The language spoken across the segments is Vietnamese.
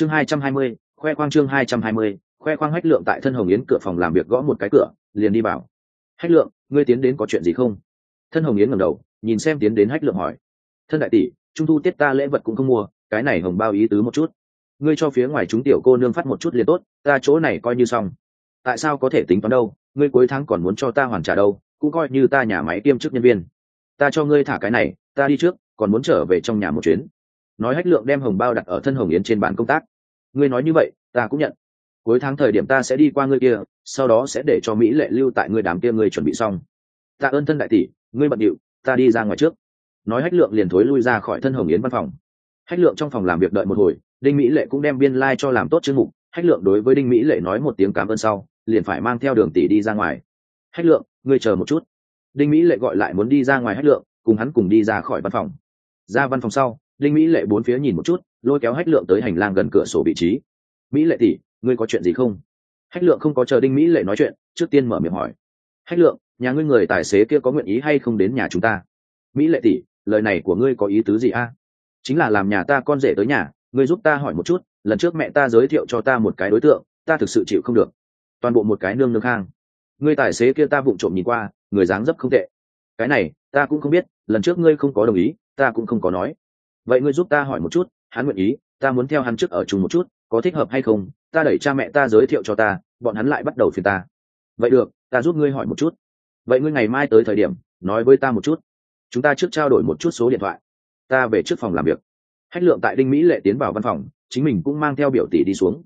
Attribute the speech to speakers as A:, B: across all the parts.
A: chương hai trăm hai mươi, khoe khoang chương hai trăm hai mươi, khoe khoang hách lượng tại thân hồng yến cửa phòng làm việc gõ một cái cửa, liền đi vào. Hách lượng, ngươi tiến đến có chuyện gì không? Thân hồng yến ngẩng đầu, nhìn xem tiến đến hách lượng hỏi. Thân đại tỷ, trung thu tiết ta lễ vật cũng không mua, cái này hồng bao ý tứ một chút. Ngươi cho phía ngoài chúng tiểu cô nương phát một chút liền tốt, ta chỗ này coi như xong. Tại sao có thể tính toán đâu, ngươi cuối tháng còn muốn cho ta hoàn trả đâu, cũng coi như ta nhà máy kiêm chức nhân viên. Ta cho ngươi thả cái này, ta đi trước, còn muốn trở về trong nhà một chuyến nói hách lượng đem hồng bao đặt ở thân hồng yến trên bàn công tác. Ngươi nói như vậy, ta cũng nhận. Cuối tháng thời điểm ta sẽ đi qua ngươi kia, sau đó sẽ để cho mỹ lệ lưu tại ngươi đám kia ngươi chuẩn bị xong. Tạ ơn thân đại tỷ, ngươi bận điệu, ta đi ra ngoài trước. Nói hách lượng liền thối lui ra khỏi thân hồng yến văn phòng. Hách lượng trong phòng làm việc đợi một hồi, đinh mỹ lệ cũng đem biên lai、like、cho làm tốt chương mục. Hách lượng đối với đinh mỹ lệ nói một tiếng cảm ơn sau, liền phải mang theo đường tỷ đi ra ngoài. Hách lượng, ngươi chờ một chút. Đinh mỹ lệ gọi lại muốn đi ra ngoài hách lượng, cùng hắn cùng đi ra khỏi văn phòng. Ra văn phòng sau đinh mỹ lệ bốn phía nhìn một chút, lôi kéo hách lượng tới hành lang gần cửa sổ vị trí. Mỹ lệ tỷ, ngươi có chuyện gì không? Hách lượng không có chờ đinh mỹ lệ nói chuyện, trước tiên mở miệng hỏi. Hách lượng, nhà ngươi người tài xế kia có nguyện ý hay không đến nhà chúng ta? Mỹ lệ tỷ, lời này của ngươi có ý tứ gì a? Chính là làm nhà ta con rể tới nhà, ngươi giúp ta hỏi một chút, lần trước mẹ ta giới thiệu cho ta một cái đối tượng, ta thực sự chịu không được. Toàn bộ một cái nương nương khang. Ngươi tài xế kia ta vụng trộm nhìn qua, người dáng dấp không tệ. Cái này, ta cũng không biết, lần trước ngươi không có đồng ý, ta cũng không có nói vậy ngươi giúp ta hỏi một chút, hắn nguyện ý, ta muốn theo hắn trước ở chung một chút, có thích hợp hay không, ta đẩy cha mẹ ta giới thiệu cho ta, bọn hắn lại bắt đầu phiền ta. Vậy được, ta giúp ngươi hỏi một chút. Vậy ngươi ngày mai tới thời điểm, nói với ta một chút. Chúng ta trước trao đổi một chút số điện thoại. Ta về trước phòng làm việc. Hách lượng tại đinh mỹ lệ tiến vào văn phòng, chính mình cũng mang theo biểu tỷ đi xuống.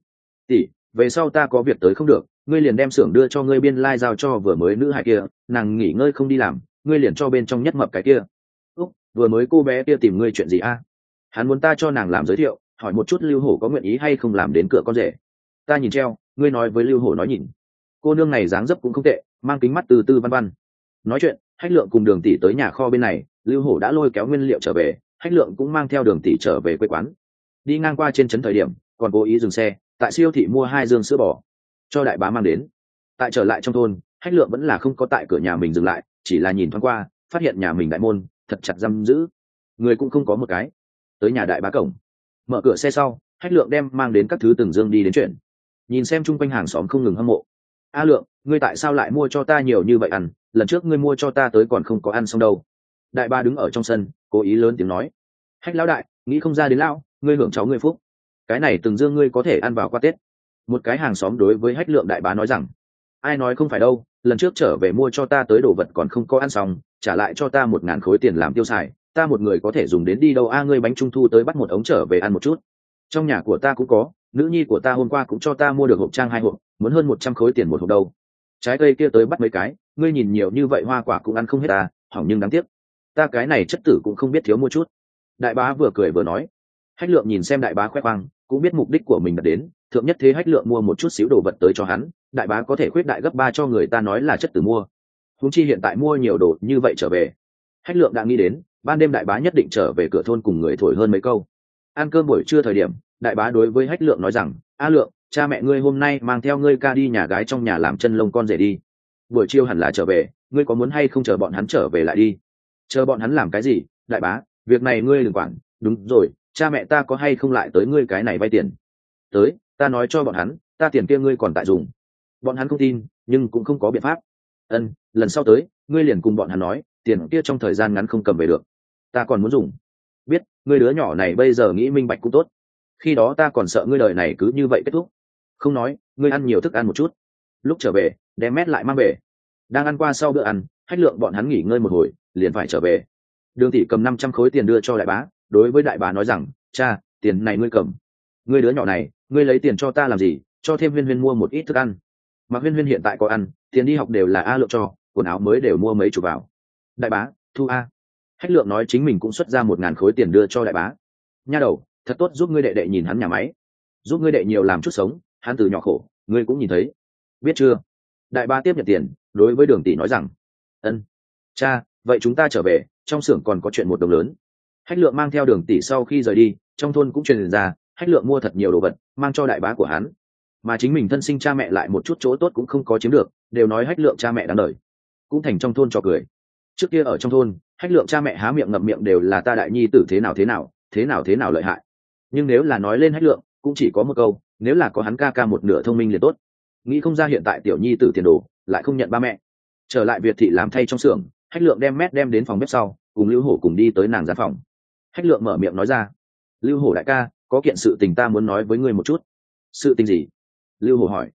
A: Tỷ, về sau ta có việc tới không được, ngươi liền đem xưởng đưa cho ngươi biên lai、like、giao cho vừa mới nữ hài kia, nàng nghỉ ngơi không đi làm, ngươi liền cho bên trong nhất mập cái kia. Úc, vừa mới cô bé kia tìm ngươi chuyện gì a? Hắn muốn ta cho nàng làm giới thiệu, hỏi một chút lưu hổ có nguyện ý hay không làm đến cửa con rể. Ta nhìn treo, ngươi nói với lưu hổ nói nhìn. Cô nương này dáng dấp cũng không tệ, mang kính mắt từ tư văn văn. Nói chuyện, hách lượng cùng đường tỷ tới nhà kho bên này, lưu hổ đã lôi kéo nguyên liệu trở về, hách lượng cũng mang theo đường tỷ trở về quê quán. Đi ngang qua trên trấn thời điểm, còn cố ý dừng xe, tại siêu thị mua hai dương sữa bò, cho đại bá mang đến. Tại trở lại trong thôn, hách lượng vẫn là không có tại cửa nhà mình dừng lại, chỉ là nhìn thoáng qua, phát hiện nhà mình đại môn, thật chặt giam giữ. Người cũng không có một cái tới nhà đại bá cổng. Mở cửa xe sau, hách lượng đem mang đến các thứ từng dương đi đến chuyện. Nhìn xem chung quanh hàng xóm không ngừng hâm mộ. A lượng, ngươi tại sao lại mua cho ta nhiều như vậy ăn? Lần trước ngươi mua cho ta tới còn không có ăn xong đâu. Đại ba đứng ở trong sân, cố ý lớn tiếng nói. Hách lão đại, nghĩ không ra đến lão, ngươi hưởng cháu ngươi phúc. Cái này từng dương ngươi có thể ăn vào qua tết. Một cái hàng xóm đối với hách lượng đại bá nói rằng. Ai nói không phải đâu, lần trước trở về mua cho ta tới đồ vật còn không có ăn xong, trả lại cho ta một ngàn khối tiền làm tiêu xài ta một người có thể dùng đến đi đâu? A, ngươi bánh trung thu tới bắt một ống trở về ăn một chút. Trong nhà của ta cũng có, nữ nhi của ta hôm qua cũng cho ta mua được hộp trang hai hộp, muốn hơn một trăm khối tiền một hộp đâu. Trái cây kia tới bắt mấy cái, ngươi nhìn nhiều như vậy hoa quả cũng ăn không hết ta, hỏng nhưng đáng tiếc. Ta cái này chất tử cũng không biết thiếu mua chút. Đại bá vừa cười vừa nói. Hách lượng nhìn xem đại bá khoe khoang, cũng biết mục đích của mình đã đến, thượng nhất thế hách lượng mua một chút xíu đồ vật tới cho hắn, đại bá có thể khuyết đại gấp ba cho người ta nói là chất tử mua. Húng chi hiện tại mua nhiều đồ như vậy trở về hách lượng đã nghĩ đến, ban đêm đại bá nhất định trở về cửa thôn cùng người thổi hơn mấy câu. Ăn cơm buổi trưa thời điểm, đại bá đối với hách lượng nói rằng, a lượng, cha mẹ ngươi hôm nay mang theo ngươi ca đi nhà gái trong nhà làm chân lông con rể đi. Buổi chiều hẳn là trở về, ngươi có muốn hay không chờ bọn hắn trở về lại đi? Chờ bọn hắn làm cái gì, đại bá? Việc này ngươi đừng quản. Đúng rồi, cha mẹ ta có hay không lại tới ngươi cái này vay tiền? Tới, ta nói cho bọn hắn, ta tiền kia ngươi còn tại dùng. Bọn hắn không tin, nhưng cũng không có biện pháp. Ân, lần sau tới, ngươi liền cùng bọn hắn nói tiền kia trong thời gian ngắn không cầm về được. Ta còn muốn dùng. Biết người đứa nhỏ này bây giờ nghĩ minh bạch cũng tốt. Khi đó ta còn sợ ngươi đời này cứ như vậy kết thúc. Không nói, ngươi ăn nhiều thức ăn một chút. Lúc trở về, đem mét lại mang về. Đang ăn qua sau bữa ăn hách lượng bọn hắn nghỉ ngơi một hồi, liền phải trở về. Đường tỷ cầm năm trăm khối tiền đưa cho đại bá, đối với đại bá nói rằng, cha, tiền này ngươi cầm. Ngươi đứa nhỏ này, ngươi lấy tiền cho ta làm gì? Cho thêm huyên huyên mua một ít thức ăn. Mà huyên huyên hiện tại có ăn, tiền đi học đều là a lượng cho, quần áo mới đều mua mấy chục vào đại bá, thu a. Hách lượng nói chính mình cũng xuất ra một ngàn khối tiền đưa cho đại bá. Nha đầu, thật tốt giúp ngươi đệ đệ nhìn hắn nhà máy. Giúp ngươi đệ nhiều làm chút sống, hắn từ nhỏ khổ, ngươi cũng nhìn thấy. Biết chưa? Đại Bá tiếp nhận tiền, đối với đường tỷ nói rằng, ân, cha, vậy chúng ta trở về, trong xưởng còn có chuyện một đồng lớn. Hách lượng mang theo đường tỷ sau khi rời đi, trong thôn cũng truyền ra, hách lượng mua thật nhiều đồ vật, mang cho đại bá của hắn. Mà chính mình thân sinh cha mẹ lại một chút chỗ tốt cũng không có chiếm được, đều nói hách lượng cha mẹ đáng đời. Cũng thành trong thôn cho cười trước kia ở trong thôn, hách lượng cha mẹ há miệng ngậm miệng đều là ta đại nhi tử thế nào thế nào thế nào thế nào lợi hại. Nhưng nếu là nói lên hách lượng, cũng chỉ có một câu, nếu là có hắn ca ca một nửa thông minh liền tốt. Nghĩ không ra hiện tại tiểu nhi tử tiền đồ, lại không nhận ba mẹ. Trở lại việt thị làm thay trong xưởng, hách lượng đem mét đem đến phòng bếp sau, cùng lưu hổ cùng đi tới nàng gian phòng. Hách lượng mở miệng nói ra, lưu hổ đại ca, có kiện sự tình ta muốn nói với ngươi một chút. Sự tình gì? Lưu hổ hỏi.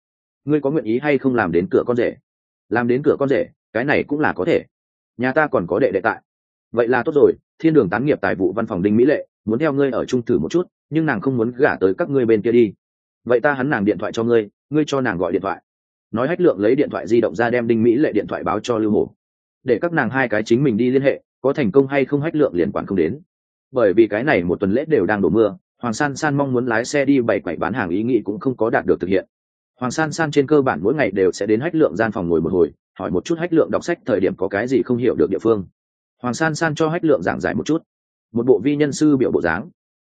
A: Ngươi có nguyện ý hay không làm đến cửa con rể? Làm đến cửa con rể, cái này cũng là có thể nhà ta còn có đệ đệ tại. Vậy là tốt rồi, thiên đường tán nghiệp tài vụ văn phòng đinh mỹ lệ, muốn theo ngươi ở chung thử một chút, nhưng nàng không muốn gả tới các ngươi bên kia đi. Vậy ta hắn nàng điện thoại cho ngươi ngươi cho nàng gọi điện thoại. Nói hách lượng lấy điện thoại di động ra đem đinh mỹ lệ điện thoại báo cho lưu hồ. Để các nàng hai cái chính mình đi liên hệ, có thành công hay không hách lượng liền quản không đến. Bởi vì cái này một tuần lễ đều đang đổ mưa, hoàng san san mong muốn lái xe đi bảy quậy bán hàng ý nghĩ cũng không có đạt được thực hiện. Hoàng san san trên cơ bản mỗi ngày đều sẽ đến hách lượng gian phòng ngồi một hồi hỏi một chút hách lượng đọc sách thời điểm có cái gì không hiểu được địa phương. Hoàng san san cho hách lượng giảng giải một chút. Một bộ vi nhân sư biểu bộ dáng.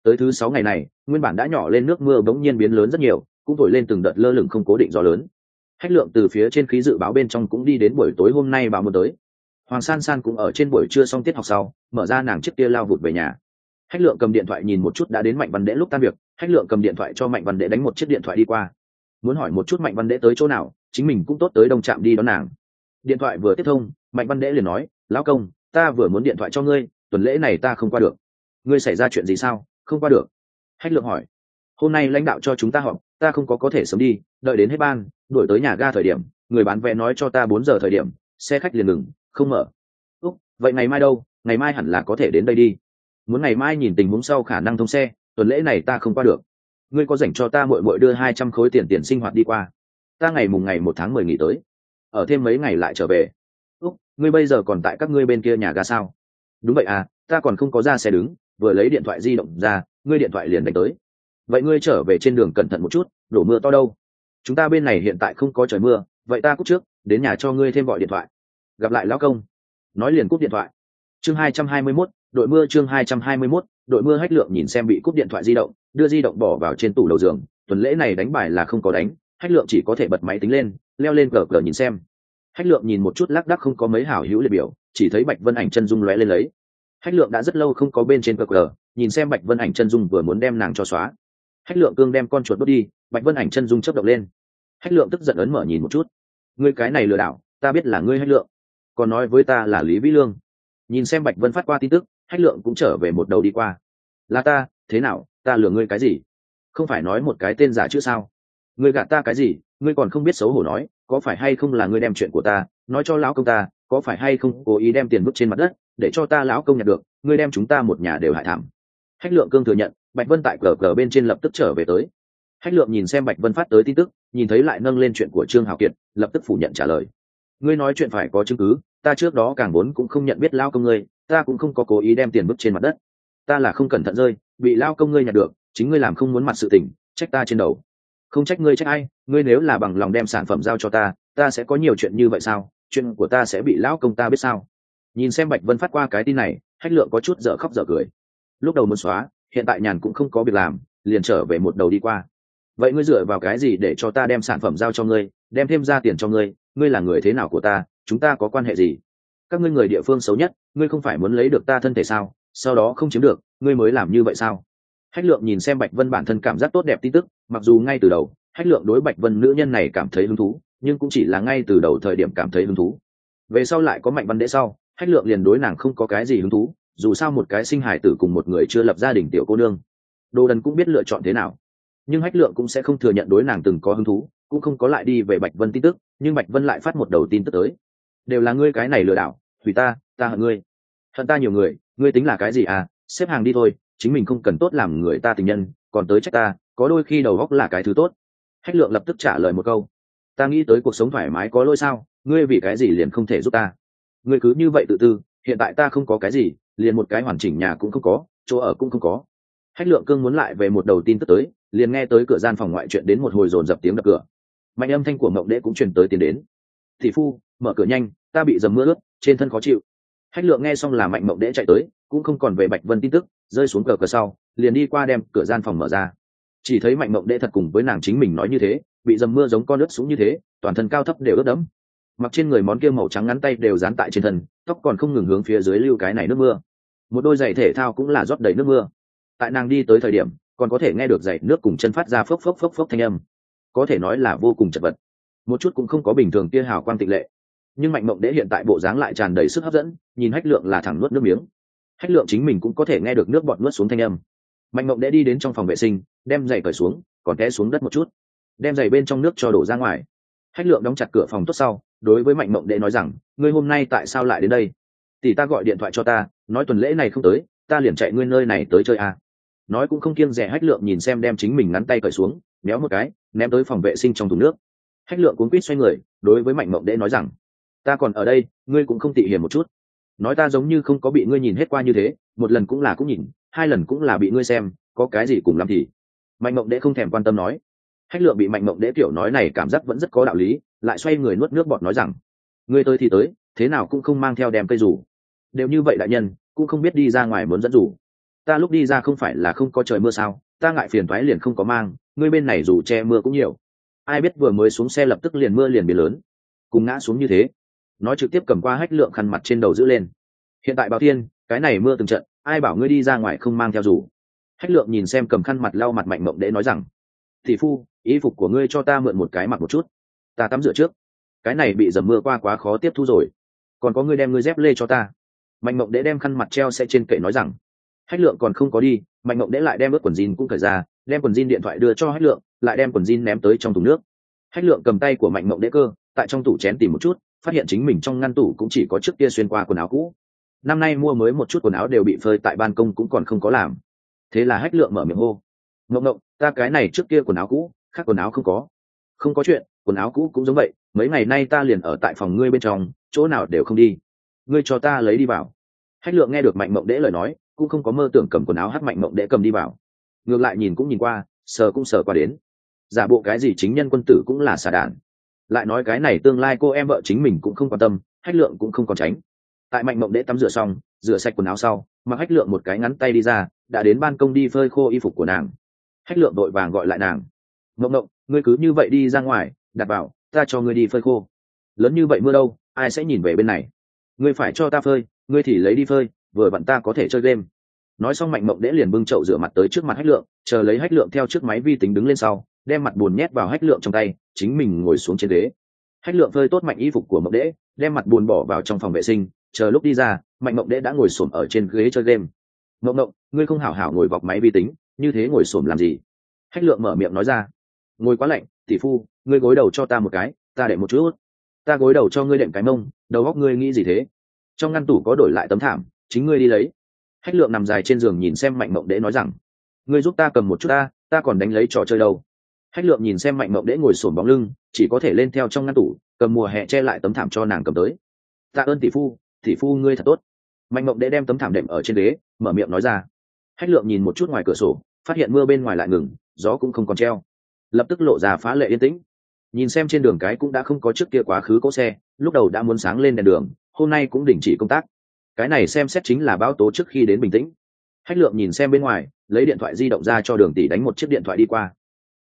A: Tới thứ sáu ngày này, nguyên bản đã nhỏ lên nước mưa bỗng nhiên biến lớn rất nhiều, cũng thổi lên từng đợt lơ lửng không cố định gió lớn. Hách lượng từ phía trên khí dự báo bên trong cũng đi đến buổi tối hôm nay bảo một tới. Hoàng san san cũng ở trên buổi trưa xong tiết học sau, mở ra nàng chiếc kia lao vụt về nhà. Hách lượng cầm điện thoại nhìn một chút đã đến mạnh văn đễ lúc tan việc, hách lượng cầm điện thoại cho mạnh văn đễ đánh một chiếc điện thoại đi qua. Muốn hỏi một chút mạnh văn đễ tới chỗ nào, chính mình cũng tốt tới đông trạm đi đón nàng điện thoại vừa tiếp thông, mạnh văn đễ liền nói, lão công, ta vừa muốn điện thoại cho ngươi, tuần lễ này ta không qua được. Ngươi xảy ra chuyện gì sao? Không qua được. Hách lượng hỏi, hôm nay lãnh đạo cho chúng ta họp, ta không có có thể sớm đi, đợi đến hết ban đổi tới nhà ga thời điểm, người bán vé nói cho ta bốn giờ thời điểm, xe khách liền ngừng, không mở. Úc, vậy ngày mai đâu? Ngày mai hẳn là có thể đến đây đi. Muốn ngày mai nhìn tình huống sau khả năng thông xe, tuần lễ này ta không qua được. Ngươi có dành cho ta mội mội đưa hai trăm khối tiền tiền sinh hoạt đi qua? Ta ngày mùng ngày một tháng mười nghỉ tới ở thêm mấy ngày lại trở về. Úc, ngươi bây giờ còn tại các ngươi bên kia nhà ga sao? Đúng vậy à ta còn không có ra xe đứng, vừa lấy điện thoại di động ra, ngươi điện thoại liền đánh tới. Vậy ngươi trở về trên đường cẩn thận một chút, đổ mưa to đâu? Chúng ta bên này hiện tại không có trời mưa, vậy ta cúp trước, đến nhà cho ngươi thêm gọi điện thoại. Gặp lại lão công. Nói liền cúp điện thoại. Chương hai trăm hai mươi mốt, đội mưa chương hai trăm hai mươi mốt, đội mưa hách lượng nhìn xem bị cúp điện thoại di động, đưa di động bỏ vào trên tủ đầu giường. Tuần lễ này đánh bài là không có đánh, hách lượng chỉ có thể bật máy tính lên leo lên cờ cờ nhìn xem. Hách lượng nhìn một chút lác đắc không có mấy hảo hữu liệt biểu, chỉ thấy bạch vân ảnh chân dung lóe lên lấy. Hách lượng đã rất lâu không có bên trên cờ cờ, nhìn xem bạch vân ảnh chân dung vừa muốn đem nàng cho xóa. Hách lượng cương đem con chuột đốt đi, bạch vân ảnh chân dung chấp động lên. Hách lượng tức giận ấn mở nhìn một chút. Ngươi cái này lừa đảo, ta biết là ngươi hách lượng. Còn nói với ta là lý vĩ lương. Nhìn xem bạch vân phát qua tin tức, hách lượng cũng trở về một đầu đi qua. Là ta, thế nào, ta lừa ngươi cái gì? Không phải nói một cái tên giả chữ sao? Ngươi gạt ta cái gì? Ngươi còn không biết xấu hổ nói, có phải hay không là ngươi đem chuyện của ta, nói cho lão công ta, có phải hay không cố ý đem tiền vứt trên mặt đất, để cho ta lão công nhận được, ngươi đem chúng ta một nhà đều hại thảm. Hách lượng cương thừa nhận, bạch vân tại cờ cờ bên trên lập tức trở về tới. Hách lượng nhìn xem bạch vân phát tới tin tức, nhìn thấy lại nâng lên chuyện của trương hào kiệt, lập tức phủ nhận trả lời. Ngươi nói chuyện phải có chứng cứ, ta trước đó càng vốn cũng không nhận biết lao công ngươi, ta cũng không có cố ý đem tiền vứt trên mặt đất. Ta là không cẩn thận rơi, bị lao công ngươi nhặt được, chính ngươi làm không muốn mặt sự tình, trách ta trên đầu không trách ngươi trách ai, ngươi nếu là bằng lòng đem sản phẩm giao cho ta ta sẽ có nhiều chuyện như vậy sao? Chuyện của ta sẽ bị lão công ta biết sao? Nhìn xem bạch vân phát qua cái tin này, hách lượng có chút dở khóc dở cười. Lúc đầu muốn xóa, hiện tại nhàn cũng không có việc làm, liền trở về một đầu đi qua. Vậy ngươi dựa vào cái gì để cho ta đem sản phẩm giao cho ngươi, đem thêm ra tiền cho ngươi? Ngươi là người thế nào của ta? Chúng ta có quan hệ gì? Các ngươi người địa phương xấu nhất, ngươi không phải muốn lấy được ta thân thể sao? Sau đó không chiếm được, ngươi mới làm như vậy sao? Hách lượng nhìn xem bạch vân bản thân cảm giác tốt đẹp tin tức mặc dù ngay từ đầu, hách lượng đối bạch vân nữ nhân này cảm thấy hứng thú, nhưng cũng chỉ là ngay từ đầu thời điểm cảm thấy hứng thú. Về sau lại có mạnh văn đệ sau, hách lượng liền đối nàng không có cái gì hứng thú, dù sao một cái sinh hài tử cùng một người chưa lập gia đình tiểu cô nương. Đồ đần cũng biết lựa chọn thế nào. Nhưng hách lượng cũng sẽ không thừa nhận đối nàng từng có hứng thú, cũng không có lại đi về bạch vân tin tức, nhưng bạch vân lại phát một đầu tin tức tới. Đều là ngươi cái này lừa đảo, hủy ta ta hận ngươi. Hận ta nhiều người, ngươi tính là cái gì à? Xếp hàng đi thôi, chính mình không cần tốt làm người ta tình nhân, còn tới trách ta có đôi khi đầu góc là cái thứ tốt. Hách lượng lập tức trả lời một câu. Ta nghĩ tới cuộc sống thoải mái có lỗi sao? Ngươi vì cái gì liền không thể giúp ta? Ngươi cứ như vậy tự tư, hiện tại ta không có cái gì, liền một cái hoàn chỉnh nhà cũng không có, chỗ ở cũng không có. Hách lượng cương muốn lại về một đầu tin tức tới, liền nghe tới cửa gian phòng ngoại chuyện đến một hồi dồn dập tiếng đập cửa. Mạnh âm thanh của mộng đễ cũng truyền tới tiến đến. Thị phu, mở cửa nhanh, ta bị dầm mưa ướt, trên thân khó chịu. Hách lượng nghe xong là mạnh mộng đễ chạy tới, cũng không còn về bạch vân tin tức, rơi xuống cờ cờ sau, liền đi qua đem cửa gian phòng mở ra chỉ thấy mạnh mộng đệ thật cùng với nàng chính mình nói như thế, bị dầm mưa giống con ướt xuống như thế, toàn thân cao thấp đều ướt đẫm. Mặc trên người món kia màu trắng ngắn tay đều dán tại trên thân, tóc còn không ngừng hướng phía dưới lưu cái này nước mưa. Một đôi giày thể thao cũng là rót đầy nước mưa. Tại nàng đi tới thời điểm, còn có thể nghe được giày nước cùng chân phát ra phốc phốc phốc phốc thanh âm. Có thể nói là vô cùng chật vật. Một chút cũng không có bình thường tia hào quang tịnh lệ. Nhưng mạnh mộng đế hiện tại bộ dáng lại tràn đầy sức hấp dẫn, nhìn hách lượng là thẳng nuốt nước miếng. Hách lượng chính mình cũng có thể nghe được nước bọt nuốt xuống thanh âm. Mạnh mộng đế đi đến trong phòng vệ sinh đem giày cởi xuống, còn té xuống đất một chút. Đem giày bên trong nước cho đổ ra ngoài. Hách lượng đóng chặt cửa phòng tốt sau, đối với mạnh mộng đệ nói rằng, ngươi hôm nay tại sao lại đến đây? Tỷ ta gọi điện thoại cho ta, nói tuần lễ này không tới, ta liền chạy ngươi nơi này tới chơi à. nói cũng không kiêng rẻ, hách lượng nhìn xem đem chính mình ngắn tay cởi xuống, méo một cái, ném tới phòng vệ sinh trong thùng nước. Hách lượng cuốn quýt xoay người, đối với mạnh mộng đệ nói rằng, ta còn ở đây, ngươi cũng không tị hiểm một chút. Nói ta giống như không có bị ngươi nhìn hết qua như thế, một lần cũng là cũng nhìn, hai lần cũng là bị ngươi xem, có cái gì cùng làm thì mạnh mộng đế không thèm quan tâm nói. Hách lượng bị mạnh mộng đế kiểu nói này cảm giác vẫn rất có đạo lý, lại xoay người nuốt nước bọt nói rằng, ngươi tới thì tới, thế nào cũng không mang theo đem cây rủ đều như vậy đại nhân, cũng không biết đi ra ngoài muốn dẫn rủ ta lúc đi ra không phải là không có trời mưa sao, ta ngại phiền thoái liền không có mang, ngươi bên này rủ che mưa cũng nhiều. Ai biết vừa mới xuống xe lập tức liền mưa liền bị lớn. Cùng ngã xuống như thế. Nói trực tiếp cầm qua hách lượng khăn mặt trên đầu giữ lên. Hiện tại bảo thiên, cái này mưa từng trận, ai bảo ngươi đi ra ngoài không mang theo dù? Hách lượng nhìn xem cầm khăn mặt lau mặt mạnh mộng để nói rằng thị phu ý phục của ngươi cho ta mượn một cái mặt một chút. Ta tắm rửa trước. Cái này bị dầm mưa qua quá khó tiếp thu rồi. Còn có ngươi đem ngươi dép lê cho ta. Mạnh mộng đễ đem khăn mặt treo sẽ trên kệ nói rằng, hách lượng còn không có đi. Mạnh mộng đễ lại đem ướt quần jean cũng cởi ra, đem quần jean điện thoại đưa cho hách lượng, lại đem quần jean ném tới trong thùng nước. Hách lượng cầm tay của mạnh mộng đễ cơ, tại trong tủ chén tìm một chút, phát hiện chính mình trong ngăn tủ cũng chỉ có trước kia xuyên qua quần áo cũ. Năm nay mua mới một chút quần áo đều bị phơi tại ban công cũng còn không có làm thế là hách lượng mở miệng hô. Ngộng ngộng, ta cái này trước kia quần áo cũ, khác quần áo không có. Không có chuyện, quần áo cũ cũng giống vậy, mấy ngày nay ta liền ở tại phòng ngươi bên trong, chỗ nào đều không đi. Ngươi cho ta lấy đi vào. Hách lượng nghe được mạnh mộng đễ lời nói, cũng không có mơ tưởng cầm quần áo hát mạnh mộng đễ cầm đi vào. Ngược lại nhìn cũng nhìn qua, sờ cũng sờ qua đến. Giả bộ cái gì chính nhân quân tử cũng là xà đản. Lại nói cái này tương lai cô em vợ chính mình cũng không quan tâm, hách lượng cũng không còn tránh. Tại mạnh mộng đễ tắm rửa xong, rửa sạch quần áo sau, mặc hách lượng một cái ngắn tay đi ra đã đến ban công đi phơi khô y phục của nàng. Hách lượng đội vàng gọi lại nàng. Mộng mộng ngươi cứ như vậy đi ra ngoài, đặt bảo ta cho ngươi đi phơi khô. Lớn như vậy mưa đâu, ai sẽ nhìn về bên này? Ngươi phải cho ta phơi, ngươi thì lấy đi phơi, vừa vặn ta có thể chơi game. Nói xong mạnh mộng đễ liền bưng chậu rửa mặt tới trước mặt hách lượng, chờ lấy hách lượng theo chiếc máy vi tính đứng lên sau, đem mặt buồn nhét vào hách lượng trong tay, chính mình ngồi xuống trên ghế. Hách lượng phơi tốt mạnh y phục của mộng đễ, đem mặt buồn bỏ vào trong phòng vệ sinh, chờ lúc đi ra, mạnh mộng đễ đã ngồi xổm ở trên ghế chơi game. Mộng mộng ngươi không hảo hảo ngồi vọc máy vi tính, như thế ngồi xổm làm gì? Hách lượng mở miệng nói ra. Ngồi quá lạnh, tỷ phu, ngươi gối đầu cho ta một cái, ta để một chút. Ta gối đầu cho ngươi đệm cái mông, đầu góc ngươi nghĩ gì thế? Trong ngăn tủ có đổi lại tấm thảm, chính ngươi đi lấy. Hách lượng nằm dài trên giường nhìn xem mạnh mộng đễ nói rằng, ngươi giúp ta cầm một chút ta ta còn đánh lấy trò chơi đâu. Hách lượng nhìn xem mạnh mộng đễ ngồi sổm bóng lưng, chỉ có thể lên theo trong ngăn tủ, cầm mùa hè che lại tấm thảm cho nàng cầm tới. Tạ ơn tỷ phu tỷ phu ngươi thật tốt. Mạnh mộng đễ đem tấm thảm đệm ở trên đế mở miệng nói ra hách lượng nhìn một chút ngoài cửa sổ, phát hiện mưa bên ngoài lại ngừng, gió cũng không còn treo. Lập tức lộ ra phá lệ yên tĩnh. Nhìn xem trên đường cái cũng đã không có trước kia quá khứ cỗ xe, lúc đầu đã muốn sáng lên đèn đường, hôm nay cũng đình chỉ công tác. Cái này xem xét chính là báo tố trước khi đến bình tĩnh. Hách lượng nhìn xem bên ngoài, lấy điện thoại di động ra cho đường tỷ đánh một chiếc điện thoại đi qua.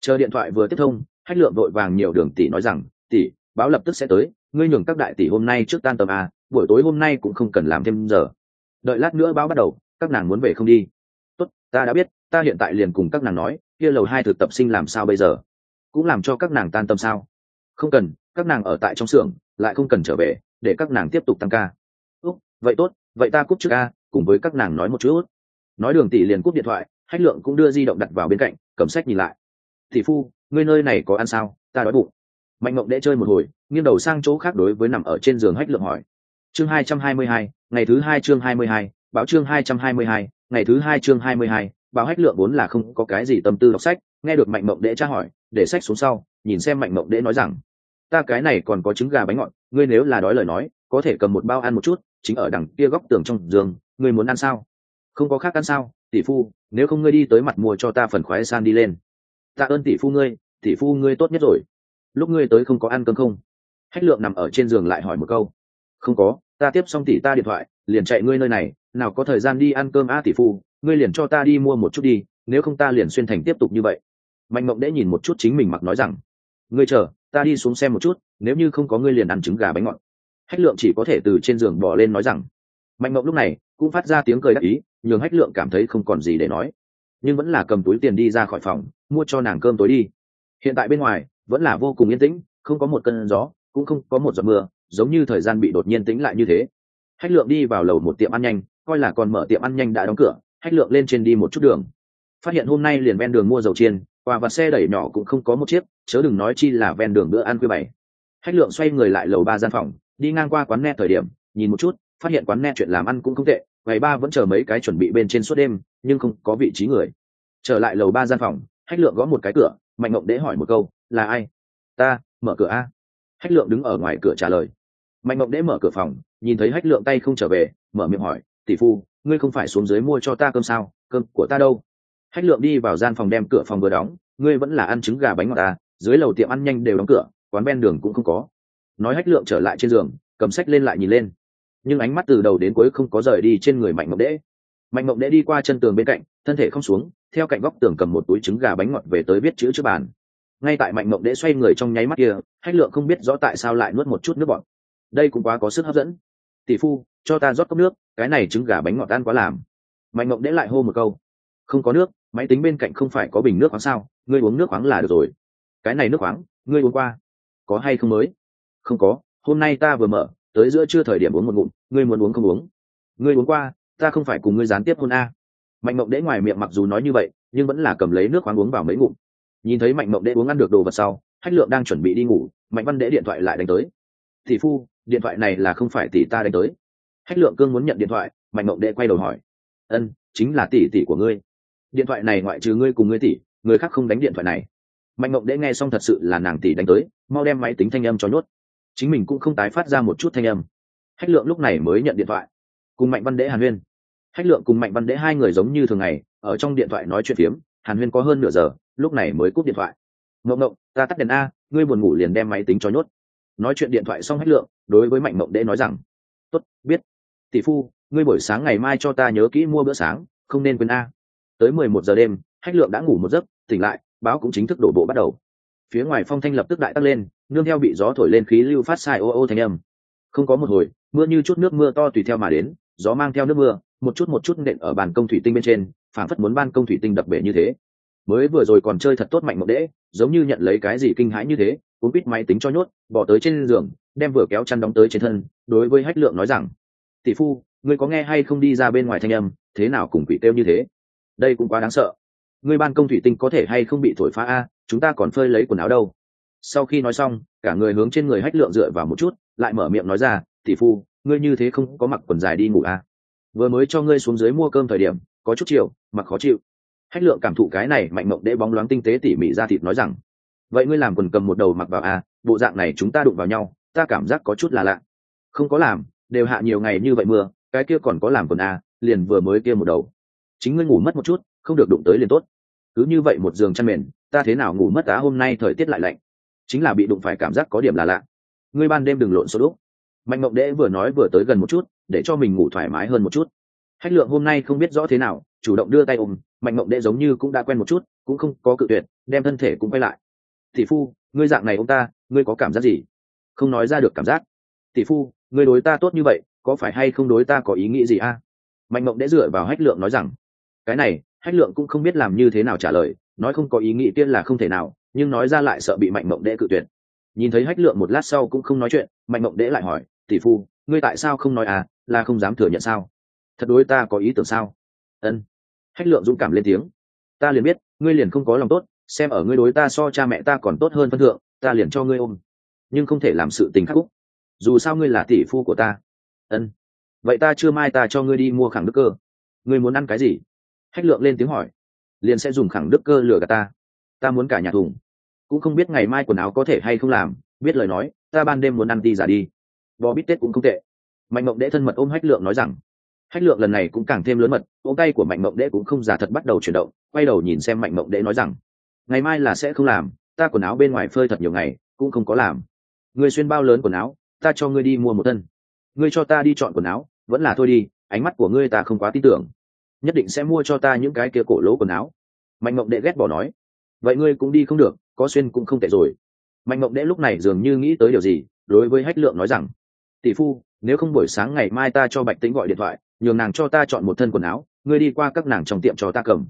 A: Chờ điện thoại vừa tiếp thông, hách lượng vội vàng nhiều đường tỷ nói rằng, tỷ, báo lập tức sẽ tới, ngươi nhường các đại tỷ hôm nay trước tan tầm a buổi tối hôm nay cũng không cần làm thêm giờ. Đợi lát nữa báo bắt đầu, các nàng muốn về không đi tốt, ta đã biết, ta hiện tại liền cùng các nàng nói, kia lầu hai thực tập sinh làm sao bây giờ? Cũng làm cho các nàng tan tâm sao? Không cần, các nàng ở tại trong xưởng, lại không cần trở về, để các nàng tiếp tục tăng ca. Úc, vậy tốt, vậy ta cúp trước ca, cùng với các nàng nói một chút. Nói đường tỷ liền cúp điện thoại hách lượng cũng đưa di động đặt vào bên cạnh, cầm sách nhìn lại. Tỷ phu, ngươi nơi này có ăn sao? Ta đói bụng. Mạnh mộng đễ chơi một hồi, nghiêng đầu sang chỗ khác đối với nằm ở trên giường hách lượng hỏi. Chương hai trăm hai mươi hai, ngày thứ hai chương hai mươi hai, báo chương hai trăm hai mươi hai ngày thứ hai chương hai mươi hai, báo hách lượng vốn là không có cái gì tâm tư đọc sách, nghe được mạnh mộng đễ tra hỏi, để sách xuống sau, nhìn xem mạnh mộng đễ nói rằng, ta cái này còn có trứng gà bánh ngọt, ngươi nếu là đói lời nói, có thể cầm một bao ăn một chút, chính ở đằng kia góc tường trong giường, ngươi muốn ăn sao? Không có khác ăn sao, tỷ phu, nếu không ngươi đi tới mặt mua cho ta phần khoái san đi lên. Tạ ơn tỷ phu ngươi, tỷ phu ngươi tốt nhất rồi. Lúc ngươi tới không có ăn cơm không? Hách lượng nằm ở trên giường lại hỏi một câu. Không có, ta tiếp xong tỷ ta điện thoại liền chạy ngươi nơi này, nào có thời gian đi ăn cơm a tỷ phu, ngươi liền cho ta đi mua một chút đi, nếu không ta liền xuyên thành tiếp tục như vậy. Mạnh mộng đễ nhìn một chút chính mình mặc nói rằng, ngươi chờ, ta đi xuống xem một chút, nếu như không có ngươi liền ăn trứng gà bánh ngọt. Hách lượng chỉ có thể từ trên giường bỏ lên nói rằng, mạnh mộng lúc này cũng phát ra tiếng cười đắc ý, nhường hách lượng cảm thấy không còn gì để nói. Nhưng vẫn là cầm túi tiền đi ra khỏi phòng, mua cho nàng cơm tối đi. Hiện tại bên ngoài, vẫn là vô cùng yên tĩnh, không có một cơn gió, cũng không có một giọt mưa, giống như thời gian bị đột nhiên tĩnh lại như thế hách lượng đi vào lầu một tiệm ăn nhanh, coi là còn mở tiệm ăn nhanh đã đóng cửa, hách lượng lên trên đi một chút đường. Phát hiện hôm nay liền ven đường mua dầu chiên, quà và xe đẩy nhỏ cũng không có một chiếc, chớ đừng nói chi là ven đường bữa ăn khuya bảy. Hách lượng xoay người lại lầu ba gian phòng, đi ngang qua quán net thời điểm, nhìn một chút, phát hiện quán net chuyện làm ăn cũng không tệ, ngày ba vẫn chờ mấy cái chuẩn bị bên trên suốt đêm, nhưng không có vị trí người. Trở lại lầu ba gian phòng, hách lượng gõ một cái cửa, mạnh ngộng đễ hỏi một câu, là ai? Ta, mở cửa a. Hách lượng đứng ở ngoài cửa trả lời. Mạnh ngộng đễ mở cửa phòng nhìn thấy hách lượng tay không trở về, mở miệng hỏi, tỷ phu, ngươi không phải xuống dưới mua cho ta cơm sao? Cơm của ta đâu? Hách lượng đi vào gian phòng đem cửa phòng vừa đóng, ngươi vẫn là ăn trứng gà bánh ngọt ta dưới lầu tiệm ăn nhanh đều đóng cửa, quán ven đường cũng không có. Nói hách lượng trở lại trên giường, cầm sách lên lại nhìn lên. Nhưng ánh mắt từ đầu đến cuối không có rời đi trên người mạnh mộng đễ. Mạnh mộng đễ đi qua chân tường bên cạnh, thân thể không xuống, theo cạnh góc tường cầm một túi trứng gà bánh ngọt về tới viết chữ trước bàn. Ngay tại mạnh mộng đễ xoay người trong nháy mắt kia, hách lượng không biết rõ tại sao lại nuốt một chút nước bọt. Đây cũng quá có sức hấp dẫn tỷ phu, cho ta rót cốc nước, cái này trứng gà bánh ngọt ăn quá làm. Mạnh mộng đễ lại hô một câu. Không có nước, máy tính bên cạnh không phải có bình nước khoáng sao? Ngươi uống nước khoáng là được rồi. Cái này nước khoáng, ngươi uống qua, có hay không mới? Không có, hôm nay ta vừa mở, tới giữa trưa thời điểm uống một ngụm, ngươi muốn uống không uống? Ngươi uống qua, ta không phải cùng ngươi gián tiếp hôn a. Mạnh mộng đễ ngoài miệng mặc dù nói như vậy, nhưng vẫn là cầm lấy nước khoáng uống vào mấy ngụm. Nhìn thấy mạnh mộng đễ uống ăn được đồ vật sau, hách lượng đang chuẩn bị đi ngủ, mạnh văn đễ điện thoại lại đánh tới tỷ phu, điện thoại này là không phải tỷ ta đánh tới. Hách lượng cương muốn nhận điện thoại, mạnh mộng đệ quay đầu hỏi. Ân, chính là tỷ tỷ của ngươi. Điện thoại này ngoại trừ ngươi cùng ngươi tỷ, người khác không đánh điện thoại này. Mạnh mộng đệ nghe xong thật sự là nàng tỷ đánh tới, mau đem máy tính thanh âm cho nhốt. Chính mình cũng không tái phát ra một chút thanh âm. Hách lượng lúc này mới nhận điện thoại. Cùng mạnh văn đệ, hàn huyên. Hách lượng cùng mạnh văn đệ hai người giống như thường ngày, ở trong điện thoại nói chuyện phiếm, hàn huyên có hơn nửa giờ, lúc này mới cúp điện thoại. Mộng mộng ta tắt đèn a, ngươi buồn ngủ liền đem máy tính cho nhốt nói chuyện điện thoại xong hách lượng, đối với mạnh mộng Đệ nói rằng, tốt, biết. Tỷ phu, ngươi buổi sáng ngày mai cho ta nhớ kỹ mua bữa sáng, không nên quên a. Tới mười một giờ đêm, hách lượng đã ngủ một giấc, tỉnh lại, báo cũng chính thức đổ bộ bắt đầu. Phía ngoài phong thanh lập tức đại tắt lên, nương theo bị gió thổi lên khí lưu phát sai ô ô thanh âm. Không có một hồi, mưa như chút nước mưa to tùy theo mà đến, gió mang theo nước mưa, một chút một chút nện ở bàn công thủy tinh bên trên phản phất muốn ban công thủy tinh đập bể như thế. Mới vừa rồi còn chơi thật tốt mạnh mộng đễ, giống như nhận lấy cái gì kinh hãi như thế cuốn quýt máy tính cho nhốt, bỏ tới trên giường, đem vừa kéo chăn đóng tới trên thân, đối với hách lượng nói rằng, tỷ phu, ngươi có nghe hay không đi ra bên ngoài thanh âm, thế nào cùng quỷ kêu như thế? Đây cũng quá đáng sợ. Ngươi ban công thủy tinh có thể hay không bị thổi phá a, chúng ta còn phơi lấy quần áo đâu. Sau khi nói xong, cả người hướng trên người hách lượng dựa vào một chút, lại mở miệng nói ra, tỷ phu, ngươi như thế không có mặc quần dài đi ngủ a? vừa mới cho ngươi xuống dưới mua cơm thời điểm, có chút chiều, mặc khó chịu. Hách lượng cảm thụ cái này mạnh mộng để bóng loáng tinh tế tỉ mỉ ra thịt nói rằng vậy ngươi làm quần cầm một đầu mặc vào à bộ dạng này chúng ta đụng vào nhau, ta cảm giác có chút là lạ. Không có làm, đều hạ nhiều ngày như vậy mưa, cái kia còn có làm quần à liền vừa mới kia một đầu. Chính ngươi ngủ mất một chút, không được đụng tới liền tốt. Cứ như vậy một giường chăn mền, ta thế nào ngủ mất á, hôm nay thời tiết lại lạnh. Chính là bị đụng phải cảm giác có điểm là lạ. Ngươi ban đêm đừng lộn xô đúc. Mạnh mộng đễ vừa nói vừa tới gần một chút, để cho mình ngủ thoải mái hơn một chút. Hách lượng hôm nay không biết rõ thế nào, chủ động đưa tay ôm, mạnh mộng đễ giống như cũng đã quen một chút, cũng không có cự tuyệt, đem thân thể cũng quay lại tỷ phu, ngươi dạng này ông ta, ngươi có cảm giác gì? Không nói ra được cảm giác. Tỷ phu, ngươi đối ta tốt như vậy, có phải hay không đối ta có ý nghĩ gì a? Mạnh mộng đã dựa vào hách lượng nói rằng, cái này, hách lượng cũng không biết làm như thế nào trả lời, nói không có ý nghĩ tiên là không thể nào, nhưng nói ra lại sợ bị mạnh mộng đễ cự tuyệt. Nhìn thấy hách lượng một lát sau cũng không nói chuyện, mạnh mộng đễ lại hỏi, tỷ phu, ngươi tại sao không nói à là không dám thừa nhận sao? Thật đối ta có ý tưởng sao? Ân hách lượng dũng cảm lên tiếng, ta liền biết, ngươi liền không có lòng tốt xem ở ngươi đối ta so cha mẹ ta còn tốt hơn phân thượng, ta liền cho ngươi ôm. Nhưng không thể làm sự tình khắc úc dù sao ngươi là tỷ phu của ta. Ân. Vậy ta chưa mai ta cho ngươi đi mua khẳng đức cơ. Ngươi muốn ăn cái gì? Hách lượng lên tiếng hỏi. Liền sẽ dùng khẳng đức cơ lừa gạt ta. Ta muốn cả nhà thùng. Cũng không biết ngày mai quần áo có thể hay không làm, biết lời nói, ta ban đêm muốn ăn đi giả đi. Bò bít tết cũng không tệ. Mạnh mộng đễ thân mật ôm hách lượng nói rằng. Hách lượng lần này cũng càng thêm lớn mật, ôm tay của mạnh mộng đễ cũng không giả thật bắt đầu chuyển động, quay đầu nhìn xem mạnh mộng đễ nói rằng ngày mai là sẽ không làm, ta quần áo bên ngoài phơi thật nhiều ngày, cũng không có làm. Ngươi xuyên bao lớn quần áo, ta cho ngươi đi mua một thân. Ngươi cho ta đi chọn quần áo, vẫn là thôi đi, ánh mắt của ngươi ta không quá tin tưởng. Nhất định sẽ mua cho ta những cái kia cổ lỗ quần áo. Mạnh mộng đệ ghét bỏ nói. Vậy ngươi cũng đi không được, có xuyên cũng không tệ rồi. Mạnh mộng đệ lúc này dường như nghĩ tới điều gì, đối với hách lượng nói rằng, tỷ phu, nếu không buổi sáng ngày mai ta cho bạch tĩnh gọi điện thoại, nhường nàng cho ta chọn một thân quần áo, ngươi đi qua các nàng trong tiệm cho ta cầm.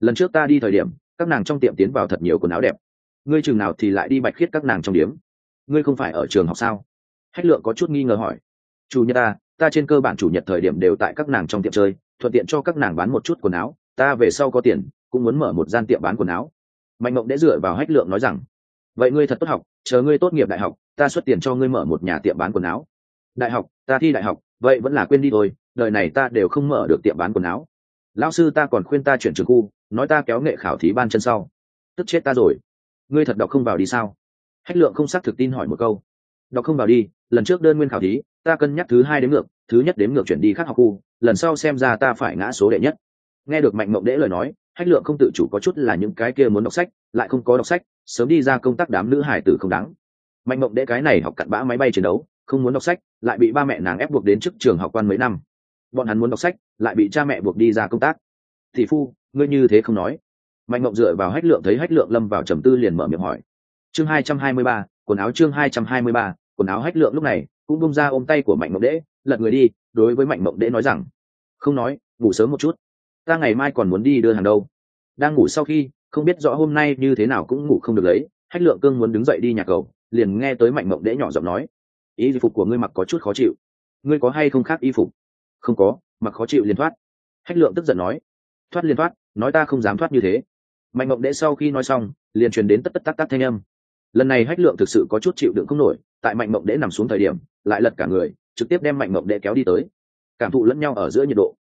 A: Lần trước ta đi thời điểm các nàng trong tiệm tiến vào thật nhiều quần áo đẹp. Ngươi chừng nào thì lại đi bạch khiết các nàng trong điếm. Ngươi không phải ở trường học sao? Hách lượng có chút nghi ngờ hỏi. Chủ nhật ta ta trên cơ bản chủ nhật thời điểm đều tại các nàng trong tiệm chơi, thuận tiện cho các nàng bán một chút quần áo, ta về sau có tiền, cũng muốn mở một gian tiệm bán quần áo. Mạnh mộng đã dựa vào hách lượng nói rằng, vậy ngươi thật tốt học, chờ ngươi tốt nghiệp đại học, ta xuất tiền cho ngươi mở một nhà tiệm bán quần áo. Đại học, ta thi đại học, vậy vẫn là quên đi thôi, đời này ta đều không mở được tiệm bán quần áo. Lão sư ta còn khuyên ta chuyển trường khu nói ta kéo nghệ khảo thí ban chân sau. Tức chết ta rồi. Ngươi thật đọc không vào đi sao? Hách lượng không xác thực tin hỏi một câu. Đọc không vào đi, lần trước đơn nguyên khảo thí, ta cân nhắc thứ hai đến ngược, thứ nhất đến ngược chuyển đi khác học khu, lần sau xem ra ta phải ngã số đệ nhất. Nghe được mạnh mộng đễ lời nói, hách lượng không tự chủ có chút là những cái kia muốn đọc sách, lại không có đọc sách, sớm đi ra công tác đám nữ hải tử không đáng. Mạnh mộng đễ cái này học cặn bã máy bay chiến đấu, không muốn đọc sách, lại bị ba mẹ nàng ép buộc đến trước trường học quan mấy năm. Bọn hắn muốn đọc sách, lại bị cha mẹ buộc đi ra công tác thị phu, ngươi như thế không nói. Mạnh mộng dựa vào hách lượng thấy hách lượng lâm vào trầm tư liền mở miệng hỏi. Chương hai trăm hai mươi ba, quần áo chương hai trăm hai mươi ba, quần áo hách lượng lúc này cũng bung ra ôm tay của mạnh mộng đễ, lật người đi, đối với mạnh mộng đễ nói rằng, không nói, ngủ sớm một chút. Ta ngày mai còn muốn đi đưa hàng đâu. Đang ngủ sau khi, không biết rõ hôm nay như thế nào cũng ngủ không được lấy, hách lượng cương muốn đứng dậy đi nhà cầu, liền nghe tới mạnh mộng đễ nhỏ giọng nói y phục của ngươi mặc có chút khó chịu. Ngươi có hay không khác y phục? Không có, mặc khó chịu liền thoát. Hách lượng tức giận nói thoát liền thoát, nói ta không dám thoát như thế. Mạnh mộng đệ sau khi nói xong, liền truyền đến tất tất tắc tắc thanh âm. Lần này hách lượng thực sự có chút chịu đựng không nổi, tại mạnh mộng đệ nằm xuống thời điểm, lại lật cả người, trực tiếp đem mạnh mộng đệ kéo đi tới. Cảm thụ lẫn nhau ở giữa nhiệt độ.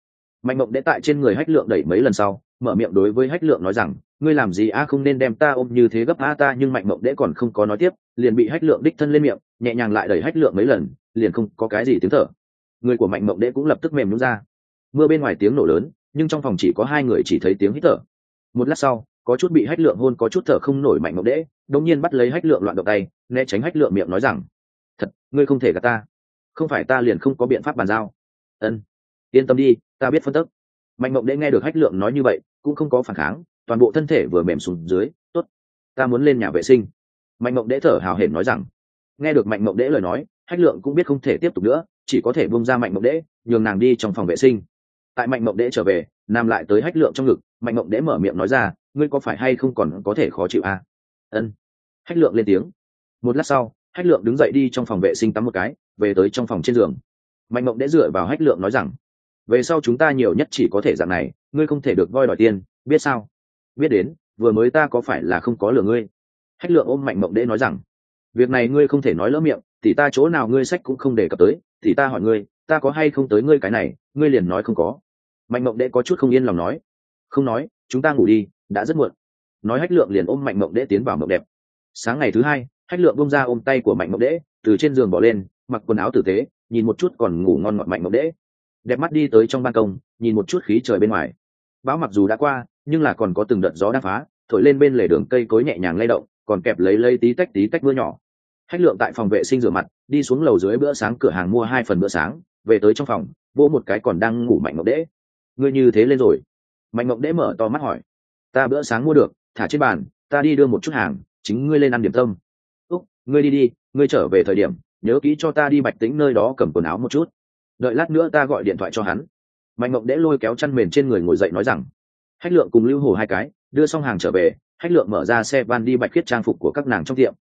A: Mạnh mộng đệ tại trên người hách lượng đẩy mấy lần sau, mở miệng đối với hách lượng nói rằng, ngươi làm gì a, không nên đem ta ôm như thế gấp a ta, nhưng mạnh mộng đệ còn không có nói tiếp, liền bị hách lượng đích thân lên miệng, nhẹ nhàng lại đẩy hách lượng mấy lần, liền không có cái gì tiếng thở. Người của mạnh mộng đệ cũng lập tức mềm nhún ra. Mưa bên ngoài tiếng nổ lớn nhưng trong phòng chỉ có hai người chỉ thấy tiếng hít thở. Một lát sau, có chút bị hách lượng hôn có chút thở không nổi mạnh mộng đễ đông nhiên bắt lấy hách lượng loạn động tay, né tránh hách lượng miệng nói rằng, thật, ngươi không thể gạt ta. Không phải ta liền không có biện pháp bàn giao. Ân, yên tâm đi, ta biết phân tức. Mạnh mộng đễ nghe được hách lượng nói như vậy, cũng không có phản kháng, toàn bộ thân thể vừa mềm xuống dưới t ố t ta muốn lên nhà vệ sinh. Mạnh mộng đễ thở hào hển nói rằng, nghe được mạnh mộng đễ lời nói, hách lượng cũng biết không thể tiếp tục nữa, chỉ có thể bông ra mạnh mộng đễ, nhường nàng đi trong phòng vệ sinh tại mạnh mộng đễ trở về, nam lại tới hách lượng trong ngực, mạnh mộng đễ mở miệng nói ra, ngươi có phải hay không còn có thể khó chịu à? ân. Hách lượng lên tiếng. Một lát sau, hách lượng đứng dậy đi trong phòng vệ sinh tắm một cái, về tới trong phòng trên giường. Mạnh mộng đễ dựa vào hách lượng nói rằng, về sau chúng ta nhiều nhất chỉ có thể dạng này, ngươi không thể được voi đòi tiền, biết sao? Biết đến, vừa mới ta có phải là không có lừa ngươi? Hách lượng ôm mạnh mộng đễ nói rằng, việc này ngươi không thể nói lỡ miệng, thì ta chỗ nào ngươi sách cũng không đề cập tới, thì ta hỏi ngươi, ta có hay không tới ngươi cái này, ngươi liền nói không có mạnh mộng đệ có chút không yên lòng nói. Không nói chúng ta ngủ đi đã rất muộn. Nói hách lượng liền ôm mạnh mộng đệ tiến vào mộng đẹp. Sáng ngày thứ hai hách lượng bông ra ôm tay của mạnh mộng đệ, từ trên giường bỏ lên mặc quần áo tử tế nhìn một chút còn ngủ ngon ngọt mạnh mộng đệ. đẹp mắt đi tới trong ban công nhìn một chút khí trời bên ngoài. Bão mặc dù đã qua nhưng là còn có từng đợt gió đã phá thổi lên bên lề đường cây cối nhẹ nhàng lay động còn kẹp lấy lấy tí tách tí tách mưa nhỏ. Hách lượng tại phòng vệ sinh rửa mặt đi xuống lầu dưới bữa sáng cửa hàng mua hai phần bữa sáng về tới trong phòng vỗ một cái còn đang ngủ mạnh mộng đễ ngươi như thế lên rồi. Mạnh mộng đễ mở to mắt hỏi. Ta bữa sáng mua được, thả trên bàn, ta đi đưa một chút hàng, chính ngươi lên ăn điểm tâm. Úc, ngươi đi đi, ngươi trở về thời điểm, nhớ kỹ cho ta đi bạch tính nơi đó cầm quần áo một chút. Đợi lát nữa ta gọi điện thoại cho hắn. Mạnh mộng đễ lôi kéo chăn mền trên người ngồi dậy nói rằng, hách lượng cùng lưu hồ hai cái, đưa xong hàng trở về, hách lượng mở ra xe van đi bạch khiết trang phục của các nàng trong tiệm.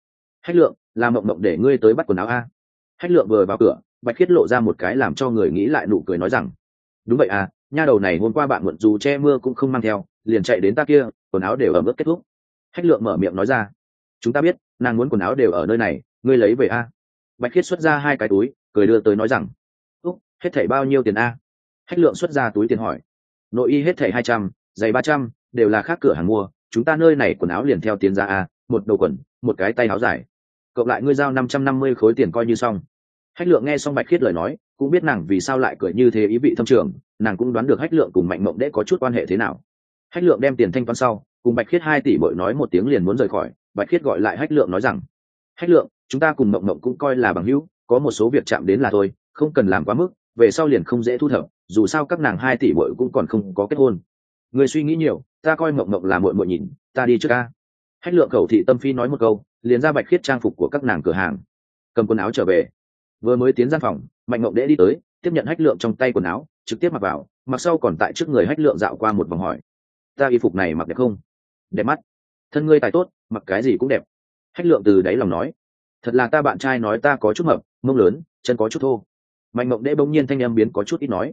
A: Hách lượng làm mộng mộng để ngươi tới bắt quần áo a. Hách lượng vừa vào cửa, bạch khiết lộ ra một cái làm cho người nghĩ lại nụ cười nói rằng, đúng vậy à nha đầu này hôm qua bạn muộn dù che mưa cũng không mang theo, liền chạy đến ta kia, quần áo đều ở mức kết thúc. Hách lượng mở miệng nói ra, chúng ta biết, nàng muốn quần áo đều ở nơi này, ngươi lấy về a. Bạch khiết xuất ra hai cái túi, cười đưa tới nói rằng, úc, hết thảy bao nhiêu tiền a? Hách lượng xuất ra túi tiền hỏi, nội y hết thảy hai trăm, giày ba trăm, đều là khác cửa hàng mua, chúng ta nơi này quần áo liền theo tiền ra a, một đầu quần, một cái tay áo dài. Cộng lại ngươi giao năm trăm năm mươi khối tiền coi như xong. Hách lượng nghe xong bạch khiết lời nói, cũng biết nàng vì sao lại cười như thế ý vị thâm trường nàng cũng đoán được hách lượng cùng mạnh mộng đệ có chút quan hệ thế nào. Hách lượng đem tiền thanh toán sau, cùng bạch khiết hai tỷ bội nói một tiếng liền muốn rời khỏi, bạch khiết gọi lại hách lượng nói rằng, hách lượng, chúng ta cùng mộng mộng cũng coi là bằng hữu, có một số việc chạm đến là thôi, không cần làm quá mức, về sau liền không dễ thu thập, dù sao các nàng hai tỷ bội cũng còn không có kết hôn. Người suy nghĩ nhiều, ta coi mộng mộng là muội muội nhìn, ta đi trước ca hách lượng cầu thị tâm phi nói một câu, liền ra bạch khiết trang phục của các nàng cửa hàng, cầm quần áo trở về. Vừa mới tiến gian phòng, mạnh mộng đễ đi tới, tiếp nhận hách lượng trong tay quần áo trực tiếp mặc vào, mặc sau còn tại trước người hách lượng dạo qua một vòng hỏi. Ta y phục này mặc đẹp không? Đẹp mắt. Thân ngươi tài tốt, mặc cái gì cũng đẹp. Hách lượng từ đáy lòng nói. Thật là ta bạn trai nói ta có chút mập, mông lớn, chân có chút thô. Mạnh mộng đễ bỗng nhiên thanh em biến có chút ít nói.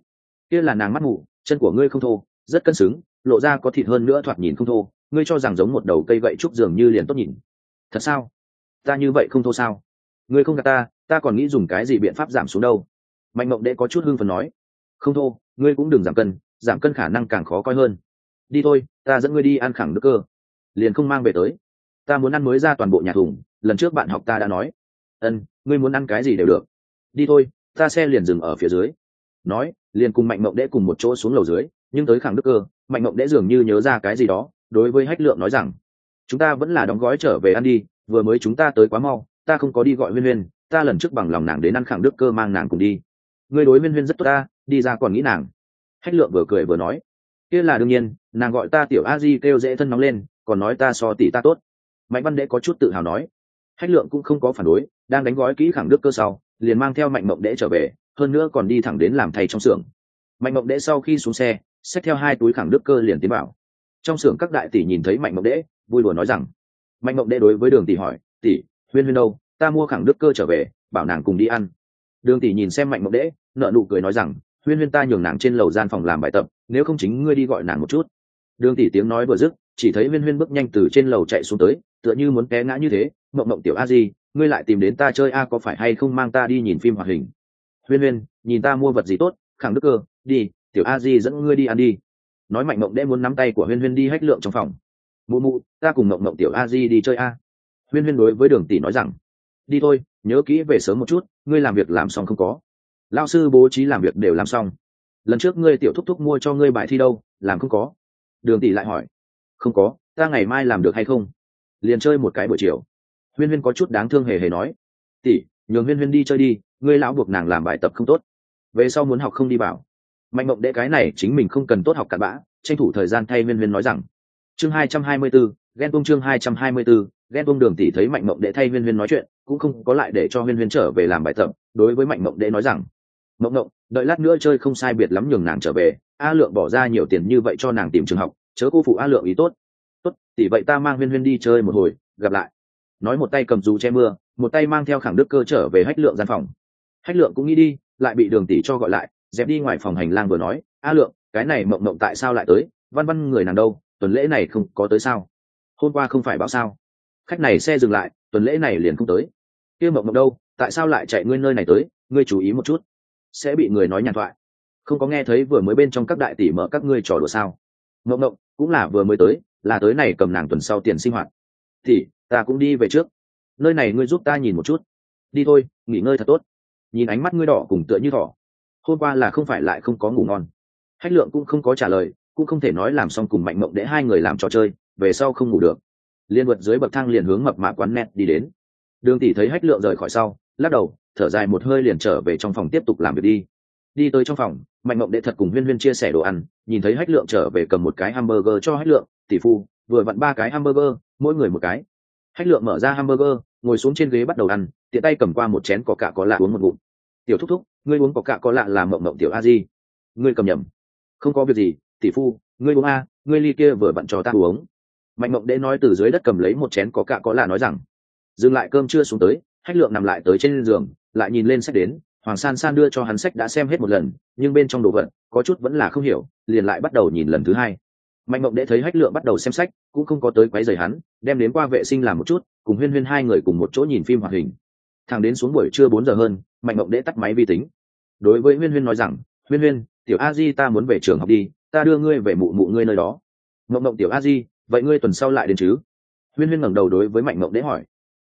A: Kia là nàng mắt mù, chân của ngươi không thô, rất cân xứng, lộ ra có thịt hơn nữa thoạt nhìn không thô. Ngươi cho rằng giống một đầu cây gậy trúc dường như liền tốt nhìn. Thật sao? Ta như vậy không thô sao? Ngươi không gạt ta ta còn nghĩ dùng cái gì biện pháp giảm xuống đâu? Mạnh mộng đễ có chút hưng phần nói không thô, ngươi cũng đừng giảm cân giảm cân khả năng càng khó coi hơn. Đi thôi, ta dẫn ngươi đi ăn khẳng đức cơ. Liền không mang về tới. Ta muốn ăn mới ra toàn bộ nhà thùng, lần trước bạn học ta đã nói. Ân, ngươi muốn ăn cái gì đều được. Đi thôi, ta xe liền dừng ở phía dưới. Nói, liền cùng mạnh mộng đễ cùng một chỗ xuống lầu dưới, nhưng tới khẳng đức cơ, mạnh mộng đễ dường như nhớ ra cái gì đó, đối với hách lượng nói rằng, chúng ta vẫn là đóng gói trở về ăn đi, vừa mới chúng ta tới quá mau, ta không có đi gọi huyên huyên ta lần trước bằng lòng nàng đến ăn khẳng đức cơ mang nàng cùng đi ngươi đối huyên huyên rất tốt ta, đi ra còn nghĩ nàng. Hách lượng vừa cười vừa nói, kia là đương nhiên, nàng gọi ta tiểu a di kêu dễ thân nóng lên, còn nói ta so tỷ ta tốt. Mạnh văn đễ có chút tự hào nói, hách lượng cũng không có phản đối, đang đánh gói kỹ khẳng đức cơ sau, liền mang theo mạnh mộng đễ trở về, hơn nữa còn đi thẳng đến làm thầy trong xưởng. Mạnh mộng đễ sau khi xuống xe, xách theo hai túi khẳng đức cơ liền tiến bảo trong xưởng các đại tỷ nhìn thấy mạnh mộng đễ vui đùa nói rằng, mạnh mộng đễ đối với đường tỷ hỏi, tỷ, huyên huyên đâu? Ta mua khẳng đức cơ trở về, bảo nàng cùng đi ăn đường tỷ nhìn xem mạnh mộng đễ nợ nụ cười nói rằng, huyên huyên ta nhường nàng trên lầu gian phòng làm bài tập, nếu không chính ngươi đi gọi nàng một chút. Đường tỷ tiếng nói vừa dứt, chỉ thấy huyên huyên bước nhanh từ trên lầu chạy xuống tới, tựa như muốn té ngã như thế, mộng mộng tiểu a di, ngươi lại tìm đến ta chơi a có phải hay không mang ta đi nhìn phim hoạt hình? Huyên huyên, nhìn ta mua vật gì tốt, khẳng đức cơ, đi, tiểu a di dẫn ngươi đi ăn đi. Nói mạnh mộng đễ muốn nắm tay của huyên huyên đi hách lượng trong phòng. Mụ mụ, ta cùng mộng mộng tiểu a di đi chơi a. Huyên huyên đối với đường tỷ nói rằng, đi thôi nhớ kỹ về sớm một chút, ngươi làm việc làm xong không có. Lao sư bố trí làm việc đều làm xong. Lần trước ngươi tiểu thúc thúc mua cho ngươi bài thi đâu, làm không có. Đường tỷ lại hỏi. Không có, ta ngày mai làm được hay không? Liền chơi một cái buổi chiều. Huyên huyên có chút đáng thương hề hề nói. Tỷ, nhường huyên huyên đi chơi đi, ngươi lão buộc nàng làm bài tập không tốt. Về sau muốn học không đi bảo mạnh mộng đệ cái này chính mình không cần tốt học cặn bã, tranh thủ thời gian thay huyên huyên nói rằng. Chương hai trăm hai mươi bốn ghen tuông chương hai trăm hai mươi 224, ghen tuông đường tỷ thấy mạnh mộng đệ thay huyên huyên nói chuyện cũng không có lại để cho huyên huyên trở về làm bài tập đối với mạnh mộng đệ nói rằng mộng mộng đợi lát nữa chơi không sai biệt lắm nhường nàng trở về a lượng bỏ ra nhiều tiền như vậy cho nàng tìm trường học chớ cô phụ a lượng ý tốt. Tốt tỷ vậy ta mang huyên huyên đi chơi một hồi gặp lại. Nói một tay cầm dù che mưa một tay mang theo khẳng đức cơ trở về hách lượng gian phòng. Hách lượng cũng nghĩ đi lại bị đường tỷ cho gọi lại dẹp đi ngoài phòng hành lang vừa nói a lượng cái này mộng mộng tại sao lại tới? Văn văn người nàng đâu? Tuần lễ này không có tới sao? Hôm qua không phải báo sao? Khách này xe dừng lại, tuần lễ này liền không tới. Kia mộng mộng đâu, tại sao lại chạy ngươi nơi này tới? Ngươi chú ý một chút. Sẽ bị người nói nhàn thoại. Không có nghe thấy vừa mới bên trong các đại tỷ mở các ngươi trò đùa sao? Mộng mộng, cũng là vừa mới tới, là tới này cầm nàng tuần sau tiền sinh hoạt. Thì ta cũng đi về trước. Nơi này ngươi giúp ta nhìn một chút. Đi thôi, nghỉ ngơi thật tốt. Nhìn ánh mắt ngươi đỏ cùng tựa như thỏ. Hôm qua là không phải lại không có ngủ ngon. Hách lượng cũng không có trả lời, cũng không thể nói làm xong cùng mạnh mộng để hai người làm trò chơi về sau không ngủ được. Liên vượt dưới bậc thang liền hướng mập mạ quán net đi đến. Đường tỷ thấy hách lượng rời khỏi sau, lắc đầu, thở dài một hơi liền trở về trong phòng tiếp tục làm việc đi. Đi tới trong phòng, mạnh mộng đệ thật cùng huyên huyên chia sẻ đồ ăn, nhìn thấy hách lượng trở về cầm một cái hamburger cho hách lượng, tỷ phu, vừa vặn ba cái hamburger, mỗi người một cái. Hách lượng mở ra hamburger, ngồi xuống trên ghế bắt đầu ăn, tiện tay cầm qua một chén có cạ có lạ uống một ngụm. Tiểu thúc thúc, ngươi uống có cạ có lạ là mộng mộng tiểu a di. Ngươi cầm nhầm. Không có việc gì, tỷ phu, ngươi uống a, ngươi ly kia vừa vặn cho ta uống mạnh mộng đệ nói từ dưới đất cầm lấy một chén có cạ có là nói rằng, dừng lại cơm chưa xuống tới hách lượng nằm lại tới trên giường, lại nhìn lên sách đến, hoàng san san đưa cho hắn sách đã xem hết một lần, nhưng bên trong đồ vật, có chút vẫn là không hiểu, liền lại bắt đầu nhìn lần thứ hai. Mạnh mộng đệ thấy hách lượng bắt đầu xem sách, cũng không có tới quấy rầy hắn, đem đến qua vệ sinh làm một chút, cùng huyên huyên hai người cùng một chỗ nhìn phim hoạt hình. Thằng đến xuống buổi trưa bốn giờ hơn, mạnh mộng đệ tắt máy vi tính. Đối với huyên huyên nói rằng, huyên huyên, tiểu a di ta muốn về trường học đi, ta đưa ngươi về mụ mụ ngươi nơi đó. Mộng mộng tiểu a di vậy ngươi tuần sau lại đến chứ? Huyên huyên ngẩng đầu đối với mạnh mộng Đế hỏi.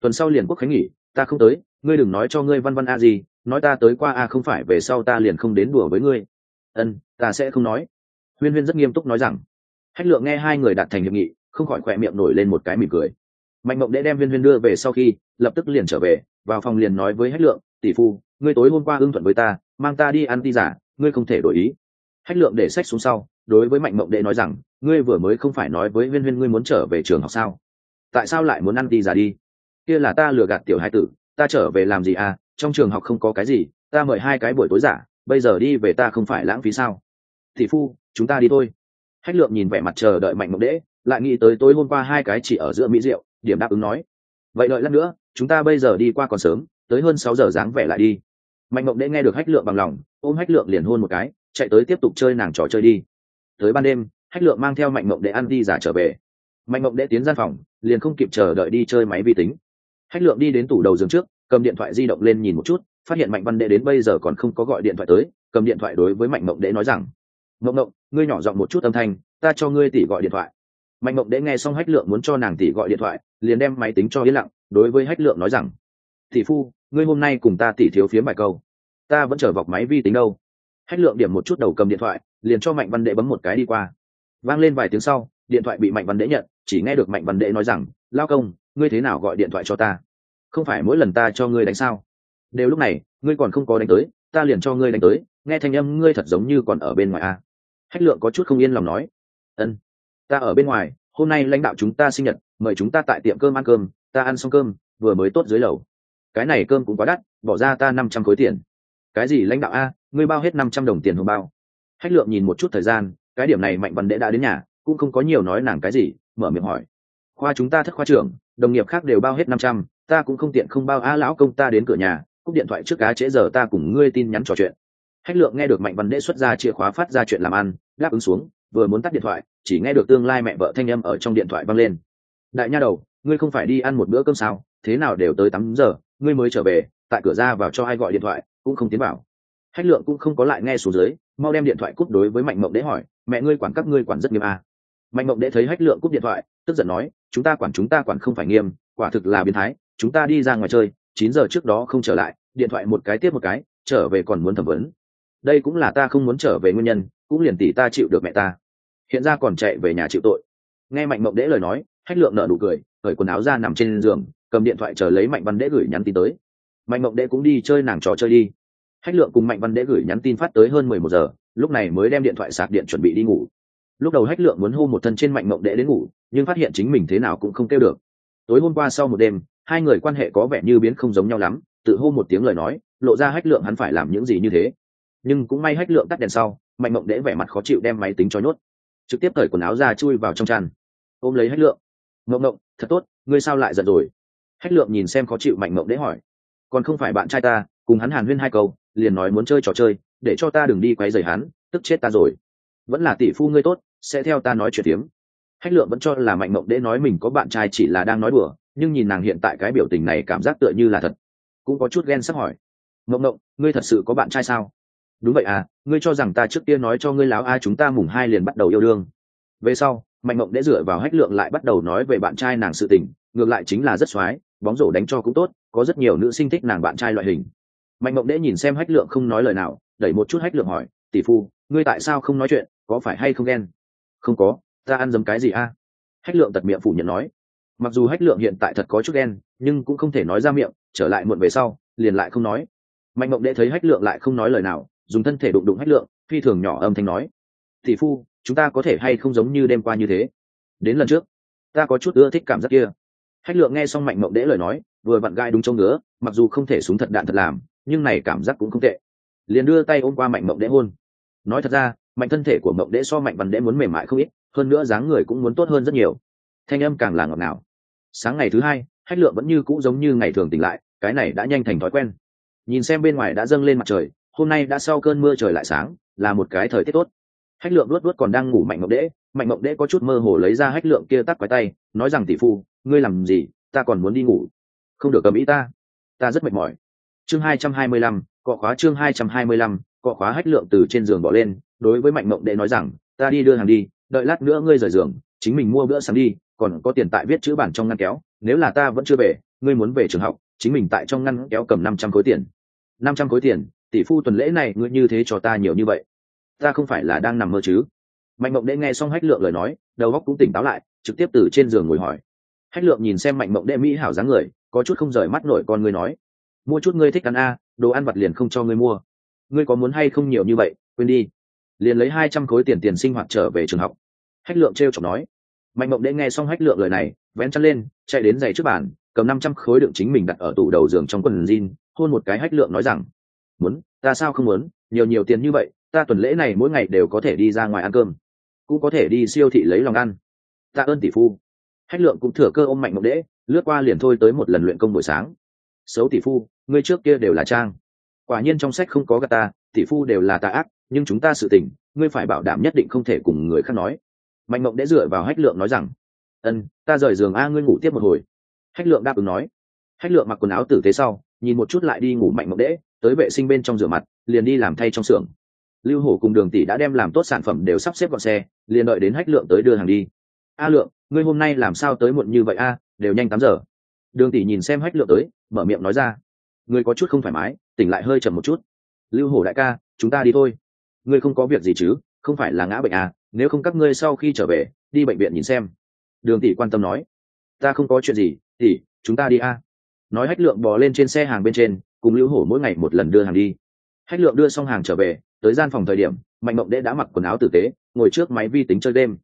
A: Tuần sau liền quốc khánh nghỉ, ta không tới, ngươi đừng nói cho ngươi văn văn a gì nói ta tới qua a không phải về sau ta liền không đến đùa với ngươi. Ân, ta sẽ không nói. Huyên huyên rất nghiêm túc nói rằng. Hách lượng nghe hai người đạt thành hiệp nghị, không khỏi khỏe miệng nổi lên một cái mỉm cười. Mạnh mộng Đế đem huyên huyên đưa về sau khi, lập tức liền trở về, vào phòng liền nói với hách lượng, tỷ phu, ngươi tối hôm qua ưng thuận với ta, mang ta đi ăn ti giả, ngươi không thể đổi ý. Hách lượng để sách xuống sau đối với mạnh mộng đệ nói rằng ngươi vừa mới không phải nói với huyên huyên ngươi muốn trở về trường học sao? Tại sao lại muốn ăn đi giả đi? Kia là ta lừa gạt tiểu hai tử ta trở về làm gì à? Trong trường học không có cái gì ta mời hai cái buổi tối giả bây giờ đi về ta không phải lãng phí sao? Thị phu chúng ta đi thôi. Hách lượng nhìn vẻ mặt chờ đợi mạnh mộng đễ lại nghĩ tới tối hôm qua hai cái chỉ ở giữa mỹ rượu, điểm đáp ứng nói vậy đợi lát nữa chúng ta bây giờ đi qua còn sớm tới hơn sáu giờ dáng vẻ lại đi. Mạnh mộng đễ nghe được hách lượng bằng lòng ôm hách lượng liền hôn một cái chạy tới tiếp tục chơi nàng trò chơi đi tới ban đêm, hách lượng mang theo mạnh mộng đệ ăn đi giả trở về. Mạnh mộng đệ tiến gian phòng, liền không kịp chờ đợi đi chơi máy vi tính. Hách lượng đi đến tủ đầu giường trước, cầm điện thoại di động lên nhìn một chút, phát hiện mạnh văn đệ đến bây giờ còn không có gọi điện thoại tới, cầm điện thoại đối với mạnh mộng đệ nói rằng, mộng mộng, ngươi nhỏ giọng một chút âm thanh, ta cho ngươi tỷ gọi điện thoại. Mạnh mộng đệ nghe xong hách lượng muốn cho nàng tỷ gọi điện thoại, liền đem máy tính cho yên lặng, đối với hách lượng nói rằng, tỷ phu, ngươi hôm nay cùng ta tỷ thiếu phiếm bài câu, ta vẫn chờ vọc máy vi tính đâu. Hách lượng điểm một chút đầu cầm điện thoại liền cho mạnh văn đệ bấm một cái đi qua. Vang lên vài tiếng sau, điện thoại bị mạnh văn đệ nhận, chỉ nghe được mạnh văn đệ nói rằng, lao công, ngươi thế nào gọi điện thoại cho ta? Không phải mỗi lần ta cho ngươi đánh sao? Đều lúc này, ngươi còn không có đánh tới, ta liền cho ngươi đánh tới, nghe thanh âm ngươi thật giống như còn ở bên ngoài a à. hách lượng có chút không yên lòng nói, ân, ta ở bên ngoài, hôm nay lãnh đạo chúng ta sinh nhật, mời chúng ta tại tiệm cơm ăn cơm, ta ăn xong cơm, vừa mới tốt dưới lầu. Cái này cơm cũng quá đắt, bỏ ra ta năm trăm khối tiền. Cái gì lãnh đạo a, ngươi bao hết năm trăm đồng tiền hồng bao? Hách lượng nhìn một chút thời gian, cái điểm này mạnh văn đệ đã đến nhà, cũng không có nhiều nói nàng cái gì, mở miệng hỏi. Khoa chúng ta thất khoa trưởng, đồng nghiệp khác đều bao hết năm trăm, ta cũng không tiện không bao, a, lão công ta đến cửa nhà, cúp điện thoại trước cá trễ giờ ta cùng ngươi tin nhắn trò chuyện. Hách lượng nghe được mạnh văn đệ xuất ra chìa khóa phát ra chuyện làm ăn, đáp ứng xuống, vừa muốn tắt điện thoại, chỉ nghe được tương lai mẹ vợ thanh âm ở trong điện thoại vang lên. Đại nha đầu, ngươi không phải đi ăn một bữa cơm sao, thế nào đều tới tám giờ, ngươi mới trở về, tại cửa ra vào cho ai gọi điện thoại, cũng không tiến vào. Hách lượng cũng không có lại nghe xuống dưới mau đem điện thoại cúp đối với mạnh mộng đế hỏi, mẹ ngươi quản các ngươi quản rất nghiêm à. mạnh mộng đế thấy hách lượng cúp điện thoại, tức giận nói, chúng ta quản chúng ta quản không phải nghiêm, quả thực là biến thái, chúng ta đi ra ngoài chơi, chín giờ trước đó không trở lại, điện thoại một cái tiếp một cái, trở về còn muốn thẩm vấn. Đây cũng là ta không muốn trở về nguyên nhân, cũng liền tỷ ta chịu được mẹ ta. Hiện ra còn chạy về nhà chịu tội. Nghe mạnh mộng đễ lời nói, hách lượng nợ nụ cười, cởi quần áo ra nằm trên giường, cầm điện thoại chờ lấy mạnh văn đễ gửi nhắn tin tới. Mạnh mộng đễ cũng đi chơi nàng trò chơi đi hách lượng cùng mạnh văn đễ gửi nhắn tin phát tới hơn mười một giờ, lúc này mới đem điện thoại sạc điện chuẩn bị đi ngủ. Lúc đầu hách lượng muốn hô một thân trên mạnh mộng đễ đến ngủ, nhưng phát hiện chính mình thế nào cũng không kêu được. Tối hôm qua sau một đêm, hai người quan hệ có vẻ như biến không giống nhau lắm, tự hô một tiếng lời nói, lộ ra hách lượng hắn phải làm những gì như thế. Nhưng cũng may hách lượng tắt đèn sau, mạnh mộng đễ vẻ mặt khó chịu đem máy tính cho nhốt. Trực tiếp cởi quần áo ra chui vào trong chăn. Ôm lấy hách lượng. Mộng mộng, thật tốt, ngươi sao lại giận rồi? Hách lượng nhìn xem khó chịu mạnh mộng đễ hỏi. Còn không phải bạn trai ta, cùng hắn hàn huyên hai câu liền nói muốn chơi trò chơi, để cho ta đừng đi quấy rầy hắn, tức chết ta rồi. Vẫn là tỷ phu ngươi tốt, sẽ theo ta nói chuyện tiếm hách lượng vẫn cho là mạnh mộng đễ nói mình có bạn trai chỉ là đang nói đùa, nhưng nhìn nàng hiện tại cái biểu tình này cảm giác tựa như là thật. Cũng có chút ghen sắc hỏi. Mộng mộng, ngươi thật sự có bạn trai sao? Đúng vậy à ngươi cho rằng ta trước kia nói cho ngươi láo a, chúng ta mùng hai liền bắt đầu yêu đương. Về sau, mạnh mộng đễ dựa vào hách lượng lại bắt đầu nói về bạn trai nàng sự tình, ngược lại chính là rất x bóng rổ đánh cho cũng tốt, có rất nhiều nữ sinh thích nàng bạn trai loại hình mạnh mộng đễ nhìn xem hách lượng không nói lời nào, đẩy một chút hách lượng hỏi, tỷ phu, ngươi tại sao không nói chuyện, có phải hay không ghen? Không có, ta ăn dấm cái gì a? Hách lượng tật miệng phủ nhận nói. Mặc dù hách lượng hiện tại thật có chút ghen, nhưng cũng không thể nói ra miệng, trở lại muộn về sau, liền lại không nói. Mạnh mộng đệ thấy hách lượng lại không nói lời nào, dùng thân thể đụng đụng hách lượng, phi thường nhỏ âm thanh nói thị phu, chúng ta có thể hay không giống như đêm qua như thế? Đến lần trước, ta có chút ưa thích cảm giác kia. Hách lượng nghe xong mạnh mộng đễ lời nói, vừa vặn gai đúng chỗ ngứa, mặc dù không thể súng thật đạn thật làm nhưng này cảm giác cũng không tệ. Liền đưa tay ôm qua mạnh mộng đễ hôn. Nói thật ra, mạnh thân thể của mộng đễ so mạnh văn đễ muốn mềm mại không ít, hơn nữa dáng người cũng muốn tốt hơn rất nhiều. Thanh âm càng là ngọt ngào. Sáng ngày thứ hai, hách lượng vẫn như cũ giống như ngày thường tỉnh lại, cái này đã nhanh thành thói quen. Nhìn xem bên ngoài đã dâng lên mặt trời, hôm nay đã sau cơn mưa trời lại sáng, là một cái thời tiết tốt. Hách lượng luốt luốt còn đang ngủ mạnh ngọc đễ mạnh ngọc đễ có chút mơ hồ lấy ra hách lượng kia tắt quái tay, nói rằng, tỷ phu, ngươi làm gì? Ta còn muốn đi ngủ. Không được cầm ý ta. Ta rất mệt mỏi chương hai trăm hai mươi lăm, cọ khóa chương hai trăm hai mươi lăm, cọ khóa hách lượng từ trên giường bỏ lên, đối với mạnh mộng đệ nói rằng, ta đi đưa hàng đi, đợi lát nữa ngươi rời giường, chính mình mua bữa sáng đi, còn có tiền tại viết chữ bản trong ngăn kéo, nếu là ta vẫn chưa về, ngươi muốn về trường học, chính mình tại trong ngăn kéo cầm năm trăm khối tiền. Năm trăm khối tiền, tỷ phu tuần lễ này ngươi như thế cho ta nhiều như vậy. Ta không phải là đang nằm mơ chứ? Mạnh mộng đệ nghe xong hách lượng lời nói, đầu óc cũng tỉnh táo lại, trực tiếp từ trên giường ngồi hỏi. Hách lượng nhìn xem mạnh mộng đệ mỹ hảo dáng người, có chút không rời mắt nổi con ngươi nói mua chút ngươi thích ăn a, đồ ăn vặt liền không cho ngươi mua. Ngươi có muốn hay không nhiều như vậy, quên đi. Liền lấy hai trăm khối tiền tiền sinh hoạt trở về trường học. Hách lượng t r e o chọc nói. Mạnh mộng đệ nghe xong hách lượng lời này, vén chăn lên, chạy đến giày trước bàn, cầm năm trăm khối đựng chính mình đặt ở tủ đầu giường trong quần jean, hôn một cái hách lượng nói rằng, muốn, ta sao không muốn? Nhiều nhiều tiền như vậy, ta tuần lễ này mỗi ngày đều có thể đi ra ngoài ăn cơm, cũng có thể đi siêu thị lấy lòng ăn. Tạ ơn tỷ phu. Hách lượng cũng thừa cơ ôm mạnh mộng đễ lướt qua liền thôi tới một lần luyện công buổi sáng xấu tỷ phu, ngươi trước kia đều là trang. Quả nhiên trong sách không có gà ta, tỷ phu đều là tà ác, nhưng chúng ta sự tình, ngươi phải bảo đảm nhất định không thể cùng người khác nói. Mạnh mộng đã dựa vào hách lượng nói rằng, ân, ta rời giường a, ngươi ngủ tiếp một hồi. Hách lượng đáp ứng nói. Hách lượng mặc quần áo tử tế sau, nhìn một chút lại đi ngủ mạnh mộng đễ, tới vệ sinh bên trong rửa mặt, liền đi làm thay trong xưởng. Lưu hổ cùng đường tỷ đã đem làm tốt sản phẩm đều sắp xếp gọn xe, liền đợi đến hách lượng tới đưa hàng đi. A lượng, ngươi hôm nay làm sao tới muộn như vậy a, đều nhanh tám giờ đường tỷ nhìn xem hách lượng tới, mở miệng nói ra. Ngươi có chút không thoải mái, tỉnh lại hơi chậm một chút. Lưu hổ đại ca, chúng ta đi thôi. Ngươi không có việc gì chứ, không phải là ngã bệnh à nếu không các ngươi sau khi trở về, đi bệnh viện nhìn xem. Đường tỷ quan tâm nói. Ta không có chuyện gì, tỷ, chúng ta đi a. Nói hách lượng bò lên trên xe hàng bên trên, cùng lưu hổ mỗi ngày một lần đưa hàng đi. Hách lượng đưa xong hàng trở về, tới gian phòng thời điểm, mạnh mộng đễ đã mặc quần áo tử tế, ngồi trước máy vi tính chơi đêm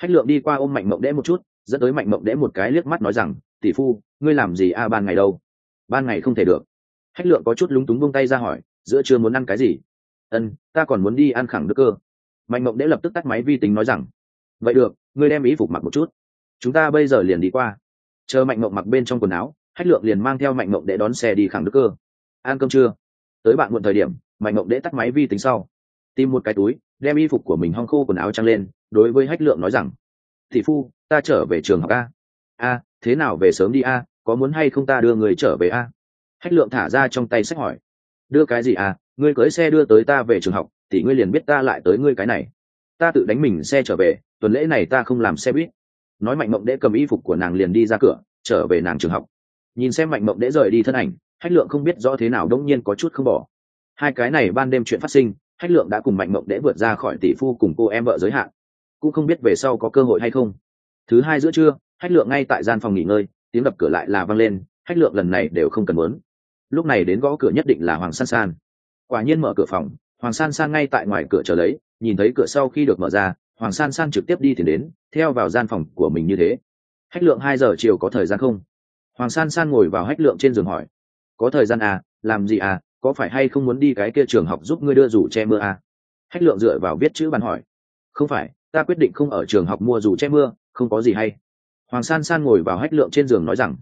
A: hách lượng đi qua ôm mạnh mộng đễ một chút, dẫn tới mạnh mộng đễ một cái liếc mắt nói rằng tỷ phu, ngươi làm gì a ban ngày đâu? Ban ngày không thể được. Hách lượng có chút lúng túng buông tay ra hỏi, giữa chưa muốn ăn cái gì? Ân, ta còn muốn đi ăn khẳng đức cơ. Mạnh mộng đễ lập tức tắt máy vi tính nói rằng, vậy được, ngươi đem ý phục mặc một chút. Chúng ta bây giờ liền đi qua. Chờ mạnh mộng mặc bên trong quần áo, hách lượng liền mang theo mạnh mộng để đón xe đi khẳng đức cơ. Ăn cơm trưa. Tới bạn muộn thời điểm, mạnh mộng để tắt máy vi tính sau, tìm một cái túi, đem y phục của mình hong khô quần áo trăng lên, đối với hách lượng nói rằng thị phu, ta trở về trường học a. A thế nào về sớm đi a, có muốn hay không ta đưa người trở về a? Hách lượng thả ra trong tay sách hỏi. Đưa cái gì a, ngươi cưới xe đưa tới ta về trường học, thì ngươi liền biết ta lại tới ngươi cái này. Ta tự đánh mình xe trở về, tuần lễ này ta không làm xe buýt. Nói mạnh mộng đễ cầm y phục của nàng liền đi ra cửa, trở về nàng trường học. Nhìn xem mạnh mộng đễ rời đi thân ảnh, hách lượng không biết rõ thế nào đông nhiên có chút không bỏ. Hai cái này ban đêm chuyện phát sinh, hách lượng đã cùng mạnh mộng đễ vượt ra khỏi tỷ phu cùng cô em vợ giới hạn. Cũng không biết về sau có cơ hội hay không. Thứ hai giữa trưa hách lượng ngay tại gian phòng nghỉ ngơi, tiếng đập cửa lại là vang lên, hách lượng lần này đều không cần muốn. Lúc này đến gõ cửa nhất định là hoàng san san. Quả nhiên mở cửa phòng, hoàng san san ngay tại ngoài cửa chờ lấy, nhìn thấy cửa sau khi được mở ra, hoàng san san trực tiếp đi tìm đến, theo vào gian phòng của mình như thế. Hách lượng hai giờ chiều có thời gian không? Hoàng san san ngồi vào hách lượng trên giường hỏi. Có thời gian à làm gì à có phải hay không muốn đi cái kia trường học giúp ngươi đưa rủ che mưa à? Hách lượng dựa vào viết chữ bàn hỏi. Không phải, ta quyết định không ở trường học mua dù che mưa, không có gì hay hoàng san san ngồi vào hách lượng trên giường nói rằng,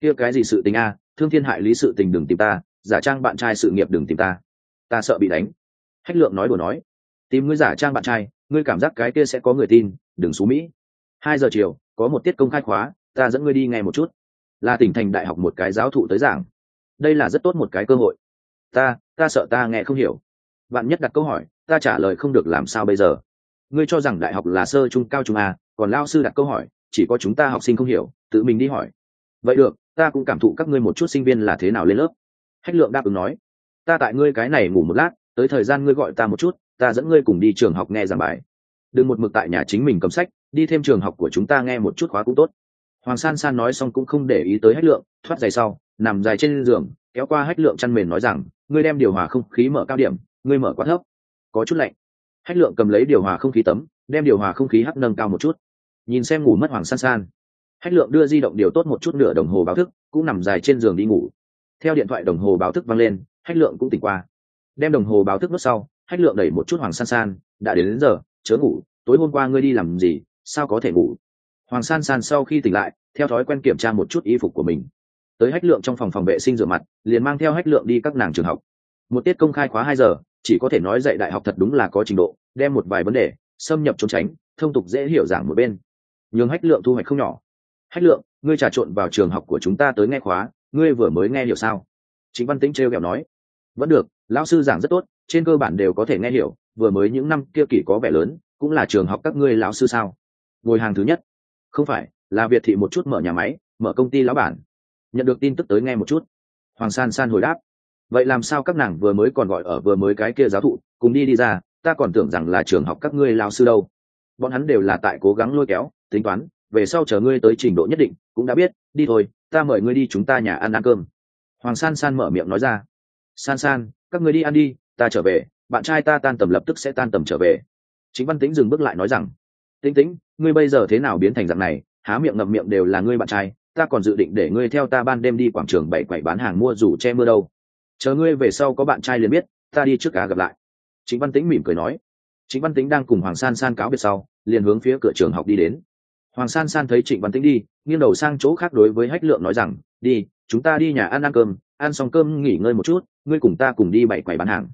A: kia cái gì sự tình à thương thiên hại lý sự tình đừng tìm ta, giả trang bạn trai sự nghiệp đừng tìm ta. Ta sợ bị đánh. Hách lượng nói đùa nói, tìm ngươi giả trang bạn trai, ngươi cảm giác cái kia sẽ có người tin, đừng xú mỹ. Hai giờ chiều, có một tiết công khai khóa, ta dẫn ngươi đi nghe một chút. Là tỉnh thành đại học một cái giáo thụ tới giảng. Đây là rất tốt một cái cơ hội. Ta ta sợ ta nghe không hiểu. Bạn nhất đặt câu hỏi, ta trả lời không được làm sao bây giờ? Ngươi cho rằng đại học là sơ trung, cao trung a còn lao sư đặt câu hỏi chỉ có chúng ta học sinh không hiểu, tự mình đi hỏi. Vậy được, ta cũng cảm thụ các ngươi một chút sinh viên là thế nào lên lớp. Hách lượng đáp ứng nói. Ta tại ngươi cái này ngủ một lát, tới thời gian ngươi gọi ta một chút, ta dẫn ngươi cùng đi trường học nghe giảng bài. Đừng một mực tại nhà chính mình cầm sách, đi thêm trường học của chúng ta nghe một chút khóa cũng tốt. Hoàng san san nói xong cũng không để ý tới hách lượng, thoát giày sau, nằm dài trên giường, kéo qua hách lượng chăn mền nói rằng, ngươi đem điều hòa không khí mở cao điểm, ngươi mở quá thấp, có chút lạnh. Hách lượng cầm lấy điều hòa không khí tấm, đem điều hòa không khí hắc nâng cao một chút nhìn xem ngủ mất hoàng san san. Hách lượng đưa di động điều tốt một chút nửa đồng hồ báo thức cũng nằm dài trên giường đi ngủ. Theo điện thoại đồng hồ báo thức vang lên hách lượng cũng tỉnh qua. Đem đồng hồ báo thức bước sau hách lượng đẩy một chút hoàng san san đã đến, đến giờ chớ ngủ tối hôm qua ngươi đi làm gì sao có thể ngủ? Hoàng san san sau khi tỉnh lại theo thói quen kiểm tra một chút y phục của mình. Tới hách lượng trong phòng phòng vệ sinh rửa mặt liền mang theo hách lượng đi các nàng trường học. Một tiết công khai khóa hai giờ chỉ có thể nói dạy đại học thật đúng là có trình độ đem một vài vấn đề xâm nhập trốn tránh thông tục dễ hiểu giảng một bên nhường hách lượng thu hoạch không nhỏ. Hách lượng, ngươi trà trộn vào trường học của chúng ta tới nghe khóa, ngươi vừa mới nghe hiểu sao? Chính văn tĩnh trêu kẹo nói. Vẫn được, lão sư giảng rất tốt, trên cơ bản đều có thể nghe hiểu, vừa mới những năm kia kỷ có vẻ lớn, cũng là trường học các ngươi lão sư sao? Ngồi hàng thứ nhất. Không phải, là việt thị một chút mở nhà máy, mở công ty lão bản. Nhận được tin tức tới nghe một chút. Hoàng san san hồi đáp. Vậy làm sao các nàng vừa mới còn gọi ở vừa mới cái kia giáo thụ, cùng đi đi ra, ta còn tưởng rằng là trường học các ngươi lao sư đâu. Bọn hắn đều là tại cố gắng lôi kéo tính toán, về sau chờ ngươi tới trình độ nhất định, cũng đã biết, đi thôi, ta mời ngươi đi chúng ta nhà ăn ăn cơm. Hoàng san san mở miệng nói ra. San san, các ngươi đi ăn đi, ta trở về, bạn trai ta tan tầm lập tức sẽ tan tầm trở về. Chính văn tĩnh dừng bước lại nói rằng, tĩnh tĩnh, ngươi bây giờ thế nào biến thành dạng này? Há miệng ngậm miệng đều là ngươi bạn trai, ta còn dự định để ngươi theo ta ban đêm đi quảng trường bảy quậy bán hàng mua dù che mưa đâu. Chờ ngươi về sau có bạn trai liền biết, ta đi trước cá gặp lại. Chính văn tĩnh mỉm cười nói. Chính văn tính đang cùng hoàng san san cáo biệt sau, liền hướng phía cửa trường học đi đến hoàng san san thấy trịnh văn Tĩnh đi, nghiêng đầu sang chỗ khác đối với hách lượng nói rằng, đi, chúng ta đi nhà ăn ăn cơm, ăn xong cơm nghỉ ngơi một chút, ngươi cùng ta cùng đi bảy quầy bán hàng.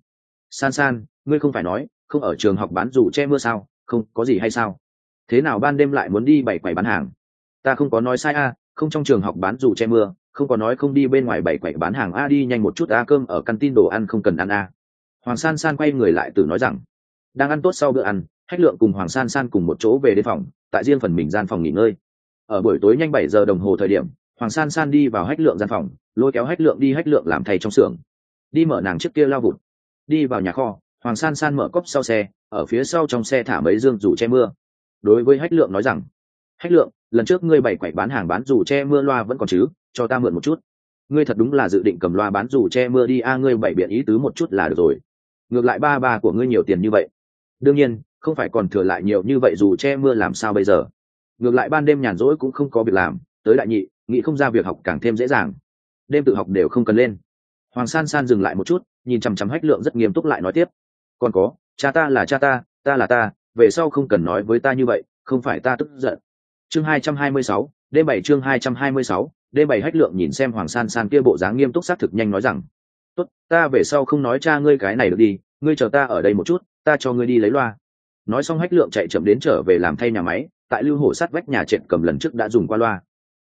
A: San san, ngươi không phải nói, không ở trường học bán dù che mưa sao, không, có gì hay sao? Thế nào ban đêm lại muốn đi bảy quầy bán hàng? Ta không có nói sai a, không trong trường học bán dù che mưa, không có nói không đi bên ngoài bảy quầy bán hàng a, đi nhanh một chút a, cơm ở căn tin đồ ăn không cần ăn a. Hoàng san san quay người lại từ nói rằng, đang ăn tốt sau bữa ăn hách lượng cùng hoàng san san cùng một chỗ về đến phòng, tại riêng phần mình gian phòng nghỉ ngơi. Ở buổi tối nhanh bảy giờ đồng hồ thời điểm, hoàng san san đi vào hách lượng gian phòng, lôi kéo hách lượng đi hách lượng làm thầy trong xưởng. Đi mở nàng trước kia lao vụt. Đi vào nhà kho, hoàng san san mở cốc sau xe, ở phía sau trong xe thả mấy dương dù che mưa. Đối với hách lượng nói rằng, hách lượng, lần trước ngươi bày quậy bán hàng bán dù che mưa loa vẫn còn chứ, cho ta mượn một chút. Ngươi thật đúng là dự định cầm loa bán dù che mưa đi, a, ngươi bày biện ý tứ một chút là được rồi. Ngược lại ba ba của ngươi nhiều tiền như vậy. Đương nhiên không phải còn thừa lại nhiều như vậy dù che mưa làm sao bây giờ. Ngược lại ban đêm nhàn rỗi cũng không có việc làm, tới đại nhị, nghĩ không ra việc học càng thêm dễ dàng. Đêm tự học đều không cần lên. Hoàng san san dừng lại một chút, nhìn chằm chằm hách lượng rất nghiêm túc lại nói tiếp. Còn có, cha ta là cha ta ta là ta, về sau không cần nói với ta như vậy, không phải ta tức giận. Chương hai trăm hai mươi sáu, đêm bảy chương hai trăm hai mươi sáu, đêm bảy hách lượng nhìn xem hoàng san san kia bộ dáng nghiêm túc xác thực nhanh nói rằng, tốt, ta về sau không nói cha ngươi cái này được đi, ngươi chờ ta ở đây một chút, ta cho ngươi đi lấy loa nói xong hách lượng chạy chậm đến trở về làm thay nhà máy, tại lưu hồ sắt vách nhà trệt cầm lần trước đã dùng qua loa.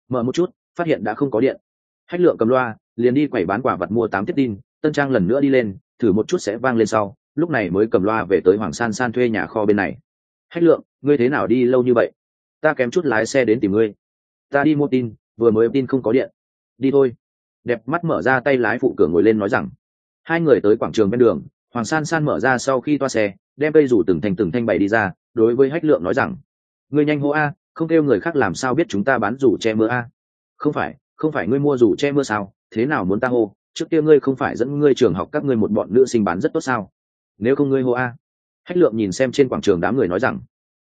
A: Mở một chút, phát hiện đã không có điện. Hách lượng cầm loa, liền đi quẩy bán quả vật mua tám tiết tin, tân trang lần nữa đi lên, thử một chút sẽ vang lên sau, lúc này mới cầm loa về tới hoàng san san thuê nhà kho bên này. Hách lượng, ngươi thế nào đi lâu như vậy? Ta kém chút lái xe đến tìm ngươi. Ta đi mua tin, vừa mới tin không có điện. Đi thôi. Đẹp mắt mở ra tay lái phụ cửa ngồi lên nói rằng. Hai người tới quảng trường bên đường, hoàng san san mở ra sau khi toa xe đem cây rủ từng thành từng thanh bày đi ra, đối với hách lượng nói rằng, ngươi nhanh hô a, không kêu người khác làm sao biết chúng ta bán rủ che mưa a? Không phải không phải ngươi mua rủ che mưa sao? Thế nào muốn ta hô? Trước kia ngươi không phải dẫn ngươi trường học các ngươi một bọn nữ sinh bán rất tốt sao? Nếu không ngươi hô a. Hách lượng nhìn xem trên quảng trường đám người nói rằng,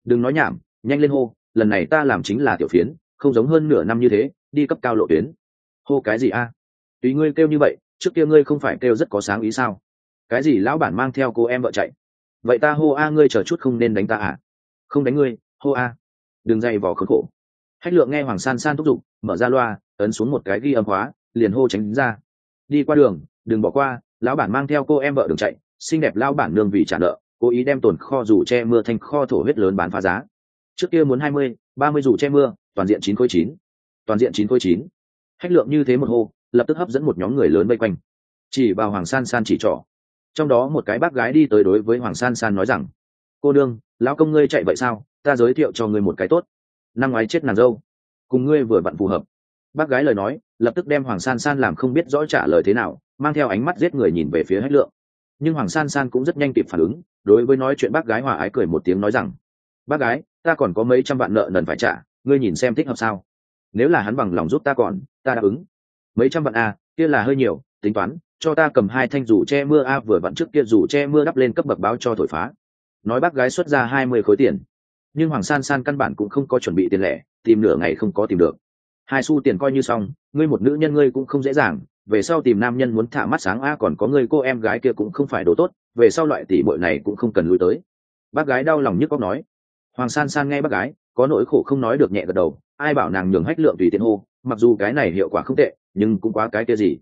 A: đừng nói nhảm, nhanh lên hô, lần này ta làm chính là tiểu phiến, không giống hơn nửa năm như thế, đi cấp cao lộ tuyến. Hô cái gì a? Tùy ngươi kêu như vậy, trước kia ngươi không phải kêu rất có sáng ý sao? Cái gì lão bản mang theo cô em vợ chạy vậy ta hô a ngươi chờ chút không nên đánh ta à? Không đánh ngươi, hô a. Đừng dày vỏ khốn khổ. Hách lượng nghe hoàng san san thúc giục, mở ra loa, ấn xuống một cái ghi âm hóa, liền hô tránh ra. Đi qua đường, đừng bỏ qua, lão bản mang theo cô em vợ đường chạy, xinh đẹp lão bản nương vì trả nợ, cố ý đem tồn kho dù che mưa thành kho thổ huyết lớn bán phá giá. Trước kia muốn hai mươi, ba mươi dù che mưa, toàn diện chín khối chín. Toàn diện chín khối chín. Hách lượng như thế một hô, lập tức hấp dẫn một nhóm người lớn vây quanh. Chỉ vào hoàng san san chỉ trỏ trong đó một cái bác gái đi tới đối với hoàng san san nói rằng cô đương lão công ngươi chạy vậy sao? Ta giới thiệu cho ngươi một cái tốt. Năm ngoái chết nàng dâu. Cùng ngươi vừa vặn phù hợp. Bác gái lời nói lập tức đem hoàng san san làm không biết rõ trả lời thế nào mang theo ánh mắt giết người nhìn về phía hết lượng. Nhưng hoàng san san cũng rất nhanh kịp phản ứng đối với nói chuyện bác gái hòa ái cười một tiếng nói rằng bác gái ta còn có mấy trăm vạn nợ nần phải trả ngươi nhìn xem thích hợp sao? Nếu là hắn bằng lòng giúp ta còn ta đáp ứng. Mấy trăm vạn a à, kia là hơi nhiều tính toán cho ta cầm hai thanh dù che mưa a, vừa vặn trước kia dù che mưa đắp lên cấp bậc báo cho thổi phá. Nói bác gái xuất ra hai mươi khối tiền. Nhưng hoàng san san căn bản cũng không có chuẩn bị tiền lẻ, tìm nửa ngày không có tìm được. Hai xu tiền coi như xong, ngươi một nữ nhân ngươi cũng không dễ dàng, về sau tìm nam nhân muốn thả mắt sáng a, còn có người cô em gái kia cũng không phải đồ tốt, về sau loại tỷ bội này cũng không cần lui tới. Bác gái đau lòng nhức cóc nói. Hoàng san san nghe bác gái, có nỗi khổ không nói được nhẹ gật đầu, ai bảo nàng nhường hách lượng tùy tiện hô, mặc dù cái này hiệu quả không tệ, nhưng cũng quá cái kia gì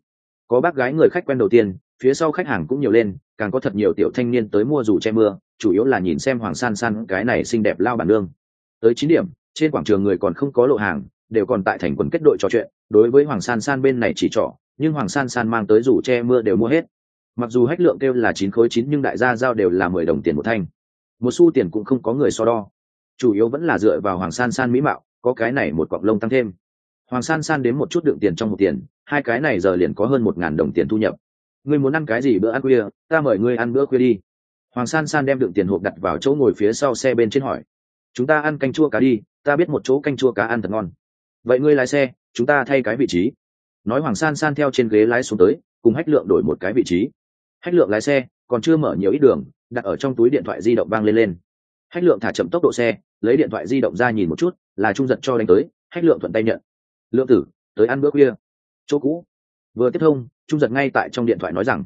A: có bác gái người khách quen đầu tiên, phía sau khách hàng cũng nhiều lên, càng có thật nhiều tiểu thanh niên tới mua dù che mưa, chủ yếu là nhìn xem hoàng san san, cái này xinh đẹp lao bản lương. Tới chín điểm, trên quảng trường người còn không có lộ hàng, đều còn tại thành quần kết đội trò chuyện, đối với hoàng san san bên này chỉ trỏ, nhưng hoàng san san mang tới dù che mưa đều mua hết. Mặc dù hách lượng kêu là chín khối chín, nhưng đại gia giao đều là mười đồng tiền một thanh. Một xu tiền cũng không có người so đo. Chủ yếu vẫn là dựa vào hoàng san san mỹ mạo, có cái này một quặng lông tăng thêm hoàng san san đến một chút đựng tiền trong một tiền, hai cái này giờ liền có hơn một ngàn đồng tiền thu nhập. Ngươi muốn ăn cái gì bữa ăn khuya, ta mời ngươi ăn bữa khuya đi. Hoàng san san đem đựng tiền hộp đặt vào chỗ ngồi phía sau xe bên trên hỏi. Chúng ta ăn canh chua cá đi, ta biết một chỗ canh chua cá ăn thật ngon. Vậy ngươi lái xe, chúng ta thay cái vị trí. Nói hoàng san san theo trên ghế lái xuống tới, cùng hách lượng đổi một cái vị trí. Hách lượng lái xe, còn chưa mở nhiều ít đường, đặt ở trong túi điện thoại di động vang lên lên. Hách lượng thả chậm tốc độ xe, lấy điện thoại di động ra nhìn một chút, là trung giật cho đánh tới, hách lượng thuận tay nhận lượng tử, tới ăn bữa khuya. Chỗ cũ. Vừa tiếp thông, trung giật ngay tại trong điện thoại nói rằng,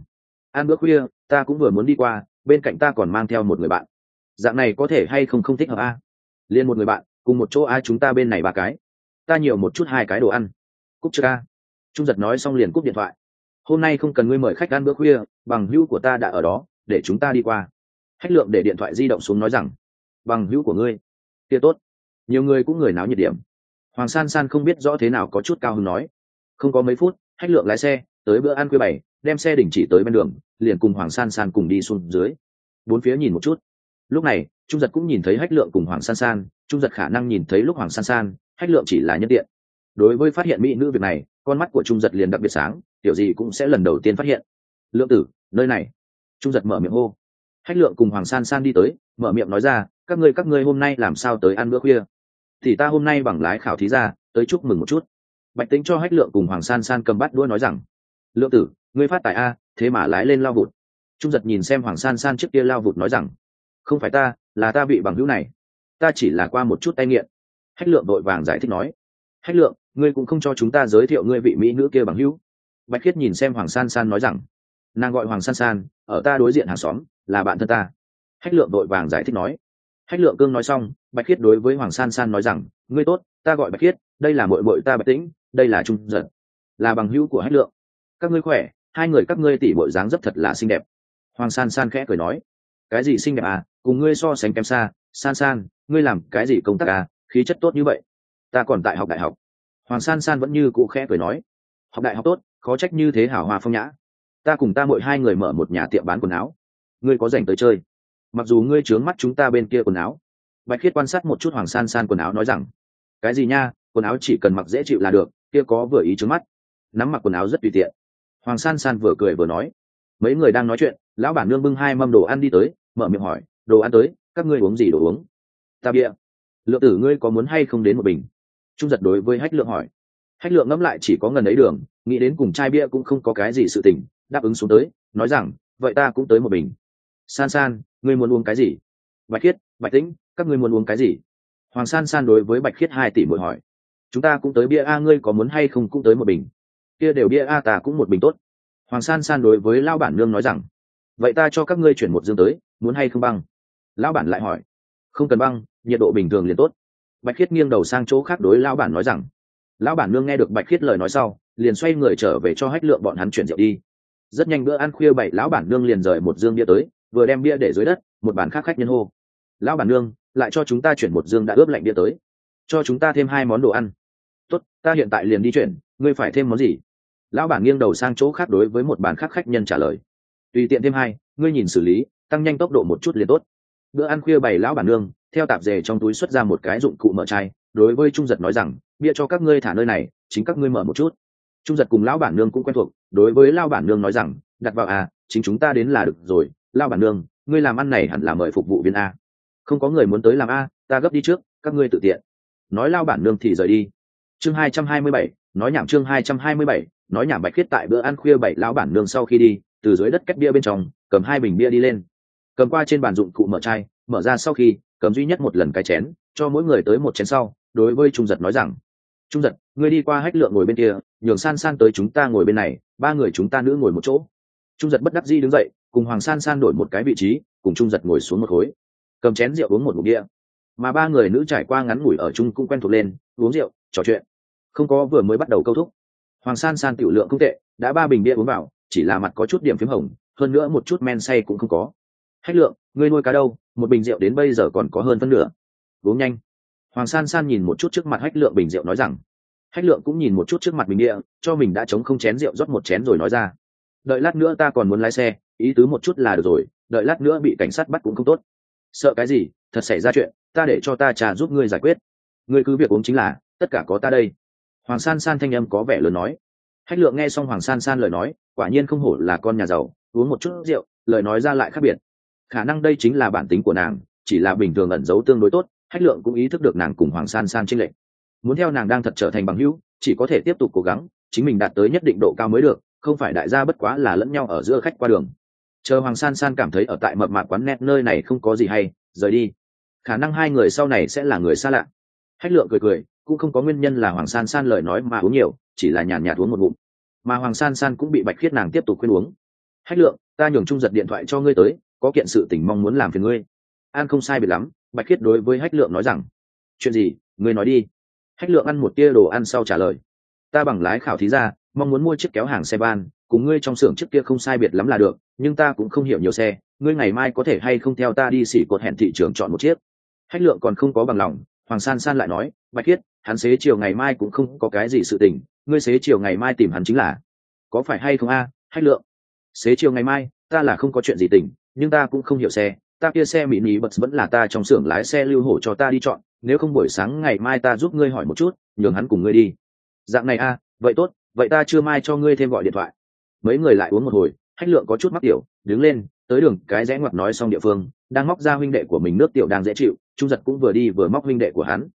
A: ăn bữa khuya, ta cũng vừa muốn đi qua, bên cạnh ta còn mang theo một người bạn. Dạng này có thể hay không không thích hợp a? Liên một người bạn, cùng một chỗ ai chúng ta bên này ba cái. Ta nhiều một chút hai cái đồ ăn. Cúp chưa ca trung giật nói xong liền cúp điện thoại. Hôm nay không cần ngươi mời khách ăn bữa khuya, bằng hữu của ta đã ở đó, để chúng ta đi qua. Hách lượng để điện thoại di động xuống nói rằng, bằng hữu của ngươi. Kia tốt. Nhiều người cũng người náo nhiệt điểm hoàng san san không biết rõ thế nào có chút cao hứng nói. Không có mấy phút hách lượng lái xe, tới bữa ăn khuya bảy, đem xe đình chỉ tới bên đường, liền cùng hoàng san san cùng đi xuống dưới. Bốn phía nhìn một chút. Lúc này, trung giật cũng nhìn thấy hách lượng cùng hoàng san san, trung giật khả năng nhìn thấy lúc hoàng san san hách lượng chỉ là nhân tiện. Đối với phát hiện mỹ nữ việc này, con mắt của trung giật liền đặc biệt sáng kiểu gì cũng sẽ lần đầu tiên phát hiện. Lượng tử, nơi này. Trung giật mở miệng hô. Hách lượng cùng hoàng san san đi tới, mở miệng nói ra, các ngươi các ngươi hôm nay làm sao tới ăn bữa khuya? Thì ta hôm nay bằng lái khảo thí ra, tới chúc mừng một chút. Bạch tính cho hách lượng cùng hoàng san san cầm bắt đuôi nói rằng, lượng tử, ngươi phát tài a, thế mà lái lên lao vụt. Trung giật nhìn xem hoàng san san trước kia lao vụt nói rằng, không phải ta, là ta bị bằng hữu này. Ta chỉ là qua một chút tay nghiện. Hách lượng đội vàng giải thích nói, hách lượng, ngươi cũng không cho chúng ta giới thiệu ngươi vị mỹ nữ kia bằng hữu. Bạch khiết nhìn xem hoàng san san nói rằng, nàng gọi hoàng san san, ở ta đối diện hàng xóm, là bạn thân ta. Hách lượng đội vàng giải thích nói hách lượng cương nói xong, bạch khiết đối với hoàng san san nói rằng, ngươi tốt, ta gọi bạch khiết, đây là mội mội ta bạch tĩnh, đây là trung giật, là bằng hữu của hách lượng. Các ngươi khỏe, hai người các ngươi tỉ bội dáng dấp thật là xinh đẹp. Hoàng san san khẽ cười nói, cái gì xinh đẹp à? Cùng ngươi so sánh kém xa, san san, ngươi làm cái gì công tác à? Khí chất tốt như vậy, ta còn tại học đại học. Hoàng san san vẫn như cụ khẽ cười nói, học đại học tốt, khó trách như thế hảo hòa phong nhã. Ta cùng ta mỗi hai người mở một nhà tiệm bán quần áo. Ngươi có dành tới chơi? Mặc dù ngươi trướng mắt chúng ta bên kia quần áo. Bạch khiết quan sát một chút hoàng san san quần áo nói rằng, cái gì nha, quần áo chỉ cần mặc dễ chịu là được, kia có vừa ý trướng mắt. Nắm mặc quần áo rất tùy tiện. Hoàng san san vừa cười vừa nói, mấy người đang nói chuyện, lão bản nương bưng hai mâm đồ ăn đi tới, mở miệng hỏi, đồ ăn tới, các ngươi uống gì đồ uống? Ta bia lượng tử ngươi có muốn hay không đến một bình? Trung giật đối với hách lượng hỏi. Hách lượng ngẫm lại chỉ có ngần ấy đường, nghĩ đến cùng chai bia cũng không có cái gì sự tình, đáp ứng xuống tới, nói rằng, vậy ta cũng tới một bình san san, ngươi muốn uống cái gì? Bạch khiết, bạch tĩnh, các ngươi muốn uống cái gì? Hoàng san san đối với bạch khiết hai tỷ mỗi hỏi. Chúng ta cũng tới bia a, ngươi có muốn hay không cũng tới một bình. Kia đều bia a, ta cũng một bình tốt. Hoàng san san đối với lao bản nương nói rằng. Vậy ta cho các ngươi chuyển một dương tới, muốn hay không băng? Lão bản lại hỏi. Không cần băng, nhiệt độ bình thường liền tốt. Bạch khiết nghiêng đầu sang chỗ khác đối lão bản nói rằng. Lão bản nương nghe được bạch khiết lời nói sau, liền xoay người trở về cho hách lượng bọn hắn chuyển rượu đi. Rất nhanh bữa ăn khuya bảy, lão bản nương liền rời một dương bia tới vừa đem bia để dưới đất, một bàn khác khách nhân hô. Lão bản nương, lại cho chúng ta chuyển một dương đã ướp lạnh bia tới. Cho chúng ta thêm hai món đồ ăn. Tốt, ta hiện tại liền đi chuyển, ngươi phải thêm món gì? Lão bản nghiêng đầu sang chỗ khác đối với một bàn khác khách nhân trả lời. Tùy tiện thêm hai, ngươi nhìn xử lý, tăng nhanh tốc độ một chút liền tốt. Bữa ăn khuya bày lão bản nương, theo tạp dề trong túi xuất ra một cái dụng cụ mở chai, đối với trung giật nói rằng, bia cho các ngươi thả nơi này, chính các ngươi mở một chút. Trung giật cùng lão bản nương cũng quen thuộc, đối với lão bản nương nói rằng, đặt vào à chính chúng ta đến là được rồi lao bản nương, ngươi làm ăn này hẳn là mời phục vụ viên a. Không có người muốn tới làm a, ta gấp đi trước, các ngươi tự tiện. Nói lao bản nương thì rời đi. Chương hai trăm hai mươi bảy, nói nhảm chương hai trăm hai mươi bảy, nói nhảm bạch khiết tại bữa ăn khuya bảy lao bản nương sau khi đi, từ dưới đất cách bia bên trong, cầm hai bình bia đi lên. Cầm qua trên bàn dụng cụ mở chai, mở ra sau khi, cầm duy nhất một lần cái chén, cho mỗi người tới một chén sau, đối với trung giật nói rằng, trung giật, ngươi đi qua hách lượng ngồi bên kia, nhường san san tới chúng ta ngồi bên này, ba người chúng ta nữ ngồi một chỗ. Trung giật bất đắc di đứng dậy cùng hoàng san san đổi một cái vị trí, cùng trung giật ngồi xuống một khối. Cầm chén rượu uống một bụng đĩa mà ba người nữ trải qua ngắn ngủi ở chung cũng quen thuộc lên, uống rượu, trò chuyện. Không có vừa mới bắt đầu câu thúc. Hoàng san san tiểu lượng không tệ, đã ba bình bia uống vào, chỉ là mặt có chút điểm p h í m hồng, hơn nữa một chút men say cũng không có. Hách lượng, ngươi nuôi cá đâu? Một bình rượu đến bây giờ còn có hơn phân nửa. Uống nhanh. Hoàng san san nhìn một chút trước mặt hách lượng bình rượu nói rằng. Hách lượng cũng nhìn một chút trước mặt bình địa cho mình đã chống không chén rượu rót một chén rồi nói ra. Đợi lát nữa ta còn muốn lái xe ý tứ một chút là được rồi, đợi lát nữa bị cảnh sát bắt cũng không tốt. Sợ cái gì? Thật xảy ra chuyện, ta để cho ta trà giúp ngươi giải quyết. Ngươi cứ việc uống chính là, tất cả có ta đây. Hoàng san san thanh âm có vẻ lớn nói. Hách lượng nghe xong hoàng san san lời nói, quả nhiên không hổ là con nhà giàu, uống một chút rượu, lời nói ra lại khác biệt. Khả năng đây chính là bản tính của nàng, chỉ là bình thường ẩn giấu tương đối tốt, hách lượng cũng ý thức được nàng cùng hoàng san san trinh lệnh muốn theo nàng đang thật trở thành bằng hữu, chỉ có thể tiếp tục cố gắng, chính mình đạt tới nhất định độ cao mới được, không phải đại gia bất quá là lẫn nhau ở giữa khách qua đường chờ hoàng san san cảm thấy ở tại mập mạc quán nét nơi này không có gì hay, rời đi. Khả năng hai người sau này sẽ là người xa lạ. Hách lượng cười cười, cũng không có nguyên nhân là hoàng san san lời nói mà uống nhiều, chỉ là nhàn nhạt uống một bụng mà hoàng san san cũng bị bạch khiết nàng tiếp tục khuyên uống. Hách lượng, ta nhường trung giật điện thoại cho ngươi tới, có kiện sự tình mong muốn làm phiền ngươi. An không sai biệt lắm, bạch khiết đối với hách lượng nói rằng, chuyện gì, ngươi nói đi. Hách lượng ăn một tia đồ ăn sau trả lời, ta bằng lái khảo thí ra, mong muốn mua chiếc kéo hàng xe ban cùng ngươi trong xưởng trước kia không sai biệt lắm là được, nhưng ta cũng không hiểu nhiều xe, ngươi ngày mai có thể hay không theo ta đi xỉ cột hẹn thị trường chọn một chiếc. Hách lượng còn không có bằng lòng, hoàng san san lại nói, bạch khiết hắn xế chiều ngày mai cũng không có cái gì sự tình, ngươi xế chiều ngày mai tìm hắn chính là. Có phải hay không a, hách lượng? Xế chiều ngày mai, ta là không có chuyện gì tình, nhưng ta cũng không hiểu xe, ta kia xe mỹ ní bật vẫn là ta trong xưởng lái xe lưu hổ cho ta đi chọn, nếu không buổi sáng ngày mai ta giúp ngươi hỏi một chút, nhường hắn cùng ngươi đi. Dạng này a, vậy tốt, vậy ta chưa mai cho ngươi thêm gọi điện thoại mấy người lại uống một hồi hách lượng có chút mắc tiểu, đứng lên, tới đường, cái rẽ ngoặt nói xong địa phương, đang móc ra huynh đệ của mình nước tiểu đang dễ chịu, trung giật cũng vừa đi vừa móc huynh đệ của hắn.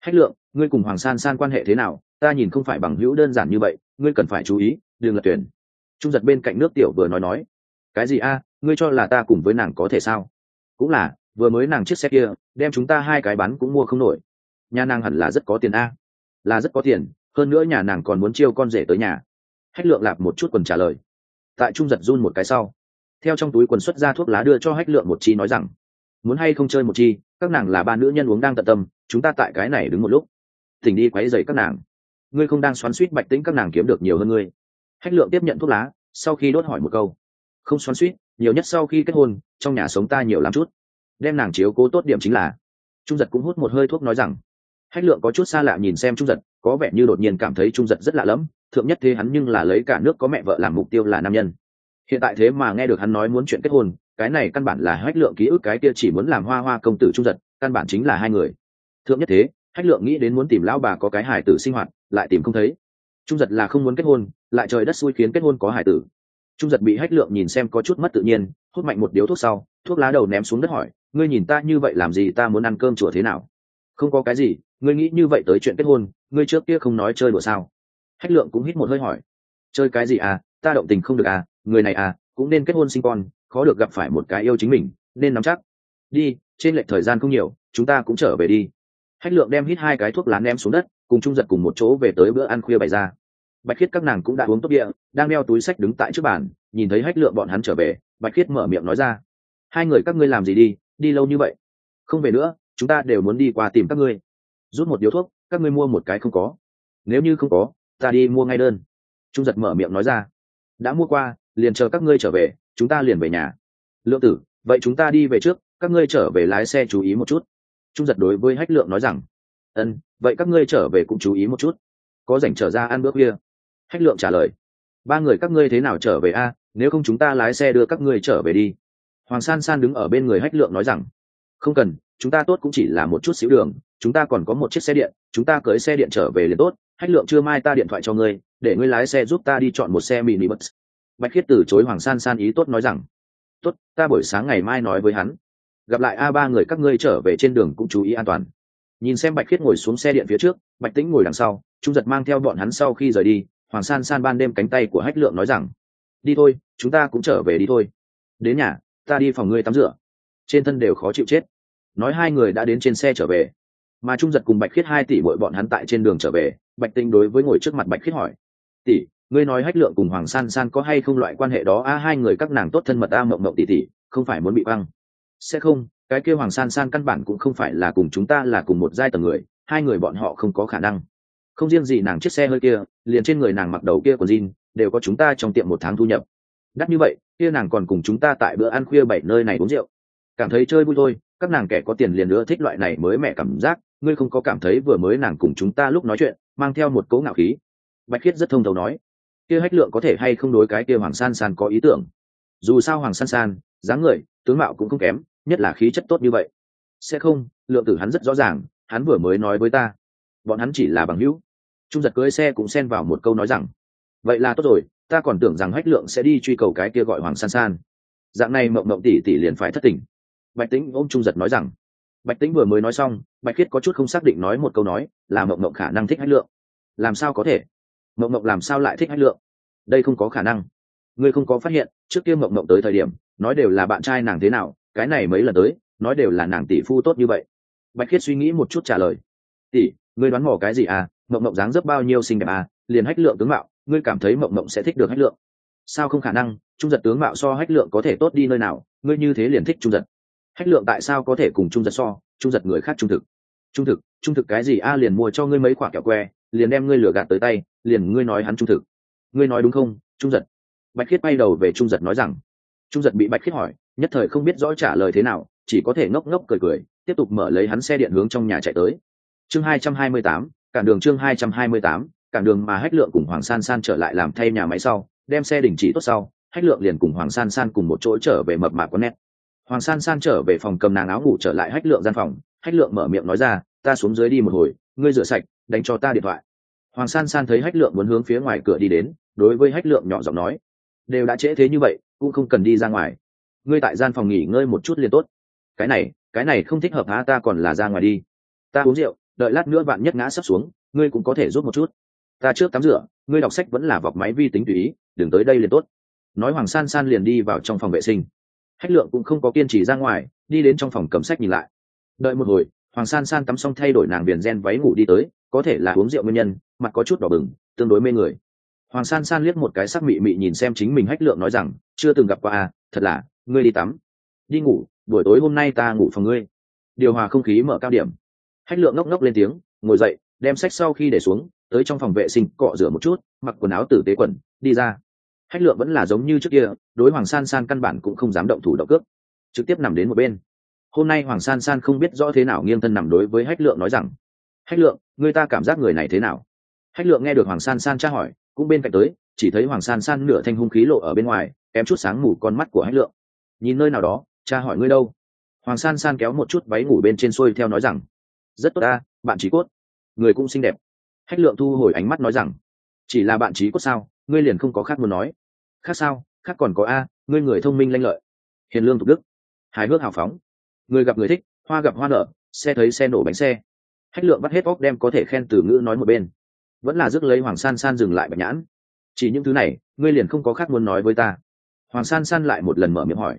A: Hách lượng, ngươi cùng hoàng san san quan hệ thế nào? Ta nhìn không phải bằng hữu đơn giản như vậy, ngươi cần phải chú ý, đừng lật tuyển. Trung giật bên cạnh nước tiểu vừa nói nói, cái gì a? Ngươi cho là ta cùng với nàng có thể sao? Cũng là, vừa mới nàng chiếc xe kia, đem chúng ta hai cái bắn cũng mua không nổi. Nhà nàng hẳn là rất có tiền a. Là rất có tiền, hơn nữa nhà nàng còn muốn chiêu con rể tới nhà hách lượng lạp một chút quần trả lời. Tại trung giật run một cái sau, theo trong túi quần xuất ra thuốc lá đưa cho hách lượng một chi nói rằng, muốn hay không chơi một chi, các nàng là ba nữ nhân uống đang tận tâm, chúng ta tại cái này đứng một lúc. Thỉnh đi quấy dày các nàng. Ngươi không đang xoắn suýt bạch tĩnh các nàng kiếm được nhiều hơn ngươi. Hách lượng tiếp nhận thuốc lá, sau khi đốt hỏi một câu. Không xoắn suýt, nhiều nhất sau khi kết hôn, trong nhà sống ta nhiều lắm chút. Đem nàng chiếu cố tốt điểm chính là. Trung giật cũng hút một hơi thuốc nói rằng. Hách lượng có chút xa lạ nhìn xem trung giật, có vẻ như đột nhiên cảm thấy trung giật rất lạ lẫm thượng nhất thế hắn nhưng là lấy cả nước có mẹ vợ làm mục tiêu là nam nhân. Hiện tại thế mà nghe được hắn nói muốn chuyện kết hôn, cái này căn bản là hách lượng ký ức, cái kia chỉ muốn làm hoa hoa công tử trung giật, căn bản chính là hai người. Thượng nhất thế, hách lượng nghĩ đến muốn tìm lão bà có cái hải tử sinh hoạt, lại tìm không thấy. Trung giật là không muốn kết hôn, lại trời đất xui khiến kết hôn có hải tử. Trung giật bị hách lượng nhìn xem có chút mất tự nhiên, hút mạnh một điếu thuốc sau, thuốc lá đầu ném xuống đất hỏi, ngươi nhìn ta như vậy làm gì, ta muốn ăn cơm chùa thế nào? Không có cái gì, ngươi nghĩ như vậy tới chuyện kết hôn, ngươi trước kia không nói chơi đùa sao? Hách lượng cũng hít một hơi hỏi. Chơi cái gì à? Ta động tình không được à? Người này à? Cũng nên kết hôn sinh con, khó được gặp phải một cái yêu chính mình, nên nắm chắc. Đi, trên lệch thời gian không nhiều, chúng ta cũng trở về đi. Hách lượng đem hít hai cái thuốc lá ném xuống đất, cùng trung giật cùng một chỗ về tới bữa ăn khuya bày ra. Bạch khiết các nàng cũng đã uống tốt địa đang đeo túi sách đứng tại trước bàn, nhìn thấy hách lượng bọn hắn trở về, bạch khiết mở miệng nói ra. Hai người các ngươi làm gì đi? Đi lâu như vậy. Không về nữa, chúng ta đều muốn đi qua tìm các ngươi. Rút một điếu thuốc, các ngươi mua một cái không có. Nếu như không có ta đi mua ngay đơn. Trung giật mở miệng nói ra. Đã mua qua, liền chờ các ngươi trở về, chúng ta liền về nhà. Lượng tử, vậy chúng ta đi về trước, các ngươi trở về lái xe chú ý một chút. Trung giật đối với hách lượng nói rằng. Ân, vậy các ngươi trở về cũng chú ý một chút. Có rảnh trở ra ăn bữa khuya. Hách lượng trả lời. Ba người các ngươi thế nào trở về a? Nếu không chúng ta lái xe đưa các ngươi trở về đi. Hoàng san san đứng ở bên người hách lượng nói rằng. Không cần, chúng ta tốt cũng chỉ là một chút xíu đường, chúng ta còn có một chiếc xe điện, chúng ta cưới xe điện trở về liền tốt hách lượng chưa mai ta điện thoại cho ngươi, để ngươi lái xe giúp ta đi chọn một xe mini bus bạch khiết từ chối hoàng san san ý tốt nói rằng, tốt, ta buổi sáng ngày mai nói với hắn. Gặp lại a ba người các ngươi trở về trên đường cũng chú ý an toàn. Nhìn xem bạch khiết ngồi xuống xe điện phía trước, bạch tĩnh ngồi đằng sau, trung giật mang theo bọn hắn sau khi rời đi, hoàng san san ban đêm cánh tay của hách lượng nói rằng, đi thôi, chúng ta cũng trở về đi thôi. Đến nhà, ta đi phòng ngươi tắm rửa. Trên thân đều khó chịu chết. Nói hai người đã đến trên xe trở về, mà trung giật cùng bạch khiết hai tỷ bội bọn hắn tại trên đường trở về bạch tinh đối với ngồi trước mặt bạch khiết hỏi, tỷ, ngươi nói hách lượng cùng hoàng san san có hay không loại quan hệ đó? A, hai người các nàng tốt thân mật a mộng mộng tỷ tỷ, không phải muốn bị băng sẽ không, cái kêu hoàng san san căn bản cũng không phải là cùng chúng ta là cùng một giai tầng người, hai người bọn họ không có khả năng. Không riêng gì nàng chiếc xe hơi kia, liền trên người nàng mặc đầu kia của jean, đều có chúng ta trong tiệm một tháng thu nhập. Đắt như vậy, kia nàng còn cùng chúng ta tại bữa ăn khuya bảy nơi này uống rượu. Cảm thấy chơi vui thôi, các nàng kẻ có tiền liền nữa thích loại này mới mẻ cảm giác, ngươi không có cảm thấy vừa mới nàng cùng chúng ta lúc nói chuyện mang theo một cỗ ngạo khí. Bạch khiết rất thông thấu nói, kia hách lượng có thể hay không đối cái kia hoàng san san có ý tưởng? Dù sao hoàng san san, dáng người, tướng mạo cũng không kém, nhất là khí chất tốt như vậy. Sẽ không, lượng tử hắn rất rõ ràng, hắn vừa mới nói với ta, bọn hắn chỉ là bằng hữu. Trung giật cưới xe cũng xen vào một câu nói rằng, vậy là tốt rồi, ta còn tưởng rằng hách lượng sẽ đi truy cầu cái kia gọi hoàng san san. Dạng này mộng mộng tỷ tỷ liền phải thất tình. Bạch tĩnh ôm trung giật nói rằng bạch tĩnh vừa mới nói xong, bạch khiết có chút không xác định nói một câu nói, là mộng mộng khả năng thích hách lượng. Làm sao có thể? Mộng mộng làm sao lại thích hách lượng? Đây không có khả năng. Ngươi không có phát hiện, trước kia mộng mộng tới thời điểm, nói đều là bạn trai nàng thế nào, cái này mấy lần tới, nói đều là nàng tỷ phu tốt như vậy. Bạch khiết suy nghĩ một chút trả lời. Tỷ, ngươi đoán mò cái gì à? Mộng mộng dáng dấp bao nhiêu xinh đẹp à? Liền hách lượng tướng mạo, ngươi cảm thấy mộng mộng sẽ thích được hách lượng? Sao không khả năng? Trung giật tướng mạo so hách lượng có thể tốt đi nơi nào? Ngươi như thế liền thích trung giật hách lượng tại sao có thể cùng trung giật so? Trung giật người khác trung thực. Trung thực trung thực cái gì? A, liền mua cho ngươi mấy quả kẹo que, liền đem ngươi lừa gạt tới tay, liền ngươi nói hắn trung thực. Ngươi nói đúng không? Trung giật. Bạch khiết bay đầu về trung giật nói rằng. Trung giật bị bạch khiết hỏi, nhất thời không biết rõ trả lời thế nào, chỉ có thể ngốc ngốc cười cười, tiếp tục mở lấy hắn xe điện hướng trong nhà chạy tới. Chương hai trăm hai mươi tám cản đường chương hai trăm hai mươi tám cản đường mà hách lượng cùng hoàng san san trở lại làm thay nhà máy sau, đem xe đình chỉ tốt sau, hách lượng liền cùng hoàng san san cùng một chỗ trở về mập mạp con nét hoàng san san trở về phòng cầm nàng áo ngủ trở lại hách lượng gian phòng. Hách lượng mở miệng nói ra, ta xuống dưới đi một hồi, ngươi rửa sạch, đánh cho ta điện thoại. Hoàng san san thấy hách lượng muốn hướng phía ngoài cửa đi đến, đối với hách lượng nhỏ giọng nói, đều đã trễ thế như vậy, cũng không cần đi ra ngoài. Ngươi tại gian phòng nghỉ ngơi một chút liền tốt. Cái này cái này không thích hợp há ta còn là ra ngoài đi. Ta uống rượu, đợi lát nữa bạn nhất ngã sắp xuống, ngươi cũng có thể giúp một chút. Ta trước tắm rửa, ngươi đọc sách vẫn là vọc máy vi tính tùy ý, đừng tới đây liền tốt. Nói hoàng san san liền đi vào trong phòng vệ sinh hách lượng cũng không có kiên trì ra ngoài, đi đến trong phòng cầm sách nhìn lại. Đợi một hồi, hoàng san san tắm xong thay đổi nàng viền gen váy ngủ đi tới, có thể là uống rượu nguyên nhân, mặt có chút đỏ bừng, tương đối mê người. Hoàng san san liếc một cái sắc mị mị nhìn xem chính mình hách lượng nói rằng, chưa từng gặp qua à thật là, ngươi đi tắm. Đi ngủ, buổi tối hôm nay ta ngủ phòng ngươi. Điều hòa không khí mở cao điểm. Hách lượng ngốc ngốc lên tiếng, ngồi dậy, đem sách sau khi để xuống, tới trong phòng vệ sinh, cọ rửa một chút, mặc quần áo tử tế quần, đi ra hách lượng vẫn là giống như trước kia, đối hoàng san san căn bản cũng không dám động thủ động cước. Trực tiếp nằm đến một bên. Hôm nay hoàng san san không biết rõ thế nào nghiêng thân nằm đối với hách lượng nói rằng, hách lượng, người ta cảm giác người này thế nào? Hách lượng nghe được hoàng san san tra hỏi, cũng bên cạnh tới, chỉ thấy hoàng san san nửa thanh hung khí lộ ở bên ngoài em chút sáng mù con mắt của hách lượng. Nhìn nơi nào đó cha hỏi ngươi đâu? Hoàng san san kéo một chút váy ngủ bên trên xuôi theo nói rằng, rất tốt ta, bạn trí cốt. Người cũng xinh đẹp. Hách lượng thu hồi ánh mắt nói rằng, chỉ là bạn trí cốt sao? Ngươi liền không có khác muốn nói khác sao, khác còn có a, ngươi người thông minh lanh lợi. Hiền lương thục đức. Hài hước hào phóng. Người gặp người thích, hoa gặp hoa nở, xe thấy xe nổ bánh xe. Hách lượng bắt hết óc đem có thể khen từ ngữ nói một bên. Vẫn là rước lấy hoàng san san dừng lại bạch nhãn. Chỉ những thứ này, ngươi liền không có khác muốn nói với ta. Hoàng san san lại một lần mở miệng hỏi.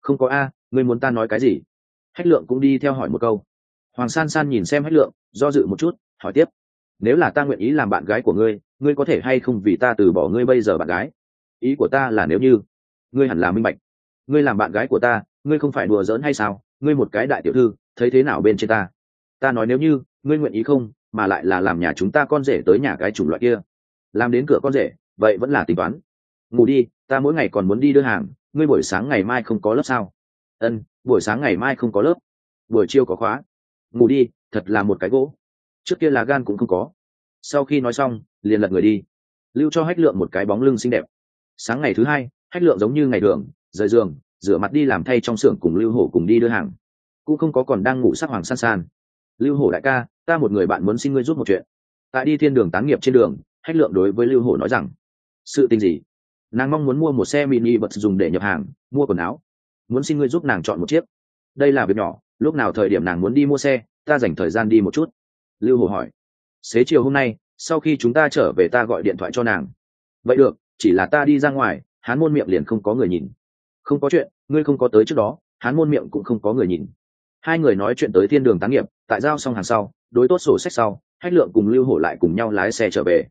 A: Không có a, ngươi muốn ta nói cái gì? Hách lượng cũng đi theo hỏi một câu. Hoàng san san nhìn xem hách lượng, do dự một chút, hỏi tiếp. Nếu là ta nguyện ý làm bạn gái của ngươi ngươi có thể hay không vì ta từ bỏ ngươi bây giờ bạn gái? Ý của ta là nếu như ngươi hẳn là minh bạch, ngươi làm bạn gái của ta, ngươi không phải đùa giỡn hay sao? Ngươi một cái đại tiểu thư, thấy thế nào bên trên ta? Ta nói nếu như ngươi nguyện ý không, mà lại là làm nhà chúng ta con rể tới nhà cái chủng loại kia, làm đến cửa con rể, vậy vẫn là tính toán. Ngủ đi, ta mỗi ngày còn muốn đi đưa hàng, ngươi buổi sáng ngày mai không có lớp sao? Ân, buổi sáng ngày mai không có lớp. Buổi chiều có khóa. Ngủ đi, thật là một cái gỗ. Trước kia là gan cũng không có. Sau khi nói xong, liền lật người đi. Lưu cho hách lượng một cái bóng lưng xinh đẹp sáng ngày thứ hai, hách lượng giống như ngày thường, rời giường, rửa mặt đi làm thay trong xưởng cùng lưu hổ cùng đi đưa hàng. Cũng không có còn đang ngủ sắc hoàng san san. Lưu hổ đại ca, ta một người bạn muốn xin ngươi giúp một chuyện. Tại đi thiên đường tán nghiệp trên đường, hách lượng đối với lưu hổ nói rằng, sự tình gì? Nàng mong muốn mua một xe mini vật dùng để nhập hàng, mua quần áo. Muốn xin ngươi giúp nàng chọn một chiếc. Đây là việc nhỏ, lúc nào thời điểm nàng muốn đi mua xe, ta dành thời gian đi một chút. Lưu hồ hỏi. Xế chiều hôm nay, sau khi chúng ta trở về ta gọi điện thoại cho nàng. Vậy được chỉ là ta đi ra ngoài, hán môn miệng liền không có người nhìn. Không có chuyện, ngươi không có tới trước đó, hán môn miệng cũng không có người nhìn. Hai người nói chuyện tới thiên đường táng nghiệp, tại giao xong hàng sau, đối tốt sổ sách sau, hách lượng cùng lưu hổ lại cùng nhau lái xe trở về.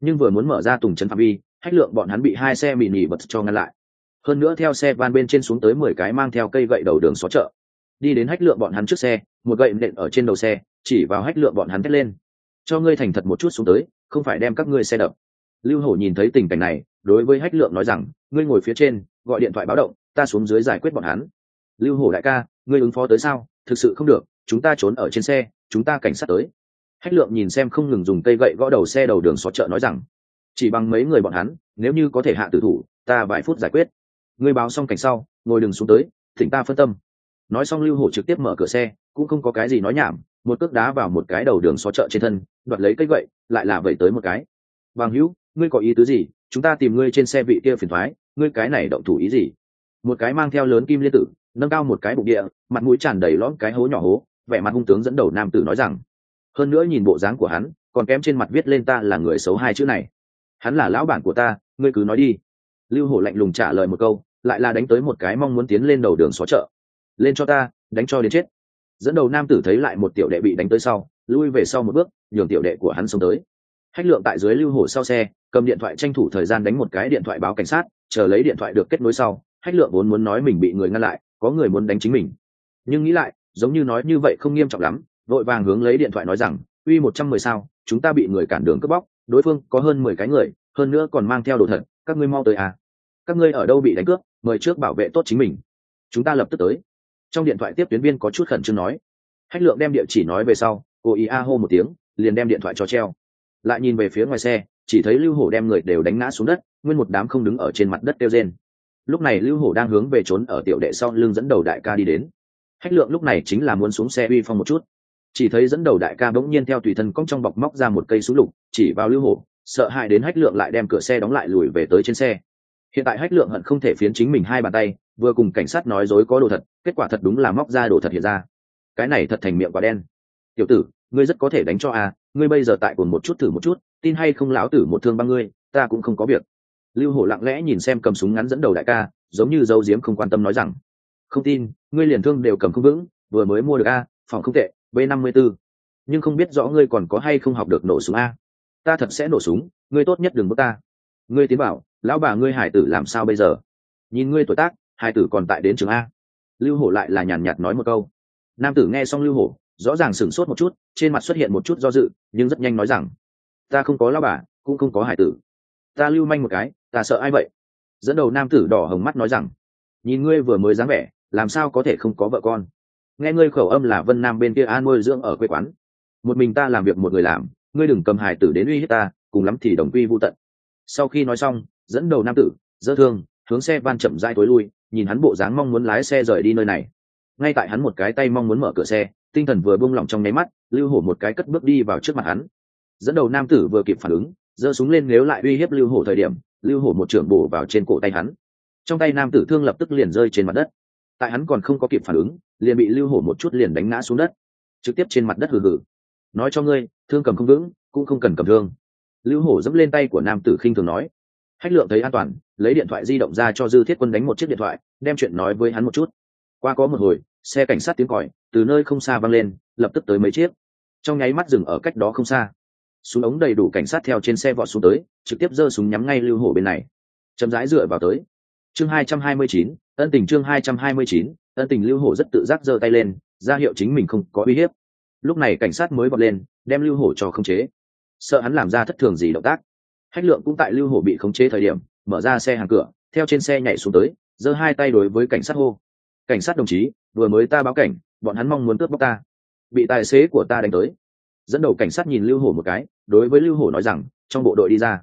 A: Nhưng vừa muốn mở ra tùng trấn phạm vi, hách lượng bọn hắn bị hai xe mì nỉ bật cho ngăn lại. Hơn nữa theo xe van bên trên xuống tới mười cái mang theo cây gậy đầu đường xó chợ. Đi đến hách lượng bọn hắn trước xe, một gậy nện ở trên đầu xe, chỉ vào hách lượng bọn hắn thét lên. Cho ngươi thành thật một chút xuống tới, không phải đem các ngươi xe đập. Lưu hổ nhìn thấy tình cảnh này đối với hách lượng nói rằng, ngươi ngồi phía trên, gọi điện thoại báo động, ta xuống dưới giải quyết bọn hắn. Lưu hổ đại ca, ngươi ứng phó tới sao? Thực sự không được, chúng ta trốn ở trên xe, chúng ta cảnh sát tới. Hách lượng nhìn xem không ngừng dùng cây gậy gõ đầu xe đầu đường xó chợ nói rằng, chỉ bằng mấy người bọn hắn, nếu như có thể hạ tử thủ, ta vài phút giải quyết. Ngươi báo xong cảnh sau, ngồi đừng xuống tới, thỉnh ta phân tâm. Nói xong lưu hổ trực tiếp mở cửa xe, cũng không có cái gì nói nhảm, một cước đá vào một cái đầu đường xó chợ trên thân, đoạt lấy cây gậy, lại là vẩy tới một cái. Bằng hữu, ngươi có ý tứ gì? Chúng ta tìm ngươi trên xe vị kia phiền thoái, ngươi cái này động thủ ý gì? Một cái mang theo lớn kim liên tử, nâng cao một cái bụng địa, mặt mũi tràn đầy lõm cái hố nhỏ hố, vẻ mặt hung tướng dẫn đầu nam tử nói rằng, hơn nữa nhìn bộ dáng của hắn, còn kém trên mặt viết lên ta là người xấu hai chữ này. Hắn là lão bản của ta, ngươi cứ nói đi. Lưu hổ lạnh lùng trả lời một câu, lại là đánh tới một cái mong muốn tiến lên đầu đường xó chợ. Lên cho ta, đánh cho đến chết. Dẫn đầu nam tử thấy lại một tiểu đệ bị đánh tới sau, lui về sau một bước, nhường tiểu đệ của hắn xông tới. Hách lượng tại dưới lưu hổ sau xe cầm điện thoại tranh thủ thời gian đánh một cái điện thoại báo cảnh sát, chờ lấy điện thoại được kết nối sau, hách lượng vốn muốn nói mình bị người ngăn lại, có người muốn đánh chính mình. Nhưng nghĩ lại, giống như nói như vậy không nghiêm trọng lắm, vội vàng hướng lấy điện thoại nói rằng, uy một trăm mười sao, chúng ta bị người cản đường cướp bóc, đối phương có hơn mười cái người, hơn nữa còn mang theo đồ thật, các ngươi mau tới à. Các ngươi ở đâu bị đánh cướp, mời trước bảo vệ tốt chính mình. Chúng ta lập tức tới. Trong điện thoại tiếp tuyến viên có chút khẩn trương nói. Hách lượng đem địa chỉ nói về sau, cô ý a hô một tiếng, liền đem điện thoại cho treo. Lại nhìn về phía ngoài xe chỉ thấy lưu hổ đem người đều đánh ngã xuống đất, nguyên một đám không đứng ở trên mặt đất kêu rên. Lúc này lưu hổ đang hướng về trốn ở tiểu đệ sau lưng dẫn đầu đại ca đi đến. Hách lượng lúc này chính là muốn xuống xe uy phong một chút. Chỉ thấy dẫn đầu đại ca bỗng nhiên theo tùy thân cong trong bọc móc ra một cây súng lục, chỉ vào lưu hổ, sợ hãi đến hách lượng lại đem cửa xe đóng lại lùi về tới trên xe. Hiện tại hách lượng hận không thể phiến chính mình hai bàn tay, vừa cùng cảnh sát nói dối có đồ thật, kết quả thật đúng là móc ra đồ thật hiện ra. Cái này thật thành miệng quả đen. Tiểu tử, ngươi rất có thể đánh cho a ngươi bây giờ tại cồn một chút thử một chút, tin hay không lão tử một thương ba ngươi, ta cũng không có việc. Lưu hổ lặng lẽ nhìn xem cầm súng ngắn dẫn đầu đại ca, giống như dâu diếm không quan tâm nói rằng, không tin, ngươi liền thương đều cầm không vững, vừa mới mua được a, phòng không tệ, b năm mươi b ố nhưng không biết rõ ngươi còn có hay không học được nổ súng a. Ta thật sẽ nổ súng, ngươi tốt nhất đừng bước ta. Ngươi tiến bảo, lão bà ngươi hải tử làm sao bây giờ? Nhìn ngươi tuổi tác, hải tử còn tại đến trường a. Lưu hổ lại là nhàn nhạt nói một câu. Nam tử nghe xong lưu hổ rõ ràng sửng sốt một chút, trên mặt xuất hiện một chút do dự, nhưng rất nhanh nói rằng, ta không có lão bà, cũng không có hải tử. Ta lưu manh một cái, ta sợ ai vậy? Dẫn đầu nam tử đỏ hồng mắt nói rằng, nhìn ngươi vừa mới dáng vẻ, làm sao có thể không có vợ con? Nghe ngươi khẩu âm là vân nam bên kia an nuôi dưỡng ở quê quán. Một mình ta làm việc một người làm, ngươi đừng cầm hải tử đến uy hiếp ta, cùng lắm thì đồng quy vô tận. Sau khi nói xong, dẫn đầu nam tử dỡ thương, hướng xe van chậm dai tối lui, nhìn hắn bộ dáng mong muốn lái xe rời đi nơi này. Ngay tại hắn một cái tay mong muốn mở cửa xe tinh thần vừa buông lỏng trong nháy mắt, lưu hổ một cái cất bước đi vào trước mặt hắn. Dẫn đầu nam tử vừa kịp phản ứng, giơ súng lên nếu lại uy hiếp lưu hổ thời điểm, lưu hổ một trưởng bổ vào trên cổ tay hắn. Trong tay nam tử thương lập tức liền rơi trên mặt đất. Tại hắn còn không có kịp phản ứng, liền bị lưu hổ một chút liền đánh ngã xuống đất. Trực tiếp trên mặt đất hừ hừ. Nói cho ngươi, thương cầm không vững, cũng không cần cầm thương. Lưu hổ dẫm lên tay của nam tử khinh thường nói. Hách lượng thấy an toàn, lấy điện thoại di động ra cho dư thiết quân đánh một chiếc điện thoại, đem chuyện nói với hắn một chút qua có một hồi, xe cảnh sát tiếng còi từ nơi không xa văng lên, lập tức tới mấy chiếc. Trong nháy mắt dừng ở cách đó không xa. Súng ống đầy đủ cảnh sát theo trên xe vọt xuống tới, trực tiếp giơ súng nhắm ngay lưu hổ bên này. Chậm rãi dựa vào tới. Chương hai trăm hai mươi chín, ân tình chương hai trăm hai mươi chín, ân tình lưu hổ rất tự giác giơ tay lên, ra hiệu chính mình không có uy hiếp. Lúc này cảnh sát mới bật lên, đem lưu hổ cho khống chế. Sợ hắn làm ra thất thường gì động tác. Hách lượng cũng tại lưu hổ bị khống chế thời điểm, mở ra xe hàng cửa, theo trên xe nhảy xuống tới, giơ hai tay đối với cảnh sát hô cảnh sát đồng chí, vừa mới ta báo cảnh, bọn hắn mong muốn cướp bóc ta. Bị tài xế của ta đánh tới. Dẫn đầu cảnh sát nhìn lưu hổ một cái, đối với lưu hổ nói rằng, trong bộ đội đi ra.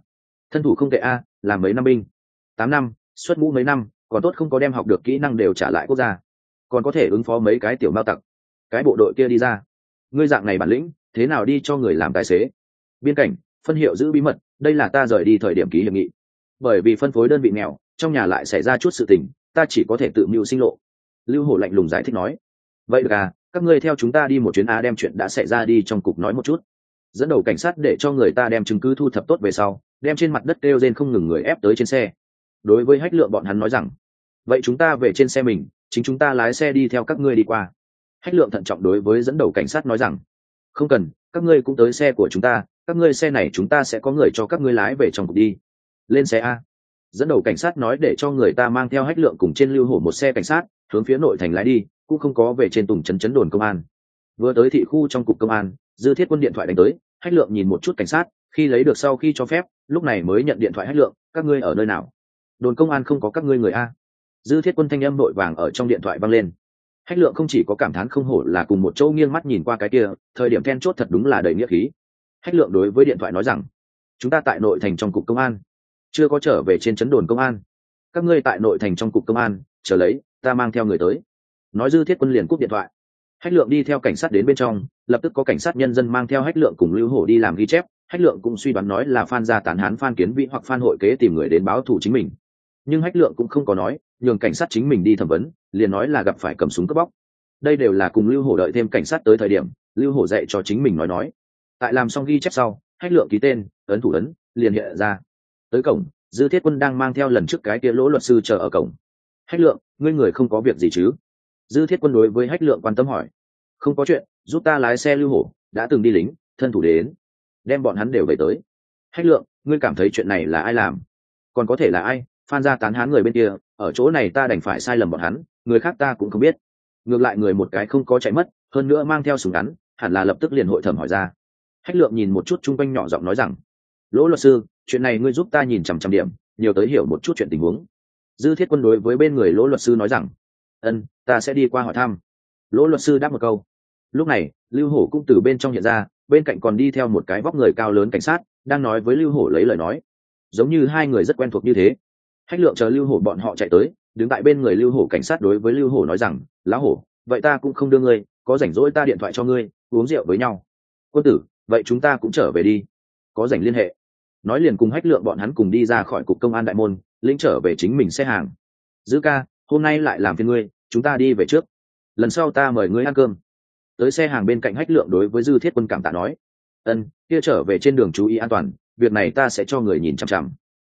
A: Thân thủ không tệ a, làm mấy năm binh. Tám năm, xuất ngũ mấy năm, còn tốt không có đem học được kỹ năng đều trả lại quốc gia. Còn có thể ứng phó mấy cái tiểu mao tặc. Cái bộ đội kia đi ra. Ngươi dạng này bản lĩnh, thế nào đi cho người làm tài xế? Biên cảnh, phân hiệu giữ bí mật, đây là ta rời đi thời điểm ký hiệp nghị. Bởi vì phân phối đơn vị nghèo, trong nhà lại xảy ra chút sự tình, ta chỉ có thể tự mưu sinh lộ lưu hổ lạnh lùng giải thích nói, vậy được à các ngươi theo chúng ta đi một chuyến a đem chuyện đã xảy ra đi trong cục nói một chút. Dẫn đầu cảnh sát để cho người ta đem chứng cứ thu thập tốt về sau, đem trên mặt đất kêu rên không ngừng người ép tới trên xe. Đối với hách lượng bọn hắn nói rằng, vậy chúng ta về trên xe mình, chính chúng ta lái xe đi theo các ngươi đi qua. Hách lượng thận trọng đối với dẫn đầu cảnh sát nói rằng, không cần, các ngươi cũng tới xe của chúng ta, các ngươi xe này chúng ta sẽ có người cho các ngươi lái về trong cục đi. Lên xe a. Dẫn đầu cảnh sát nói để cho người ta mang theo hách lượng cùng trên lưu hổ một xe cảnh sát hướng phía nội thành lái đi, cũng không có về trên tùng trấn chấn đồn công an. Vừa tới thị khu trong cục công an, dư thiết quân điện thoại đánh tới, hách lượng nhìn một chút cảnh sát, khi lấy được sau khi cho phép, lúc này mới nhận điện thoại hách lượng, các ngươi ở nơi nào? Đồn công an không có các ngươi người a. Dư thiết quân thanh âm nội vàng ở trong điện thoại vang lên. Hách lượng không chỉ có cảm thán không hổ là cùng một chỗ nghiêng mắt nhìn qua cái kia, thời điểm then chốt thật đúng là đầy nghĩa khí. Hách lượng đối với điện thoại nói rằng, chúng ta tại nội thành trong cục công an, chưa có trở về trên chấn đồn công an. Các ngươi tại nội thành trong cục công an chờ lấy, ta mang theo người tới. Nói dư thiết quân liền cúp điện thoại. Hách lượng đi theo cảnh sát đến bên trong, lập tức có cảnh sát nhân dân mang theo hách lượng cùng lưu hổ đi làm ghi chép. Hách lượng cũng suy đoán nói là phan gia tán hán phan kiến vĩ hoặc phan hội kế tìm người đến báo thù chính mình. Nhưng hách lượng cũng không có nói, nhường cảnh sát chính mình đi thẩm vấn, liền nói là gặp phải cầm súng cướp bóc. Đây đều là cùng lưu hổ đợi thêm cảnh sát tới thời điểm, lưu hổ dạy cho chính mình nói nói. Tại làm xong ghi chép sau, hách lượng ký tên, ấn thủ ấn, liền hiện ra. Tới cổng, dư thiết quân đang mang theo lần trước cái kia lỗ luật sư chờ ở cổng hách lượng, ngươi người không có việc gì chứ? Dư thiết quân đối với hách lượng quan tâm hỏi. Không có chuyện, giúp ta lái xe lưu hổ, đã từng đi lính, thân thủ đến. Đem bọn hắn đều về tới. Hách lượng, ngươi cảm thấy chuyện này là ai làm? Còn có thể là ai? Phan gia tán hán người bên kia, ở chỗ này ta đành phải sai lầm bọn hắn, người khác ta cũng không biết. Ngược lại người một cái không có chạy mất, hơn nữa mang theo súng ngắn, hẳn là lập tức liền hội thẩm hỏi ra. Hách lượng nhìn một chút chung quanh nhỏ giọng nói rằng, lỗ luật sư, chuyện này ngươi giúp ta nhìn chằm chằm điểm, nhiều tới hiểu một chút chuyện tình huống dư thiết quân đối với bên người lỗ luật sư nói rằng, ân, ta sẽ đi qua hỏi thăm. Lỗ luật sư đáp một câu, lúc này, lưu hổ cũng từ bên trong hiện ra, bên cạnh còn đi theo một cái vóc người cao lớn cảnh sát, đang nói với lưu hổ lấy lời nói, giống như hai người rất quen thuộc như thế. Hách lượng chờ lưu hổ bọn họ chạy tới, đứng tại bên người lưu hổ cảnh sát đối với lưu hổ nói rằng lá hổ, vậy ta cũng không đưa ngươi, có rảnh rỗi ta điện thoại cho ngươi, uống rượu với nhau. Quân tử, vậy chúng ta cũng trở về đi, có rảnh liên hệ. Nói liền cùng hách lượng bọn hắn cùng đi ra khỏi cục công an đại môn lĩnh trở về chính mình xe hàng. Giữ ca, hôm nay lại làm phiền ngươi, chúng ta đi về trước. Lần sau ta mời ngươi ăn cơm. Tới xe hàng bên cạnh hách lượng đối với dư thiết quân cảm tạ nói. Ân, kia trở về trên đường chú ý an toàn, việc này ta sẽ cho người nhìn chằm chằm.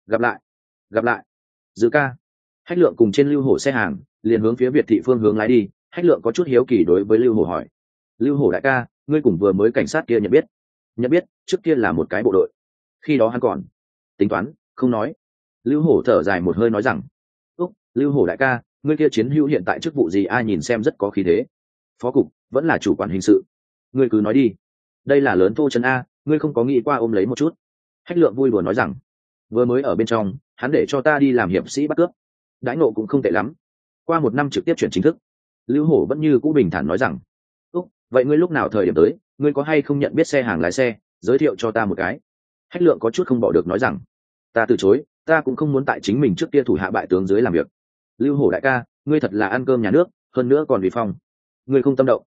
A: Gặp lại. Gặp lại. Dư ca. Hách lượng cùng trên lưu hổ xe hàng, liền hướng phía việt thị phương hướng lái đi. Hách lượng có chút hiếu kỳ đối với lưu hổ hỏi. Lưu hổ đại ca, ngươi cùng vừa mới cảnh sát kia nhận biết? Nhận biết, trước kia là một cái bộ đội. Khi đó hắn còn tính toán, không nói lưu hổ thở dài một hơi nói rằng, úc, lưu hổ đại ca, ngươi kia chiến hữu hiện tại chức vụ gì ai nhìn xem rất có khí thế. Phó cục, vẫn là chủ quản hình sự. Ngươi cứ nói đi. Đây là lớn thô chân a, ngươi không có nghĩ qua ôm lấy một chút. Hách lượng vui đùa nói rằng, vừa mới ở bên trong, hắn để cho ta đi làm hiệp sĩ bắt cướp. Đãi nộ cũng không tệ lắm. Qua một năm trực tiếp chuyển chính thức. Lưu hổ vẫn như cũ bình thản nói rằng, úc, vậy ngươi lúc nào thời điểm tới, ngươi có hay không nhận biết xe hàng lái xe, giới thiệu cho ta một cái. Hách lượng có chút không bỏ được nói rằng, ta từ chối ta cũng không muốn tại chính mình trước kia thủ hạ bại tướng dưới làm việc. Lưu hổ đại ca, ngươi thật là ăn cơm nhà nước, hơn nữa còn vì phong. Ngươi không tâm động.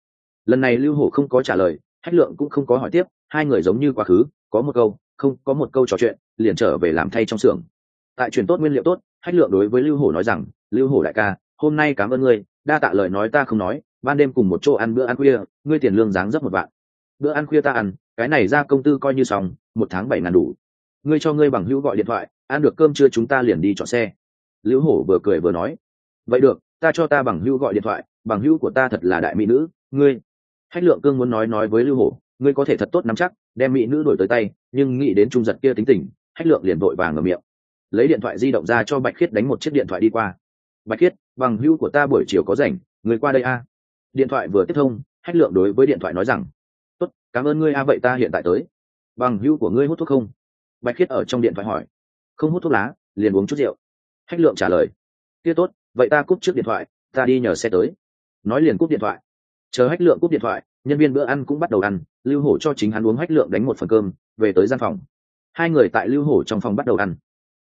A: Lần này lưu hổ không có trả lời, hách lượng cũng không có hỏi tiếp, hai người giống như quá khứ, có một câu, không, có một câu trò chuyện, liền trở về làm thay trong xưởng. Tại chuyển tốt nguyên liệu tốt, hách lượng đối với lưu hổ nói rằng, lưu hổ đại ca, hôm nay cảm ơn ngươi, đa tạ lời nói ta không nói, ban đêm cùng một chỗ ăn bữa ăn khuya, ngươi tiền lương dáng rất một vạn. Bữa ăn khuya ta ăn, cái này ra công tư coi như xong, một tháng bảy ngàn đủ. Ngươi cho ngươi bằng hữu gọi điện thoại ăn được cơm trưa chúng ta liền đi chọn xe. Lưu hổ vừa cười vừa nói, vậy được, ta cho ta bằng hữu gọi điện thoại, bằng hữu của ta thật là đại mỹ nữ, ngươi. Hách lượng cương muốn nói nói với lưu hổ, ngươi có thể thật tốt nắm chắc, đem mỹ nữ đổi tới tay, nhưng nghĩ đến trung giật kia tính tình. Hách lượng liền vội vàng ở miệng, lấy điện thoại di động ra cho bạch khiết đánh một chiếc điện thoại đi qua. Bạch khiết, bằng hữu của ta buổi chiều có rảnh người qua đây a. Điện thoại vừa tiếp thông, hách lượng đối với điện thoại nói rằng, tốt, cảm ơn ngươi a, vậy ta hiện tại tới. Bằng hữu của ngươi hút thuốc không? Bạch khiết ở trong điện thoại hỏi không hút thuốc lá, liền uống chút rượu. Hách lượng trả lời, kia tốt, vậy ta cúp trước điện thoại, ta đi nhờ xe tới. Nói liền cúp điện thoại. Chờ hách lượng cúp điện thoại, nhân viên bữa ăn cũng bắt đầu ăn, lưu hổ cho chính hắn uống hách lượng đánh một phần cơm, về tới gian phòng. Hai người tại lưu hổ trong phòng bắt đầu ăn.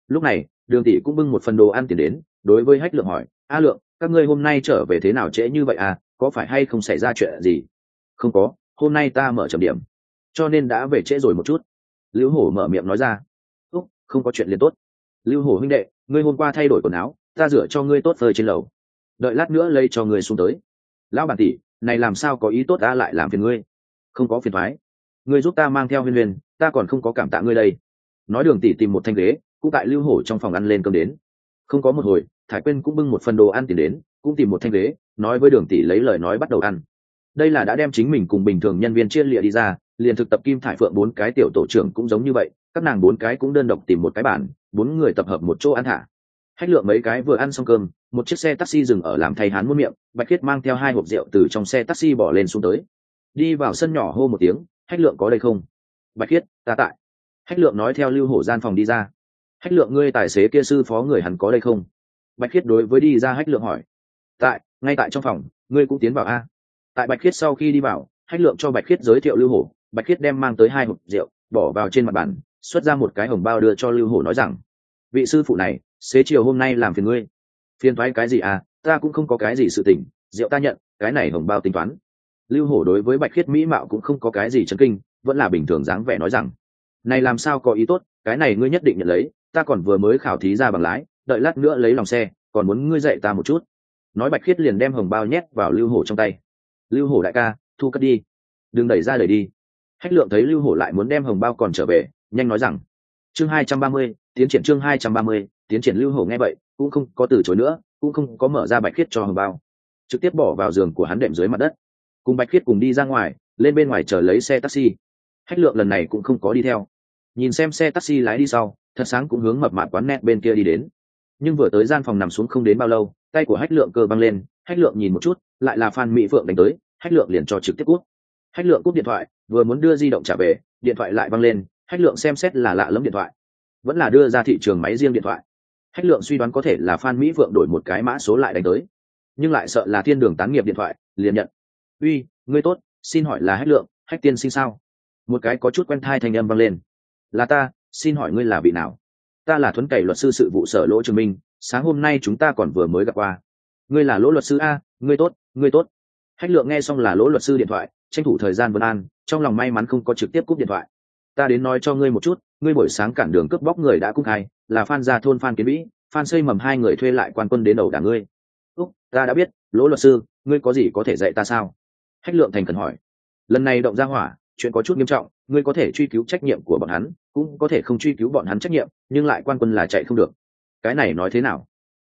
A: Lúc này, đường tỷ cũng bưng một phần đồ ăn tiền đến, đối với hách lượng hỏi, a lượng, các ngươi hôm nay trở về thế nào trễ như vậy à? Có phải hay không xảy ra chuyện gì? Không có, hôm nay ta mở trầm điểm, cho nên đã về trễ rồi một chút. Lưu hổ mở miệng nói ra không có chuyện liền tốt. Lưu hổ huynh đệ, ngươi hôm qua thay đổi quần áo, ta rửa cho ngươi tốt phơi trên lầu. Đợi lát nữa lấy cho ngươi xuống tới. Lão bản tỷ, này làm sao có ý tốt ta lại làm phiền ngươi? Không có phiền thoái. Ngươi giúp ta mang theo huyên huyền, ta còn không có cảm tạ ngươi đây. Nói đường tỷ tìm một thanh ghế, cũng tại lưu hổ trong phòng ăn lên cơm đến. Không có một hồi, thải quyên cũng bưng một phần đồ ăn tiền đến, cũng tìm một thanh ghế, nói với đường tỷ lấy lời nói bắt đầu ăn. Đây là đã đem chính mình cùng bình thường nhân viên chia lịa đi ra, liền thực tập kim thải phượng bốn cái tiểu tổ trưởng cũng giống như vậy các nàng bốn cái cũng đơn độc tìm một cái bản bốn người tập hợp một chỗ ăn thả. Hách lượng mấy cái vừa ăn xong cơm, một chiếc xe taxi dừng ở làm thay hán muôn miệng, bạch khiết mang theo hai hộp rượu từ trong xe taxi bỏ lên xuống tới. Đi vào sân nhỏ hô một tiếng hách lượng có đây không? Bạch khiết, ta tại. Hách lượng nói theo lưu hổ gian phòng đi ra. Hách lượng, ngươi tài xế kia sư phó người hắn có đây không? Bạch khiết đối với đi ra hách lượng hỏi. Tại, ngay tại trong phòng, ngươi cũng tiến vào a. Tại bạch khiết sau khi đi vào hách lượng cho bạch khiết giới thiệu lưu hổ. Bạch khiết đem mang tới hai hộp rượu, bỏ vào trên mặt bàn xuất ra một cái hồng bao đưa cho lưu hổ nói rằng, vị sư phụ này, xế chiều hôm nay làm phiền ngươi. Phiền thoái cái gì à? Ta cũng không có cái gì sự tình, rượu ta nhận, cái này hồng bao tính toán. Lưu hổ đối với bạch khiết mỹ mạo cũng không có cái gì chấn kinh, vẫn là bình thường dáng vẻ nói rằng, này làm sao có ý tốt, cái này ngươi nhất định nhận lấy, ta còn vừa mới khảo thí ra bằng lái, đợi lát nữa lấy lòng xe, còn muốn ngươi dạy ta một chút. Nói bạch khiết liền đem hồng bao nhét vào lưu hổ trong tay. Lưu hổ đại ca, thu cất đi, đừng đẩy ra đẩy đi. Hách lượng thấy lưu hổ lại muốn đem hồng bao còn trở về nhanh nói rằng, chương hai trăm ba mươi, tiến triển chương hai trăm ba mươi, tiến triển lưu hổ nghe vậy, cũng không có từ chối nữa, cũng không có mở ra bạch khiết cho hồng bao. Trực tiếp bỏ vào giường của hắn đệm dưới mặt đất. Cùng bạch khiết cùng đi ra ngoài, lên bên ngoài chờ lấy xe taxi. Hách lượng lần này cũng không có đi theo. Nhìn xem xe taxi lái đi sau, thật sáng cũng hướng mập mạp quán net bên kia đi đến. Nhưng vừa tới gian phòng nằm xuống không đến bao lâu, tay của hách lượng cơ băng lên, hách lượng nhìn một chút, lại là phan mỹ phượng đánh tới, hách lượng liền cho trực tiếp cút hách lượng cúp điện thoại, vừa muốn đưa di động trả về, điện thoại lại văng lên hách lượng xem xét là lạ lẫm điện thoại, vẫn là đưa ra thị trường máy riêng điện thoại. Hách lượng suy đoán có thể là phan mỹ vượng đổi một cái mã số lại đánh tới, nhưng lại sợ là thiên đường tán nghiệp điện thoại, liền nhận. Uy, ngươi tốt, xin hỏi là hách lượng, hách tiên sinh sao? Một cái có chút quen thai thanh âm vang lên. Là ta, xin hỏi ngươi là vị nào? Ta là thuấn cày luật sư sự vụ sở lỗ trường minh, sáng hôm nay chúng ta còn vừa mới gặp qua. Ngươi là lỗ luật sư a, ngươi tốt ngươi tốt. Hách lượng nghe xong là lỗ luật sư điện thoại, tranh thủ thời gian vân an, trong lòng may mắn không có trực tiếp cúp điện thoại ta đến nói cho ngươi một chút, ngươi buổi sáng cản đường cướp bóc người đã cung khai, là phan gia thôn phan kiến vĩ, phan xây mầm hai người thuê lại quan quân đến đầu đảng ngươi. Úc, ta đã biết, lỗ luật sư, ngươi có gì có thể dạy ta sao? Hách lượng thành cần hỏi. Lần này động ra hỏa, chuyện có chút nghiêm trọng, ngươi có thể truy cứu trách nhiệm của bọn hắn, cũng có thể không truy cứu bọn hắn trách nhiệm, nhưng lại quan quân là chạy không được. Cái này nói thế nào?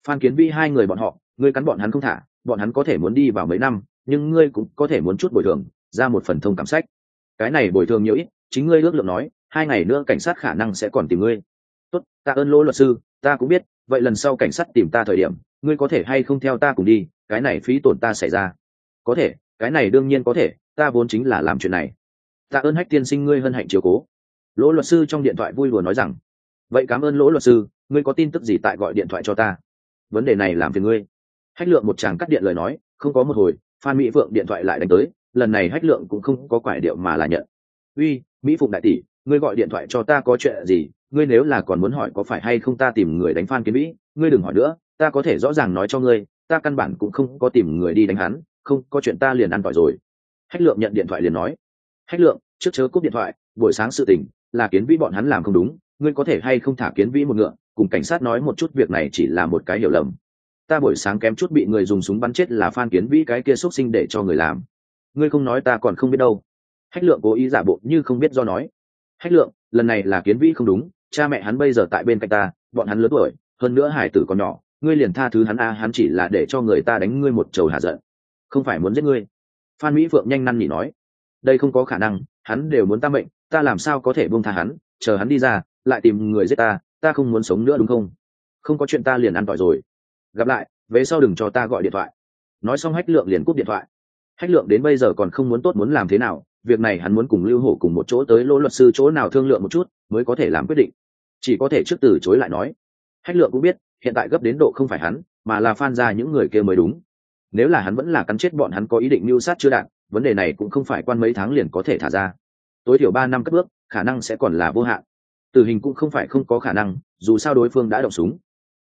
A: Phan kiến vi hai người bọn họ, ngươi cắn bọn hắn không thả, bọn hắn có thể muốn đi vào mấy năm, nhưng ngươi cũng có thể muốn chút bồi thường, ra một phần thông cảm sách. Cái này bồi thường nhiều ít chính ngươi ước lượng nói, hai ngày nữa cảnh sát khả năng sẽ còn tìm ngươi. Tốt, ta ơn lỗ luật sư, ta cũng biết, vậy lần sau cảnh sát tìm ta thời điểm, ngươi có thể hay không theo ta cùng đi, cái này phí tổn ta xảy ra. Có thể, cái này đương nhiên có thể, ta vốn chính là làm chuyện này. Ta ơn hách tiên sinh ngươi hân hạnh chiều cố. Lỗ luật sư trong điện thoại vui vừa nói rằng, vậy cảm ơn lỗ luật sư, ngươi có tin tức gì tại gọi điện thoại cho ta? Vấn đề này làm phiền ngươi. Hách lượng một chàng cắt điện lời nói, không có một hồi, phan mỹ vượng điện thoại lại đánh tới, lần này hách lượng cũng không có quải điệu mà là nhận. Uy mỹ phụng đại tỷ, ngươi gọi điện thoại cho ta có chuyện gì? Ngươi nếu là còn muốn hỏi có phải hay không ta tìm người đánh phan kiến vĩ ngươi đừng hỏi nữa, ta có thể rõ ràng nói cho ngươi, ta căn bản cũng không có tìm người đi đánh hắn, không, có chuyện ta liền ăn tỏi rồi. Hách lượng nhận điện thoại liền nói. Hách lượng, trước chớ cúp điện thoại, buổi sáng sự tình, là kiến vĩ bọn hắn làm không đúng, ngươi có thể hay không thả kiến vĩ một ngựa, cùng cảnh sát nói một chút việc này chỉ là một cái hiểu lầm. Ta buổi sáng kém chút bị người dùng súng bắn chết là phan kiến vĩ cái kia x sinh để cho người làm. Ngươi không nói ta còn không biết đâu hách lượng cố ý giả bộ như không biết do nói. Hách lượng, lần này là kiến vĩ không đúng, cha mẹ hắn bây giờ tại bên cạnh ta, bọn hắn lớn tuổi, hơn nữa hải tử còn nhỏ, ngươi liền tha thứ hắn a, hắn chỉ là để cho người ta đánh ngươi một trầu hạ giận. Không phải muốn giết ngươi. Phan mỹ phượng nhanh năn nỉ nói. Đây không có khả năng, hắn đều muốn ta mệnh, ta làm sao có thể buông tha hắn, chờ hắn đi ra, lại tìm người giết ta ta không muốn sống nữa đúng không? Không có chuyện ta liền ăn tỏi rồi. Gặp lại, về sau đừng cho ta gọi điện thoại. Nói xong hách lượng liền cúp điện thoại. Hách lượng đến bây giờ còn không muốn tốt muốn làm thế nào việc này hắn muốn cùng lưu hổ cùng một chỗ tới lỗ luật sư chỗ nào thương lượng một chút, mới có thể làm quyết định. Chỉ có thể trước từ chối lại nói. Hách lượng cũng biết, hiện tại gấp đến độ không phải hắn, mà là phan ra những người kia mới đúng. Nếu là hắn vẫn là cắn chết bọn hắn có ý định mưu sát chưa đạt vấn đề này cũng không phải quan mấy tháng liền có thể thả ra. Tối thiểu ba năm cất bước, khả năng sẽ còn là vô hạn. Tử hình cũng không phải không có khả năng, dù sao đối phương đã động súng.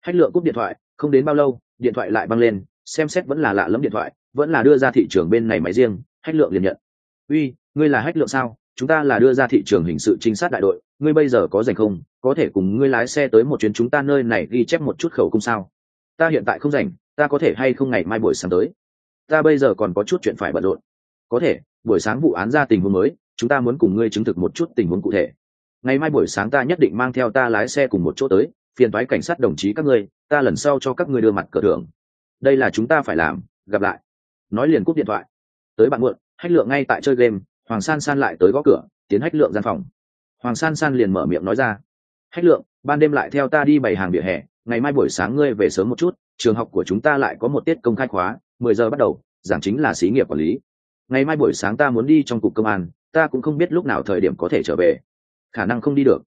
A: Hách lượng cúp điện thoại, không đến bao lâu, điện thoại lại băng lên, xem xét vẫn là lạ lẫm điện thoại, vẫn là đưa ra thị trường bên này máy riêng, hách lượng liền nhận. Uy ngươi là hách lượng sao? Chúng ta là đưa ra thị trường hình sự trinh sát đại đội, ngươi bây giờ có dành không? Có thể cùng ngươi lái xe tới một chuyến chúng ta nơi này ghi chép một chút khẩu cung sao? Ta hiện tại không rảnh, ta có thể hay không ngày mai buổi sáng tới? Ta bây giờ còn có chút chuyện phải bận rộn. Có thể, buổi sáng vụ án ra tình huống mới, chúng ta muốn cùng ngươi chứng thực một chút tình huống cụ thể. Ngày mai buổi sáng ta nhất định mang theo ta lái xe cùng một chỗ tới, phiền thoái cảnh sát đồng chí các ngươi, ta lần sau cho các ngươi đưa mặt cờ thưởng. Đây là chúng ta phải làm, gặp lại. Nói liền cúp điện thoại. Tới bạn muộn, hách lượng ngay tại chơi game hoàng san san lại tới gõ cửa, tiến hách lượng gian phòng. Hoàng san san liền mở miệng nói ra, hách lượng, ban đêm lại theo ta đi bày hàng vỉa hè, ngày mai buổi sáng ngươi về sớm một chút, trường học của chúng ta lại có một tiết công khai khóa, mười giờ bắt đầu, giảng chính là xí nghiệp quản lý. Ngày mai buổi sáng ta muốn đi trong cục công an, ta cũng không biết lúc nào thời điểm có thể trở về. Khả năng không đi được.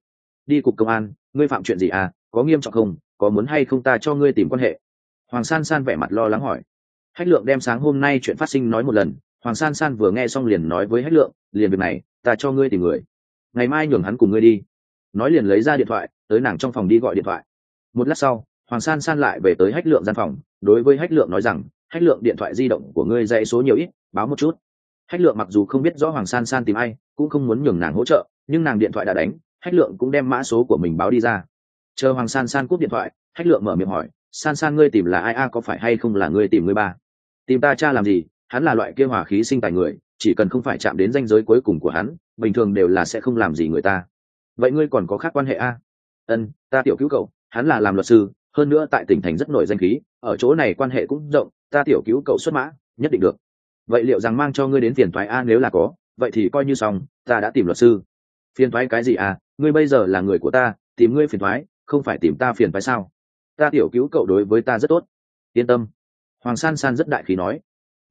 A: Đi cục công an, ngươi phạm chuyện gì à có nghiêm trọng không, có muốn hay không ta cho ngươi tìm quan hệ. Hoàng san san vẻ mặt lo lắng hỏi. Hách lượng đem sáng hôm nay chuyện phát sinh nói một lần hoàng san san vừa nghe xong liền nói với hách lượng, liền việc này, ta cho ngươi tìm người. Ngày mai nhường hắn cùng ngươi đi. Nói liền lấy ra điện thoại, tới nàng trong phòng đi gọi điện thoại. Một lát sau, hoàng san san lại về tới hách lượng gian phòng, đối với hách lượng nói rằng, hách lượng, điện thoại di động của ngươi dãy số nhiều ít, báo một chút. Hách lượng mặc dù không biết rõ hoàng san san tìm ai, cũng không muốn nhường nàng hỗ trợ, nhưng nàng điện thoại đã đánh, hách lượng cũng đem mã số của mình báo đi ra. Chờ hoàng san san cúp điện thoại, hách lượng mở miệng hỏi, san san, ngươi tìm là ai? A, có phải hay không là ngươi tìm ngươi ba? Tìm ta cha làm gì? Hắn là loại kia hòa khí sinh tài người, chỉ cần không phải chạm đến danh giới cuối cùng của hắn, bình thường đều là sẽ không làm gì người ta. Vậy ngươi còn có khác quan hệ a ân, ta tiểu cứu cậu, hắn là làm luật sư, hơn nữa tại tỉnh thành rất nổi danh khí, ở chỗ này quan hệ cũng rộng, ta tiểu cứu cậu xuất mã, nhất định được. Vậy liệu rằng mang cho ngươi đến phiền thoái a nếu là có, vậy thì coi như xong, ta đã tìm luật sư. Phiền thoái cái gì à? Ngươi bây giờ là người của ta, tìm ngươi phiền thoái không phải tìm ta phiền thoái sao? Ta tiểu cứu cậu đối với ta rất tốt. Yên tâm. Hoàng san san rất đại khí nói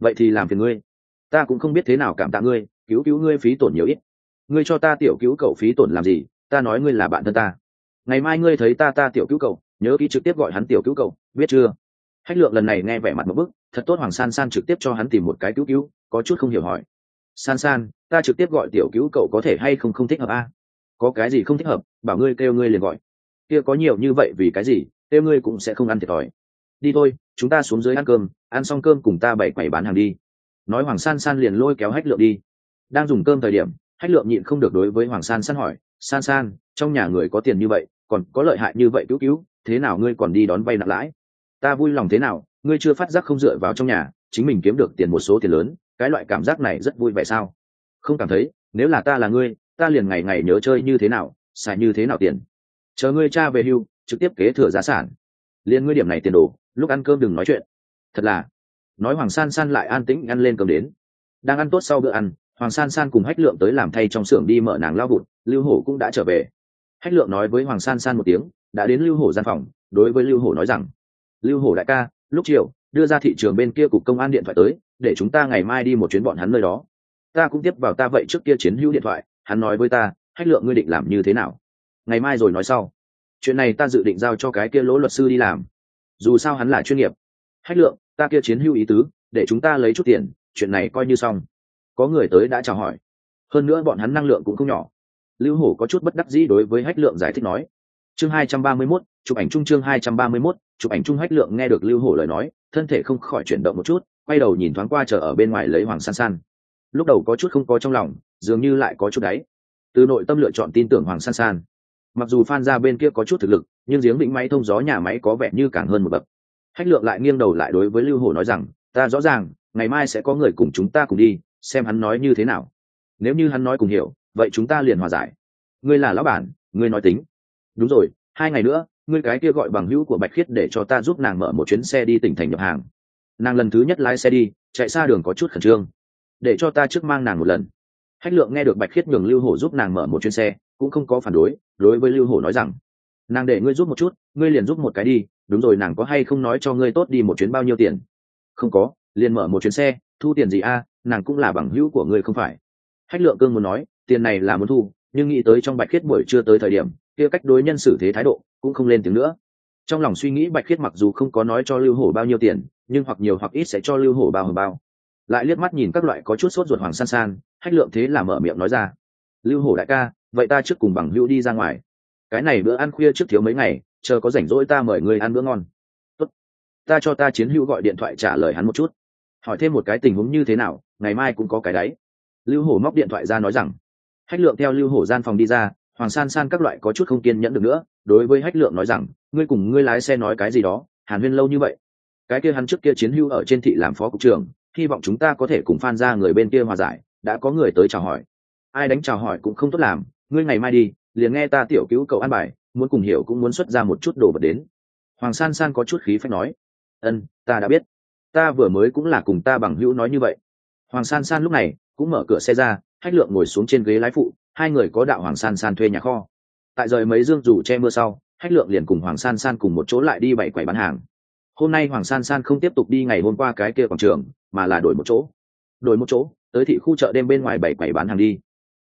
A: vậy thì làm phiền ngươi. Ta cũng không biết thế nào cảm tạ ngươi, cứu cứu ngươi phí tổn nhiều ít. Ngươi cho ta tiểu cứu cậu phí tổn làm gì, ta nói ngươi là bạn thân ta. Ngày mai ngươi thấy ta ta tiểu cứu cậu, nhớ ký trực tiếp gọi hắn tiểu cứu cậu, biết chưa? Hách lượng lần này nghe vẻ mặt một bức, thật tốt hoàng san san trực tiếp cho hắn tìm một cái cứu cứu, có chút không hiểu hỏi. San san, ta trực tiếp gọi tiểu cứu cậu có thể hay không không thích hợp a? Có cái gì không thích hợp, bảo ngươi kêu ngươi liền gọi. Kia có nhiều như vậy vì cái gì, kêu ngươi cũng sẽ không ăn thiệt thòi. Đi thôi chúng ta xuống dưới ăn cơm, ăn xong cơm cùng ta bày quầy bán hàng đi. Nói hoàng san san liền lôi kéo hách lượng đi. Đang dùng cơm thời điểm, hách lượng nhịn không được đối với hoàng san san hỏi, san san, trong nhà người có tiền như vậy, còn có lợi hại như vậy cứu cứu, thế nào ngươi còn đi đón vay nặng lãi? Ta vui lòng thế nào, ngươi chưa phát giác không dựa vào trong nhà, chính mình kiếm được tiền một số tiền lớn, cái loại cảm giác này rất vui vẻ sao? Không cảm thấy, nếu là ta là ngươi, ta liền ngày ngày nhớ chơi như thế nào, xài như thế nào tiền. Chờ ngươi cha về hưu, trực tiếp kế thừa giá sản. Liền ngươi điểm này tiền đồ lúc ăn cơm đừng nói chuyện. Thật là. Nói hoàng san san lại an tĩnh ăn lên cơm đến. Đang ăn tốt sau bữa ăn, hoàng san san cùng hách lượng tới làm thay trong xưởng đi mở nàng lao vụt lưu hổ cũng đã trở về. Hách lượng nói với hoàng san san một tiếng, đã đến lưu hổ gian phòng, đối với lưu hổ nói rằng, lưu hổ đại ca, lúc chiều, đưa ra thị trường bên kia cục công an điện thoại tới, để chúng ta ngày mai đi một chuyến bọn hắn nơi đó. Ta cũng tiếp vào ta vậy trước kia chiến hữu điện thoại, hắn nói với ta, hách lượng ngươi định làm như thế nào? Ngày mai rồi nói sau. Chuyện này ta dự định giao cho cái kia lỗ luật sư đi làm dù sao hắn là chuyên nghiệp. Hách lượng ta kia chiến hữu ý tứ để chúng ta lấy chút tiền chuyện này coi như xong. Có người tới đã chào hỏi. Hơn nữa bọn hắn năng lượng cũng không nhỏ. Lưu hổ có chút bất đắc dĩ đối với hách lượng giải thích nói. Chương hai trăm ba mươi 231, chụp ảnh chung chương hai trăm ba mươi 231, chụp ảnh chung hách lượng nghe được lưu hổ lời nói thân thể không khỏi chuyển động một chút quay đầu nhìn thoáng qua chờ ở bên ngoài lấy hoàng san san. Lúc đầu có chút không có trong lòng dường như lại có chút đáy từ nội tâm lựa chọn tin tưởng hoàng san san. Mặc dù phan ra bên kia có chút thực lực nhưng giếng vĩnh máy thông gió nhà máy có vẻ như càng hơn một bậc. Hách lượng lại nghiêng đầu lại đối với lưu hổ nói rằng, ta rõ ràng, ngày mai sẽ có người cùng chúng ta cùng đi, xem hắn nói như thế nào. Nếu như hắn nói cùng hiểu, vậy chúng ta liền hòa giải. Ngươi là lão bản, ngươi nói tính. Đúng rồi, hai ngày nữa, ngươi cái kia gọi bằng hữu của bạch khiết để cho ta giúp nàng mở một chuyến xe đi tỉnh thành nhập hàng. Nàng lần thứ nhất lái xe đi, chạy xa đường có chút khẩn trương. Để cho ta trước mang nàng một lần. Hách lượng nghe được bạch khiết nhường lưu hổ giúp nàng mở một chuyến xe, cũng không có phản đối đối với lưu hổ nói rằng nàng để ngươi giúp một chút, ngươi liền giúp một cái đi, đúng rồi, nàng có hay không nói cho ngươi tốt đi một chuyến bao nhiêu tiền? Không có, liền mở một chuyến xe, thu tiền gì a, nàng cũng là bằng hữu của ngươi không phải. Hách lượng cương muốn nói, tiền này là muốn thu, nhưng nghĩ tới trong bạch khiết buổi chưa tới thời điểm, kia cách đối nhân xử thế thái độ cũng không lên tiếng nữa. Trong lòng suy nghĩ bạch khiết mặc dù không có nói cho lưu hổ bao nhiêu tiền, nhưng hoặc nhiều hoặc ít sẽ cho lưu hổ bao hờ bao. Lại liếc mắt nhìn các loại có chút sốt ruột hoàng san san, hách lượng thế là mở miệng nói ra, lưu hổ đại ca, vậy ta trước cùng bằng hữu đi ra ngoài cái này bữa ăn khuya trước thiếu mấy ngày, chờ có rảnh rỗi ta mời người ăn bữa ngon. Tốt. ta cho ta chiến hữu gọi điện thoại trả lời hắn một chút. Hỏi thêm một cái tình huống như thế nào, ngày mai cũng có cái đấy. Lưu hổ móc điện thoại ra nói rằng, hách lượng theo lưu hổ gian phòng đi ra, hoàng san san các loại có chút không kiên nhẫn được nữa, đối với hách lượng nói rằng, ngươi cùng ngươi lái xe nói cái gì đó, hàn huyên lâu như vậy. Cái kia hắn trước kia chiến hữu ở trên thị làm phó cục trưởng, hy vọng chúng ta có thể cùng phan ra người bên kia hòa giải, đã có người tới chào hỏi. Ai đánh chào hỏi cũng không tốt làm, ngươi ngày mai đi liền nghe ta tiểu cứu cậu an bài, muốn cùng hiểu cũng muốn xuất ra một chút đồ vật đến. Hoàng san san có chút khí phách nói, ân, ta đã biết. Ta vừa mới cũng là cùng ta bằng hữu nói như vậy. Hoàng san san lúc này cũng mở cửa xe ra hách lượng ngồi xuống trên ghế lái phụ, hai người có đạo hoàng san san thuê nhà kho. Tại rời mấy dương dù che mưa sau hách lượng liền cùng hoàng san san cùng một chỗ lại đi bảy quầy bán hàng. Hôm nay hoàng san san không tiếp tục đi ngày hôm qua cái kia quảng trường, mà là đổi một chỗ. Đổi một chỗ, tới thị khu chợ đêm bên ngoài bảy quầy bán hàng đi.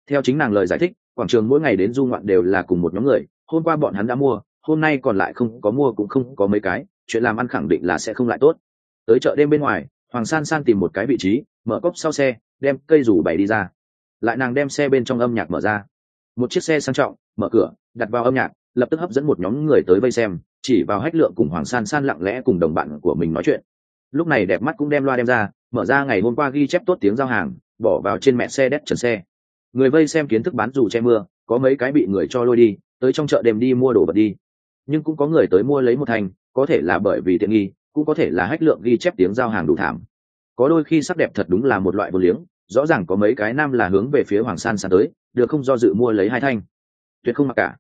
A: Theo chính nàng lời giải thích quảng trường mỗi ngày đến du ngoạn đều là cùng một nhóm người, hôm qua bọn hắn đã mua, hôm nay còn lại không có mua cũng không có mấy cái, chuyện làm ăn khẳng định là sẽ không lại tốt. Tới chợ đêm bên ngoài, hoàng san san tìm một cái vị trí, mở cốc sau xe, đem cây rủ bày đi ra. Lại nàng đem xe bên trong âm nhạc mở ra. Một chiếc xe sang trọng, mở cửa, đặt vào âm nhạc, lập tức hấp dẫn một nhóm người tới vây xem, chỉ vào hách lượng cùng hoàng san san lặng lẽ cùng đồng bạn của mình nói chuyện. Lúc này đẹp mắt cũng đem loa đem ra, mở ra ngày hôm qua ghi chép tốt tiếng giao hàng, bỏ vào trên mẹ xe đét trần xe người vây xem kiến thức bán dù che mưa, có mấy cái bị người cho lôi đi, tới trong chợ đêm đi mua đồ vật đi. Nhưng cũng có người tới mua lấy một thành, có thể là bởi vì tiện nghi, cũng có thể là hách lượng ghi chép tiếng giao hàng đủ thảm. Có đôi khi sắc đẹp thật đúng là một loại vô liếng, rõ ràng có mấy cái nam là hướng về phía hoàng san san tới, được không do dự mua lấy hai thanh. Tuyệt không mặc cả.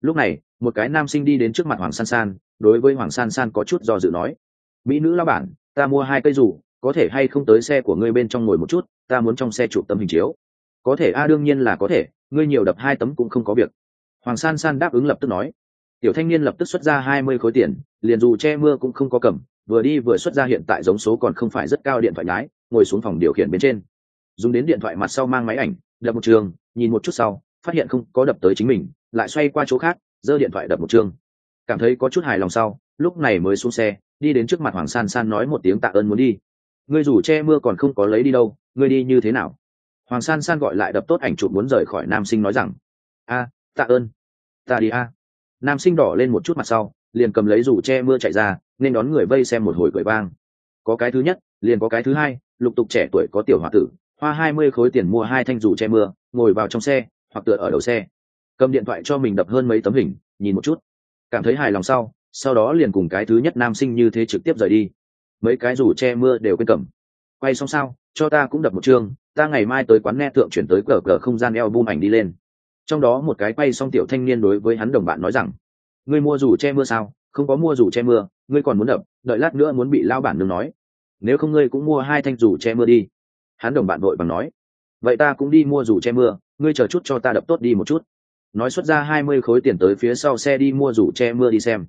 A: Lúc này, một cái nam sinh đi đến trước mặt hoàng san san, đối với hoàng san san có chút do dự nói, mỹ nữ lao bản, ta mua hai cây dù, có thể hay không tới xe của ngươi bên trong ngồi một chút, ta muốn trong xe chụp tấm hình chiếu có thể, a, đương nhiên là có thể, ngươi nhiều đập hai tấm cũng không có việc. Hoàng san san đáp ứng lập tức nói. Tiểu thanh niên lập tức xuất ra hai mươi khối tiền, liền dù che mưa cũng không có cầm, vừa đi vừa xuất ra hiện tại giống số còn không phải rất cao điện thoại nhái ngồi xuống phòng điều khiển bên trên. Dùng đến điện thoại mặt sau mang máy ảnh, đập một trường, nhìn một chút sau, phát hiện không có đập tới chính mình, lại xoay qua chỗ khác, giơ điện thoại đập một trường. Cảm thấy có chút hài lòng sau, lúc này mới xuống xe, đi đến trước mặt hoàng san san nói một tiếng tạ ơn muốn đi. Ngươi rủ che mưa còn không có lấy đi đâu, ngươi đi như thế nào? Hoàng san san gọi lại đập tốt ảnh chụp muốn rời khỏi nam sinh nói rằng, a, tạ ơn, ta đi a. Nam sinh đỏ lên một chút mặt sau, liền cầm lấy rủ che mưa chạy ra, nên đón người vây xem một hồi cười vang. Có cái thứ nhất, liền có cái thứ hai, lục tục trẻ tuổi có tiểu h o a tử, hoa hai mươi khối tiền mua hai thanh rủ che mưa, ngồi vào trong xe, hoặc tựa ở đầu xe. Cầm điện thoại cho mình đập hơn mấy tấm hình, nhìn một chút. Cảm thấy hài lòng sau sau đó liền cùng cái thứ nhất nam sinh như thế trực tiếp rời đi. Mấy cái rủ che mưa đều quên cầm quay xong sao, cho ta cũng đập một chương, ta ngày mai tới quán nghe thượng chuyển tới cờ cờ không gian eo bum ảnh đi lên. Trong đó một cái quay xong tiểu thanh niên đối với hắn đồng bạn nói rằng, ngươi mua dù che mưa sao? Không có mua dù che mưa, ngươi còn muốn đập, đợi lát nữa muốn bị lao bản nương nói. Nếu không ngươi cũng mua hai thanh dù che mưa đi. Hắn đồng bạn vội bằng nói, vậy ta cũng đi mua dù che mưa, ngươi chờ chút cho ta đập tốt đi một chút. Nói xuất ra hai mươi khối tiền tới phía sau xe đi mua dù che mưa đi xem.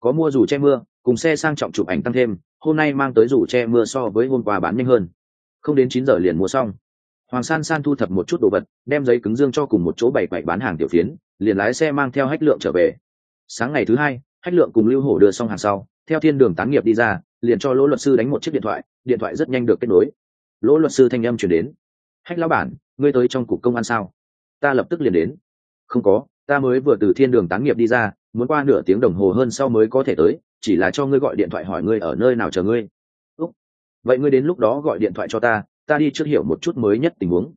A: Có mua dù che mưa, cùng xe sang trọng chụp ảnh tăng thêm hôm nay mang tới rủ che mưa so với hôm qua bán nhanh hơn. Không đến chín giờ liền mua xong. Hoàng san san thu thập một chút đồ vật, đem giấy cứng dương cho cùng một chỗ bày quậy bán hàng tiểu phiến, liền lái xe mang theo hách lượng trở về. Sáng ngày thứ hai, hách lượng cùng lưu hổ đưa xong hàng sau, theo thiên đường tán nghiệp đi ra, liền cho lỗ luật sư đánh một chiếc điện thoại điện thoại rất nhanh được kết nối. Lỗ luật sư thanh âm chuyển đến. Hách lão bản, ngươi tới trong cục công an sao? Ta lập tức liền đến. Không có, ta mới vừa từ thiên đường tán nghiệp đi ra muốn qua nửa tiếng đồng hồ hơn sau mới có thể tới, chỉ là cho ngươi gọi điện thoại hỏi ngươi ở nơi nào chờ ngươi. Úc. vậy ngươi đến lúc đó gọi điện thoại cho ta ta đi trước hiểu một chút mới nhất tình huống.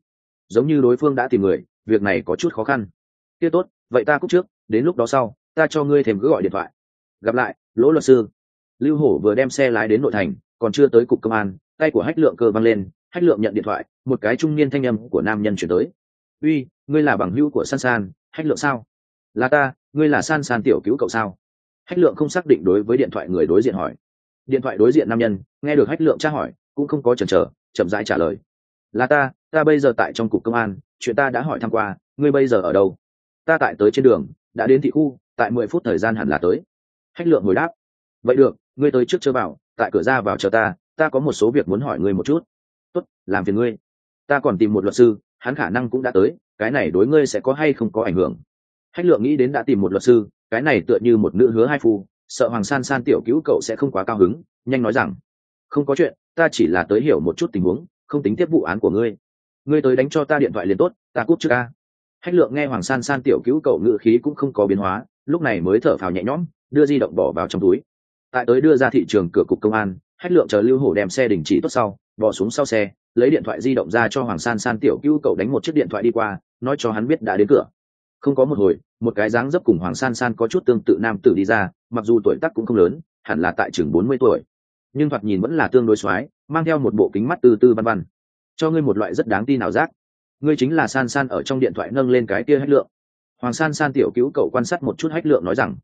A: Giống như đối phương đã tìm người, việc này có chút khó khăn. Kia tốt, vậy ta cúc trước, đến lúc đó sau, ta cho ngươi thêm cứ gọi điện thoại. Gặp lại, lỗ luật sư. Lưu hổ vừa đem xe lái đến nội thành, còn chưa tới cục công an, tay của hách lượng cơ văng lên, hách lượng nhận điện thoại, một cái trung niên thanh âm của nam nhân chuyển tới. Uy, ngươi là bằng hữu của san san, hách lượng sao? Là ta ngươi là san san tiểu cứu cậu sao? Hách lượng không xác định đối với điện thoại người đối diện hỏi. Điện thoại đối diện nam nhân, nghe được hách lượng tra hỏi, cũng không có chần chờ, chậm rãi trả lời. Là ta ta bây giờ tại trong cục công an, chuyện ta đã hỏi thăm qua, ngươi bây giờ ở đâu? Ta tại tới trên đường, đã đến thị khu, tại mười phút thời gian hẳn là tới. Hách lượng hồi đáp. Vậy được, ngươi tới trước chưa vào, tại cửa ra vào chờ ta ta có một số việc muốn hỏi ngươi một chút. Tốt, làm phiền ngươi. Ta còn tìm một luật sư, hắn khả năng cũng đã tới, cái này đối ngươi sẽ có hay không có ảnh hưởng hách lượng nghĩ đến đã tìm một luật sư, cái này tựa như một nữ hứa hai phu, sợ hoàng san san tiểu cứu cậu sẽ không quá cao hứng, nhanh nói rằng, không có chuyện, ta chỉ là tới hiểu một chút tình huống, không tính tiếp vụ án của ngươi. Ngươi tới đánh cho ta điện thoại liền tốt, ta cúp trước ca hách lượng nghe hoàng san san tiểu cứu cậu ngự khí cũng không có biến hóa, lúc này mới thở phào nhẹ nhõm, đưa di động bỏ vào trong túi. Tại tới đưa ra thị trường cửa cục công an, hách lượng chờ lưu hổ đem xe đình chỉ tốt sau, bỏ xuống sau xe, lấy điện thoại di động ra cho hoàng san san tiểu cứu cậu đánh một chiếc điện thoại đi qua, nói cho hắn biết đã đến cửa không có một hồi, một cái dáng dấp cùng hoàng san san có chút tương tự nam tử đi ra, mặc dù tuổi tác cũng không lớn, hẳn là tại chừng bốn mươi tuổi. Nhưng thoạt nhìn vẫn là tương đối x mang theo một bộ kính mắt từ từ văn văn. Cho ngươi một loại rất đáng tin nào giác. Ngươi chính là san san ở trong điện thoại nâng lên cái kia hách lượng. Hoàng san san tiểu cứu cậu quan sát một chút hách lượng nói rằng,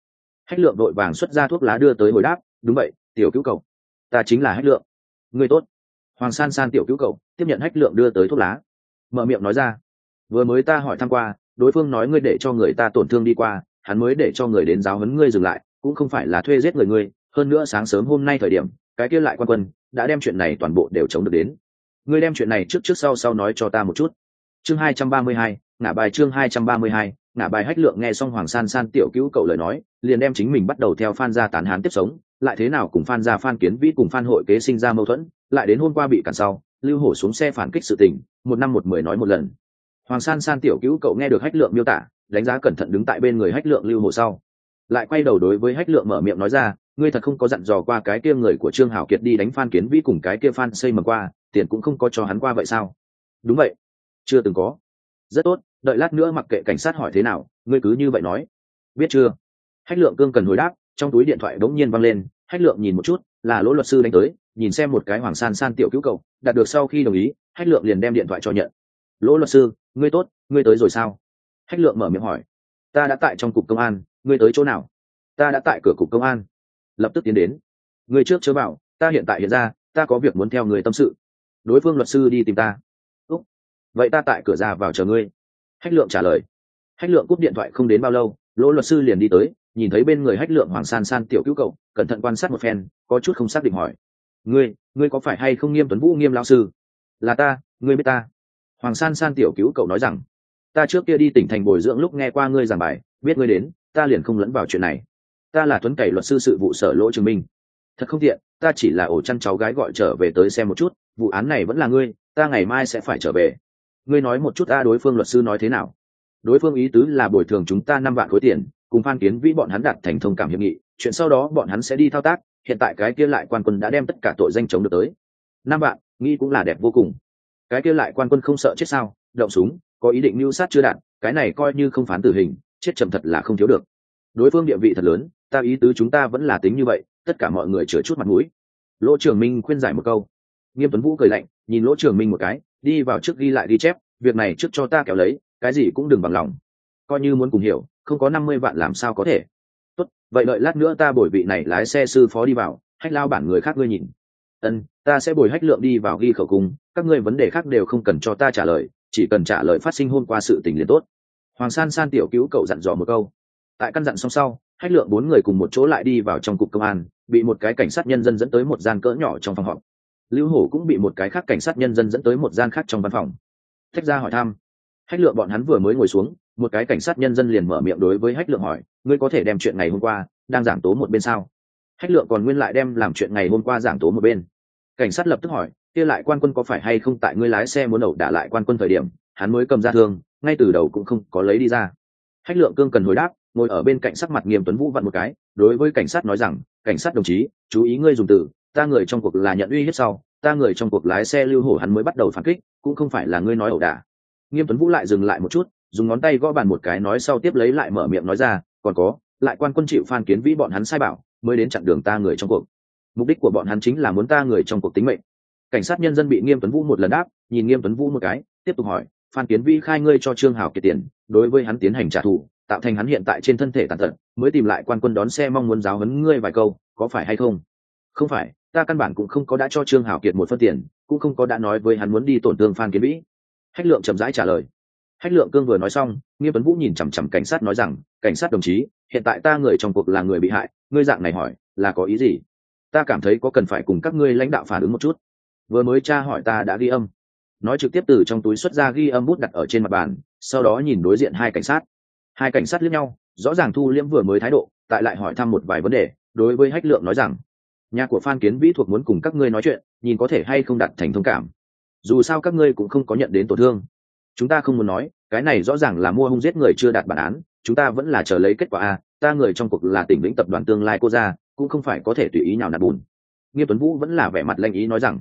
A: hách lượng đội vàng xuất ra thuốc lá đưa tới hồi đáp, đúng vậy, tiểu cứu cậu. Ta chính là hách lượng. Ngươi tốt. Hoàng san san tiểu cứu cậu tiếp nhận hách lượng đưa tới thuốc lá. Mở miệng nói ra, vừa mới ta hỏi thăm qua đối phương nói ngươi để cho người ta tổn thương đi qua, hắn mới để cho người đến giáo huấn ngươi dừng lại, cũng không phải là thuê giết người ngươi. Hơn nữa sáng sớm hôm nay thời điểm, cái kia lại quan quân đã đem chuyện này toàn bộ đều chống được đến. Ngươi đem chuyện này trước trước sau sau nói cho ta một chút. Chương hai trăm ba mươi hai, ngả bài chương hai trăm ba mươi hai, ngả bài hách lượng nghe xong hoàng san san tiểu cứu cậu lời nói, liền đem chính mình bắt đầu theo phan gia tán hán tiếp sống, lại thế nào cùng phan gia phan kiến vĩ cùng phan hội kế sinh ra mâu thuẫn, lại đến hôm qua bị cản sau, lưu hổ xuống xe phản kích sự tình, một năm một mười nói một lần hoàng san san tiểu cứu cậu nghe được hách lượng miêu tả, đánh giá cẩn thận đứng tại bên người hách lượng lưu hồ sau. Lại quay đầu đối với hách lượng mở miệng nói ra, ngươi thật không có dặn dò qua cái kia người của trương hảo kiệt đi đánh phan kiến vĩ cùng cái kia phan xây mầm qua, tiền cũng không có cho hắn qua vậy sao? Đúng vậy. Chưa từng có. Rất tốt, đợi lát nữa mặc kệ cảnh sát hỏi thế nào, ngươi cứ như vậy nói. Biết chưa? Hách lượng cương cần hồi đáp, trong túi điện thoại đ ố n g nhiên văng lên, hách lượng nhìn một chút, là lỗ luật sư đánh tới, nhìn xem một cái hoàng san san tiểu cứu cậu, đạt được sau khi đồng ý, hách lượng liền đem điện thoại cho nhận. Lỗ luật sư ngươi tốt, ngươi tới rồi sao? Hách lượng mở miệng hỏi. Ta đã tại trong cục công an, ngươi tới chỗ nào? Ta đã tại cửa cục công an. Lập tức tiến đến. Ngươi trước chớ bảo, ta hiện tại hiện ra, ta có việc muốn theo người tâm sự. Đối phương luật sư đi tìm ta. Úc. vậy ta tại cửa ra vào chờ ngươi. Hách lượng trả lời. Hách lượng cúp điện thoại không đến bao lâu, lỗ luật sư liền đi tới, nhìn thấy bên người hách lượng hoàng san san tiểu cứu cậu, cẩn thận quan sát một phen, có chút không xác định hỏi. Ngươi ngươi có phải hay không nghiêm tuấn vũ nghiêm lão sư? Là ta, ngươi biết ta hoàng san san tiểu cứu cậu nói rằng, ta trước kia đi tỉnh thành bồi dưỡng lúc nghe qua ngươi giảng bài, biết ngươi đến, ta liền không lẫn vào chuyện này. Ta là tuấn cày luật sư sự vụ sở lỗ chứng minh. Thật không tiện, ta chỉ là ổ chăn cháu gái gọi trở về tới xem một chút, vụ án này vẫn là ngươi, ta ngày mai sẽ phải trở về. Ngươi nói một chút ta đối phương luật sư nói thế nào? Đối phương ý tứ là bồi thường chúng ta năm vạn khối tiền, cùng phan kiến vĩ bọn hắn đặt thành thông cảm hiệp nghị, chuyện sau đó bọn hắn sẽ đi thao tác, hiện tại cái kia lại quan quân đã đem tất cả tội danh chống được tới. Năm vạn, nghĩ cũng là đẹp vô cùng cái kia lại quan quân không sợ chết sao? Động súng, có ý định mưu sát chưa đạt cái này coi như không phán tử hình, chết chậm thật là không thiếu được. Đối phương địa vị thật lớn, ta ý tứ chúng ta vẫn là tính như vậy, tất cả mọi người chứa chút mặt mũi. Lỗ trường minh khuyên giải một câu. Nghiêm tuấn vũ cười lạnh, nhìn lỗ trường minh một cái, đi vào trước ghi lại đi chép, việc này trước cho ta kéo lấy, cái gì cũng đừng bằng lòng. Coi như muốn cùng hiểu, không có năm mươi vạn làm sao có thể. Tốt, vậy đợi lát nữa ta bồi vị này lái xe sư phó đi vào, hách lao bản người khác ngươi nhìn ân, ta sẽ bồi hách lượng đi vào ghi khẩu cung các ngươi vấn đề khác đều không cần cho ta trả lời, chỉ cần trả lời phát sinh hôm qua sự tình liền tốt. Hoàng san san tiểu cứu cậu dặn dò một câu. Tại căn dặn xong sau, hách lượng bốn người cùng một chỗ lại đi vào trong cục công an, bị một cái cảnh sát nhân dân dẫn tới một gian cỡ nhỏ trong phòng họp. Lưu hổ cũng bị một cái khác cảnh sát nhân dân dẫn tới một gian khác trong văn phòng. Thách ra hỏi thăm. Hách lượng bọn hắn vừa mới ngồi xuống, một cái cảnh sát nhân dân liền mở miệng đối với hách lượng hỏi, ngươi có thể đem chuyện ngày hôm qua đang giảng tố một bên sao? Hách lượng còn nguyên lại đem làm chuyện ngày hôm qua giảng tố một bên. Cảnh sát lập tức hỏi, kia lại quan quân có phải hay không tại ngươi lái xe muốn ẩu đả lại quan quân thời điểm, hắn mới cầm ra thương, ngay từ đầu cũng không có lấy đi ra. Hách lượng cương cần hồi đáp, ngồi ở bên cạnh sắc mặt nghiêm tuấn vũ vặn một cái, đối với cảnh sát nói rằng, cảnh sát đồng chí, chú ý ngươi dùng từ, ta người trong cuộc là nhận uy hiếp sau, ta người trong cuộc lái xe lưu hổ hắn mới bắt đầu phản kích, cũng không phải là ngươi nói ẩu đả. Nghiêm tuấn vũ lại dừng lại một chút, dùng ngón tay gõ bàn một cái nói sau tiếp lấy lại mở miệng nói ra, còn có, lại quan quân chịu phan kiến vĩ bọn hắn sai bảo mới đến chặn đường ta người trong cuộc. Mục đích của bọn hắn chính là muốn ta người trong cuộc tính mệnh. Cảnh sát nhân dân bị nghiêm tuấn vũ một lần đáp, nhìn nghiêm tuấn vũ một cái, tiếp tục hỏi, phan kiến Vi khai ngươi cho trương hảo kiệt tiền, đối với hắn tiến hành trả thù, tạo thành hắn hiện tại trên thân thể tàn tật, mới tìm lại quan quân đón xe mong muốn giáo huấn ngươi vài câu, có phải hay không? Không phải, ta căn bản cũng không có đã cho trương hảo kiệt một phân tiền, cũng không có đã nói với hắn muốn đi tổn thương phan kiến vĩ hách lượng chậm rãi trả lời. Hách lượng cương vừa nói xong, nghiêm tuấn vũ nhìn chằm chằm cảnh sát nói rằng, cảnh sát đồng chí, hiện tại ta người trong cuộc là người bị hại ngươi dạng này hỏi, là có ý gì? Ta cảm thấy có cần phải cùng các ngươi lãnh đạo phản ứng một chút. Vừa mới tra hỏi ta đã ghi âm. Nói trực tiếp từ trong túi xuất ra ghi âm bút đặt ở trên mặt bàn, sau đó nhìn đối diện hai cảnh sát. Hai cảnh sát liếc nhau, rõ ràng thu liễm vừa mới thái độ, tại lại hỏi thăm một vài vấn đề, đối với hách lượng nói rằng, nhà của phan kiến vĩ thuộc muốn cùng các ngươi nói chuyện, nhìn có thể hay không đặt thành thông cảm. Dù sao các ngươi cũng không có nhận đến tổn thương. Chúng ta không muốn nói, cái này rõ ràng là mua hung giết người chưa đạt bản án chúng ta vẫn là chờ lấy kết quả a, ta người trong cuộc là tỉnh lĩnh tập đoàn tương lai cô ra cũng không phải có thể tùy ý nào nạt bùn. Nghiêm tuấn vũ vẫn là vẻ mặt lanh ý nói rằng,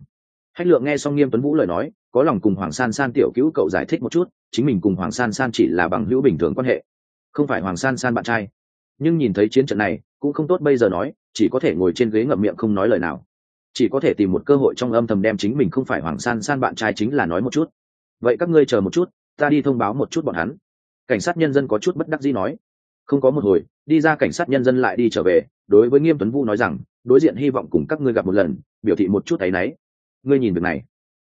A: hách lượng nghe xong nghiêm tuấn vũ lời nói, có lòng cùng hoàng san san tiểu cứu cậu giải thích một chút, chính mình cùng hoàng san san chỉ là bằng hữu bình thường quan hệ, không phải hoàng san san bạn trai. Nhưng nhìn thấy chiến trận này, cũng không tốt bây giờ nói, chỉ có thể ngồi trên ghế ngậm miệng không nói lời nào. Chỉ có thể tìm một cơ hội trong âm thầm đem chính mình không phải hoàng san san bạn trai chính là nói một chút. Vậy các ngươi chờ một chút, ta đi thông báo một chút bọn hắn cảnh sát nhân dân có chút bất đắc dĩ nói. Không có một hồi, đi ra cảnh sát nhân dân lại đi trở về, đối với nghiêm tuấn vũ nói rằng, đối diện hy vọng cùng các ngươi gặp một lần, biểu thị một chút áy náy. Ngươi nhìn việc này.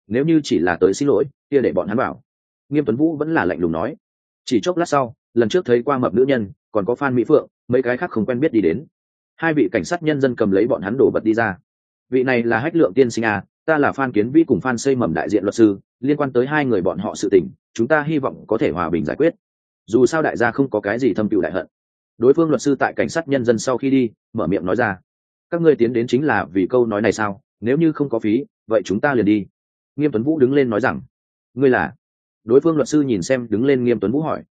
A: Nếu như chỉ là tới xin lỗi, kia để bọn hắn bảo. Nghiêm tuấn vũ vẫn là lạnh lùng nói. Chỉ chốc lát sau, lần trước thấy qua mập nữ nhân, còn có phan mỹ phượng, mấy cái khác không quen biết đi đến. Hai vị cảnh sát nhân dân cầm lấy bọn hắn đổ vật đi ra. Vị này là hách lượng tiên sinh à ta là phan kiến Vi cùng phan xây mầm đại diện luật sư, liên quan tới hai người bọn họ sự tình, chúng ta hy vọng có thể hòa bình giải quyết dù sao đại gia không có cái gì thâm cựu đại hận. Đối phương luật sư tại cảnh sát nhân dân sau khi đi, mở miệng nói ra, các ngươi tiến đến chính là vì câu nói này sao? Nếu như không có phí, vậy chúng ta liền đi. Nghiêm tuấn vũ đứng lên nói rằng, ngươi là? Đối phương luật sư nhìn xem đứng lên nghiêm tuấn vũ hỏi,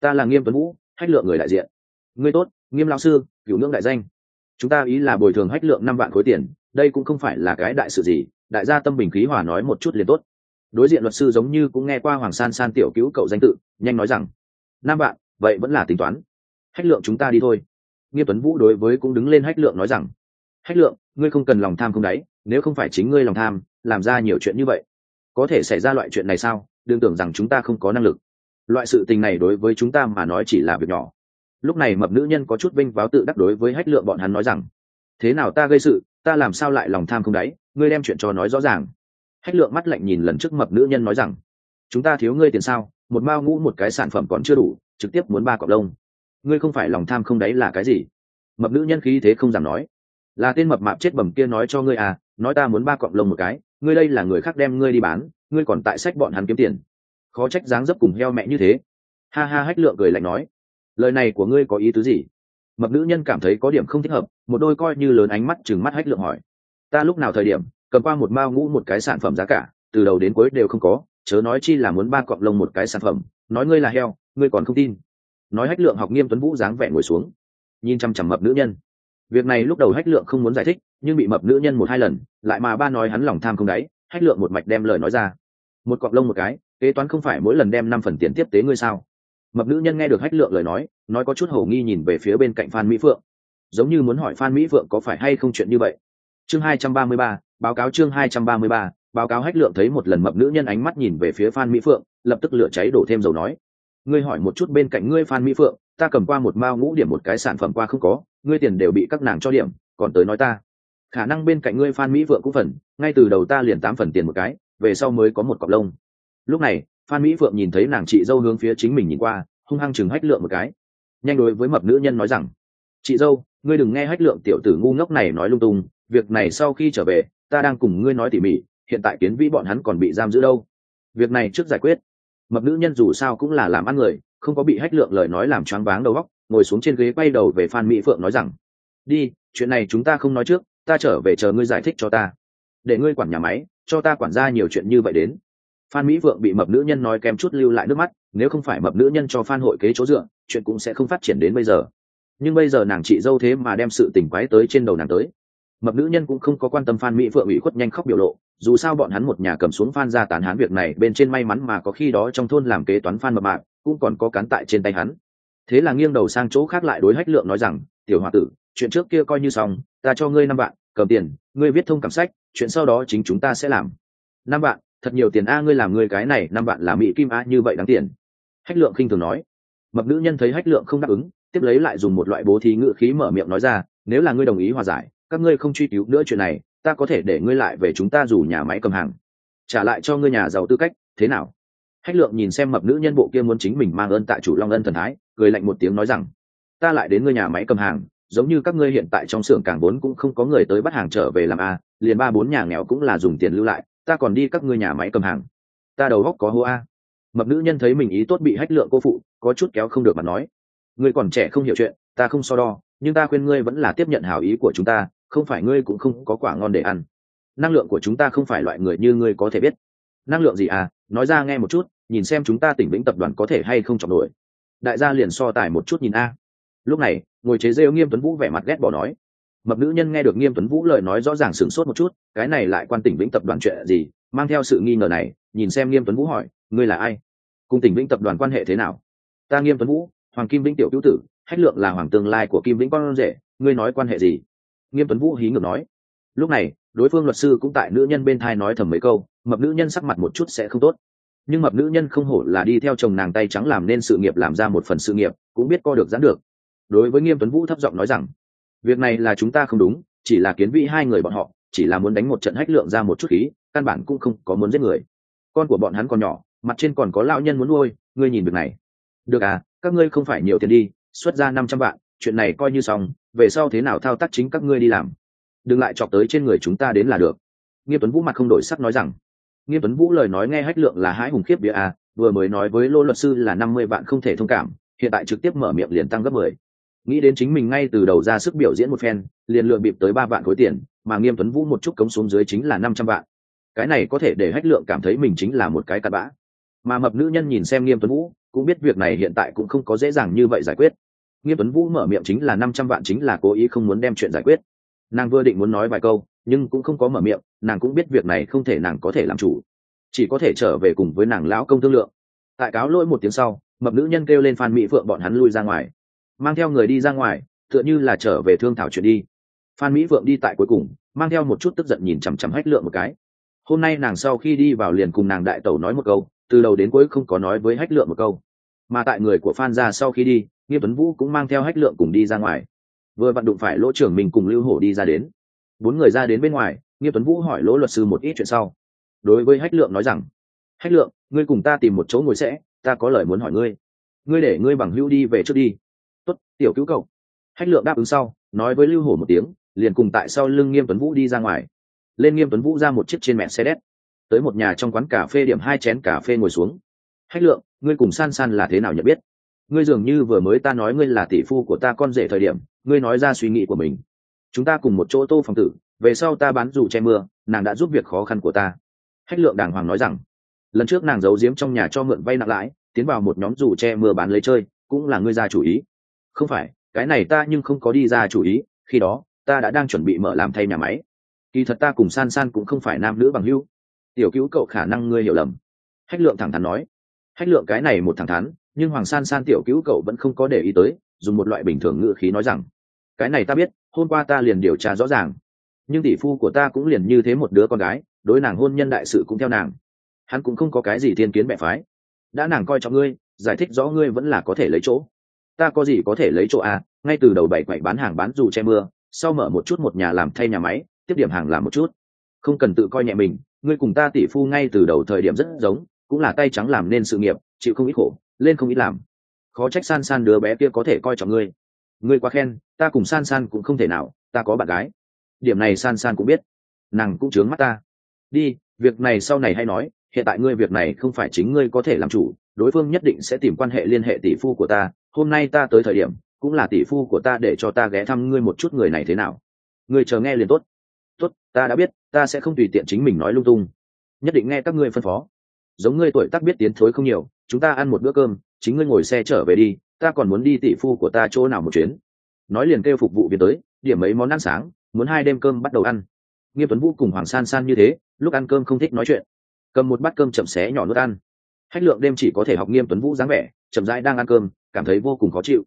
A: ta là nghiêm tuấn vũ, hách lượng người đại diện. Ngươi tốt, nghiêm lão sư cửu ngưỡng đại danh. Chúng ta ý là bồi thường hách lượng năm vạn khối tiền, đây cũng không phải là cái đại sự gì, đại gia tâm bình khí hòa nói một chút liền tốt. Đối diện luật sư giống như cũng nghe qua hoàng san san tiểu cứu cậu danh tự, nhanh nói rằng năm bạn, vậy vẫn là tính toán. Hách lượng chúng ta đi thôi. Nghiêm tuấn vũ đối với cũng đứng lên hách lượng nói rằng, hách lượng, ngươi không cần lòng tham không đáy nếu không phải chính ngươi lòng tham, làm ra nhiều chuyện như vậy, có thể xảy ra loại chuyện này sao? Đừng tưởng rằng chúng ta không có năng lực. Loại sự tình này đối với chúng ta mà nói chỉ là việc nhỏ. Lúc này mập nữ nhân có chút vinh váo tự đắc đối với hách lượng bọn hắn nói rằng, thế nào ta gây sự, ta làm sao lại lòng tham không đáy ngươi đem chuyện cho nói rõ ràng. Hách lượng mắt lạnh nhìn lần trước mập nữ nhân nói rằng, chúng ta thiếu ngươi tiền sao? Một mao ngũ một cái sản phẩm còn chưa đủ, trực tiếp muốn ba cọc lông. Ngươi không phải lòng tham không đấy là cái gì? Mập nữ nhân khí thế không dám nói. Là tên mập mạp chết bầm kia nói cho ngươi à nói ta muốn ba cọng lông một cái, ngươi đây là người khác đem ngươi đi bán, ngươi còn tại sách bọn hắn kiếm tiền. Khó trách dáng dấp cùng heo mẹ như thế. Ha ha hách lượng cười lạnh nói. Lời này của ngươi có ý tứ gì? Mập nữ nhân cảm thấy có điểm không thích hợp, một đôi coi như lớn ánh mắt chừng mắt hách lượng hỏi. Ta lúc nào thời điểm, cầm qua một mao ngũ một cái sản phẩm giá cả, từ đầu đến cuối đều không có chớ nói chi là muốn ba cọng lông một cái sản phẩm, nói ngươi là heo, ngươi còn không tin. Nói hách lượng học nghiêm tuấn vũ dáng vẻ ngồi xuống, nhìn chăm chăm mập nữ nhân. Việc này lúc đầu hách lượng không muốn giải thích, nhưng bị mập nữ nhân một hai lần, lại mà ba nói hắn lòng tham không đáy, hách lượng một mạch đem lời nói ra. Một cọng lông một cái, kế toán không phải mỗi lần đem năm phần tiền tiếp tế ngươi sao? Mập nữ nhân nghe được hách lượng lời nói nói có chút hồ nghi nhìn về phía bên cạnh phan mỹ phượng. Giống như muốn hỏi phan mỹ phượng có phải hay không chuyện như vậy. Chương hai trăm ba mươi ba, báo cáo chương hai trăm ba mươi ba báo cáo hách lượng thấy một lần mập nữ nhân ánh mắt nhìn về phía phan mỹ phượng, lập tức lửa cháy đổ thêm dầu nói. Ngươi hỏi một chút bên cạnh ngươi phan mỹ phượng, ta cầm qua một mao ngũ điểm một cái sản phẩm qua không có, ngươi tiền đều bị các nàng cho điểm, còn tới nói ta. Khả năng bên cạnh ngươi phan mỹ phượng cũng phần, ngay từ đầu ta liền tám phần tiền một cái, về sau mới có một cọc lông. Lúc này, phan mỹ phượng nhìn thấy nàng chị dâu hướng phía chính mình nhìn qua, hung hăng chừng hách lượng một cái. Nhanh đối với mập nữ nhân nói rằng, chị dâu, ngươi đừng nghe hách lượng tiểu tử ngu ngốc này nói lung tung, việc này sau khi trở về, ta đang cùng ngươi nói tỉ mỉ hiện tại kiến vĩ bọn hắn còn bị giam giữ đâu? Việc này trước giải quyết. Mập nữ nhân dù sao cũng là làm ăn người, không có bị hách lượng lời nói làm choáng váng đầu óc, ngồi xuống trên ghế quay đầu về phan mỹ phượng nói rằng, đi, chuyện này chúng ta không nói trước, ta trở về chờ ngươi giải thích cho ta. Để ngươi quản nhà máy, cho ta quản ra nhiều chuyện như vậy đến. Phan mỹ phượng bị mập nữ nhân nói kèm chút lưu lại nước mắt, nếu không phải mập nữ nhân cho phan hội kế chỗ dựa, chuyện cũng sẽ không phát triển đến bây giờ. Nhưng bây giờ nàng chị dâu thế mà đem sự tình quái tới trên đầu nàng tới. Mập nữ nhân cũng không có quan tâm phan mỹ phượng ủy khuất nhanh khóc biểu lộ dù sao bọn hắn một nhà cầm xuống phan ra tán hán việc này bên trên may mắn mà có khi đó trong thôn làm kế toán phan mập mạc cũng còn có cán tại trên tay hắn. Thế là nghiêng đầu sang chỗ khác lại đối hách lượng nói rằng, tiểu h o a tử, chuyện trước kia coi như xong, ta cho ngươi năm bạn cầm tiền, ngươi viết thông cảm sách, chuyện sau đó chính chúng ta sẽ làm. Năm bạn thật nhiều tiền a, ngươi làm ngươi cái này, năm bạn là mỹ kim a, như vậy đáng tiền. Hách lượng khinh thường nói. Mập nữ nhân thấy hách lượng không đáp ứng, tiếp lấy lại dùng một loại bố thí ngự khí mở miệng nói ra, nếu là ngươi đồng ý hòa giải, các ngươi không truy cứu nữa chuyện này ta có thể để ngươi lại về chúng ta dù nhà máy cầm hàng. Trả lại cho ngươi nhà giàu tư cách, thế nào? Hách lượng nhìn xem mập nữ nhân bộ kia muốn chính mình mang ơn tại chủ long ân thần thái, cười lạnh một tiếng nói rằng, ta lại đến ngươi nhà máy cầm hàng, giống như các ngươi hiện tại trong xưởng càng bốn cũng không có người tới bắt hàng trở về làm a, liền ba bốn nhà nghèo cũng là dùng tiền lưu lại, ta còn đi các ngươi nhà máy cầm hàng. Ta đầu góc có hô a. Mập nữ nhân thấy mình ý tốt bị hách lượng cô phụ, có chút kéo không được mà nói, ngươi còn trẻ không hiểu chuyện, ta không so đo, nhưng ta khuyên ngươi vẫn là tiếp nhận hảo ý của chúng ta không phải ngươi cũng không có quả ngon để ăn. Năng lượng của chúng ta không phải loại người như ngươi có thể biết. Năng lượng gì à? Nói ra nghe một chút, nhìn xem chúng ta tỉnh vĩnh tập đoàn có thể hay không chọn nổi đại gia liền so tài một chút nhìn a. Lúc này, ngồi chế rêu nghiêm tuấn vũ vẻ mặt ghét bỏ nói. Mập nữ nhân nghe được nghiêm tuấn vũ lời nói rõ ràng sửng sốt một chút, cái này lại quan tỉnh vĩnh tập đoàn chuyện gì? Mang theo sự nghi ngờ này, nhìn xem nghiêm tuấn vũ hỏi, ngươi là ai? Cùng tỉnh vĩnh tập đoàn quan hệ thế nào? Ta nghiêm tuấn vũ, hoàng kim vĩnh tiểu cứu tử, hách lượng là hoàng tương lai của kim vĩnh con rể, ngươi nói quan hệ gì? Nghiêm tuấn vũ hí ngược nói. Lúc này, đối phương luật sư cũng tại nữ nhân bên thai nói thầm mấy câu, mập nữ nhân sắc mặt một chút sẽ không tốt. Nhưng mập nữ nhân không hổ là đi theo chồng nàng tay trắng làm nên sự nghiệp làm ra một phần sự nghiệp, cũng biết co được giãn được. Đối với nghiêm tuấn vũ thấp giọng nói rằng, việc này là chúng ta không đúng, chỉ là kiến vị hai người bọn họ, chỉ là muốn đánh một trận hách lượng ra một chút khí, căn bản cũng không có muốn giết người. Con của bọn hắn còn nhỏ, mặt trên còn có lão nhân muốn nuôi, ngươi nhìn việc này. Được à các ngươi không phải nhiều tiền đi, xuất ra năm trăm vạn, chuyện này coi như xong về sau thế nào thao tác chính các ngươi đi làm. Đừng lại chọc tới trên người chúng ta đến là được. Nghiêm tuấn vũ mặt không đổi sắc nói rằng. Nghiêm tuấn vũ lời nói nghe hách lượng là hãi hùng khiếp bia à vừa mới nói với lô luật sư là năm mươi vạn không thể thông cảm, hiện tại trực tiếp mở miệng liền tăng gấp mười. Nghĩ đến chính mình ngay từ đầu ra sức biểu diễn một phen, liền lựa bịp tới ba vạn khối tiền, mà nghiêm tuấn vũ một chút cống xuống dưới chính là năm trăm vạn. Cái này có thể để hách lượng cảm thấy mình chính là một cái cặn bã. Mà mập nữ nhân nhìn xem nghiêm tuấn vũ, cũng biết việc này hiện tại cũng không có dễ dàng như vậy giải quyết nghiêm tuấn vũ mở miệng chính là năm trăm vạn chính là cố ý không muốn đem chuyện giải quyết. Nàng vừa định muốn nói vài câu, nhưng cũng không có mở miệng, nàng cũng biết việc này không thể nàng có thể làm chủ, chỉ có thể trở về cùng với nàng lão công thương lượng. Tại cáo lỗi một tiếng sau, mập nữ nhân kêu lên phan mỹ phượng bọn hắn lui ra ngoài, mang theo người đi ra ngoài, tựa như là trở về thương thảo chuyện đi. Phan mỹ phượng đi tại cuối cùng, mang theo một chút tức giận nhìn chằm chằm hách lượng một cái. Hôm nay nàng sau khi đi vào liền cùng nàng đại tẩu nói một câu, từ đầu đến cuối không có nói với hách lượng một câu. Mà tại người của phan ra sau khi đi nghiêm tuấn vũ cũng mang theo hách lượng cùng đi ra ngoài. Vừa vặn đụng phải lỗ trưởng mình cùng lưu hổ đi ra đến. Bốn người ra đến bên ngoài, nghiêm tuấn vũ hỏi lỗ luật sư một ít chuyện sau. Đối với hách lượng nói rằng, hách lượng, ngươi cùng ta tìm một chỗ ngồi sẽ, ta có lời muốn hỏi ngươi. Ngươi để ngươi bằng hữu đi về trước đi. Tốt, tiểu cứu cậu. Hách lượng đáp ứng sau, nói với lưu hổ một tiếng, liền cùng tại sau lưng nghiêm tuấn vũ đi ra ngoài. Lên nghiêm tuấn vũ ra một chiếc trên mẹ xe đét. Tới một nhà trong quán cà phê điểm hai chén cà phê ngồi xuống. Hách lượng, ngươi cùng san san là thế nào nhận biết? Ngươi dường như vừa mới ta nói ngươi là tỷ phu của ta con rể thời điểm, ngươi nói ra suy nghĩ của mình. Chúng ta cùng một chỗ tô phòng tử, về sau ta bán dù che mưa, nàng đã giúp việc khó khăn của ta. Hách lượng đàng hoàng nói rằng, lần trước nàng giấu giếm trong nhà cho mượn vay nặng lãi, tiến vào một nhóm dù che mưa bán lấy chơi, cũng là ngươi ra chủ ý. Không phải, cái này ta nhưng không có đi ra chủ ý, khi đó, ta đã đang chuẩn bị mở làm thay nhà máy. Kỳ thật ta cùng san san cũng không phải nam nữ bằng hưu tiểu cứu cậu khả năng ngươi hiểu lầm. Hách lượng thẳng thắn nói. Hách lượng cái này một thẳng thắn nhưng hoàng san san tiểu cứu cậu vẫn không có để ý tới, dùng một loại bình thường ngữ khí nói rằng, cái này ta biết, hôm qua ta liền điều tra rõ ràng. Nhưng tỷ phu của ta cũng liền như thế một đứa con gái, đối nàng hôn nhân đại sự cũng theo nàng. Hắn cũng không có cái gì thiên kiến mẹ phái. Đã nàng coi trọng ngươi, giải thích rõ ngươi vẫn là có thể lấy chỗ. Ta có gì có thể lấy chỗ à? Ngay từ đầu bảy quậy bán hàng bán dù che mưa, sau mở một chút một nhà làm thay nhà máy, tiếp điểm hàng làm một chút. Không cần tự coi nhẹ mình, ngươi cùng ta tỷ phu ngay từ đầu thời điểm rất giống, cũng là tay trắng làm nên sự nghiệp, chịu không ít khổ lên không ít làm. Khó trách san san đứa bé kia có thể coi trọng ngươi. Ngươi quá khen, ta cùng san san cũng không thể nào, ta có bạn gái. Điểm này san san cũng biết. Nàng cũng chướng mắt ta. Đi, việc này sau này hay nói, hiện tại ngươi việc này không phải chính ngươi có thể làm chủ, đối phương nhất định sẽ tìm quan hệ liên hệ tỷ phu của ta. Hôm nay ta tới thời điểm, cũng là tỷ phu của ta để cho ta ghé thăm ngươi một chút người này thế nào. Ngươi chờ nghe liền tốt. Tốt, ta đã biết, ta sẽ không tùy tiện chính mình nói lung tung. Nhất định nghe các ngươi phân phó. Giống ngươi tuổi tác biết tiến thối không nhiều chúng ta ăn một bữa cơm, chính ngươi ngồi xe trở về đi, ta còn muốn đi tỷ phu của ta chỗ nào một chuyến. Nói liền kêu phục vụ viên tới, điểm mấy món ăn sáng, muốn hai đêm cơm bắt đầu ăn. Nghiêm tuấn vũ cùng hoàng san san như thế, lúc ăn cơm không thích nói chuyện. Cầm một bát cơm chậm xé nhỏ nuốt ăn. Hách lượng đêm chỉ có thể học nghiêm tuấn vũ dáng vẻ, chậm rãi đang ăn cơm, cảm thấy vô cùng khó chịu.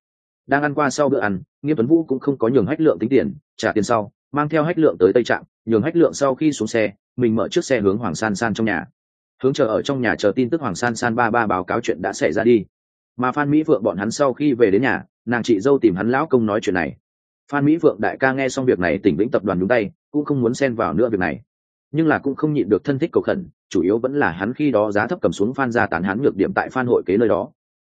A: Đang ăn qua sau bữa ăn, nghiêm tuấn vũ cũng không có nhường hách lượng tính tiền, trả tiền sau, mang theo hách lượng tới tây trạm, nhường hách lượng sau khi xuống xe, mình mở chiếc xe hướng hoàng san san trong nhà hướng chờ ở trong nhà chờ tin tức hoàng san san ba ba báo cáo chuyện đã xảy ra đi. Mà phan mỹ phượng bọn hắn sau khi về đến nhà, nàng chị dâu tìm hắn lão công nói chuyện này. Phan mỹ phượng đại ca nghe xong việc này tỉnh vĩnh tập đoàn đúng tay, cũng không muốn xen vào nữa việc này. Nhưng là cũng không nhịn được thân thích cầu khẩn, chủ yếu vẫn là hắn khi đó giá thấp cầm xuống phan ra tán hắn ngược điểm tại phan hội kế nơi đó.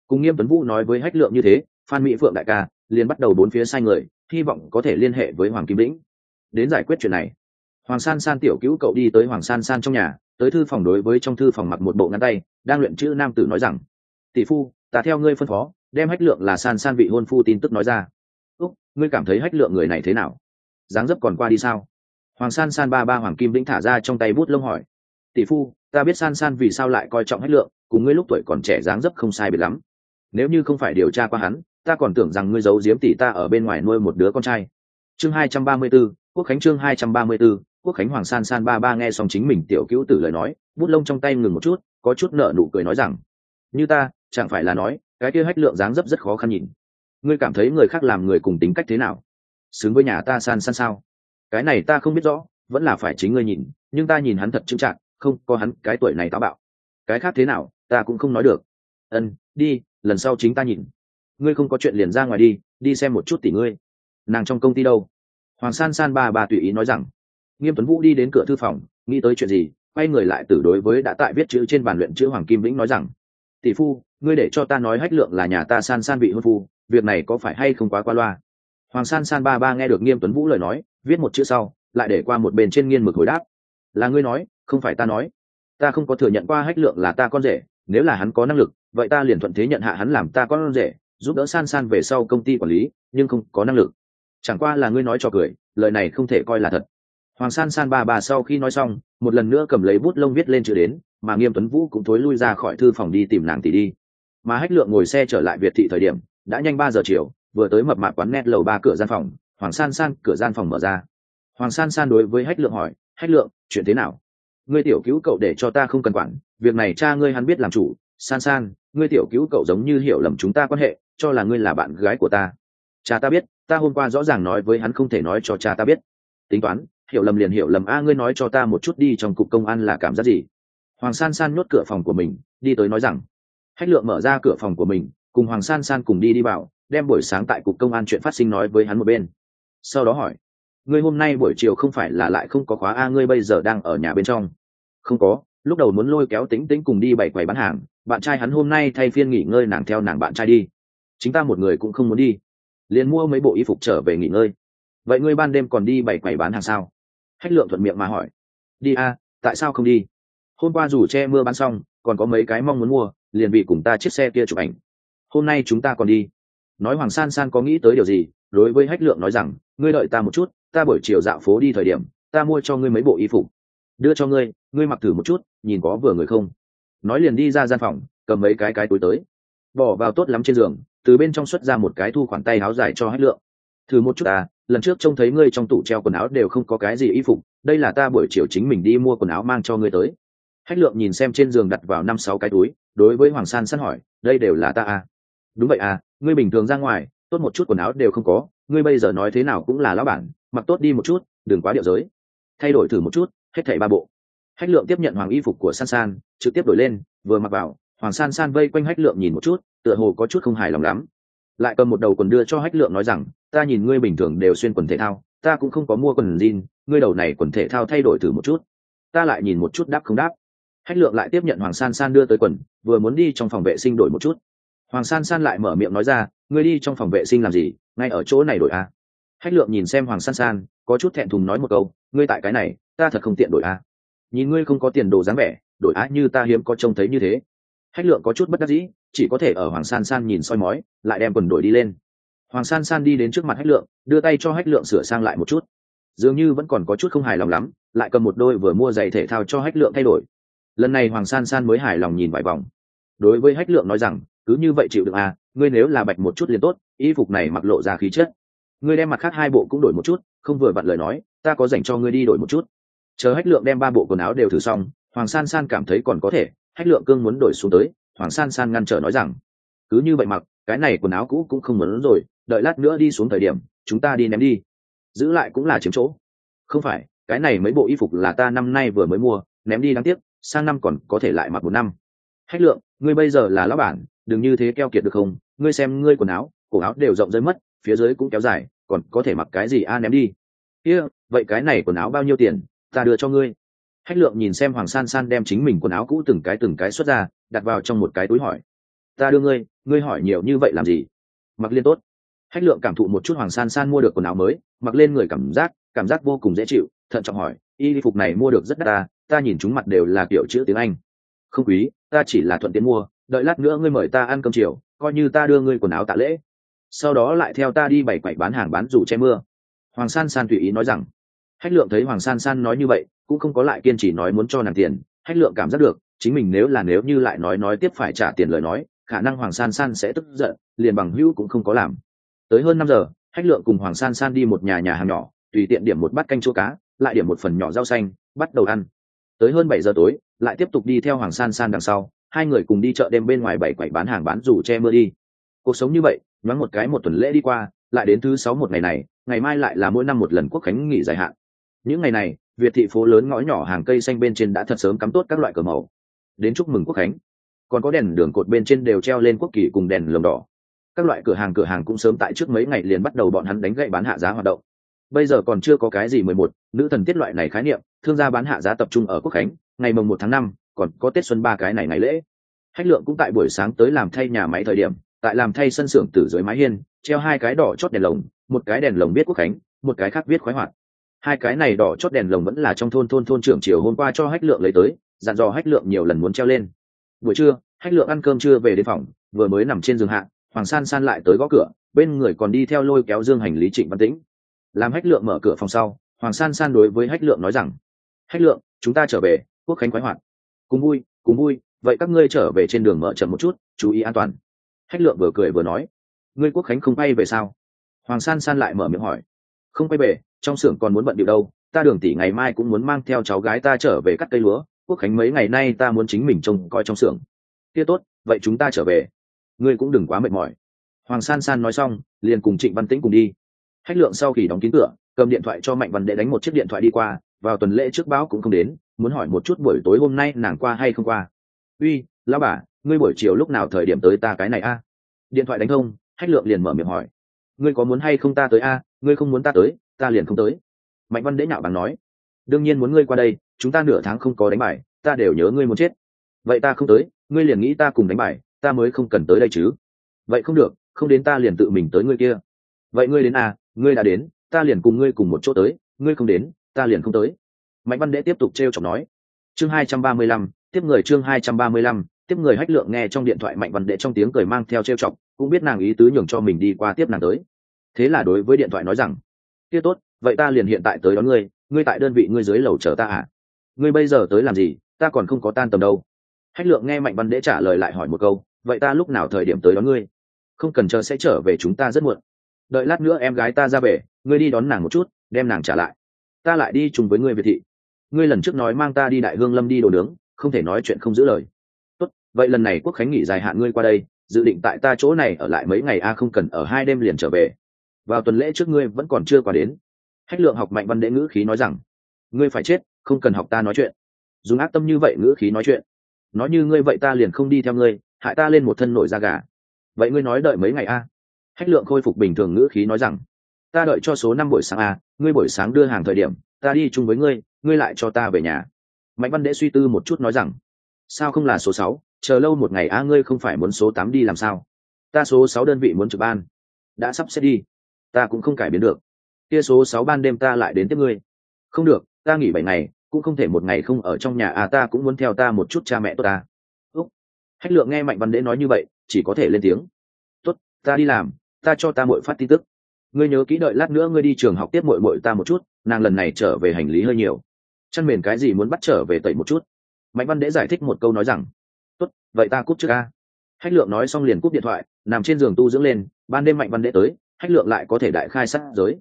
A: Cùng nghiêm tuấn vũ nói với hách lượng như thế, phan mỹ phượng đại ca liền bắt đầu bốn phía sai người, hy vọng có thể liên hệ với hoàng kim lĩnh. Đến giải quyết chuyện này, hoàng san san tiểu cứu cậu đi tới hoàng san san trong nhà tới thư phòng đối với trong thư phòng mặc một bộ ngăn tay đang luyện chữ nam tử nói rằng tỷ phu ta theo ngươi phân phó đem hách lượng là san san vị hôn phu tin tức nói ra. Úc ngươi cảm thấy hách lượng người này thế nào? Dáng dấp còn qua đi sao? Hoàng san san ba ba hoàng kim lĩnh thả ra trong tay bút lông hỏi tỷ phu ta biết san san vì sao lại coi trọng hách lượng cùng ngươi lúc tuổi còn trẻ dáng dấp không sai biệt lắm. Nếu như không phải điều tra qua hắn ta còn tưởng rằng ngươi giấu giếm tỷ ta ở bên ngoài nuôi một đứa con trai. Chương hai trăm ba mươi 234, quốc khánh chương hai trăm ba mươi 234, quốc khánh hoàng san san ba ba nghe xong chính mình tiểu cứu tử lời nói, bút lông trong tay ngừng một chút, có chút nợ nụ cười nói rằng, như ta, chẳng phải là nói, cái kia hách lượng dáng dấp rất khó khăn nhìn. Ngươi cảm thấy người khác làm người cùng tính cách thế nào? Xứng với nhà ta san san sao? Cái này ta không biết rõ, vẫn là phải chính ngươi nhìn, nhưng ta nhìn hắn thật chững chạc, không, có hắn cái tuổi này táo bạo. Cái khác thế nào, ta cũng không nói được. Ân, đi, lần sau chính ta nhìn. Ngươi không có chuyện liền ra ngoài đi đi xem một chút tỷ ngươi. Nàng trong công ty đâu? Hoàng san san ba Ba tùy ý nói rằng nghiêm tuấn vũ đi đến cửa thư phòng, nghĩ tới chuyện gì, quay người lại tử đối với đã tại viết chữ trên bàn luyện chữ hoàng kim vĩnh nói rằng, tỷ phu, ngươi để cho ta nói hách lượng là nhà ta san san bị hôn phu, việc này có phải hay không quá qua loa? Hoàng san san ba ba nghe được nghiêm tuấn vũ lời nói, viết một chữ sau, lại để qua một bên trên nghiên mực hồi đáp, là ngươi nói, không phải ta nói. Ta không có thừa nhận qua hách lượng là ta con rể, nếu là hắn có năng lực, vậy ta liền thuận thế nhận hạ hắn làm ta con rể, giúp đỡ san san về sau công ty quản lý, nhưng không có năng lực. Chẳng qua là ngươi nói cho cười, lời này không thể coi là thật hoàng san san ba bà sau khi nói xong, một lần nữa cầm lấy bút lông viết lên chữ đến, mà nghiêm tuấn vũ cũng thối lui ra khỏi thư phòng đi tìm nàng tỷ đi. Mà hách lượng ngồi xe trở lại việt thị thời điểm, đã nhanh ba giờ chiều, vừa tới mập mạp quán net lầu ba cửa gian phòng, hoàng san san cửa gian phòng mở ra. Hoàng san san đối với hách lượng hỏi, hách lượng, chuyện thế nào? Ngươi tiểu cứu cậu để cho ta không cần quản, việc này cha ngươi hắn biết làm chủ. San san, ngươi tiểu cứu cậu giống như hiểu lầm chúng ta quan hệ, cho là ngươi là bạn gái của ta. Cha ta biết, ta hôm qua rõ ràng nói với hắn không thể nói cho cha ta biết. Tính toán hiểu lầm liền hiểu lầm. A, ngươi nói cho ta một chút đi, trong cục công an là cảm giác gì? Hoàng san san nhốt cửa phòng của mình, đi tới nói rằng, hách lượng mở ra cửa phòng của mình, cùng hoàng san san cùng đi đi vào, đem buổi sáng tại cục công an chuyện phát sinh nói với hắn một bên. Sau đó hỏi, ngươi hôm nay buổi chiều không phải là lại không có khóa a, ngươi bây giờ đang ở nhà bên trong? Không có, lúc đầu muốn lôi kéo tính tính cùng đi bảy quầy bán hàng, bạn trai hắn hôm nay thay phiên nghỉ ngơi, nàng theo nàng bạn trai đi. Chính ta một người cũng không muốn đi. Liền mua mấy bộ y phục trở về nghỉ ngơi. Vậy ngươi ban đêm còn đi bảy quầy bán hàng sao? Hách lượng thuận miệng mà hỏi. Đi a, tại sao không đi? Hôm qua dù che mưa bán xong, còn có mấy cái mong muốn mua, liền bị cùng ta chiếc xe kia chụp ảnh. Hôm nay chúng ta còn đi. Nói hoàng san san có nghĩ tới điều gì, đối với hách lượng nói rằng, ngươi đợi ta một chút, ta buổi chiều dạo phố đi thời điểm, ta mua cho ngươi mấy bộ y phục. Đưa cho ngươi ngươi mặc thử một chút, nhìn có vừa người không. Nói liền đi ra gian phòng, cầm mấy cái cái túi tới. Bỏ vào tốt lắm trên giường, từ bên trong xuất ra một cái thu khoản tay áo dài cho hách lượng thử một chút à lần trước trông thấy ngươi trong tủ treo quần áo đều không có cái gì y phục, đây là ta buổi chiều chính mình đi mua quần áo mang cho ngươi tới. Hách lượng nhìn xem trên giường đặt vào năm sáu cái túi, đối với hoàng san săn hỏi, đây đều là ta à? Đúng vậy à ngươi bình thường ra ngoài, tốt một chút quần áo đều không có, ngươi bây giờ nói thế nào cũng là lão bản, mặc tốt đi một chút, đừng quá điệu giới. Thay đổi thử một chút, hết thảy ba bộ. Hách lượng tiếp nhận hoàng y phục của san san, trực tiếp đổi lên, vừa mặc vào, hoàng san san vây quanh hách lượng nhìn một chút, tựa hồ có chút không hài lòng lắm. Lại cầm một đầu quần đưa cho hách lượng nói rằng ta nhìn ngươi bình thường đều xuyên quần thể thao, ta cũng không có mua quần jean, ngươi đầu này quần thể thao thay đổi thử một chút. Ta lại nhìn một chút đáp không đáp. Hách lượng lại tiếp nhận hoàng san san đưa tới quần, vừa muốn đi trong phòng vệ sinh đổi một chút. Hoàng san san lại mở miệng nói ra, ngươi đi trong phòng vệ sinh làm gì? Ngay ở chỗ này đổi a à? hách lượng nhìn xem hoàng san san, có chút thẹn thùng nói một câu, ngươi tại cái này, ta thật không tiện đổi a à? nhìn ngươi không có tiền đồ dáng vẻ, đổi á như ta hiếm có trông thấy như thế. Hách lượng có chút bất đắc dĩ, chỉ có thể ở hoàng san san nhìn soi mói, lại đem quần đổi đi lên hoàng san san đi đến trước mặt hách lượng, đưa tay cho hách lượng sửa sang lại một chút. Dường như vẫn còn có chút không hài lòng lắm, lại cầm một đôi vừa mua giày thể thao cho hách lượng thay đổi. Lần này hoàng san san mới hài lòng nhìn vài vòng. Đối với hách lượng nói rằng, cứ như vậy chịu được à ngươi nếu là bạch một chút liền tốt, y phục này mặc lộ ra khí chất. Ngươi đem mặt khác hai bộ cũng đổi một chút, không vừa vặn lời nói, ta có dành cho ngươi đi đổi một chút. Chờ hách lượng đem ba bộ quần áo đều thử xong, hoàng san san cảm thấy còn có thể, hách lượng cương muốn đổi xuống tới, hoàng san san ngăn trở nói rằng, cứ như vậy mặc, cái này quần áo cũ cũng không muốn rồi đợi lát nữa đi xuống thời điểm, chúng ta đi ném đi. Giữ lại cũng là chiếm chỗ. Không phải, cái này mấy bộ y phục là ta năm nay vừa mới mua, ném đi đáng tiếc, sang năm còn có thể lại mặc một năm. Hách lượng, ngươi bây giờ là lão bản, đừng như thế keo kiệt được không? Ngươi xem ngươi quần áo, cổ áo đều rộng rơi mất, phía dưới cũng kéo dài, còn có thể mặc cái gì a à, ném đi. Kia, vậy cái này quần áo bao nhiêu tiền, ta đưa cho ngươi. Hách lượng nhìn xem hoàng san san đem chính mình quần áo cũ từng cái từng cái xuất ra, đặt vào trong một cái túi hỏi. Ta đưa ngươi ngươi hỏi nhiều như vậy làm gì? Mặc liên tốt hách lượng cảm thụ một chút hoàng san san mua được quần áo mới, mặc lên người cảm giác cảm giác vô cùng dễ chịu, thận trọng hỏi, y phục này mua được rất đắt ta ta nhìn chúng mặt đều là kiểu chữ tiếng anh. Không quý, ta chỉ là thuận tiện mua, đợi lát nữa ngươi mời ta ăn cơm chiều, coi như ta đưa ngươi quần áo tạ lễ. Sau đó lại theo ta đi bảy quậy bán hàng bán dù che mưa. Hoàng san san tùy ý nói rằng, hách lượng thấy hoàng san san nói như vậy, cũng không có lại kiên trì nói muốn cho nàng tiền, hách lượng cảm giác được, chính mình nếu là nếu như lại nói nói tiếp phải trả tiền lời nói, khả năng hoàng san san sẽ tức giận, liền bằng hữu cũng không có làm tới hơn năm giờ, hách lượng cùng hoàng san san đi một nhà nhà hàng nhỏ, tùy tiện điểm một bát canh chua cá, lại điểm một phần nhỏ rau xanh, bắt đầu ăn. Tới hơn bảy giờ tối, lại tiếp tục đi theo hoàng san san đằng sau, hai người cùng đi chợ đêm bên ngoài bảy quầy bán hàng bán dù che mưa đi. Cuộc sống như vậy, nhoáng một cái một tuần lễ đi qua, lại đến thứ sáu một ngày này, ngày mai lại là mỗi năm một lần quốc khánh nghỉ dài hạn. Những ngày này, việt thị phố lớn ngõ nhỏ hàng cây xanh bên trên đã thật sớm cắm tốt các loại cờ màu. Đến chúc mừng quốc khánh. Còn có đèn đường cột bên trên đều treo lên quốc kỳ cùng đèn lồng đỏ các loại cửa hàng cửa hàng cũng sớm tại trước mấy ngày liền bắt đầu bọn hắn đánh gậy bán hạ giá hoạt động. Bây giờ còn chưa có cái gì mười một, nữ thần tiết loại này khái niệm, thương gia bán hạ giá tập trung ở quốc khánh, ngày mồng một tháng năm, còn có tết xuân ba cái này ngày lễ. Hách lượng cũng tại buổi sáng tới làm thay nhà máy thời điểm, tại làm thay sân xưởng từ dưới mái hiên, treo hai cái đỏ chót đèn lồng, một cái đèn lồng biết quốc khánh, một cái khác viết khoái hoạt. Hai cái này đỏ chót đèn lồng vẫn là trong thôn thôn thôn trưởng chiều hôm qua cho hách lượng lấy tới, dặn dò hách lượng nhiều lần muốn treo lên. Buổi trưa, hách lượng ăn cơm trưa về đến phòng, vừa mới nằm trên giường hạ hoàng san san lại tới gõ cửa, bên người còn đi theo lôi kéo dương hành lý trịnh văn tĩnh. Làm hách lượng mở cửa phòng sau, hoàng san san đối với hách lượng nói rằng, hách lượng, chúng ta trở về, quốc khánh khoái hoạt. Cùng vui cùng vui, vậy các ngươi trở về trên đường mở chậm một chút, chú ý an toàn. Hách lượng vừa cười vừa nói, ngươi quốc khánh không bay về sao? Hoàng san san lại mở miệng hỏi, không bay về, trong xưởng còn muốn bận điệu đâu, ta đường tỷ ngày mai cũng muốn mang theo cháu gái ta trở về cắt cây lúa, quốc khánh mấy ngày nay ta muốn chính mình trông coi trong xưởng. Kia tốt, vậy chúng ta trở về ngươi cũng đừng quá mệt mỏi. Hoàng san san nói xong, liền cùng trịnh văn tĩnh cùng đi. Hách lượng sau khi đóng kín cửa, cầm điện thoại cho mạnh văn đệ đánh một chiếc điện thoại đi qua, vào tuần lễ trước báo cũng không đến, muốn hỏi một chút buổi tối hôm nay nàng qua hay không qua. Uy, lão bà, ngươi buổi chiều lúc nào thời điểm tới ta cái này a? Điện thoại đánh thông, hách lượng liền mở miệng hỏi. Ngươi có muốn hay không ta tới a? Ngươi không muốn ta tới, ta liền không tới. Mạnh văn đễ nhạo bằng nói. Đương nhiên muốn ngươi qua đây, chúng ta nửa tháng không có đánh bài, ta đều nhớ ngươi muốn chết. Vậy ta không tới, ngươi liền nghĩ ta cùng đánh bài ta mới không cần tới đây chứ. Vậy không được, không đến ta liền tự mình tới ngươi kia. Vậy ngươi đến à ngươi đã đến, ta liền cùng ngươi cùng một chỗ tới, ngươi không đến, ta liền không tới. Mạnh văn đệ tiếp tục t r e o chọc nói. Chương hai trăm ba mươi lăm, tiếp người chương hai trăm ba mươi lăm, tiếp người hách lượng nghe trong điện thoại mạnh văn đệ trong tiếng cười mang theo t r e o chọc, cũng biết nàng ý tứ nhường cho mình đi qua tiếp nàng tới. Thế là đối với điện thoại nói rằng, kia tốt, vậy ta liền hiện tại tới đón ngươi ngươi tại đơn vị ngươi dưới lầu chờ ta à? Ngươi bây giờ tới làm gì, ta còn không có tan tầm đâu. Hách lượng nghe mạnh văn đệ trả lời lại hỏi một câu vậy ta lúc nào thời điểm tới đón ngươi? Không cần chờ sẽ trở về chúng ta rất muộn. Đợi lát nữa em gái ta ra về, ngươi đi đón nàng một chút, đem nàng trả lại. Ta lại đi chung với ngươi việt thị. Ngươi lần trước nói mang ta đi đại hương lâm đi đồ nướng, không thể nói chuyện không giữ lời. Tốt, vậy lần này quốc khánh nghỉ dài hạn ngươi qua đây, dự định tại ta chỗ này ở lại mấy ngày a, không cần ở hai đêm liền trở về. Vào tuần lễ trước ngươi vẫn còn chưa qua đến. Hách lượng học mạnh văn đệ ngữ khí nói rằng, ngươi phải chết, không cần học ta nói chuyện. Dùng ác tâm như vậy ngữ khí nói chuyện. Nói như ngươi vậy ta liền không đi theo ngươi hại ta lên một thân nổi da gà. Vậy ngươi nói đợi mấy ngày a? Hách lượng khôi phục bình thường ngữ khí nói rằng, ta đợi cho số năm buổi sáng a, ngươi buổi sáng đưa hàng thời điểm, ta đi chung với ngươi ngươi lại cho ta về nhà. Mạnh văn đệ suy tư một chút nói rằng, sao không là số sáu? Chờ lâu một ngày a, ngươi không phải muốn số tám đi làm sao? Ta số sáu đơn vị muốn trực ban. Đã sắp xếp đi. Ta cũng không cải biến được. Kia số sáu ban đêm ta lại đến tiếp ngươi. Không được, ta nghỉ bảy ngày, cũng không thể một ngày không ở trong nhà à ta cũng muốn theo ta một chút cha mẹ tốt ta hách lượng nghe mạnh văn đễ nói như vậy, chỉ có thể lên tiếng. Tốt, ta đi làm, ta cho ta muội phát tin tức. Ngươi nhớ kỹ đợi lát nữa ngươi đi trường học tiếp muội muội ta một chút, nàng lần này trở về hành lý hơi nhiều. Chăn mền cái gì muốn bắt trở về tẩy một chút. Mạnh văn đễ giải thích một câu nói rằng, tốt, vậy ta cúp trước ca hách lượng nói xong liền cúp điện thoại, nằm trên giường tu dưỡng lên, ban đêm mạnh văn đễ tới, hách lượng lại có thể đại khai sát giới.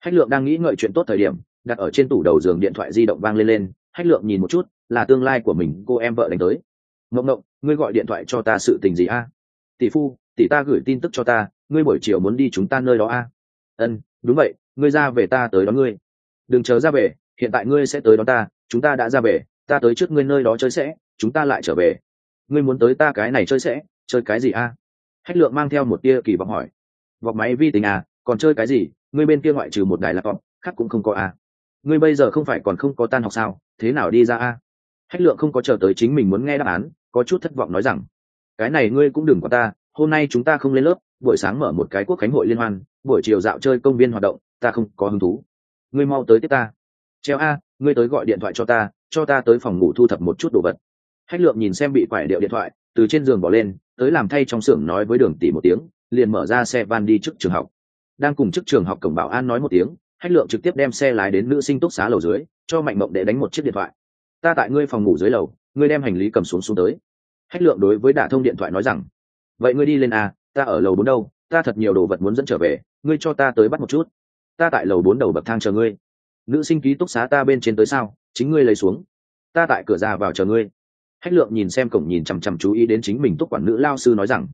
A: Hách lượng đang nghĩ ngợi chuyện tốt thời điểm, đặt ở trên tủ đầu giường điện thoại di động vang lên lên, hách lượng nhìn một chút, là tương lai của mình, cô em vợ đánh tới ngộng ngộng, ngươi gọi điện thoại cho ta sự tình gì a? Tỷ phu, tỷ ta gửi tin tức cho ta, ngươi buổi chiều muốn đi chúng ta nơi đó a? Ân, đúng vậy, ngươi ra về ta tới đón ngươi. Đừng chờ ra về, hiện tại ngươi sẽ tới đón ta, chúng ta đã ra về, ta tới trước ngươi nơi đó chơi sẽ, chúng ta lại trở về. Ngươi muốn tới ta cái này chơi sẽ, chơi cái gì a? Hách lượng mang theo một tia kỳ vọng hỏi. Vọc máy vi tính à còn chơi cái gì, ngươi bên kia ngoại trừ một đài laptop, khác cũng không có a. Ngươi bây giờ không phải còn không có tan học sao, thế nào đi ra a? Hách lượng không có chờ tới chính mình muốn nghe đáp án có chút thất vọng nói rằng, cái này ngươi cũng đừng có ta, hôm nay chúng ta không lên lớp, buổi sáng mở một cái quốc khánh hội liên hoan, buổi chiều dạo chơi công viên hoạt động, ta không có hứng thú. Ngươi mau tới tiếp ta. Treo a, ngươi tới gọi điện thoại cho ta cho ta tới phòng ngủ thu thập một chút đồ vật. Hách lượng nhìn xem bị quải điệu điện thoại, từ trên giường bỏ lên, tới làm thay trong xưởng nói với đường tỷ một tiếng, liền mở ra xe van đi trước trường học. Đang cùng trước trường học cổng bảo an nói một tiếng, hách lượng trực tiếp đem xe lái đến nữ sinh túc xá lầu dưới, cho mạnh mộng để đánh một chiếc điện thoại. Ta tại ngươi phòng ngủ dưới lầu ngươi đem hành lý cầm xuống xuống tới. Hách lượng đối với đả thông điện thoại nói rằng, vậy ngươi đi lên a, ta ở lầu bốn đâu, ta thật nhiều đồ vật muốn dẫn trở về, ngươi cho ta tới bắt một chút. Ta tại lầu bốn đầu bậc thang chờ ngươi. Nữ sinh ký túc xá ta bên trên tới sao, chính ngươi lấy xuống. Ta tại cửa ra vào chờ ngươi. Hách lượng nhìn xem cổng nhìn chằm chằm chú ý đến chính mình túc quản nữ lao sư nói rằng,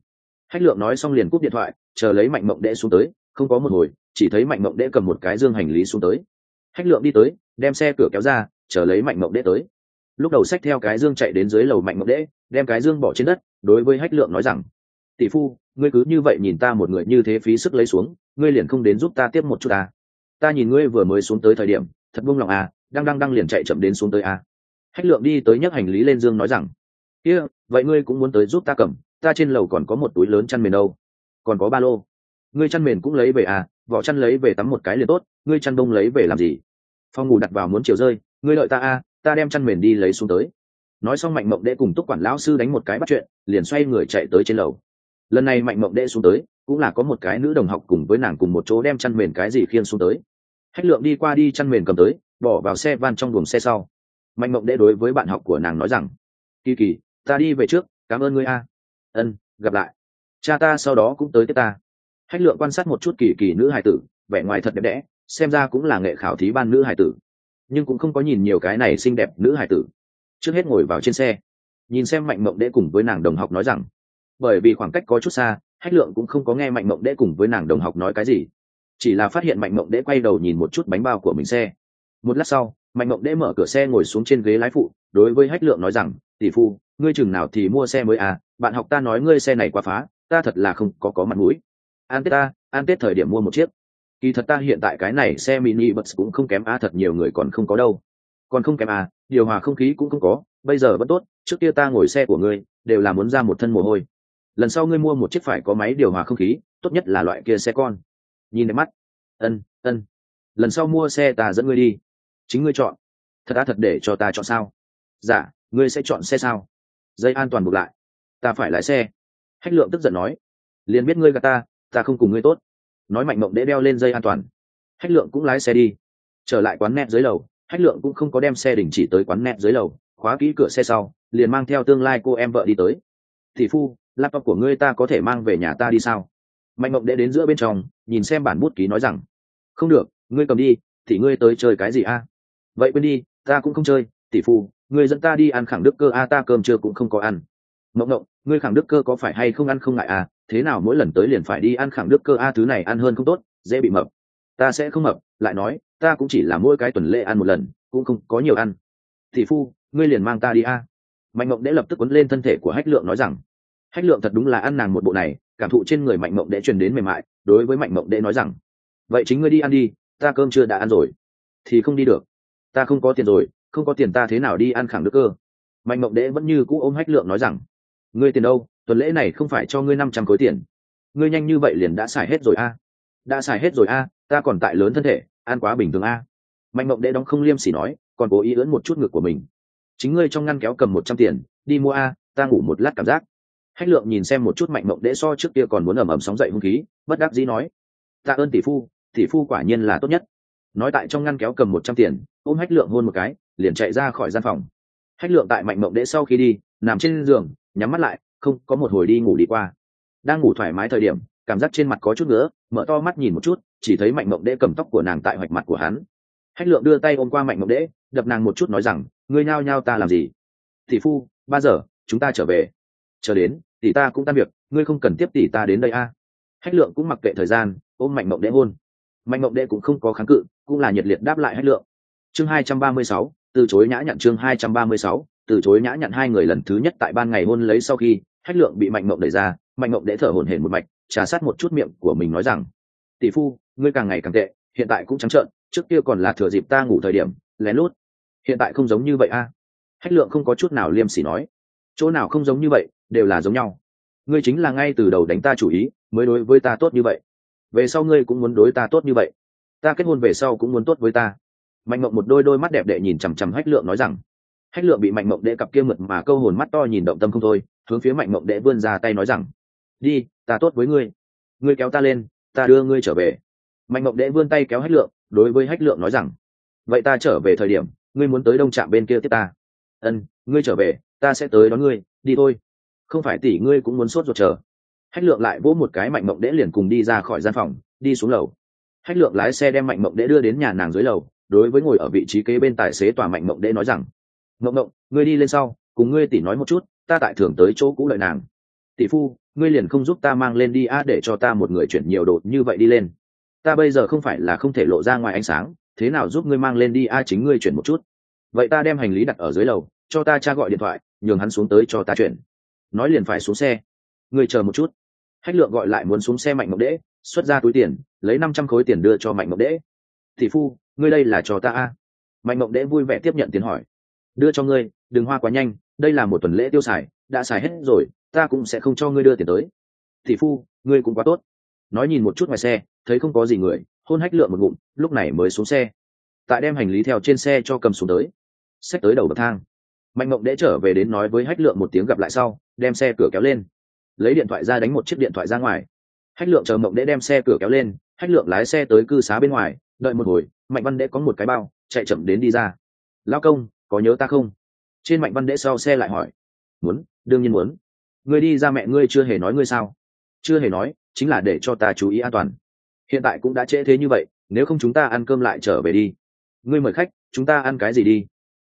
A: hách lượng nói xong liền cúp điện thoại, chờ lấy mạnh mộng đệ xuống tới, không có một hồi, chỉ thấy mạnh mộng đệ cầm một cái dương hành lý xuống tới. Hách lượng đi tới, đem xe cửa kéo ra, chờ lấy mạnh mộng đệ tới lúc đầu xách theo cái dương chạy đến dưới lầu mạnh mộng đễ đem cái dương bỏ trên đất đối với hách lượng nói rằng tỷ phu ngươi cứ như vậy nhìn ta một người như thế phí sức lấy xuống ngươi liền không đến giúp ta tiếp một chút à. ta nhìn ngươi vừa mới xuống tới thời điểm thật buông lòng à đang đang đang liền chạy chậm đến xuống tới à. hách lượng đi tới nhấc hành lý lên dương nói rằng kia、yeah, vậy ngươi cũng muốn tới giúp ta cầm ta trên lầu còn có một túi lớn chăn mền đâu còn có ba lô ngươi chăn mền cũng lấy về à vỏ chăn lấy về tắm một cái liền tốt ngươi chăn đông lấy về làm gì phòng ngủ đặt vào muốn chiều rơi ngươi đợi ta à ta đem chăn mền đi lấy xuống tới. Nói xong mạnh mộng đệ cùng túc quản lão sư đánh một cái bắt chuyện, liền xoay người chạy tới trên lầu. Lần này mạnh mộng đệ xuống tới, cũng là có một cái nữ đồng học cùng với nàng cùng một chỗ đem chăn mền cái gì khiên xuống tới. Hách lượng đi qua đi chăn mền cầm tới, bỏ vào xe van trong buồng xe sau. Mạnh mộng đệ đối với bạn học của nàng nói rằng, kỳ kỳ, ta đi về trước, cảm ơn ngươi a. Ân, gặp lại. Cha ta sau đó cũng tới tiếp ta. Hách lượng quan sát một chút kỳ kỳ nữ hải tử, vẻ ngoài thật đẹp đẽ, xem ra cũng là nghệ khảo thí ban nữ hải tử nhưng cũng không có nhìn nhiều cái này xinh đẹp nữ hải tử. Trước hết ngồi vào trên xe, nhìn xem mạnh mộng đệ cùng với nàng đồng học nói rằng, bởi vì khoảng cách có chút xa, hách lượng cũng không có nghe mạnh mộng đệ cùng với nàng đồng học nói cái gì, chỉ là phát hiện mạnh mộng đệ quay đầu nhìn một chút bánh bao của mình xe. Một lát sau, mạnh mộng đệ mở cửa xe ngồi xuống trên ghế lái phụ, đối với hách lượng nói rằng, tỷ phu, ngươi chừng nào thì mua xe mới à? Bạn học ta nói ngươi xe này quá phá, ta thật là không có có mặt mũi. An tết ta an tết thời điểm mua một chiếc kỳ thật ta hiện tại cái này xe mini bus cũng không kém a thật nhiều người còn không có đâu. Còn không kém à điều hòa không khí cũng không có, bây giờ vẫn tốt, trước kia ta ngồi xe của ngươi, đều là muốn ra một thân mồ hôi. Lần sau ngươi mua một chiếc phải có máy điều hòa không khí, tốt nhất là loại kia xe con. Nhìn đẹp mắt. Ân ân. Lần sau mua xe ta dẫn ngươi đi. Chính ngươi chọn. Thật đã thật để cho ta chọn sao? Dạ ngươi sẽ chọn xe sao? Dây an toàn buộc lại. Ta phải lái xe. Hách lượng tức giận nói. Liền biết ngươi gà ta ta không cùng ngươi tốt nói mạnh mộng để đeo lên dây an toàn. Hách lượng cũng lái xe đi. Trở lại quán net dưới lầu, hách lượng cũng không có đem xe đình chỉ tới quán net dưới lầu, khóa kỹ cửa xe sau, liền mang theo tương lai cô em vợ đi tới. Thị phu, laptop của ngươi ta có thể mang về nhà ta đi sao? Mạnh mộng đễ đến giữa bên trong, nhìn xem bản bút ký nói rằng, không được, ngươi cầm đi, thì ngươi tới chơi cái gì a? Vậy quên đi, ta cũng không chơi, tỷ phu, ngươi dẫn ta đi ăn khẳng đức cơ a, ta cơm chưa cũng không có ăn. Mộng mộng ngươi khẳng đức cơ có phải hay không ăn không ngại à thế nào mỗi lần tới liền phải đi ăn khẳng đức cơ, a, thứ này ăn hơn không tốt, dễ bị mập. Ta sẽ không mập, lại nói, ta cũng chỉ là mỗi cái tuần lễ ăn một lần, cũng không có nhiều ăn. Thị phu, ngươi liền mang ta đi, a. Mạnh mộng đễ lập tức quấn lên thân thể của hách lượng nói rằng, hách lượng thật đúng là ăn nàng một bộ này, cảm thụ trên người mạnh mộng đễ truyền đến mềm mại, đối với mạnh mộng đễ nói rằng, vậy chính ngươi đi ăn đi, ta cơm chưa đã ăn rồi. Thì không đi được. Ta không có tiền rồi, không có tiền ta thế nào đi ăn khẳng đức cơ? Mạnh mộng đễ vẫn như cũ ôm hách lượng nói rằng ngươi tiền đâu? Tuần lễ này không phải cho ngươi năm trăm khối tiền. Ngươi nhanh như vậy liền đã xài hết rồi a? Đã xài hết rồi a, ta còn tại lớn thân thể, ăn quá bình thường a. Mạnh mộng đễ đóng không liêm sỉ nói, còn cố ý ưỡn một chút ngực của mình. Chính ngươi trong ngăn kéo cầm một trăm tiền, đi mua a, ta ngủ một lát cảm giác. Hách lượng nhìn xem một chút mạnh mộng đễ so trước kia còn muốn ầm ầm sóng dậy hung khí, bất đắc dĩ nói tạ ơn tỷ phu tỷ phu quả nhiên là tốt nhất. Nói tại trong ngăn kéo cầm một trăm tiền, ôm hách lượng hôn một cái, liền chạy ra khỏi gian phòng. Hách lượng tại mạnh mộng đễ sau khi đi, nằm trên giường nhắm mắt lại, không, có một hồi đi ngủ đi qua. Đang ngủ thoải mái thời điểm, cảm giác trên mặt có chút nữa mở to mắt nhìn một chút, chỉ thấy mạnh mộng đễ cầm tóc của nàng tại hoạch mặt của hắn. Hách lượng đưa tay ôm qua mạnh mộng đễ, đập nàng một chút nói rằng, ngươi nhao nhao ta làm gì? Tỷ phu, ba giờ, chúng ta trở về. Chờ đến, tỷ ta cũng tan việc, ngươi không cần tiếp tỷ ta đến đây a. À. hách lượng cũng mặc kệ thời gian, ôm mạnh mộng đễ hôn. Mạnh mộng đễ cũng không có kháng cự, cũng là nhiệt liệt đáp lại hách lượng. Chương hai trăm ba mươi sáu, từ chối nhã nhận chương hai trăm ba mươi sáu từ chối nhã nhận hai người lần thứ nhất tại ban ngày hôn lấy sau khi, hách lượng bị mạnh mộng đẩy ra, mạnh mộng đễ thở hổn hển một mạch, trà sát một chút miệng của mình nói rằng, tỷ phu, ngươi càng ngày càng tệ, hiện tại cũng trắng trợn, trước kia còn là thừa dịp ta ngủ thời điểm, lén lút. Hiện tại không giống như vậy a. À? hách lượng không có chút nào liêm sỉ nói. Chỗ nào không giống như vậy, đều là giống nhau. Ngươi chính là ngay từ đầu đánh ta chủ ý, mới đối với ta tốt như vậy. Về sau ngươi cũng muốn đối ta tốt như vậy. Ta kết hôn về sau cũng muốn tốt với ta. Mạnh mộng một đôi đôi mắt đẹp đệ nhìn chằm chằm hách lượng nói rằng hách lượng bị mạnh mộng đệ cặp kia mượt mà câu hồn mắt to nhìn động tâm không thôi, hướng phía mạnh mộng đệ vươn ra tay nói rằng, đi, ta tốt với ngươi. Ngươi kéo ta lên, ta đưa ngươi trở về. Mạnh mộng đệ vươn tay kéo hách lượng, đối với hách lượng nói rằng, vậy ta trở về thời điểm, ngươi muốn tới đông trạm bên kia tiếp ta. Ân, ngươi trở về, ta sẽ tới đón ngươi, đi thôi. Không phải tỷ ngươi cũng muốn sốt ruột chờ. Hách lượng lại vỗ một cái mạnh mộng đễ liền cùng đi ra khỏi gian phòng, đi xuống lầu. Hách lượng lái xe đem mạnh mộng đễ đưa đến nhà nàng dưới lầu, đối với ngồi ở vị trí kế bên tài xế tòa mạnh mộng đễ nói rằng ngộng ngộng, ngươi đi lên sau, cùng ngươi tỷ nói một chút, ta tại thường tới chỗ cũ lợi nàng. Tỷ phu, ngươi liền không giúp ta mang lên đi a để cho ta một người chuyển nhiều đồ như vậy đi lên. Ta bây giờ không phải là không thể lộ ra ngoài ánh sáng, thế nào giúp ngươi mang lên đi a chính ngươi chuyển một chút. Vậy ta đem hành lý đặt ở dưới lầu, cho ta cha gọi điện thoại, nhường hắn xuống tới cho ta chuyển. Nói liền phải xuống xe. Ngươi chờ một chút. Hách lượng gọi lại muốn xuống xe mạnh mộng đễ, xuất ra túi tiền, lấy năm trăm khối tiền đưa cho mạnh mộng đễ. Tỷ phu, ngươi đây là cho ta a mạnh mộng đễ vui vẻ tiếp nhận tiền hỏi đưa cho ngươi, đừng hoa quá nhanh, đây là một tuần lễ tiêu xài, đã xài hết rồi, ta cũng sẽ không cho ngươi đưa tiền tới. Thị phu, ngươi cũng quá tốt. Nói nhìn một chút ngoài xe, thấy không có gì người, hôn hách lượng một ngụm, lúc này mới xuống xe. Tại đem hành lý theo trên xe cho cầm xuống tới. Xách tới đầu bậc thang. Mạnh mộng đễ trở về đến nói với hách lượng một tiếng gặp lại sau, đem xe cửa kéo lên. Lấy điện thoại ra đánh một chiếc điện thoại ra ngoài. Hách lượng chờ mộng đễ đem xe cửa kéo lên, hách lượng lái xe tới cư xá bên ngoài, đợi một hồi, mạnh văn đễ có một cái bao, chạy chậm đến đi ra. Lao công có nhớ ta không? Trên mạnh văn đễ sau xe lại hỏi. Muốn, đương nhiên muốn. Ngươi đi ra mẹ ngươi chưa hề nói ngươi sao? Chưa hề nói, chính là để cho ta chú ý an toàn. Hiện tại cũng đã trễ thế như vậy, nếu không chúng ta ăn cơm lại trở về đi. Ngươi mời khách, chúng ta ăn cái gì đi?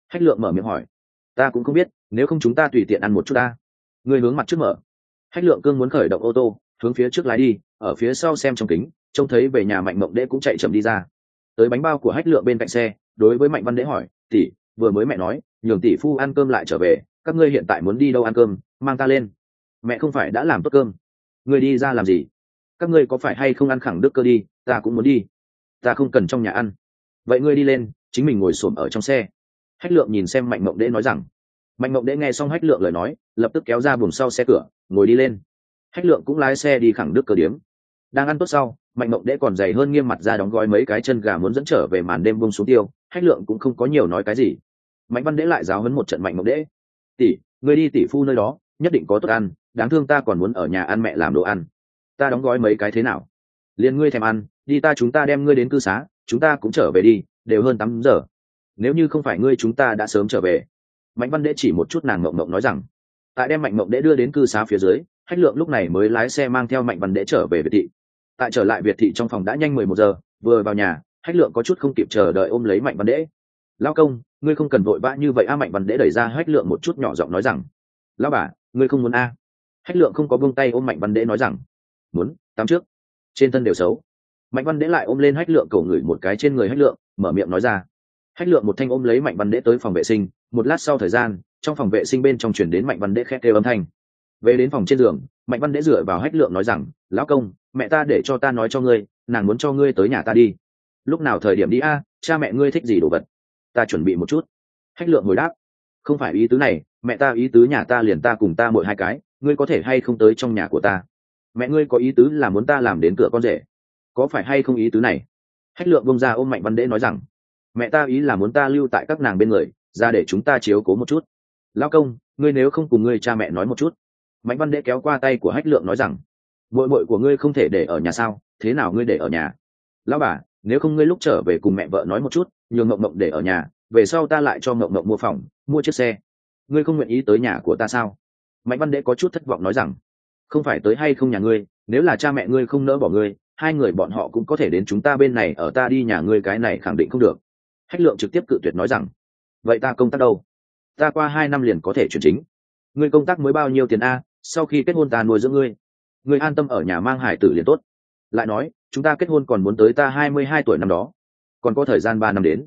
A: Hách lượng mở miệng hỏi. Ta cũng không biết, nếu không chúng ta tùy tiện ăn một chút ta. Ngươi hướng mặt trước mở. Hách lượng cương muốn khởi động ô tô, hướng phía trước lái đi, ở phía sau xem trong kính, trông thấy về nhà mạnh mộng đễ cũng chạy chậm đi ra. Tới bánh bao của hách lượng bên cạnh xe, đối với mạnh văn đễ hỏi, tỷ vừa mới mẹ nói, nhường tỷ phu ăn cơm lại trở về, các ngươi hiện tại muốn đi đâu ăn cơm, mang ta lên. Mẹ không phải đã làm tốt cơm. Ngươi đi ra làm gì? Các ngươi có phải hay không ăn khẳng đức cơ đi, ta cũng muốn đi. Ta không cần trong nhà ăn. Vậy ngươi đi lên, chính mình ngồi xổm ở trong xe. Hách lượng nhìn xem mạnh mộng đễ nói rằng. Mạnh mộng đễ nghe xong hách lượng lời nói, lập tức kéo ra buồng sau xe cửa, ngồi đi lên. Hách lượng cũng lái xe đi khẳng đức cơ điếm. Đang ăn tốt sau, mạnh mộng đễ còn dày hơn nghiêm mặt ra đóng gói mấy cái chân gà muốn dẫn trở về màn đêm bông xuống tiêu hách lượng cũng không có nhiều nói cái gì. Mạnh văn đễ lại giáo hấn một trận mạnh mộng đễ. Tỷ người đi tỷ phu nơi đó, nhất định có tốt ăn, đáng thương ta còn muốn ở nhà ăn mẹ làm đồ ăn. Ta đóng gói mấy cái thế nào? Liền ngươi thèm ăn, đi ta chúng ta đem ngươi đến cư xá, chúng ta cũng trở về đi, đều hơn tám giờ. Nếu như không phải ngươi chúng ta đã sớm trở về. Mạnh văn đễ chỉ một chút nàng mộng mộng nói rằng. Tại đem mạnh mộng đễ đưa đến cư xá phía dưới hách lượng lúc này mới lái xe mang theo mạnh văn đễ trở về việt thị. Tại trở lại việt thị trong phòng đã nhanh mười một giờ, vừa vào nhà hách lượng có chút không kịp chờ đợi ôm lấy mạnh văn đễ. Lao công, ngươi không cần vội vã như vậy a, mạnh văn đễ đẩy ra hách lượng một chút nhỏ giọng nói rằng lao bà, ngươi không muốn a? Hách lượng không có buông tay ôm mạnh văn đễ nói rằng, muốn, tắm trước. Trên thân đều xấu. Mạnh văn đễ lại ôm lên hách lượng cầu ngửi một cái trên người hách lượng, mở miệng nói ra. Hách lượng một thanh ôm lấy mạnh văn đễ tới phòng vệ sinh, một lát sau thời gian, trong phòng vệ sinh bên trong chuyển đến mạnh văn đễ khét kêu âm thanh. Về đến phòng trên giường, mạnh văn đễ dựa vào hách lượng nói rằng, lão công, mẹ ta để cho ta nói cho ngươi, nàng muốn cho ngươi tới nhà ta đi lúc nào thời điểm đi, a, cha mẹ ngươi thích gì đồ vật? Ta chuẩn bị một chút. Hách lượng hồi đáp, không phải ý tứ này, mẹ ta, ý tứ nhà ta liền ta cùng ta mỗi hai cái, ngươi có thể hay không tới trong nhà của ta? Mẹ ngươi có ý tứ là muốn ta làm đến cửa con rể. Có phải hay không ý tứ này? Hách lượng bông ra ôm mạnh văn đễ nói rằng, mẹ ta ý là muốn ta lưu tại các nàng bên người, ra để chúng ta chiếu cố một chút. Lao công, ngươi nếu không cùng ngươi cha mẹ nói một chút. Mạnh văn đễ kéo qua tay của hách lượng nói rằng mội mội của ngươi không thể để ở nhà sao? Thế nào ngươi để ở nhà? Lao bà nếu không ngươi lúc trở về cùng mẹ vợ nói một chút, nhường mộng mộng để ở nhà, về sau ta lại cho mộng mộng mua phòng, mua chiếc xe. Ngươi không nguyện ý tới nhà của ta sao? Mạnh văn đễ có chút thất vọng nói rằng, không phải tới hay không nhà ngươi, nếu là cha mẹ ngươi không nỡ bỏ ngươi, hai người bọn họ cũng có thể đến chúng ta bên này, ở ta đi nhà ngươi cái này khẳng định không được. Hách lượng trực tiếp cự tuyệt nói rằng, vậy ta công tác đâu? Ta qua hai năm liền có thể chuyển chính. Ngươi công tác mới bao nhiêu tiền a, sau khi kết hôn ta nuôi dưỡng ngươi. Ngươi an tâm ở nhà mang hải tử liền tốt. Lại nói chúng ta kết hôn còn muốn tới ta hai mươi hai tuổi năm đó. Còn có thời gian ba năm đến.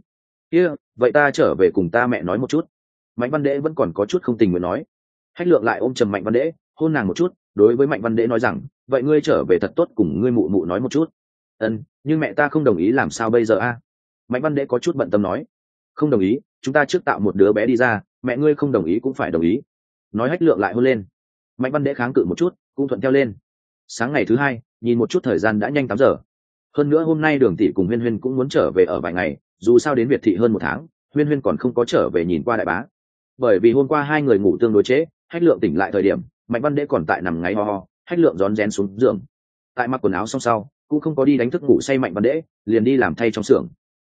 A: Kia、yeah, vậy ta trở về cùng ta mẹ nói một chút. Mạnh văn đễ vẫn còn có chút không tình nguyện nói. Hách lượng lại ôm trầm mạnh văn đễ hôn nàng một chút đối với mạnh văn đễ nói rằng vậy ngươi trở về thật tốt cùng ngươi mụ mụ nói một chút. Ân nhưng mẹ ta không đồng ý làm sao bây giờ a? Mạnh văn đễ có chút bận tâm nói. Không đồng ý chúng ta trước tạo một đứa bé đi ra mẹ ngươi không đồng ý cũng phải đồng ý. Nói hách lượng lại hôn lên. Mạnh văn đễ kháng cự một chút cũng thuận theo lên. Sáng ngày thứ hai nhìn một chút thời gian đã nhanh tám giờ. Hơn nữa hôm nay đường tỷ cùng huyên huyên cũng muốn trở về ở vài ngày, dù sao đến việt thị hơn một tháng, huyên huyên còn không có trở về nhìn qua đại bá. Bởi vì hôm qua hai người ngủ tương đối trễ, hách lượng tỉnh lại thời điểm, mạnh văn đễ còn tại nằm ngáy ho ho, hách lượng rón rén xuống giường. Tại mặc quần áo xong sau, cũng không có đi đánh thức ngủ say mạnh văn đễ liền đi làm thay trong xưởng.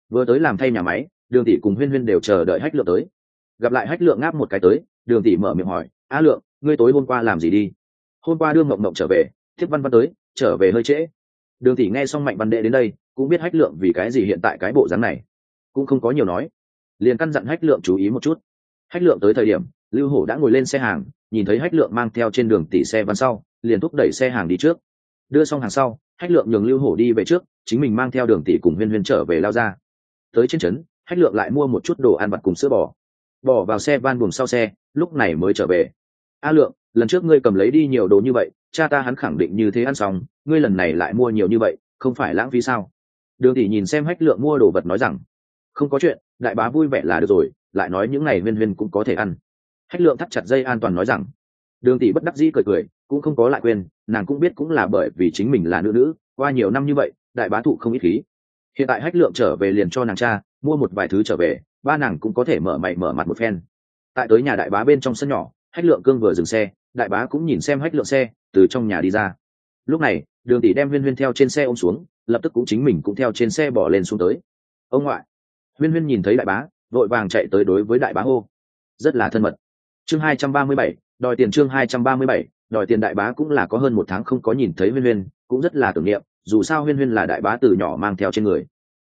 A: Vừa tới làm thay nhà máy, đường tỷ cùng huyên huyên đều chờ đợi hách lượng tới. Gặp lại hách lượng ngáp một cái tới, đường tỷ mở miệng hỏi, a lượng, ngươi tối hôm qua làm gì đi? Hôm qua đưa mộng mộng trở về, thiếp văn văn tới trở về hơi trễ. Đường tỷ nghe xong mạnh văn đệ đến đây, cũng biết hách lượng vì cái gì hiện tại cái bộ dáng này. Cũng không có nhiều nói. Liền căn dặn hách lượng chú ý một chút. Hách lượng tới thời điểm, lưu hổ đã ngồi lên xe hàng, nhìn thấy hách lượng mang theo trên đường tỷ xe văn sau, liền thúc đẩy xe hàng đi trước. Đưa xong hàng sau, hách lượng nhường lưu hổ đi về trước, chính mình mang theo đường tỷ cùng huyên huyên trở về lao ra. Tới trên trấn, hách lượng lại mua một chút đồ ăn vặt cùng sữa bò. Bỏ vào xe van buồng sau xe, lúc này mới trở về. A lượng, lần trước ngươi cầm lấy đi nhiều đồ như vậy cha ta hắn khẳng định như thế ăn xong, ngươi lần này lại mua nhiều như vậy, không phải lãng phí sao? Đường tỷ nhìn xem hách lượng mua đồ vật nói rằng, không có chuyện, đại bá vui vẻ là được rồi, lại nói những ngày huyên huyên cũng có thể ăn. Hách lượng thắt chặt dây an toàn nói rằng, đường tỷ bất đắc dĩ cười cười, cũng không có lại quên, nàng cũng biết cũng là bởi vì chính mình là nữ nữ, qua nhiều năm như vậy, đại bá thụ không ít khí. Hiện tại hách lượng trở về liền cho nàng cha, mua một vài thứ trở về, ba nàng cũng có thể mở mày mở mặt một phen. Tại tới nhà đại bá bên trong sân nhỏ, hách lượng cương vừa dừng xe đại bá cũng nhìn xem hách lượng xe, từ trong nhà đi ra. Lúc này, đường tỷ đem huyên huyên theo trên xe ôm xuống, lập tức cũng chính mình cũng theo trên xe bỏ lên xuống tới. Ông ngoại, huyên huyên nhìn thấy đại bá, vội vàng chạy tới đối với đại bá hô. Rất là thân mật. Chương hai trăm ba mươi bảy, đòi tiền chương hai trăm ba mươi bảy, đòi tiền đại bá cũng là có hơn một tháng không có nhìn thấy huyên huyên, cũng rất là tưởng niệm, dù sao huyên huyên là đại bá từ nhỏ mang theo trên người.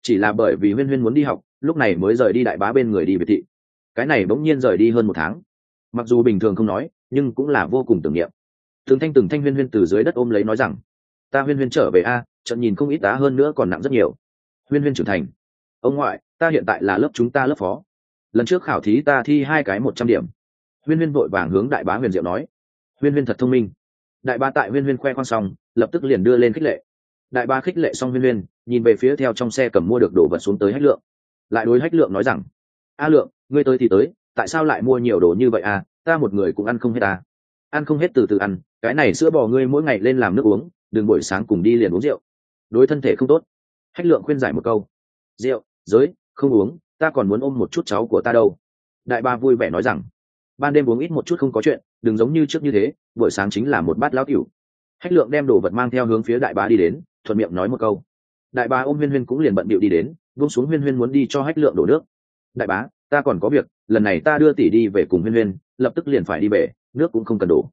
A: Chỉ là bởi vì huyên huyên muốn đi học, lúc này mới rời đi đại bá bên người đi biệt thị. Cái này bỗng nhiên rời đi hơn một tháng. Mặc dù bình thường không nói nhưng cũng là vô cùng tưởng niệm. Từng thanh từng thanh huyên huyên từ dưới đất ôm lấy nói rằng, ta huyên huyên trở về a trận nhìn không ít tá hơn nữa còn nặng rất nhiều. Huyên huyên trưởng thành, ông ngoại, ta hiện tại là lớp chúng ta lớp phó. Lần trước khảo thí ta thi hai cái một trăm điểm. Huyên huyên vội vàng hướng đại bá huyền diệu nói, huyên huyên thật thông minh. Đại bá tại huyên huyên khoe khoang xong, lập tức liền đưa lên khích lệ. Đại bá khích lệ xong huyên huyên, nhìn về phía theo trong xe cầm mua được đồ vật xuống tới hách lượng. Lại đối hách lượng nói rằng, a lượng, ngươi tới thì tới, tại sao lại mua nhiều đồ như vậy à? Ta một người cũng ăn không hết ta. À? ăn không hết từ từ ăn, cái này sữa bò ngươi mỗi ngày lên làm nước uống, đừng buổi sáng cùng đi liền uống rượu. Đối thân thể không tốt. Hách lượng khuyên giải một câu. Rượu, giới, không uống, ta còn muốn ôm một chút cháu của ta đâu. Đại ba vui vẻ nói rằng. Ban đêm uống ít một chút không có chuyện, đừng giống như trước như thế, buổi sáng chính là một bát lão cửu. Hách lượng đem đồ vật mang theo hướng phía đại bá đi đến, thuận miệng nói một câu. Đại bá ôm huyên huyên cũng liền bận bịu đi đến vung xuống huyên huyên muốn đi cho hách lượng đổ nước. Đại bá ta còn có việc, lần này ta đưa tỷ đi về cùng huyên huyên, lập tức liền phải đi về, nước cũng không cần đủ.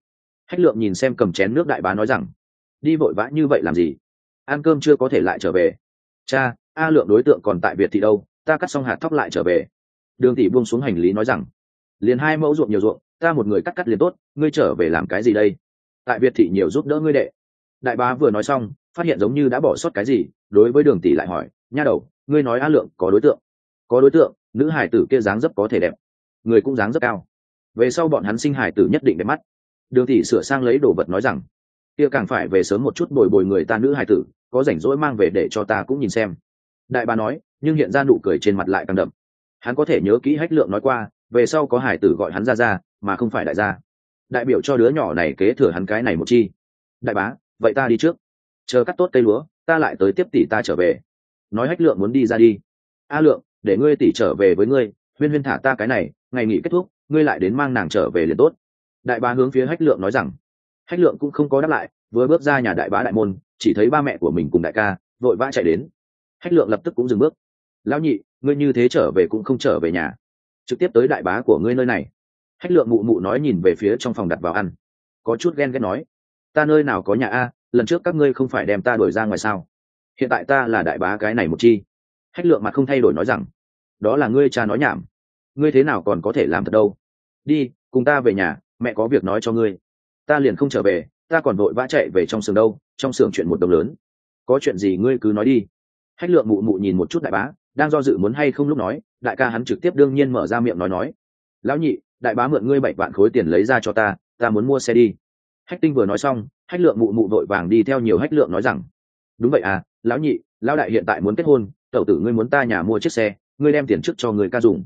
A: hách lượng nhìn xem cầm chén nước đại bá nói rằng, đi vội vã như vậy làm gì? Ăn cơm chưa có thể lại trở về. Cha, a lượng đối tượng còn tại việt Thị đâu, ta cắt xong hạt thóc lại trở về. Đường tỷ buông xuống hành lý nói rằng, liền hai mẫu ruộng nhiều ruộng, ta một người cắt cắt liền tốt, ngươi trở về làm cái gì đây? Tại việt thị nhiều giúp đỡ ngươi đệ. Đại bá vừa nói xong, phát hiện giống như đã bỏ sót cái gì, đối với đường tỷ lại hỏi, nha đầu, ngươi nói a lượng có đối tượng. Có đối tượng nữ hải tử kia dáng dấp có thể đẹp, người cũng dáng dấp cao. Về sau bọn hắn sinh hải tử nhất định đẹp mắt. Đường thị sửa sang lấy đồ vật nói rằng, kia càng phải về sớm một chút bồi bồi người ta nữ hải tử, có rảnh rỗi mang về để cho ta cũng nhìn xem. Đại bà nói, nhưng hiện ra nụ cười trên mặt lại càng đậm. Hắn có thể nhớ kỹ hách lượng nói qua, về sau có hải tử gọi hắn ra ra mà không phải đại gia. Đại biểu cho đứa nhỏ này kế thừa hắn cái này một chi. Đại bá, vậy ta đi trước. Chờ cắt tốt cây lúa, ta lại tới tiếp tỷ ta trở về. Nói hách lượng muốn đi ra đi. A lượng để ngươi tỷ trở về với ngươi, huyên huyên thả ta cái này, ngày nghỉ kết thúc, ngươi lại đến mang nàng trở về liền tốt. Đại bá hướng phía hách lượng nói rằng. Hách lượng cũng không có đáp lại, vừa bước ra nhà đại bá đại môn, chỉ thấy ba mẹ của mình cùng đại ca, vội vã chạy đến. Hách lượng lập tức cũng dừng bước. Lão nhị, ngươi như thế trở về cũng không trở về nhà. Trực tiếp tới đại bá của ngươi nơi này. Hách lượng mụ mụ nói nhìn về phía trong phòng đặt vào ăn. Có chút ghen ghét nói. Ta nơi nào có nhà a, lần trước các ngươi không phải đem ta đuổi ra ngoài sao? Hiện tại ta là đại bá cái này một chi hách lượng mặt không thay đổi nói rằng, đó là ngươi cha nói nhảm. Ngươi thế nào còn có thể làm thật đâu? Đi, cùng ta về nhà, mẹ có việc nói cho ngươi. Ta liền không trở về, ta còn vội vã chạy về trong sườn đâu, trong sườn chuyện một đồng lớn. Có chuyện gì ngươi cứ nói đi. Hách lượng mụ mụ nhìn một chút đại bá, đang do dự muốn hay không lúc nói, đại ca hắn trực tiếp đương nhiên mở ra miệng nói nói. Lão nhị, đại bá mượn ngươi bảy vạn khối tiền lấy ra cho ta ta muốn mua xe đi. Hách tinh vừa nói xong, hách lượng mụ mụ vội vàng đi theo nhiều hách lượng nói rằng, đúng vậy à lão nhị, lão đại hiện tại muốn kết hôn tẩu tử ngươi muốn ta nhà mua chiếc xe, ngươi đem tiền trước cho người ca dùng.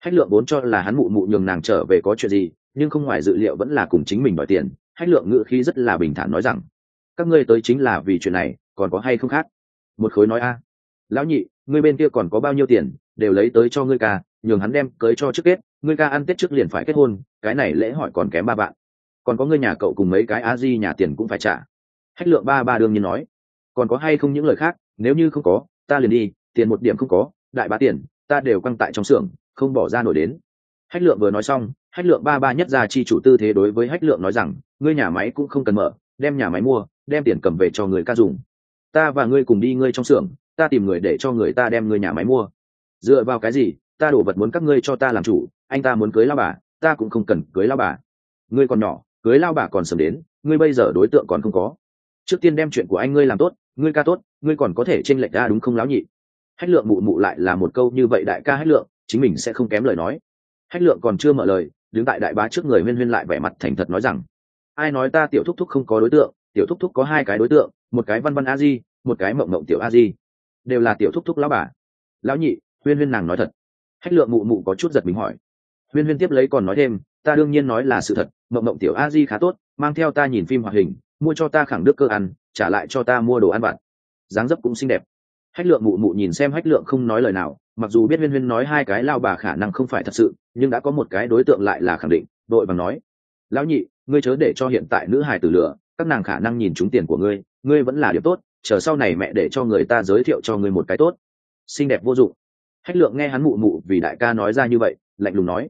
A: Hách lượng vốn cho là hắn mụ mụ nhường nàng trở về có chuyện gì, nhưng không ngoài dự liệu vẫn là cùng chính mình đòi tiền. Hách lượng ngự khí rất là bình thản nói rằng, các ngươi tới chính là vì chuyện này, còn có hay không khác? Một khối nói, a, lão nhị, ngươi bên kia còn có bao nhiêu tiền, đều lấy tới cho ngươi ca, nhường hắn đem cưới cho trước kết ngươi ca ăn tết trước liền phải kết hôn, cái này lễ hỏi còn kém ba bạn còn có ngươi nhà cậu cùng mấy cái a di nhà tiền cũng phải trả. Hách lượng ba ba đương nhiên nói, còn có hay không những lời khác, nếu như không có, ta liền đi tiền một điểm không có, đại bá tiền, ta đều quăng tại trong xưởng, không bỏ ra nổi đến. Hách lượng vừa nói xong, hách lượng ba ba nhất ra chi chủ tư thế đối với hách lượng nói rằng, ngươi nhà máy cũng không cần mở, đem nhà máy mua, đem tiền cầm về cho người ca dùng. Ta và ngươi cùng đi ngươi trong xưởng, ta tìm người để cho người ta đem ngươi nhà máy mua. Dựa vào cái gì, ta đổ vật muốn các ngươi cho ta làm chủ, anh ta muốn cưới lao bà, ta cũng không cần cưới lao bà. Ngươi còn nhỏ, cưới lao bà còn sớm đến, ngươi bây giờ đối tượng còn không có. Trước tiên đem chuyện của anh ngươi làm tốt, ngươi ca tốt, ngươi còn có thể tranh lệch ra đúng không láo nhị? Hách lượng mụ mụ lại là một câu như vậy đại ca hách lượng, chính mình sẽ không kém lời nói. Hách lượng còn chưa mở lời, đứng tại đại bá trước người huyên huyên lại vẻ mặt thành thật nói rằng, ai nói ta tiểu thúc thúc không có đối tượng, tiểu thúc thúc có hai cái đối tượng, một cái văn văn a di, một cái mộng mộng tiểu a di. Đều là tiểu thúc thúc lão bà. Lão nhị, huyên huyên nàng nói thật. Hách lượng mụ mụ có chút giật mình hỏi. Huyên huyên tiếp lấy còn nói thêm, ta đương nhiên nói là sự thật, mộng mộng tiểu a di khá tốt, mang theo ta nhìn phim hoạt hình, mua cho ta khẳng đức cơ ăn, trả lại cho ta mua đồ ăn vặt. Dáng dấp cũng xinh đẹp hách lượng mụ mụ nhìn xem hách lượng không nói lời nào, mặc dù biết huyên huyên nói hai cái lao bà khả năng không phải thật sự, nhưng đã có một cái đối tượng lại là khẳng định, đội bằng nói. Lão nhị, ngươi chớ để cho hiện tại nữ hài tử lửa các nàng khả năng nhìn trúng tiền của ngươi ngươi vẫn là điều tốt, chờ sau này mẹ để cho người ta giới thiệu cho ngươi một cái tốt. Xinh đẹp vô dụng. Hách lượng nghe hắn mụ mụ vì đại ca nói ra như vậy, lạnh lùng nói.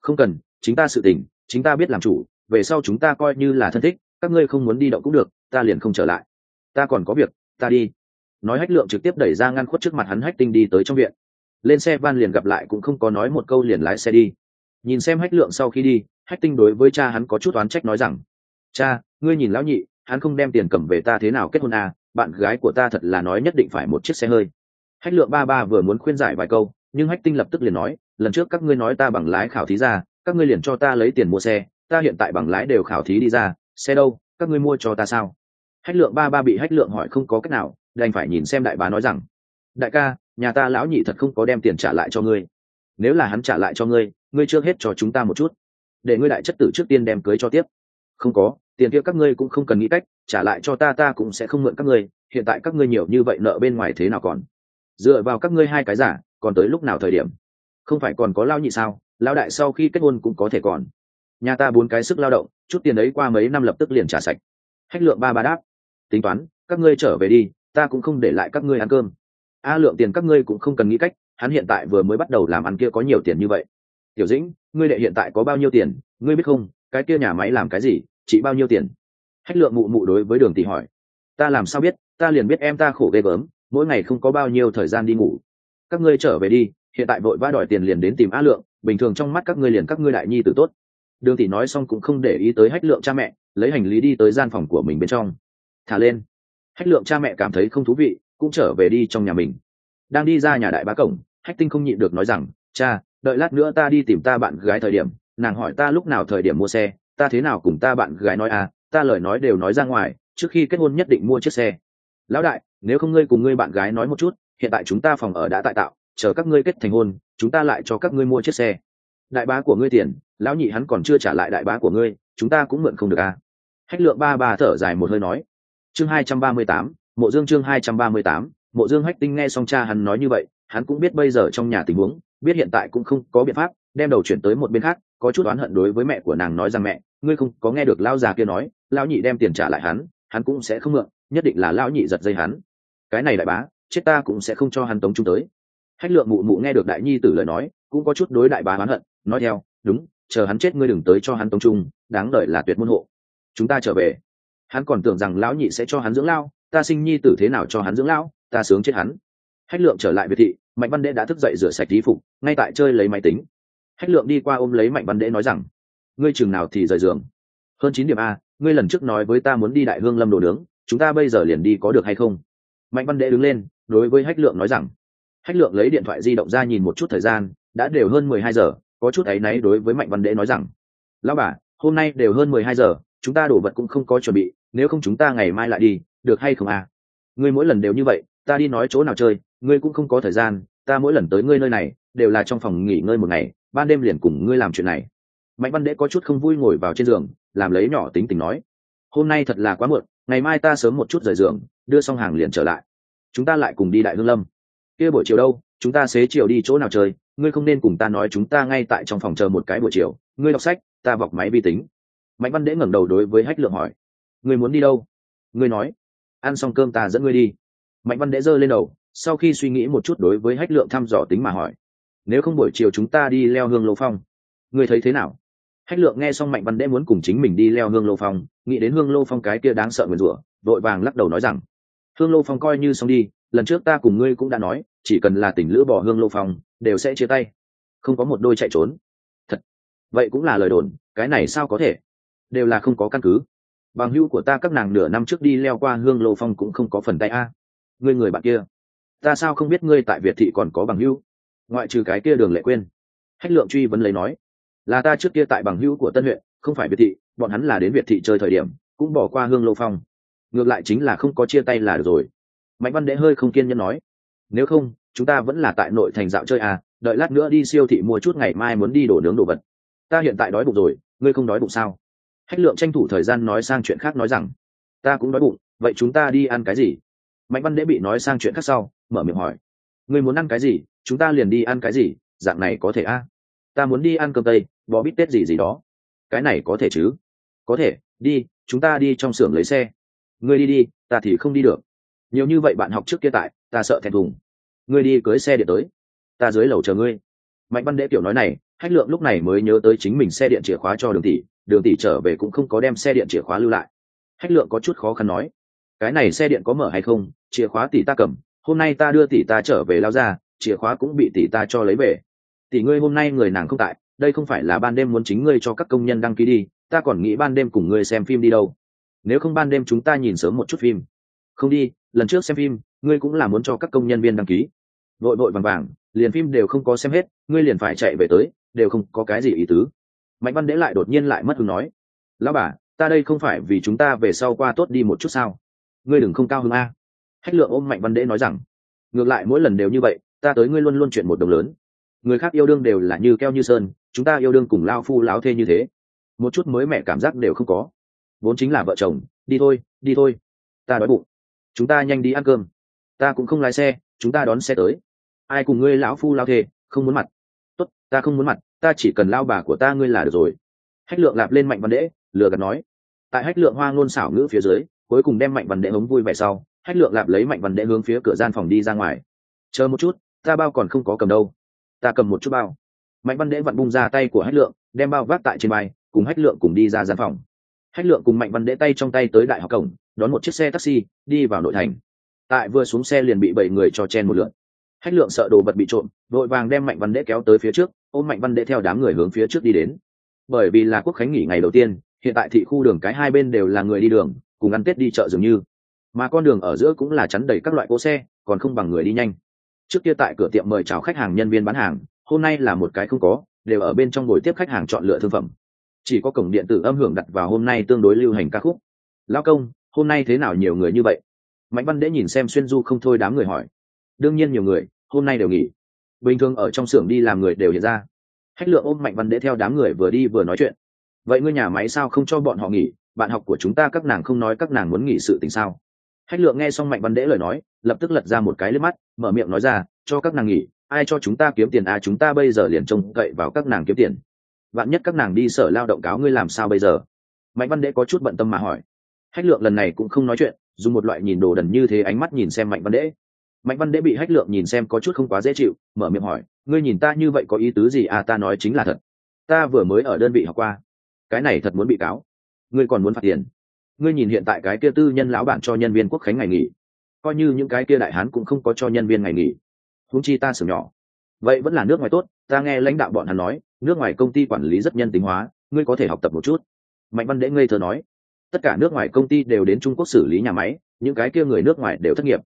A: Không cần, chính ta sự tình, chính ta biết làm chủ, về sau chúng ta coi như là thân thích, các ngươi không muốn đi động cũng được, ta liền không trở lại. Ta còn có việc, ta đi nói hách lượng trực tiếp đẩy ra ngăn khuất trước mặt hắn hách tinh đi tới trong viện. Lên xe van liền gặp lại cũng không có nói một câu liền lái xe đi. Nhìn xem hách lượng sau khi đi, hách tinh đối với cha hắn có chút oán trách nói rằng, cha, ngươi nhìn lão nhị, hắn không đem tiền cầm về ta thế nào kết hôn à bạn gái của ta thật là nói nhất định phải một chiếc xe hơi. Hách lượng ba ba vừa muốn khuyên giải vài câu, nhưng hách tinh lập tức liền nói, lần trước các ngươi nói ta bằng lái khảo thí ra, các ngươi liền cho ta lấy tiền mua xe, ta hiện tại bằng lái đều khảo thí đi ra, xe đâu, các ngươi mua cho ta sao? Hách lượng ba ba bị hách lượng hỏi không có cách nào đành phải nhìn xem đại bá nói rằng, đại ca, nhà ta lão nhị thật không có đem tiền trả lại cho ngươi. Nếu là hắn trả lại cho ngươi ngươi chưa hết cho chúng ta một chút. Để ngươi đại chất tử trước tiên đem cưới cho tiếp. Không có, tiền kia các ngươi cũng không cần nghĩ cách, trả lại cho ta ta cũng sẽ không mượn các ngươi. Hiện tại các ngươi nhiều như vậy nợ bên ngoài thế nào còn? Dựa vào các ngươi hai cái giả, còn tới lúc nào thời điểm? Không phải còn có lao nhị sao? Lao đại sau khi kết hôn cũng có thể còn. Nhà ta bốn cái sức lao động, chút tiền ấy qua mấy năm lập tức liền trả sạch. Hách lượng ba ba đáp, tính toán, các ngươi trở về đi ta cũng không để lại các ngươi ăn cơm. A lượng tiền các ngươi cũng không cần nghĩ cách, hắn hiện tại vừa mới bắt đầu làm ăn kia có nhiều tiền như vậy. Tiểu dĩnh, ngươi đệ hiện tại có bao nhiêu tiền, ngươi biết không, cái kia nhà máy làm cái gì, chỉ bao nhiêu tiền? Hách lượng mụ mụ đối với đường tỷ hỏi. Ta làm sao biết, ta liền biết em ta khổ ghê gớm, mỗi ngày không có bao nhiêu thời gian đi ngủ. Các ngươi trở về đi, hiện tại vội vã đòi tiền liền đến tìm a lượng, bình thường trong mắt các ngươi liền các ngươi đại nhi tử tốt. Đường tỷ nói xong cũng không để ý tới hách lượng cha mẹ, lấy hành lý đi tới gian phòng của mình bên trong. Thả lên hách lượng cha mẹ cảm thấy không thú vị, cũng trở về đi trong nhà mình. Đang đi ra nhà đại bá cổng, hách tinh không nhịn được nói rằng, cha, đợi lát nữa ta đi tìm ta bạn gái thời điểm, nàng hỏi ta lúc nào thời điểm mua xe, ta thế nào cùng ta bạn gái nói à ta lời nói đều nói ra ngoài, trước khi kết hôn nhất định mua chiếc xe. Lão đại, nếu không ngươi cùng ngươi bạn gái nói một chút, hiện tại chúng ta phòng ở đã tại tạo, chờ các ngươi kết thành hôn, chúng ta lại cho các ngươi mua chiếc xe. Đại bá của ngươi tiền, lão nhị hắn còn chưa trả lại đại bá của ngươi, chúng ta cũng mượn không được à. Hách lượng ba ba thở dài một hơi nói chương hai trăm ba mươi tám, mộ dương chương hai trăm ba mươi tám, mộ dương hách tinh nghe xong cha hắn nói như vậy, hắn cũng biết bây giờ trong nhà tình huống, biết hiện tại cũng không có biện pháp, đem đầu chuyển tới một bên khác, có chút oán hận đối với mẹ của nàng nói rằng, mẹ, ngươi không có nghe được lao già kia nói, lão nhị đem tiền trả lại hắn hắn cũng sẽ không mượn, nhất định là lão nhị giật dây hắn. Cái này đại bá, chết ta cũng sẽ không cho hắn tống trung tới. Hách lượng mụ mụ nghe được đại nhi tử lời nói, cũng có chút đối đại bá oán hận, nói theo, đúng, chờ hắn chết ngươi đừng tới cho hắn tống trung đáng đợi là tuyệt môn hộ. Chúng ta trở về hắn còn tưởng rằng lão nhị sẽ cho hắn dưỡng lao, ta sinh nhi tử thế nào cho hắn dưỡng lao, ta sướng chết hắn. Hách lượng trở lại biệt thị, mạnh văn đệ đã thức dậy rửa sạch tí phục, ngay tại chơi lấy máy tính. Hách lượng đi qua ôm lấy mạnh văn đệ nói rằng, ngươi chừng nào thì rời giường? Hơn chín điểm a, ngươi lần trước nói với ta muốn đi đại hương lâm đồ nướng, chúng ta bây giờ liền đi có được hay không? Mạnh văn đệ đứng lên, đối với hách lượng nói rằng, hách lượng lấy điện thoại di động ra nhìn một chút thời gian, đã đều hơn mười hai giờ, có chút áy náy đối với mạnh văn đệ nói rằng, lão bà, hôm nay đều hơn mười hai giờ, chúng ta đổ vật cũng không có chuẩn bị nếu không chúng ta ngày mai lại đi, được hay không à? Ngươi mỗi lần đều như vậy, ta đi nói chỗ nào chơi, ngươi cũng không có thời gian, ta mỗi lần tới ngươi nơi này, đều là trong phòng nghỉ ngơi một ngày, ban đêm liền cùng ngươi làm chuyện này. Mạnh văn đễ có chút không vui ngồi vào trên giường, làm lấy nhỏ tính tình nói, hôm nay thật là quá muộn, ngày mai ta sớm một chút rời giường, đưa xong hàng liền trở lại. Chúng ta lại cùng đi đại hương lâm. Kia buổi chiều đâu, chúng ta xế chiều đi chỗ nào chơi, ngươi không nên cùng ta nói chúng ta ngay tại trong phòng chờ một cái buổi chiều, ngươi đọc sách, ta vọc máy vi tính. Mạnh văn đễ ngẩng đầu đối với hách lượng hỏi ngươi muốn đi đâu? Ngươi nói. Ăn xong cơm ta dẫn ngươi đi. Mạnh văn đễ giơ lên đầu, sau khi suy nghĩ một chút đối với hách lượng thăm dò tính mà hỏi. Nếu không buổi chiều chúng ta đi leo hương lô phong, ngươi thấy thế nào? Hách lượng nghe xong mạnh văn đễ muốn cùng chính mình đi leo hương lô phong, nghĩ đến hương lô phong cái kia đáng sợ nguyền rủa, vội vàng lắc đầu nói rằng, hương lô phong coi như xong đi, lần trước ta cùng ngươi cũng đã nói, chỉ cần là tỉnh lữ bỏ hương lô phong, đều sẽ chia tay. Không có một đôi chạy trốn. Thật. Vậy cũng là lời đồn, cái này sao có thể? Đều là không có căn cứ bằng hữu của ta các nàng nửa năm trước đi leo qua hương lô phong cũng không có phần tay a. Ngươi người bạn kia, ta sao không biết ngươi tại việt thị còn có bằng hữu? Ngoại trừ cái kia đường lệ quên. Hách lượng truy vấn lấy nói, là ta trước kia tại bằng hữu của tân huyện, không phải việt thị, bọn hắn là đến việt thị chơi thời điểm, cũng bỏ qua hương lô phong. Ngược lại chính là không có chia tay là được rồi. Mạnh văn đệ hơi không kiên nhẫn nói, nếu không, chúng ta vẫn là tại nội thành dạo chơi à đợi lát nữa đi siêu thị mua chút ngày mai muốn đi đổ nướng đồ vật. Ta hiện tại đói bụng rồi, ngươi không đói bụng sao? Hách lượng tranh thủ thời gian nói sang chuyện khác nói rằng, ta cũng đói bụng, vậy chúng ta đi ăn cái gì? Mạnh văn đễ bị nói sang chuyện khác sau, mở miệng hỏi, ngươi muốn ăn cái gì, chúng ta liền đi ăn cái gì, dạng này có thể a? À? ta muốn đi ăn cơm tây, bò bít tết gì gì đó. Cái này có thể chứ? Có thể, đi, chúng ta đi trong xưởng lấy xe. Ngươi đi đi, ta thì không đi được. Nhiều như vậy bạn học trước kia tại, ta sợ thẹn thùng. Ngươi đi cưới xe điện tới, ta dưới lầu chờ ngươi. Mạnh văn đễ tiểu nói này, hách lượng lúc này mới nhớ tới chính mình xe điện chìa khóa cho đường tỷ đường tỷ trở về cũng không có đem xe điện chìa khóa lưu lại. Hách lượng có chút khó khăn nói, cái này xe điện có mở hay không? Chìa khóa tỷ ta cầm, hôm nay ta đưa tỷ ta trở về lao ra, chìa khóa cũng bị tỷ ta cho lấy về. Tỷ ngươi hôm nay người nàng không tại, đây không phải là ban đêm muốn chính ngươi cho các công nhân đăng ký đi, ta còn nghĩ ban đêm cùng ngươi xem phim đi đâu. Nếu không ban đêm chúng ta nhìn sớm một chút phim. Không đi, lần trước xem phim, ngươi cũng là muốn cho các công nhân viên đăng ký. Vội vội vàng vàng, liền phim đều không có xem hết, ngươi liền phải chạy về tới, đều không có cái gì ý tứ mạnh văn đế lại đột nhiên lại mất hứng nói, lão bà, ta đây không phải vì chúng ta về sau qua tốt đi một chút sao? Ngươi đừng không cao hơn a. Hách lượng ôm mạnh văn đế nói rằng, ngược lại mỗi lần đều như vậy, ta tới ngươi luôn luôn chuyện một đồng lớn. Người khác yêu đương đều là như keo như sơn, chúng ta yêu đương cùng lao phu láo thê như thế. Một chút mới mẹ cảm giác đều không có. Vốn chính là vợ chồng, đi thôi đi thôi. Ta đói bụng. Chúng ta nhanh đi ăn cơm. Ta cũng không lái xe, chúng ta đón xe tới. Ai cùng ngươi lão phu lao thê, không muốn mặt. Tốt, ta không muốn mặt ta chỉ cần lao bà của ta ngươi là được rồi. Hách lượng lạp lên mạnh văn đễ lừa gạt nói. Tại hách lượng hoa ngôn xảo ngữ phía dưới, cuối cùng đem mạnh văn đệ hống vui vẻ sau, hách lượng lạp lấy mạnh văn đệ hướng phía cửa gian phòng đi ra ngoài. Chờ một chút, ta bao còn không có cầm đâu. Ta cầm một chút bao. Mạnh văn đệ vặn bung ra tay của hách lượng, đem bao vác tại trên bay cùng hách lượng cùng đi ra gian phòng. Hách lượng cùng mạnh văn đệ tay trong tay tới đại học cổng, đón một chiếc xe taxi, đi vào nội thành. Tại vừa xuống xe liền bị bảy người cho chen một lượn. Hách lượng sợ đồ vật bị trộm đội vàng đem mạnh văn đệ kéo tới phía trước ôm mạnh văn đệ theo đám người hướng phía trước đi đến. Bởi vì là quốc khánh nghỉ ngày đầu tiên, hiện tại thị khu đường cái hai bên đều là người đi đường, cùng ăn tết đi chợ dường như. Mà con đường ở giữa cũng là chắn đầy các loại cỗ xe, còn không bằng người đi nhanh. Trước kia tại cửa tiệm mời chào khách hàng nhân viên bán hàng, hôm nay là một cái không có, đều ở bên trong buổi tiếp khách hàng chọn lựa thương phẩm. Chỉ có cổng điện tử âm hưởng đặt vào hôm nay tương đối lưu hành ca khúc. Lao công, hôm nay thế nào nhiều người như vậy? Mạnh văn đễ nhìn xem xuyên du không thôi đám người hỏi. Đương nhiên nhiều người, hôm nay đều nghỉ bình thường ở trong xưởng đi làm người đều hiện ra. Hách lượng ôm mạnh văn đễ theo đám người vừa đi vừa nói chuyện. Vậy ngươi nhà máy sao không cho bọn họ nghỉ? Bạn học của chúng ta các nàng không nói các nàng muốn nghỉ sự tình sao? Hách lượng nghe xong mạnh văn đễ lời nói, lập tức lật ra một cái lên mắt, mở miệng nói ra, cho các nàng nghỉ, ai cho chúng ta kiếm tiền à chúng ta bây giờ liền trông cậy vào các nàng kiếm tiền. Vạn nhất các nàng đi sở lao động cáo ngươi làm sao bây giờ? Mạnh văn đễ có chút bận tâm mà hỏi. Hách lượng lần này cũng không nói chuyện, dùng một loại nhìn đồ đần như thế ánh mắt nhìn xem mạnh văn đễ mạnh văn đễ bị hách lượng nhìn xem có chút không quá dễ chịu, mở miệng hỏi, ngươi nhìn ta như vậy có ý tứ gì à? Ta nói chính là thật. Ta vừa mới ở đơn vị học qua. Cái này thật muốn bị cáo. Ngươi còn muốn phạt tiền. Ngươi nhìn hiện tại cái kia tư nhân lão bạn cho nhân viên quốc khánh ngày nghỉ. Coi như những cái kia đại hán cũng không có cho nhân viên ngày nghỉ. Húng chi ta sửa nhỏ. Vậy vẫn là nước ngoài tốt. Ta nghe lãnh đạo bọn hắn nói, nước ngoài công ty quản lý rất nhân tính hóa, ngươi có thể học tập một chút. Mạnh văn đễ ngây thơ nói, tất cả nước ngoài công ty đều đến trung quốc xử lý nhà máy, những cái kia người nước ngoài đều thất nghiệp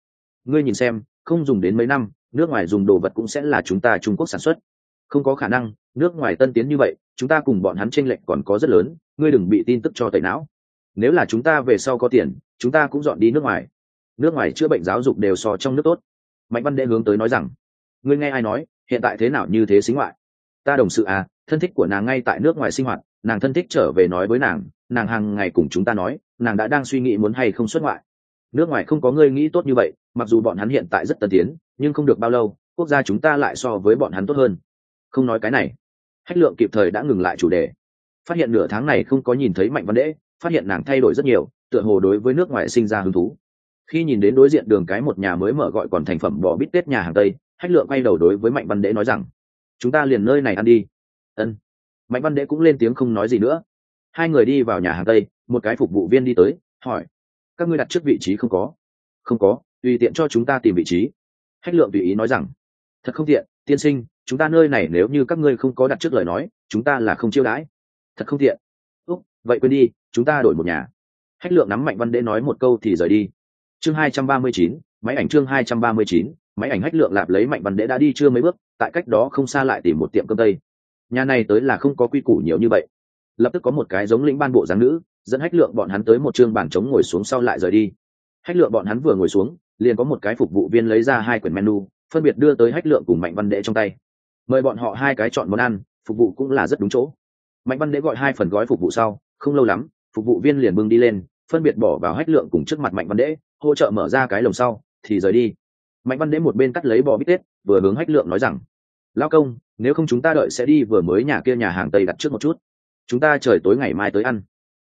A: ngươi nhìn xem, không dùng đến mấy năm, nước ngoài dùng đồ vật cũng sẽ là chúng ta trung quốc sản xuất. Không có khả năng, nước ngoài tân tiến như vậy, chúng ta cùng bọn hắn tranh lệch còn có rất lớn, ngươi đừng bị tin tức cho tẩy não. Nếu là chúng ta về sau có tiền, chúng ta cũng dọn đi nước ngoài. Nước ngoài chữa bệnh giáo dục đều so trong nước tốt. Mạnh văn đệ hướng tới nói rằng, ngươi nghe ai nói, hiện tại thế nào như thế xính ngoại? Ta đồng sự à thân thích của nàng ngay tại nước ngoài sinh hoạt, nàng thân thích trở về nói với nàng nàng hàng ngày cùng chúng ta nói, nàng đã đang suy nghĩ muốn hay không xuất ngoại nước ngoài không có ngươi nghĩ tốt như vậy, mặc dù bọn hắn hiện tại rất tân tiến, nhưng không được bao lâu, quốc gia chúng ta lại so với bọn hắn tốt hơn. Không nói cái này. Hách lượng kịp thời đã ngừng lại chủ đề. Phát hiện nửa tháng này không có nhìn thấy mạnh văn đễ, phát hiện nàng thay đổi rất nhiều, tựa hồ đối với nước ngoài sinh ra hứng thú. Khi nhìn đến đối diện đường cái một nhà mới mở gọi còn thành phẩm bỏ bít tết nhà hàng tây, hách lượng quay đầu đối với mạnh văn đễ nói rằng, chúng ta liền nơi này ăn đi. Ân. Mạnh văn đễ cũng lên tiếng không nói gì nữa. Hai người đi vào nhà hàng tây, một cái phục vụ viên đi tới, hỏi các ngươi đặt trước vị trí không có. Không có, tùy tiện cho chúng ta tìm vị trí. Hách lượng tùy ý nói rằng, thật không tiện, tiên sinh, chúng ta nơi này nếu như các ngươi không có đặt trước lời nói, chúng ta là không chiêu đãi. Thật không tiện. Úc, vậy quên đi, chúng ta đổi một nhà. Hách lượng nắm mạnh văn đế nói một câu thì rời đi. Chương hai trăm ba mươi chín, máy ảnh chương hai trăm ba mươi chín, máy ảnh hách lượng lạp lấy mạnh văn đế đã đi chưa mấy bước, tại cách đó không xa lại tìm một tiệm cơm tây. Nhà này tới là không có quy củ nhiều như vậy lập tức có một cái giống lĩnh ban bộ giáng nữ, dẫn hách lượng bọn hắn tới một chương bàn trống ngồi xuống sau lại rời đi. Hách lượng bọn hắn vừa ngồi xuống, liền có một cái phục vụ viên lấy ra hai quyển menu, phân biệt đưa tới hách lượng cùng mạnh văn đệ trong tay. Mời bọn họ hai cái chọn món ăn, phục vụ cũng là rất đúng chỗ. Mạnh văn đệ gọi hai phần gói phục vụ sau, không lâu lắm, phục vụ viên liền bưng đi lên, phân biệt bỏ vào hách lượng cùng trước mặt mạnh văn đệ, hỗ trợ mở ra cái lồng sau, thì rời đi. Mạnh văn đệ một bên cắt lấy bò bít tết, vừa hướng hách lượng nói rằng lao công, nếu không chúng ta đợi sẽ đi vừa mới nhà kia nhà hàng tây đặt trước một chút chúng ta trời tối ngày mai tới ăn.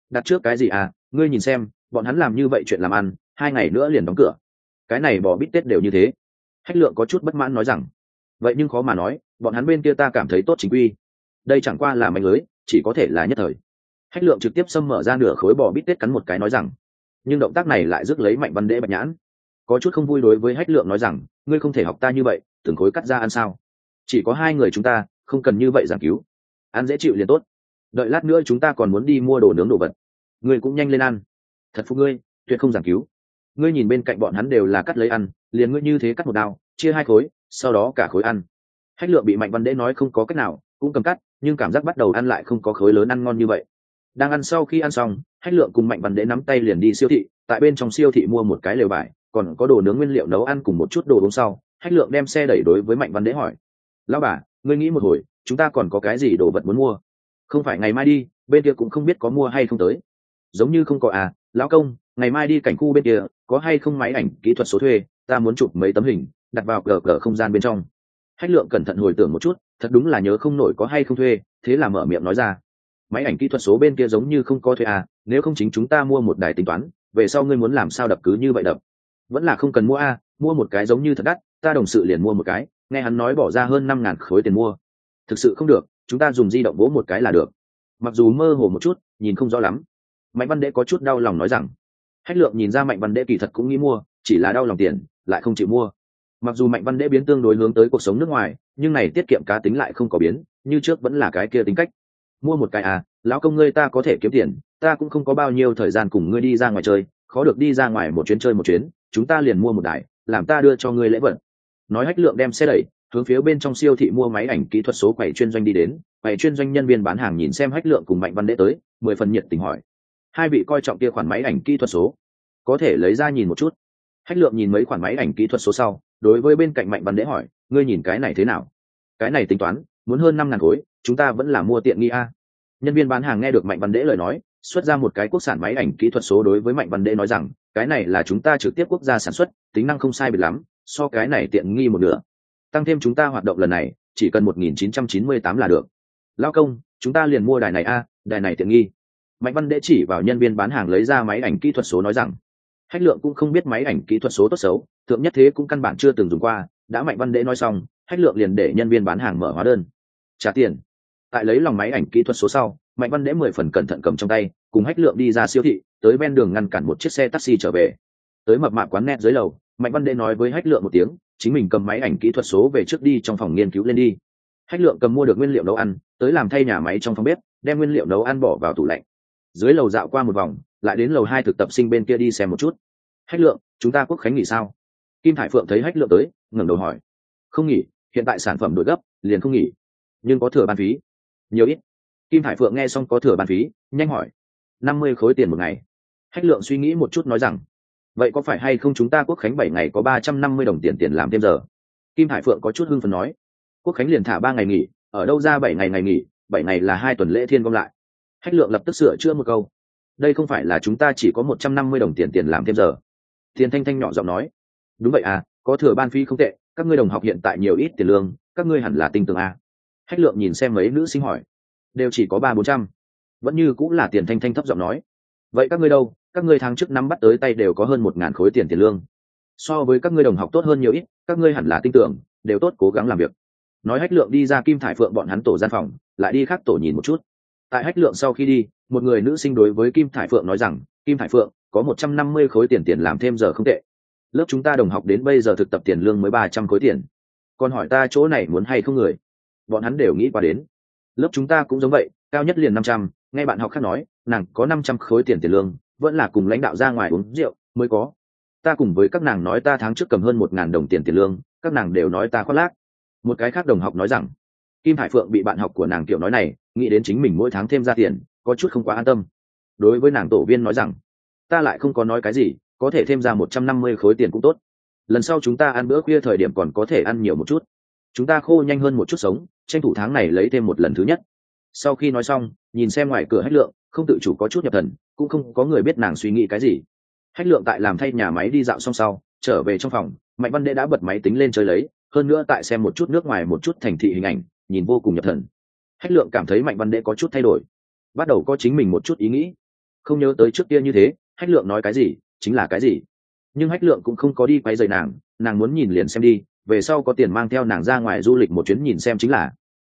A: Đặt trước cái gì à ngươi nhìn xem, bọn hắn làm như vậy chuyện làm ăn, hai ngày nữa liền đóng cửa. Cái này bò bít tết đều như thế. Hách lượng có chút bất mãn nói rằng, vậy nhưng khó mà nói, bọn hắn bên kia ta cảm thấy tốt chính quy. Đây chẳng qua là mạnh lưới, chỉ có thể là nhất thời. Hách lượng trực tiếp xâm mở ra nửa khối bò bít tết cắn một cái nói rằng, nhưng động tác này lại rước lấy mạnh văn đễ bạch nhãn. Có chút không vui đối với hách lượng nói rằng, ngươi không thể học ta như vậy, từng khối cắt ra ăn sao? Chỉ có hai người chúng ta, không cần như vậy giảng cứu. Ăn dễ chịu liền tốt đợi lát nữa chúng ta còn muốn đi mua đồ nướng đồ vật. Ngươi cũng nhanh lên ăn. Thật phục ngươi, tuyệt không giảng cứu. Ngươi nhìn bên cạnh bọn hắn đều là cắt lấy ăn, liền ngươi như thế cắt một đao, chia hai khối, sau đó cả khối ăn. Hách lượng bị mạnh văn đễ nói không có cách nào, cũng cầm cắt, nhưng cảm giác bắt đầu ăn lại không có khối lớn ăn ngon như vậy. Đang ăn sau khi ăn xong, hách lượng cùng mạnh văn đễ nắm tay liền đi siêu thị, tại bên trong siêu thị mua một cái lều vải còn có đồ nướng nguyên liệu nấu ăn cùng một chút đồ uống sau. Hách lượng đem xe đẩy đối với mạnh văn đễ hỏi, lão bà, ngươi nghĩ một hồi, chúng ta còn có cái gì đồ vật muốn mua? Không phải ngày mai đi, bên kia cũng không biết có mua hay không tới. Giống như không có à lão công, ngày mai đi cảnh khu bên kia, có hay không máy ảnh, kỹ thuật số thuê, ta muốn chụp mấy tấm hình, đặt vào cờ cờ không gian bên trong. Hách lượng cẩn thận hồi tưởng một chút, thật đúng là nhớ không nổi có hay không thuê, thế là mở miệng nói ra. Máy ảnh kỹ thuật số bên kia giống như không có thuê à nếu không chính chúng ta mua một đài tính toán, về sau ngươi muốn làm sao đập cứ như vậy đập. Vẫn là không cần mua a mua một cái giống như thật đắt, ta đồng sự liền mua một cái, nghe hắn nói bỏ ra hơn năm ngàn khối tiền mua. Thực sự không được chúng ta dùng di động vỗ một cái là được. Mặc dù mơ hồ một chút, nhìn không rõ lắm. Mạnh văn đệ có chút đau lòng nói rằng, hách lượng nhìn ra mạnh văn đệ kỳ thật cũng nghĩ mua, chỉ là đau lòng tiền, lại không chịu mua. Mặc dù mạnh văn đệ biến tương đối hướng tới cuộc sống nước ngoài, nhưng này tiết kiệm cá tính lại không có biến, như trước vẫn là cái kia tính cách. Mua một cái à lão công ngươi ta có thể kiếm tiền, ta cũng không có bao nhiêu thời gian cùng ngươi đi ra ngoài chơi, khó được đi ra ngoài một chuyến chơi một chuyến, chúng ta liền mua một đài, làm ta đưa cho ngươi lễ vật. Nói hách lượng đem xe đẩy hướng phía bên trong siêu thị mua máy ảnh kỹ thuật số quầy chuyên doanh đi đến, quầy chuyên doanh nhân viên bán hàng nhìn xem hách lượng cùng mạnh văn đệ tới, mười phần nhiệt tình hỏi. Hai vị coi trọng kia khoản máy ảnh kỹ thuật số. Có thể lấy ra nhìn một chút. Hách lượng nhìn mấy khoản máy ảnh kỹ thuật số sau, đối với bên cạnh mạnh văn đệ hỏi, ngươi nhìn cái này thế nào? Cái này tính toán, muốn hơn năm ngàn khối, chúng ta vẫn là mua tiện nghi a. Nhân viên bán hàng nghe được mạnh văn đệ lời nói, xuất ra một cái quốc sản máy ảnh kỹ thuật số đối với mạnh văn đệ nói rằng, cái này là chúng ta trực tiếp quốc gia sản xuất, tính năng không sai biệt lắm, so cái này tiện nghi một nửa tăng thêm chúng ta hoạt động lần này, chỉ cần một nghìn chín trăm chín mươi tám là được. Lao công, chúng ta liền mua đài này a, đài này tiện nghi. Mạnh văn đệ chỉ vào nhân viên bán hàng lấy ra máy ảnh kỹ thuật số nói rằng, hách lượng cũng không biết máy ảnh kỹ thuật số tốt xấu, thượng nhất thế cũng căn bản chưa từng dùng qua. Đã mạnh văn đệ nói xong, hách lượng liền để nhân viên bán hàng mở hóa đơn. Trả tiền. Tại lấy lòng máy ảnh kỹ thuật số sau, mạnh văn đệ mười phần cẩn thận cầm trong tay, cùng hách lượng đi ra siêu thị, tới ven đường ngăn cản một chiếc xe taxi trở về. Tới mập mạp quán net dưới lầu mạnh văn đệ nói với hách lượng một tiếng, chính mình cầm máy ảnh kỹ thuật số về trước đi trong phòng nghiên cứu lên đi. Hách lượng cầm mua được nguyên liệu nấu ăn, tới làm thay nhà máy trong phòng bếp, đem nguyên liệu nấu ăn bỏ vào tủ lạnh. Dưới lầu dạo qua một vòng, lại đến lầu hai thực tập sinh bên kia đi xem một chút. Hách lượng, chúng ta quốc khánh nghỉ sao? Kim hải phượng thấy hách lượng tới, ngẩng đầu hỏi. Không nghỉ, hiện tại sản phẩm đổi gấp, liền không nghỉ. Nhưng có thừa ban phí. Nhiều ít. Kim hải phượng nghe xong có thừa ban phí, nhanh hỏi. Năm mươi khối tiền một ngày. Hách lượng suy nghĩ một chút nói rằng vậy có phải hay không chúng ta quốc khánh bảy ngày có ba trăm năm mươi đồng tiền tiền làm thêm giờ? Kim hải phượng có chút hưng phần nói. Quốc khánh liền thả ba ngày nghỉ, ở đâu ra bảy ngày ngày nghỉ, bảy ngày là hai tuần lễ thiên gom lại. Hách lượng lập tức sửa chữa một câu. Đây không phải là chúng ta chỉ có một trăm năm mươi đồng tiền tiền làm thêm giờ. Tiền thanh thanh nhỏ giọng nói. Đúng vậy à có thừa ban phi không tệ, các ngươi đồng học hiện tại nhiều ít tiền lương, các ngươi hẳn là tinh tường à. hách lượng nhìn xem mấy nữ sinh hỏi. Đều chỉ có ba bốn trăm. Vẫn như cũng là tiền thanh thanh thấp giọng nói. Vậy các ngươi đâu các ngươi tháng trước năm bắt tới tay đều có hơn một ngàn khối tiền tiền lương. So với các ngươi đồng học tốt hơn nhiều ít, các ngươi hẳn là tin tưởng, đều tốt cố gắng làm việc. Nói hách lượng đi ra kim thải phượng bọn hắn tổ gian phòng, lại đi khác tổ nhìn một chút. Tại hách lượng sau khi đi, một người nữ sinh đối với kim thải phượng nói rằng, kim thải phượng, có một trăm năm mươi khối tiền tiền làm thêm giờ không tệ. Lớp chúng ta đồng học đến bây giờ thực tập tiền lương mới ba trăm khối tiền. Còn hỏi ta chỗ này muốn hay không người? Bọn hắn đều nghĩ qua đến. Lớp chúng ta cũng giống vậy, cao nhất liền năm trăm, nghe bạn học khác nói, nàng có năm trăm khối tiền tiền lương vẫn là cùng lãnh đạo ra ngoài uống rượu mới có. Ta cùng với các nàng nói ta tháng trước cầm hơn một ngàn đồng tiền tiền lương, các nàng đều nói ta khoác lác. Một cái khác đồng học nói rằng, kim hải phượng bị bạn học của nàng kiểu nói này, nghĩ đến chính mình mỗi tháng thêm ra tiền, có chút không quá an tâm. Đối với nàng tổ viên nói rằng, ta lại không có nói cái gì, có thể thêm ra một trăm năm mươi khối tiền cũng tốt. Lần sau chúng ta ăn bữa khuya thời điểm còn có thể ăn nhiều một chút. Chúng ta khô nhanh hơn một chút sống, tranh thủ tháng này lấy thêm một lần thứ nhất. Sau khi nói xong, nhìn xem ngoài cửa hết lượng không tự chủ có chút nhập thần, cũng không có người biết nàng suy nghĩ cái gì. Hách lượng tại làm thay nhà máy đi dạo xong sau, trở về trong phòng, mạnh văn đệ đã bật máy tính lên chơi lấy, hơn nữa tại xem một chút nước ngoài một chút thành thị hình ảnh, nhìn vô cùng nhập thần. Hách lượng cảm thấy mạnh văn đệ có chút thay đổi, bắt đầu có chính mình một chút ý nghĩ. Không nhớ tới trước kia như thế, hách lượng nói cái gì, chính là cái gì. Nhưng hách lượng cũng không có đi quay dày nàng nàng muốn nhìn liền xem đi, về sau có tiền mang theo nàng ra ngoài du lịch một chuyến nhìn xem chính là.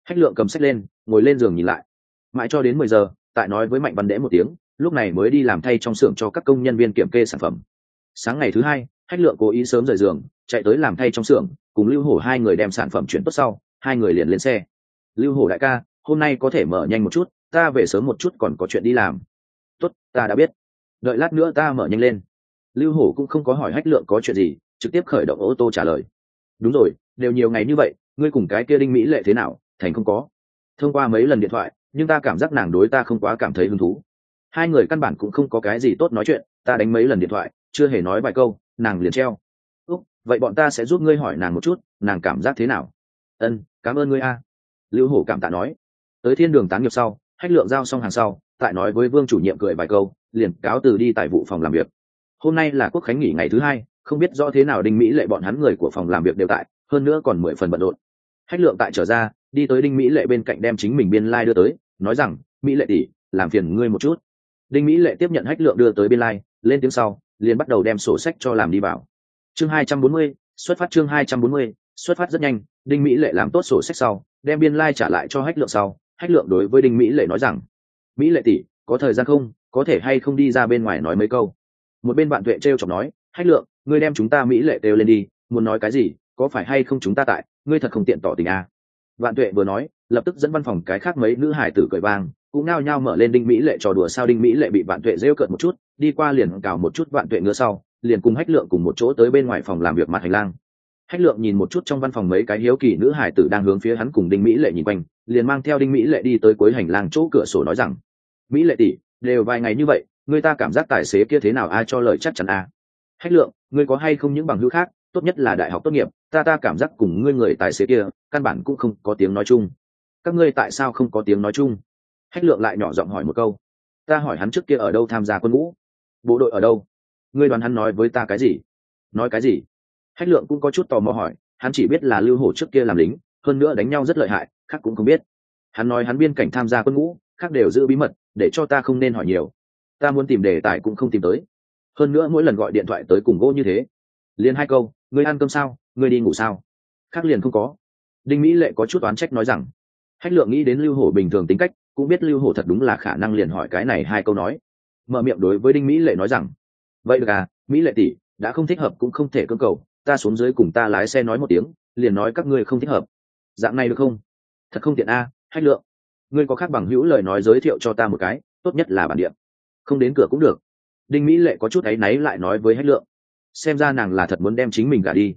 A: Hách lượng cầm sách lên, ngồi lên giường nhìn lại. Mãi cho đến mười giờ tại nói với mạnh văn đễ một tiếng, lúc này mới đi làm thay trong xưởng cho các công nhân viên kiểm kê sản phẩm. Sáng ngày thứ hai hách lượng cố ý sớm rời giường, chạy tới làm thay trong xưởng, cùng lưu hổ hai người đem sản phẩm chuyển tốt sau, hai người liền lên xe. Lưu hổ đại ca, hôm nay có thể mở nhanh một chút, ta về sớm một chút còn có chuyện đi làm. Tốt, ta đã biết. Đợi lát nữa ta mở nhanh lên. Lưu hổ cũng không có hỏi hách lượng có chuyện gì, trực tiếp khởi động ô tô trả lời. Đúng rồi, đều nhiều ngày như vậy, ngươi cùng cái kia đinh mỹ lệ thế nào? Thành không có. Thông qua mấy lần điện thoại nhưng ta cảm giác nàng đối ta không quá cảm thấy hứng thú. Hai người căn bản cũng không có cái gì tốt nói chuyện, ta đánh mấy lần điện thoại, chưa hề nói vài câu, nàng liền treo. Úc, vậy bọn ta sẽ giúp ngươi hỏi nàng một chút, nàng cảm giác thế nào? Ân, cảm ơn ngươi a. Lưu hổ cảm tạ nói. Tới thiên đường tán nghiệp sau, hách lượng giao xong hàng sau, tại nói với vương chủ nhiệm cười vài câu, liền cáo từ đi tại vụ phòng làm việc. Hôm nay là quốc khánh nghỉ ngày thứ hai, không biết rõ thế nào đinh mỹ lệ bọn hắn người của phòng làm việc đều tại, hơn nữa còn mười phần bận rộn. Hách lượng tại trở ra, đi tới đinh mỹ lệ bên cạnh đem chính mình biên lai、like、đưa tới nói rằng mỹ lệ tỷ làm phiền ngươi một chút. Đinh mỹ lệ tiếp nhận hách lượng đưa tới biên lai、like, lên tiếng sau liền bắt đầu đem sổ sách cho làm đi vào. Chương hai trăm bốn mươi xuất phát chương hai trăm bốn mươi xuất phát rất nhanh đinh mỹ lệ làm tốt sổ sách sau đem biên lai、like、trả lại cho hách lượng sau. Hách lượng đối với đinh mỹ lệ nói rằng mỹ lệ tỷ có thời gian không? Có thể hay không đi ra bên ngoài nói mấy câu? Một bên bạn tuệ t r e o chọc nói hách lượng ngươi đem chúng ta mỹ lệ đều lên đi muốn nói cái gì? Có phải hay không chúng ta tại? Ngươi thật không tiện tỏ tình à vạn tuệ vừa nói, lập tức dẫn văn phòng cái khác mấy nữ hải tử cởi vang, cũng nao nhao mở lên đinh mỹ lệ trò đùa sao đinh mỹ lệ bị vạn tuệ rêu cợt một chút, đi qua liền cào một chút vạn tuệ ngựa sau, liền cùng hách lượng cùng một chỗ tới bên ngoài phòng làm việc mặt hành lang hách lượng nhìn một chút trong văn phòng mấy cái hiếu kỳ nữ hải tử đang hướng phía hắn cùng đinh mỹ lệ nhìn quanh, liền mang theo đinh mỹ lệ đi tới cuối hành lang chỗ cửa sổ nói rằng, mỹ lệ tỷ, đều vài ngày như vậy, người ta cảm giác tài xế kia thế nào, ai cho lời chắc chắn a à? hách lượng, ngươi có hay không những bằng hữu khác, tốt nhất là đại học tốt nghiệp ta ta cảm giác cùng ngươi người tài xế kia, căn bản cũng không có tiếng nói chung. Các ngươi tại sao không có tiếng nói chung? Hách lượng lại nhỏ giọng hỏi một câu. Ta hỏi hắn trước kia ở đâu tham gia quân ngũ? Bộ đội ở đâu? Ngươi đoàn hắn nói với ta cái gì? Nói cái gì? Hách lượng cũng có chút tò mò hỏi. Hắn chỉ biết là lưu hổ trước kia làm lính, hơn nữa đánh nhau rất lợi hại, khác cũng không biết. Hắn nói hắn biên cảnh tham gia quân ngũ, khác đều giữ bí mật, để cho ta không nên hỏi nhiều. Ta muốn tìm đề tài cũng không tìm tới. Hơn nữa mỗi lần gọi điện thoại tới cùng gỗ như thế. Liền hai câu, ngươi ăn cơm sao? Ngươi đi ngủ sao? Khác liền không có. Đinh mỹ lệ có chút oán trách nói rằng hách lượng nghĩ đến lưu hổ bình thường tính cách cũng biết lưu hổ thật đúng là khả năng liền hỏi cái này hai câu nói. Mở miệng đối với đinh mỹ lệ nói rằng vậy được à mỹ lệ tỷ đã không thích hợp cũng không thể cưỡng cầu ta xuống dưới cùng ta lái xe nói một tiếng liền nói các ngươi không thích hợp. Dạng này được không? Thật không tiện a à, hách lượng. Ngươi có khác bằng hữu lời nói giới thiệu cho ta một cái tốt nhất là bản địa. Không đến cửa cũng được. Đinh mỹ lệ có chút áy náy lại nói với hách lượng xem ra nàng là thật muốn đem chính mình gả đi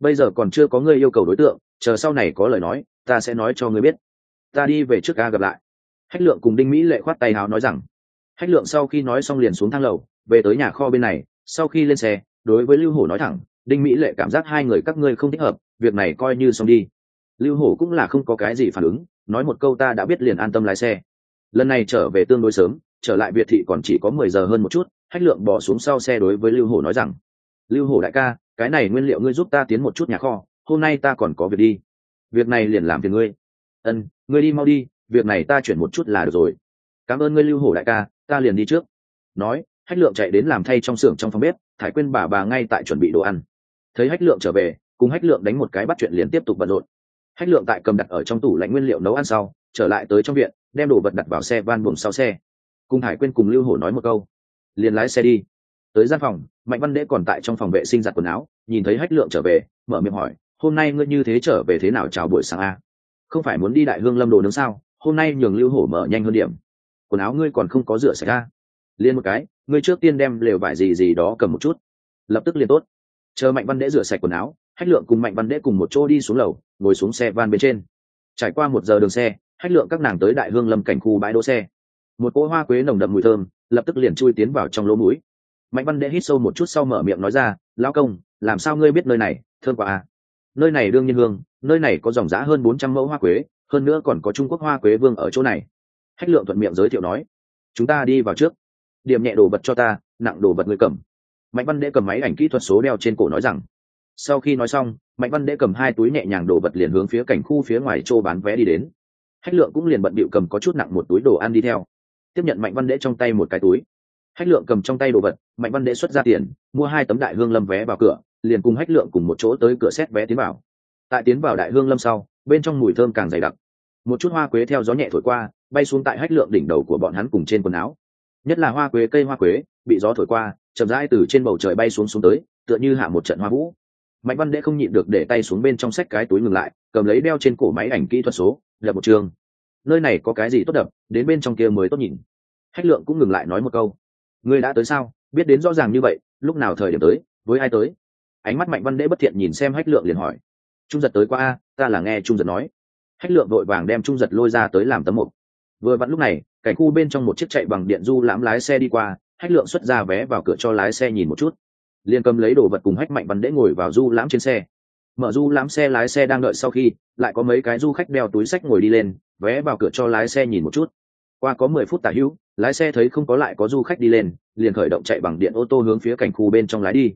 A: bây giờ còn chưa có ngươi yêu cầu đối tượng, chờ sau này có lời nói, ta sẽ nói cho ngươi biết. Ta đi về trước ga gặp lại. Hách lượng cùng đinh mỹ lệ khoát tay háo nói rằng. Hách lượng sau khi nói xong liền xuống thang lầu, về tới nhà kho bên này, sau khi lên xe, đối với lưu hổ nói thẳng, đinh mỹ lệ cảm giác hai người các ngươi không thích hợp, việc này coi như xong đi. Lưu hổ cũng là không có cái gì phản ứng, nói một câu ta đã biết liền an tâm lái xe. Lần này trở về tương đối sớm, trở lại biệt thị còn chỉ có mười giờ hơn một chút, hách lượng bỏ xuống sau xe đối với lưu hổ nói rằng lưu hổ đại ca, cái này nguyên liệu ngươi giúp ta tiến một chút nhà kho, hôm nay ta còn có việc đi. Việc này liền làm phiền ngươi. Ân, ngươi đi mau đi, việc này ta chuyển một chút là được rồi. Cảm ơn ngươi, lưu hổ đại ca, ta liền đi trước. Nói, hách lượng chạy đến làm thay trong xưởng trong phòng bếp, thải quên bà bà ngay tại chuẩn bị đồ ăn. Thấy hách lượng trở về, cùng hách lượng đánh một cái bắt chuyện liền tiếp tục bận rộn. Hách lượng tại cầm đặt ở trong tủ lạnh nguyên liệu nấu ăn sau, trở lại tới trong viện, đem đồ vật đặt vào xe van buồng sau xe. Cùng hải quên cùng lưu hổ nói một câu. Liền lái xe đi tới gian phòng mạnh văn đễ còn tại trong phòng vệ sinh giặt quần áo nhìn thấy hách lượng trở về mở miệng hỏi hôm nay ngươi như thế trở về thế nào chào buổi sáng a? Không phải muốn đi đại hương lâm đồ nướng sao? Hôm nay nhường lưu hổ mở nhanh hơn điểm. Quần áo ngươi còn không có rửa sạch a, liên một cái ngươi trước tiên đem lều vải gì gì đó cầm một chút. Lập tức liền tốt. Chờ mạnh văn đễ rửa sạch quần áo hách lượng cùng mạnh văn đễ cùng một chỗ đi xuống lầu ngồi xuống xe van bên trên. Trải qua một giờ đường xe hách lượng các nàng tới đại hương lâm cảnh khu bãi đỗ xe. Một cỗ hoa quế nồng đậm mùi thơm lập tức liền chui tiến vào trong lỗ mũi mạnh văn đệ hít sâu một chút sau mở miệng nói ra, lão công, làm sao ngươi biết nơi này? Thơm quá à. Nơi này đương nhiên hương, nơi này có dòng giã hơn bốn trăm mẫu hoa quế, hơn nữa còn có trung quốc hoa quế vương ở chỗ này. Hách lượng thuận miệng giới thiệu nói, chúng ta đi vào trước. Điểm nhẹ đồ vật cho ta, nặng đồ vật người cầm. Mạnh văn đệ cầm máy ảnh kỹ thuật số đeo trên cổ nói rằng, sau khi nói xong, mạnh văn đệ cầm hai túi nhẹ nhàng đồ vật liền hướng phía cảnh khu phía ngoài chỗ bán vé đi đến. Hách lượng cũng liền bận bịu cầm có chút nặng một túi đồ ăn đi theo. Tiếp nhận mạnh văn đệ trong tay một cái túi hách lượng cầm trong tay đồ vật, mạnh văn đệ xuất ra tiền, mua hai tấm đại hương lâm vé vào cửa, liền cùng hách lượng cùng một chỗ tới cửa xét vé tiến vào. Tại tiến vào đại hương lâm sau, bên trong mùi thơm càng dày đặc. Một chút hoa quế theo gió nhẹ thổi qua, bay xuống tại hách lượng đỉnh đầu của bọn hắn cùng trên quần áo. Nhất là hoa quế, cây hoa quế, bị gió thổi qua, chậm rãi từ trên bầu trời bay xuống xuống tới, tựa như hạ một trận hoa vũ. Mạnh văn đệ không nhịn được để tay xuống bên trong sách cái túi ngừng lại, cầm lấy đeo trên cổ máy ảnh kỹ thuật số, lập một trường. Nơi này có cái gì tốt đập, đến bên trong kia mới tốt nhìn. Hách lượng cũng ngừng lại nói một câu ngươi đã tới sao? Biết đến rõ ràng như vậy, lúc nào thời điểm tới? Với ai tới? Ánh mắt mạnh văn đễ bất thiện nhìn xem hách lượng liền hỏi. Trung giật tới qua a, ta là nghe trung giật nói. Hách lượng vội vàng đem trung giật lôi ra tới làm tấm mục. Vừa vặn lúc này, cảnh khu bên trong một chiếc chạy bằng điện du lãm lái xe đi qua, hách lượng xuất ra vé vào cửa cho lái xe nhìn một chút. Liền cầm lấy đồ vật cùng hách mạnh văn đễ ngồi vào du lãm trên xe. Mở du lãm xe lái xe đang đợi sau khi, lại có mấy cái du khách đeo túi sách ngồi đi lên, vé vào cửa cho lái xe nhìn một chút qua có mười phút tả hữu, lái xe thấy không có lại có du khách đi lên, liền khởi động chạy bằng điện ô tô hướng phía cảnh khu bên trong lái đi.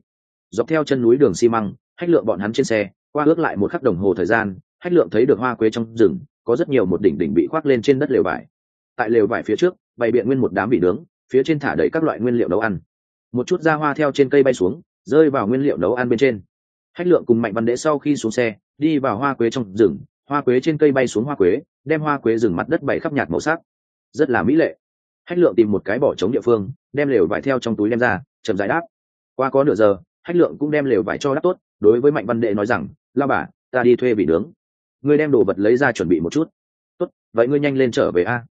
A: Dọc theo chân núi đường xi măng, hách lượng bọn hắn trên xe, qua ước lại một khắc đồng hồ thời gian, hách lượng thấy được hoa quế trong rừng, có rất nhiều một đỉnh đỉnh bị khoác lên trên đất lều vải. Tại lều vải phía trước, bày biện nguyên một đám bị nướng, phía trên thả đầy các loại nguyên liệu nấu ăn. Một chút da hoa theo trên cây bay xuống, rơi vào nguyên liệu nấu ăn bên trên. Hách lượng cùng mạnh văn đễ sau khi xuống xe, đi vào hoa quế trong rừng, hoa quế trên cây bay xuống hoa quế, đem hoa quế rừng mặt đất bày khắp nhạt màu sắc rất là mỹ lệ. Hách lượng tìm một cái bỏ trống địa phương, đem lều vải theo trong túi đem ra, chậm giải đáp. Qua có nửa giờ, hách lượng cũng đem lều vải cho đáp tốt, đối với mạnh văn đệ nói rằng, lao bà, ta đi thuê vị nướng. Ngươi đem đồ vật lấy ra chuẩn bị một chút. Tốt, vậy ngươi nhanh lên trở về a.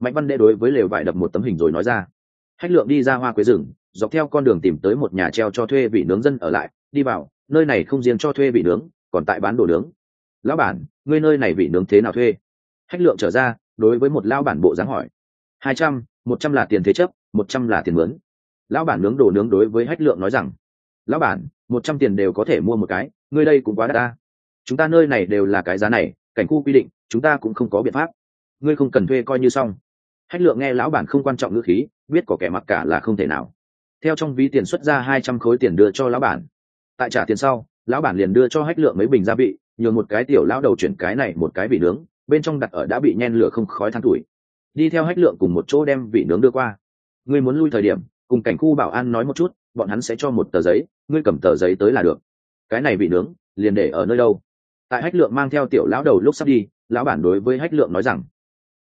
A: Mạnh văn đệ đối với lều vải đập một tấm hình rồi nói ra. Hách lượng đi ra hoa quế rừng, dọc theo con đường tìm tới một nhà treo cho thuê vị nướng dân ở lại, đi vào, nơi này không riêng cho thuê vị nướng, còn tại bán đồ nướng. Lão bản, ngươi nơi này vị nướng thế nào thuê? Hách lượng trở ra đối với một lao bản bộ dáng hỏi. Hai trăm, một trăm là tiền thế chấp, một trăm là tiền mướn. Lão bản nướng đồ nướng đối với hách lượng nói rằng, lão bản, một trăm tiền đều có thể mua một cái, ngươi đây cũng quá đắt ta. Chúng ta nơi này đều là cái giá này, cảnh khu quy định, chúng ta cũng không có biện pháp. Ngươi không cần thuê coi như xong. Hách lượng nghe lão bản không quan trọng ngữ khí, biết có kẻ mặc cả là không thể nào. Theo trong ví tiền xuất ra hai trăm khối tiền đưa cho lão bản. Tại trả tiền sau, lão bản liền đưa cho hách lượng mấy bình gia vị, nhường một cái tiểu lão đầu chuyển cái này một cái vị nướng bên trong đặt ở đã bị nhen lửa không khói than tuổi. Đi theo hách lượng cùng một chỗ đem vị nướng đưa qua. Ngươi muốn lui thời điểm, cùng cảnh khu bảo an nói một chút, bọn hắn sẽ cho một tờ giấy, ngươi cầm tờ giấy tới là được. Cái này vị nướng, liền để ở nơi đâu? Tại hách lượng mang theo tiểu lão đầu lúc sắp đi, lão bản đối với hách lượng nói rằng,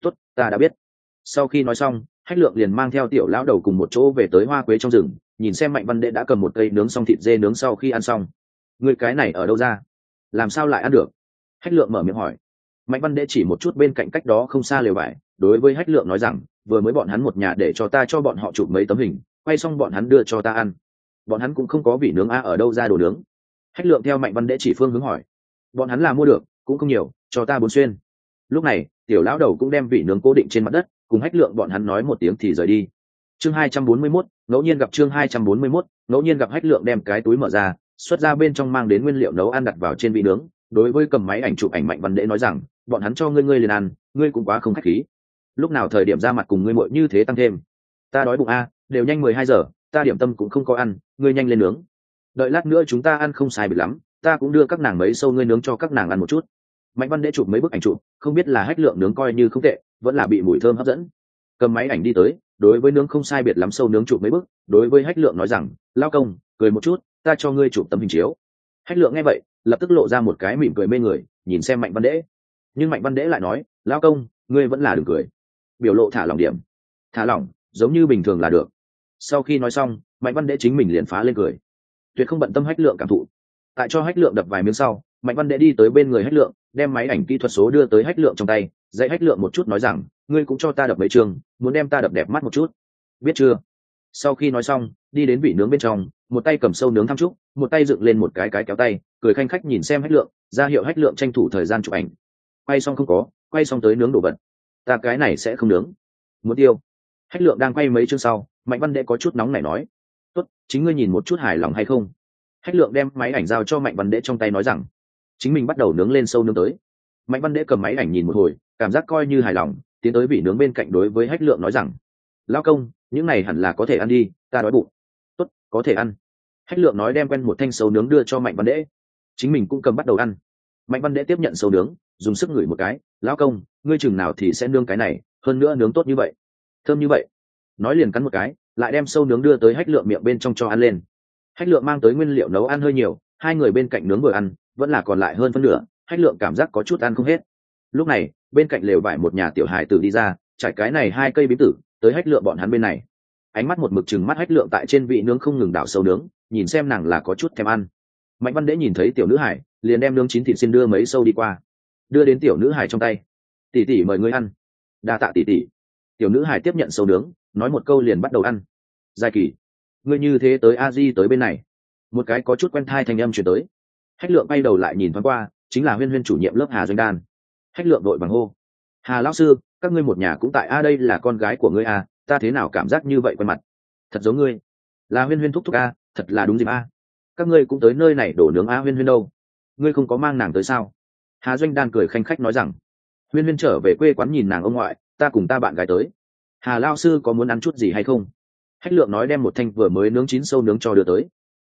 A: tốt, ta đã biết. Sau khi nói xong, hách lượng liền mang theo tiểu lão đầu cùng một chỗ về tới hoa quế trong rừng, nhìn xem mạnh văn đệ đã cầm một cây nướng xong thịt dê nướng sau khi ăn xong. Người cái này ở đâu ra? Làm sao lại ăn được? Hách lượng mở miệng hỏi mạnh văn đệ chỉ một chút bên cạnh cách đó không xa lều vải đối với hách lượng nói rằng vừa mới bọn hắn một nhà để cho ta cho bọn họ chụp mấy tấm hình quay xong bọn hắn đưa cho ta ăn. Bọn hắn cũng không có vị nướng a ở đâu ra đồ nướng. Hách lượng theo mạnh văn đệ chỉ phương hướng hỏi. Bọn hắn là mua được cũng không nhiều cho ta bốn xuyên. Lúc này tiểu lão đầu cũng đem vị nướng cố định trên mặt đất cùng hách lượng bọn hắn nói một tiếng thì rời đi. Chương hai trăm bốn mươi 241, ngẫu nhiên gặp chương hai trăm bốn mươi 241, ngẫu nhiên gặp hách lượng đem cái túi mở ra xuất ra bên trong mang đến nguyên liệu nấu ăn đặt vào trên vị nướng đối với cầm máy ảnh chụp ảnh mạnh văn đệ nói rằng bọn hắn cho ngươi ngươi liền ăn, ngươi cũng quá không khách khí. Lúc nào thời điểm ra mặt cùng ngươi muội như thế tăng thêm? Ta đói bụng a, đều nhanh mười hai giờ, ta điểm tâm cũng không có ăn, ngươi nhanh lên nướng. Đợi lát nữa chúng ta ăn không sai bị lắm, ta cũng đưa các nàng mấy sâu ngươi nướng cho các nàng ăn một chút. Mạnh văn đễ chụp mấy bức ảnh chụp, không biết là hách lượng nướng coi như không tệ, vẫn là bị mùi thơm hấp dẫn. Cầm máy ảnh đi tới, đối với nướng không sai biệt lắm sâu nướng chụp mấy bức, đối với hách lượng nói rằng, lao công, cười một chút, ta cho ngươi chụp tấm hình chiếu. Hách lượng nghe vậy, lập tức lộ ra một cái mỉm cười mê người, nhìn xem mạnh văn đễ nhưng mạnh văn đễ lại nói lao công, ngươi vẫn là đừng cười. Biểu lộ thả lỏng điểm. Thả lỏng, giống như bình thường là được. Sau khi nói xong, mạnh văn đễ chính mình liền phá lên cười. Tuyệt không bận tâm hách lượng cảm thụ. Tại cho hách lượng đập vài miếng sau, mạnh văn đễ đi tới bên người hách lượng, đem máy ảnh kỹ thuật số đưa tới hách lượng trong tay, dạy hách lượng một chút nói rằng, ngươi cũng cho ta đập mấy trường, muốn đem ta đập đẹp mắt một chút. Biết chưa? Sau khi nói xong, đi đến vị nướng bên trong, một tay cầm sâu nướng thăm trúc, một tay dựng lên một cái cái kéo tay, cười khanh khách nhìn xem hách lượng, ra hiệu hách lượng tranh thủ thời gian chụp ảnh quay xong không có, quay xong tới nướng đồ vật. Ta cái này sẽ không nướng. Muốn tiêu. Hách lượng đang quay mấy chương sau, mạnh văn đệ có chút nóng này nói. Tốt, chính ngươi nhìn một chút hài lòng hay không? Hách lượng đem máy ảnh giao cho mạnh văn đệ trong tay nói rằng, chính mình bắt đầu nướng lên sâu nướng tới. Mạnh văn đệ cầm máy ảnh nhìn một hồi, cảm giác coi như hài lòng, tiến tới vị nướng bên cạnh đối với hách lượng nói rằng lao công, những này hẳn là có thể ăn đi, ta đói bụng. Tốt, có thể ăn. Hách lượng nói đem quen một thanh sâu nướng đưa cho mạnh văn đệ. Chính mình cũng cầm bắt đầu ăn. Mạnh văn đệ tiếp nhận sâu nướng dùng sức ngửi một cái, lão công, ngươi chừng nào thì sẽ nương cái này, hơn nữa nướng tốt như vậy. Thơm như vậy. Nói liền cắn một cái, lại đem sâu nướng đưa tới hách lượng miệng bên trong cho ăn lên. Hách lượng mang tới nguyên liệu nấu ăn hơi nhiều, hai người bên cạnh nướng vừa ăn, vẫn là còn lại hơn phân nửa, hách lượng cảm giác có chút ăn không hết. Lúc này, bên cạnh lều vải một nhà tiểu hài tử đi ra, trải cái này hai cây bím tử, tới hách lượng bọn hắn bên này. Ánh mắt một mực chừng mắt hách lượng tại trên vị nướng không ngừng đảo sâu nướng, nhìn xem nàng là có chút thèm ăn. Mạnh văn đễ nhìn thấy tiểu nữ hải liền đem nướng chín thịt xin đưa mấy sâu đi qua đưa đến tiểu nữ hải trong tay. Tỉ tỉ mời ngươi ăn. Đa tạ tỉ tỉ tiểu nữ hải tiếp nhận sâu nướng, nói một câu liền bắt đầu ăn. Giai kỳ. Ngươi như thế tới a di tới bên này. Một cái có chút quen thai thành âm chuyển tới. Hách lượng bay đầu lại nhìn thoáng qua, chính là huyên huyên chủ nhiệm lớp hà doanh đan. Hách lượng đội bằng hô. Hà lão sư, các ngươi một nhà cũng tại a đây là con gái của ngươi a, ta thế nào cảm giác như vậy quen mặt? Thật giống ngươi. Là huyên huyên thúc thúc a, thật là đúng dịp a. Các ngươi cũng tới nơi này đổ nướng a huyên huyên đâu? Ngươi không có mang nàng tới sao? Hà doanh đan cười khanh khách nói rằng, huyên huyên trở về quê quán nhìn nàng ông ngoại, ta cùng ta bạn gái tới. Hà lao sư có muốn ăn chút gì hay không? Hách lượng nói đem một thanh vừa mới nướng chín sâu nướng cho đưa tới.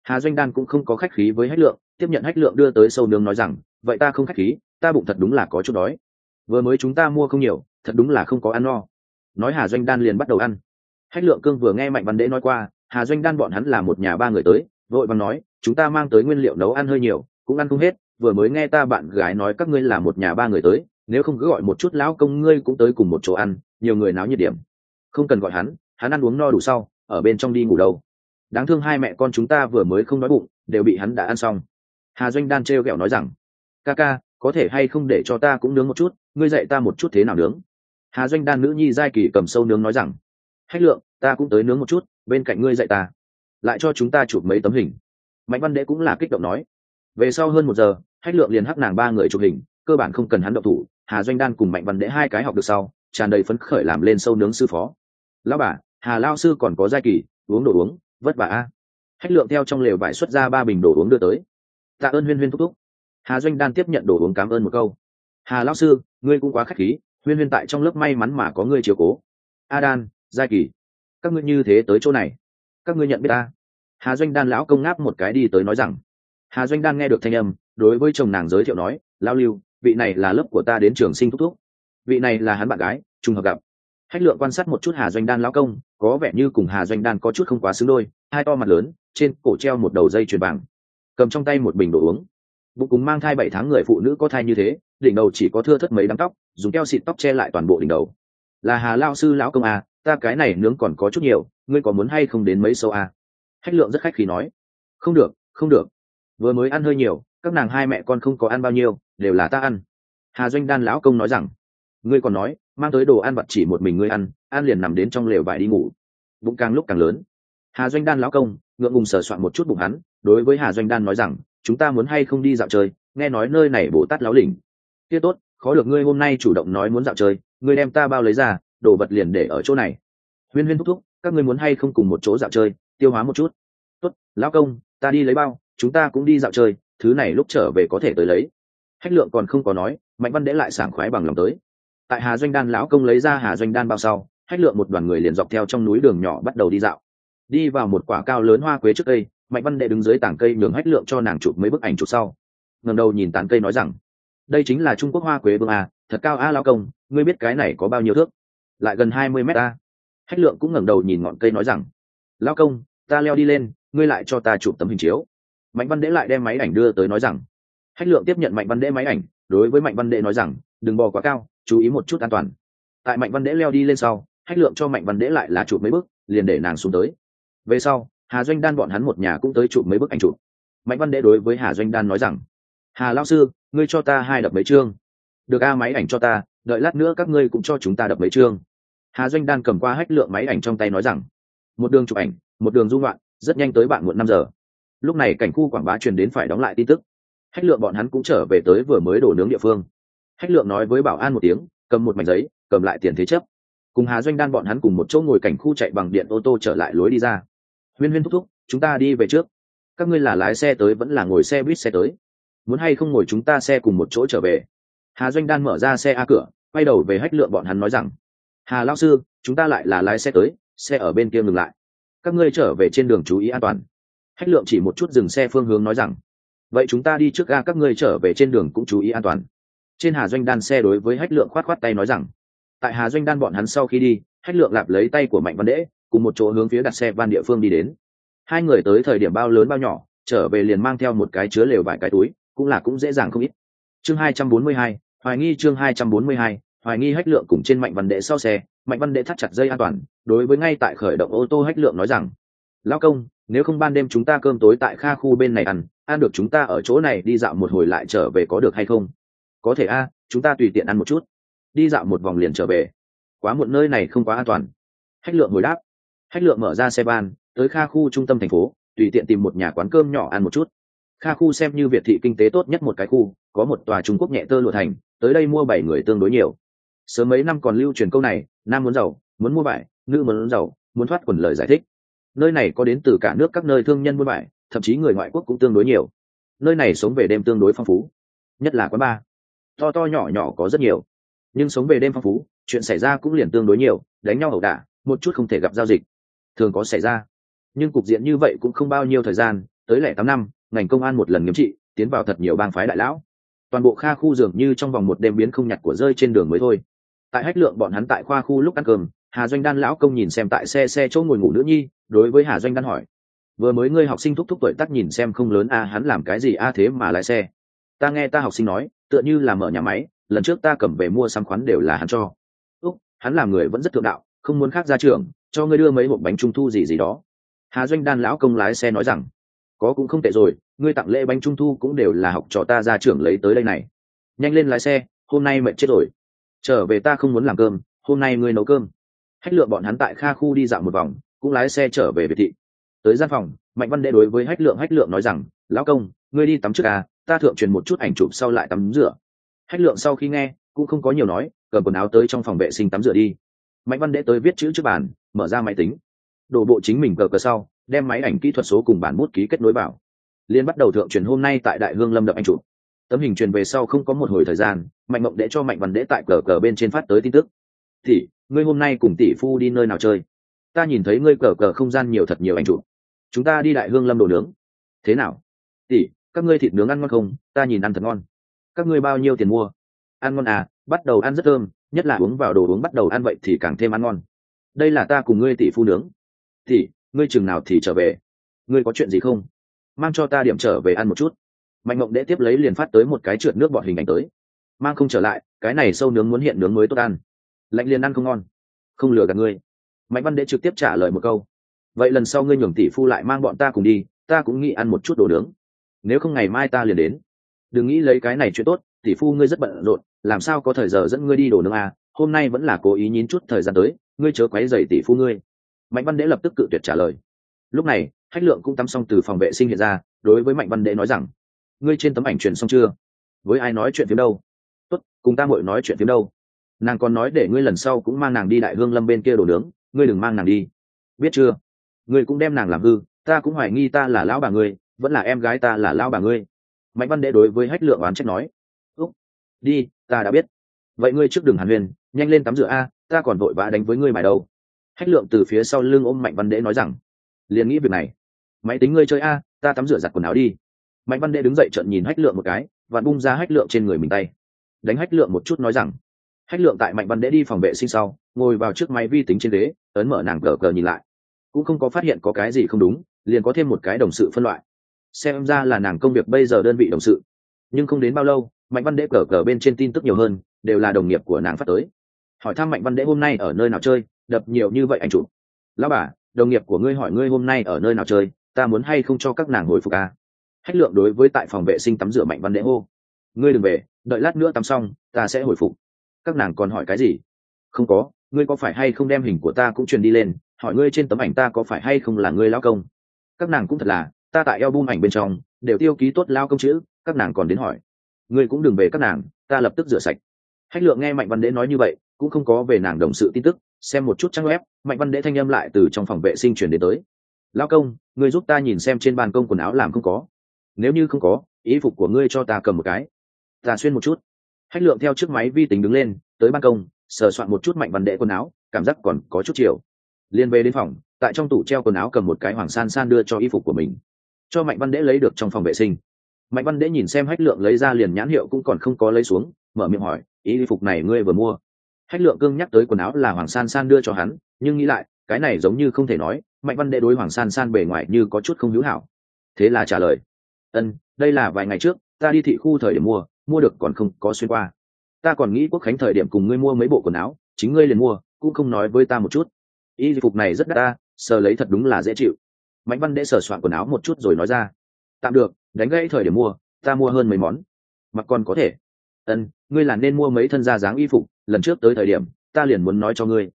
A: Hà doanh đan cũng không có khách khí với hách lượng, tiếp nhận hách lượng đưa tới sâu nướng nói rằng, vậy ta không khách khí, ta bụng thật đúng là có chút đói. Vừa mới chúng ta mua không nhiều, thật đúng là không có ăn no. Nói hà doanh đan liền bắt đầu ăn. Hách lượng cương vừa nghe mạnh văn đễ nói qua, hà doanh đan bọn hắn là một nhà ba người tới, vội văn nói, chúng ta mang tới nguyên liệu nấu ăn hơi nhiều, cũng ăn không hết vừa mới nghe ta bạn gái nói các ngươi là một nhà ba người tới, nếu không cứ gọi một chút lão công ngươi cũng tới cùng một chỗ ăn, nhiều người náo nhiệt điểm. Không cần gọi hắn hắn ăn uống no đủ sau, ở bên trong đi ngủ đâu. Đáng thương hai mẹ con chúng ta vừa mới không nói bụng, đều bị hắn đã ăn xong. Hà doanh đan trêu ghẹo nói rằng, ca ca, có thể hay không để cho ta cũng nướng một chút, ngươi dạy ta một chút thế nào nướng? Hà doanh đan nữ nhi giai kỳ cầm sâu nướng nói rằng, hách lượng, ta cũng tới nướng một chút, bên cạnh ngươi dạy ta. Lại cho chúng ta chụp mấy tấm hình. Mạnh văn đệ cũng là kích động nói. Về sau hơn một giờ hách lượng liền hắc nàng ba người chụp hình, cơ bản không cần hắn động thủ, hà doanh đan cùng mạnh văn đệ hai cái học được sau, tràn đầy phấn khởi làm lên sâu nướng sư phó. Lão bà, hà lao sư còn có giai kỳ, uống đồ uống, vất vả a. Hách lượng theo trong lều vải xuất ra ba bình đồ uống đưa tới. Tạ ơn huyên huyên thúc thúc. Hà doanh đan tiếp nhận đồ uống cảm ơn một câu. Hà lao sư, ngươi cũng quá k h á c h khí, huyên huyên tại trong lớp may mắn mà có ngươi chiều cố. A đan, giai kỳ, các ngươi như thế tới chỗ này, các ngươi nhận biết ta? Hà doanh đan lão công ngáp một cái đi tới nói rằng. Hà doanh đan nghe được thanh âm đối với chồng nàng giới thiệu nói lao lưu, vị này là lớp của ta đến trường sinh thúc thúc. Vị này là hắn bạn gái, trùng hợp gặp. Hách lượng quan sát một chút hà doanh đan lão công, có vẻ như cùng hà doanh đan có chút không quá xứng đôi, hai to mặt lớn, trên cổ treo một đầu dây chuyền vàng. Cầm trong tay một bình đồ uống. Bụng cùng mang thai bảy tháng người phụ nữ có thai như thế, đỉnh đầu chỉ có thưa thất mấy đám tóc, dùng keo xịt tóc che lại toàn bộ đỉnh đầu. Là hà lao sư lão công à ta cái này nướng còn có chút nhiều, ngươi có muốn hay không đến mấy sâu à? Hách lượng rất khách khí nói. Không được không được. Vừa mới ăn hơi nhiều các nàng hai mẹ con không có ăn bao nhiêu, đều là ta ăn. Hà doanh đan lão công nói rằng, ngươi còn nói, mang tới đồ ăn vặt chỉ một mình ngươi ăn ăn liền nằm đến trong lều vải đi ngủ. Bụng càng lúc càng lớn. Hà doanh đan lão công, ngượng ngùng sờ soạn một chút bụng hắn, đối với hà doanh đan nói rằng, chúng ta muốn hay không đi dạo chơi, nghe nói nơi này bồ tát láo đỉnh kia tốt, khó được ngươi hôm nay chủ động nói muốn dạo chơi, ngươi đem ta bao lấy ra, đồ vật liền để ở chỗ này. Huyên huyên thúc thúc, các ngươi muốn hay không cùng một chỗ dạo chơi, tiêu hóa một chút. Tốt, lão công, ta đi lấy bao, chúng ta cũng đi dạo chơi thứ này lúc trở về có thể tới lấy. Hách lượng còn không có nói, mạnh văn đễ lại sảng khoái bằng lòng tới. Tại hà doanh đan lão công lấy ra hà doanh đan bao sau, hách lượng một đoàn người liền dọc theo trong núi đường nhỏ bắt đầu đi dạo. Đi vào một quả cao lớn hoa quế trước cây, mạnh văn đệ đứng dưới tảng cây nhường hách lượng cho nàng chụp mấy bức ảnh chụp sau. Ngầm đầu nhìn tán cây nói rằng, đây chính là trung quốc hoa quế vương a, thật cao a lao công, ngươi biết cái này có bao nhiêu thước? Lại gần hai mươi mét a. Hách lượng cũng ngẩng đầu nhìn ngọn cây nói rằng lao công, ta leo đi lên, ngươi lại cho ta chụp tấm hình chiếu mạnh văn đễ lại đem máy ảnh đưa tới nói rằng, hách lượng tiếp nhận mạnh văn đễ máy ảnh, đối với mạnh văn đễ nói rằng, đừng bò quá cao, chú ý một chút an toàn. Tại mạnh văn đễ leo đi lên sau, hách lượng cho mạnh văn đễ lại là chụp mấy bước liền để nàng xuống tới. Về sau, hà doanh đan bọn hắn một nhà cũng tới chụp mấy bức ảnh chụp. Mạnh văn đễ đối với hà doanh đan nói rằng, hà lao sư, ngươi cho ta hai đập mấy chương. Được a, máy ảnh cho ta, đợi lát nữa các ngươi cũng cho chúng ta đập mấy chương. Hà doanh đan cầm qua hách lượng máy ảnh trong tay nói rằng, một đường chụp ảnh, một đường dung loạn, rất nhanh tới bạn muộn năm giờ lúc này cảnh khu quảng bá truyền đến phải đóng lại tin tức. Hách lượng bọn hắn cũng trở về tới vừa mới đổ nướng địa phương. Hách lượng nói với bảo an một tiếng, cầm một mảnh giấy, cầm lại tiền thế chấp. Cùng hà doanh đan bọn hắn cùng một chỗ ngồi cảnh khu chạy bằng điện ô tô trở lại lối đi ra. Huyên huyên thúc thúc, chúng ta đi về trước. Các ngươi là lái xe tới vẫn là ngồi xe buýt xe tới. Muốn hay không ngồi chúng ta xe cùng một chỗ trở về? Hà doanh đan mở ra xe a cửa, quay đầu về hách lượng bọn hắn nói rằng, hà lao sư, chúng ta lại là lái xe tới, xe ở bên kia ngừng lại. Các ngươi trở về trên đường chú ý an toàn hách lượng chỉ một chút dừng xe phương hướng nói rằng, vậy chúng ta đi trước ga, các ngươi trở về trên đường cũng chú ý an toàn. Trên hà doanh đan xe đối với hách lượng khoát khoát tay nói rằng, tại hà doanh đan bọn hắn sau khi đi hách lượng lạp lấy tay của mạnh văn đễ, cùng một chỗ hướng phía đặt xe van địa phương đi đến. Hai người tới thời điểm bao lớn bao nhỏ, trở về liền mang theo một cái chứa lều vài cái túi, cũng là cũng dễ dàng không ít. Chương hai trăm bốn mươi hai, hoài nghi chương hai trăm bốn mươi hai, hoài nghi hách lượng cùng trên mạnh văn đệ sau xe, mạnh văn đệ thắt chặt dây an toàn, đối với ngay tại khởi động ô tô hách lượng nói rằng lao công, nếu không ban đêm chúng ta cơm tối tại kha khu bên này ăn ăn được chúng ta ở chỗ này đi dạo một hồi lại trở về có được hay không? Có thể a, chúng ta tùy tiện ăn một chút. Đi dạo một vòng liền trở về. Quá muộn nơi này không quá an toàn. Hách lượng hồi đáp. Hách lượng mở ra xe ban tới kha khu trung tâm thành phố, tùy tiện tìm một nhà quán cơm nhỏ ăn một chút. Kha khu xem như việt thị kinh tế tốt nhất một cái khu, có một tòa trung quốc nhẹ tơ lụa thành, tới đây mua bảy người tương đối nhiều. Sớm mấy năm còn lưu truyền câu này, nam muốn giàu, muốn mua vải, nữ muốn giàu, muốn thoát quần lời giải thích nơi này có đến từ cả nước các nơi thương nhân buôn bại thậm chí người ngoại quốc cũng tương đối nhiều. Nơi này sống về đêm tương đối phong phú, nhất là quán bar. To to nhỏ nhỏ có rất nhiều, nhưng sống về đêm phong phú, chuyện xảy ra cũng liền tương đối nhiều, đánh nhau ẩu đả, một chút không thể gặp giao dịch. Thường có xảy ra, nhưng cục diện như vậy cũng không bao nhiêu thời gian, tới lẻ tám năm, ngành công an một lần nghiêm trị, tiến vào thật nhiều bang phái đại lão. Toàn bộ kha khu dường như trong vòng một đêm biến không nhặt của rơi trên đường mới thôi. Tại hách lượng bọn hắn tại khoa khu lúc ăn cơm, hà doanh đan lão công nhìn xem tại xe xe chỗ ngồi ngủ nữ nhi đối với hà doanh đan hỏi. Vừa mới ngươi học sinh thúc thúc tuổi tắc nhìn xem không lớn a hắn làm cái gì a thế mà lái xe. Ta nghe ta học sinh nói, tựa như là mở nhà máy, lần trước ta cầm về mua sắm khoán đều là hắn cho. Úc, hắn làm người vẫn rất thượng đạo, không muốn khác ra trường, cho ngươi đưa mấy hộp bánh trung thu gì gì đó. Hà doanh đan lão công lái xe nói rằng, có cũng không tệ rồi, ngươi tặng lễ bánh trung thu cũng đều là học trò ta ra trường lấy tới đây này. Nhanh lên lái xe, hôm nay mệt chết rồi. Trở về ta không muốn làm cơm, hôm nay ngươi nấu cơm. Hách lựa bọn hắn tại kha khu đi dạo một vòng cũng lái xe trở về biệt thị. Tới gian phòng, mạnh văn đệ đối với hách lượng hách lượng nói rằng, lão công, ngươi đi tắm trước à ta thượng truyền một chút ảnh chụp sau lại tắm rửa. Hách lượng sau khi nghe, cũng không có nhiều nói cầm quần áo tới trong phòng vệ sinh tắm rửa đi. Mạnh văn đệ tới viết chữ trước bàn, mở ra máy tính. Đổ bộ chính mình cờ cờ sau, đem máy ảnh kỹ thuật số cùng bản bút ký kết nối vào. Liên bắt đầu thượng truyền hôm nay tại đại hương lâm đập anh chụp. Tấm hình truyền về sau không có một hồi thời gian, mạnh mộng đệ cho mạnh văn đệ tại cờ cờ bên trên phát tới tin tức. Thì ngươi hôm nay cùng tỷ phu đi nơi nào chơi? Ta nhìn thấy ngươi cờ cờ không gian nhiều thật nhiều anh chụp chúng ta đi đại hương lâm đồ nướng. Thế nào? Tỷ, các ngươi thịt nướng ăn ngon không? Ta nhìn ăn thật ngon. Các ngươi bao nhiêu tiền mua? Ăn ngon à bắt đầu ăn rất thơm, nhất là uống vào đồ uống bắt đầu ăn vậy thì càng thêm ăn ngon. Đây là ta cùng ngươi tỷ phu nướng. Tỷ, ngươi chừng nào thì trở về? Ngươi có chuyện gì không? Mang cho ta điểm trở về ăn một chút. Mạnh mộng đễ tiếp lấy liền phát tới một cái trượt nước bọn hình ảnh tới. Mang không trở lại, cái này sâu nướng muốn hiện nướng mới tốt ăn. Lạnh liền ăn không ngon. Không lừa gạt ngươi mạnh văn Đệ trực tiếp trả lời một câu. Vậy lần sau ngươi nhường tỷ phu lại mang bọn ta cùng đi, ta cũng nghĩ ăn một chút đồ nướng. Nếu không ngày mai ta liền đến. Đừng nghĩ lấy cái này chuyện tốt, tỷ phu ngươi rất bận rộn, làm sao có thời giờ dẫn ngươi đi đồ nướng à? Hôm nay vẫn là cố ý nhín chút thời gian tới, ngươi chớ quấy dày tỷ phu ngươi. Mạnh văn Đệ lập tức cự tuyệt trả lời. Lúc này hách lượng cũng tắm xong từ phòng vệ sinh hiện ra, đối với mạnh văn Đệ nói rằng, ngươi trên tấm ảnh truyền xong chưa? Với ai nói chuyện phiếm đâu? Tốt, cùng ta mội nói chuyện phiếm đâu. Nàng còn nói để ngươi lần sau cũng mang nàng đi đại hương lâm bên kia đồ nướng ngươi đừng mang nàng đi. Biết chưa? Ngươi cũng đem nàng làm hư, ta cũng hoài nghi ta là lão bà ngươi, vẫn là em gái ta là lão bà ngươi. Mạnh văn đệ đối với hách lượng oán trách nói, úc, đi, ta đã biết. Vậy ngươi trước đường hàn huyền nhanh lên tắm rửa a, ta còn vội vã đánh với ngươi mày đâu hách lượng từ phía sau lưng ôm mạnh văn đệ nói rằng, liền nghĩ việc này. Máy tính ngươi chơi a, ta tắm rửa giặt quần áo đi. Mạnh văn đệ đứng dậy trận nhìn hách lượng một cái, và bung ra hách lượng trên người mình tay. Đánh hách lượng một chút nói rằng hách lượng tại mạnh văn đệ đi phòng vệ sinh sau, ngồi vào trước máy vi tính trên ghế, ấn mở nàng cờ cờ nhìn lại. Cũng không có phát hiện có cái gì không đúng, liền có thêm một cái đồng sự phân loại. Xem ra là nàng công việc bây giờ đơn vị đồng sự. Nhưng không đến bao lâu, mạnh văn đệ cờ cờ bên trên tin tức nhiều hơn, đều là đồng nghiệp của nàng phát tới. Hỏi thăm mạnh văn đệ hôm nay ở nơi nào chơi, đập nhiều như vậy anh chụp. Lão bà, đồng nghiệp của ngươi hỏi ngươi hôm nay ở nơi nào chơi, ta muốn hay không cho các nàng hồi phục à? hách lượng đối với tại phòng vệ sinh tắm rửa mạnh văn đệ hô. Ngươi đừng về, đợi lát nữa tắm xong, ta sẽ hồi phục các nàng còn hỏi cái gì? Không có, ngươi có phải hay không đem hình của ta cũng truyền đi lên, hỏi ngươi trên tấm ảnh ta có phải hay không là ngươi lao công? Các nàng cũng thật là, ta tại eo bung ảnh bên trong, đều tiêu ký tốt lao công chữ, các nàng còn đến hỏi. Ngươi cũng đừng về các nàng, ta lập tức rửa sạch. Hách lượng nghe mạnh văn đế nói như vậy, cũng không có về nàng đồng sự tin tức, xem một chút trang web, mạnh văn đế thanh âm lại từ trong phòng vệ sinh chuyển đến tới. Lao công, ngươi giúp ta nhìn xem trên ban công quần áo làm không có. Nếu như không có, ý phục của ngươi cho ta cầm một cái. Ta xuyên một chút hách lượng theo chiếc máy vi tính đứng lên, tới ban công, sờ soạn một chút mạnh văn đệ quần áo, cảm giác còn có chút chiều. Liên về đến phòng, tại trong tủ treo quần áo cầm một cái hoàng san san đưa cho y phục của mình. Cho mạnh văn đễ lấy được trong phòng vệ sinh. Mạnh văn đễ nhìn xem hách lượng lấy ra liền nhãn hiệu cũng còn không có lấy xuống, mở miệng hỏi y phục này ngươi vừa mua? Hách lượng cương nhắc tới quần áo là hoàng san san đưa cho hắn, nhưng nghĩ lại, cái này giống như không thể nói, mạnh văn đệ đối hoàng san san bề ngoài như có chút không hữu hảo. Thế là trả lời, ân, đây là vài ngày trước, ta đi thị khu thời điểm mua mua được còn không có xuyên qua. Ta còn nghĩ quốc khánh thời điểm cùng ngươi mua mấy bộ quần áo, chính ngươi liền mua, cũng không nói với ta một chút. Y phục này rất đắt ta, sờ lấy thật đúng là dễ chịu. Mạnh văn đệ sờ soạn quần áo một chút rồi nói ra. Tạm được, đánh gãy thời điểm mua, ta mua hơn mấy món. Mặc còn có thể. Ân, ngươi là nên mua mấy thân da dáng y phục, lần trước tới thời điểm, ta liền muốn nói cho ngươi.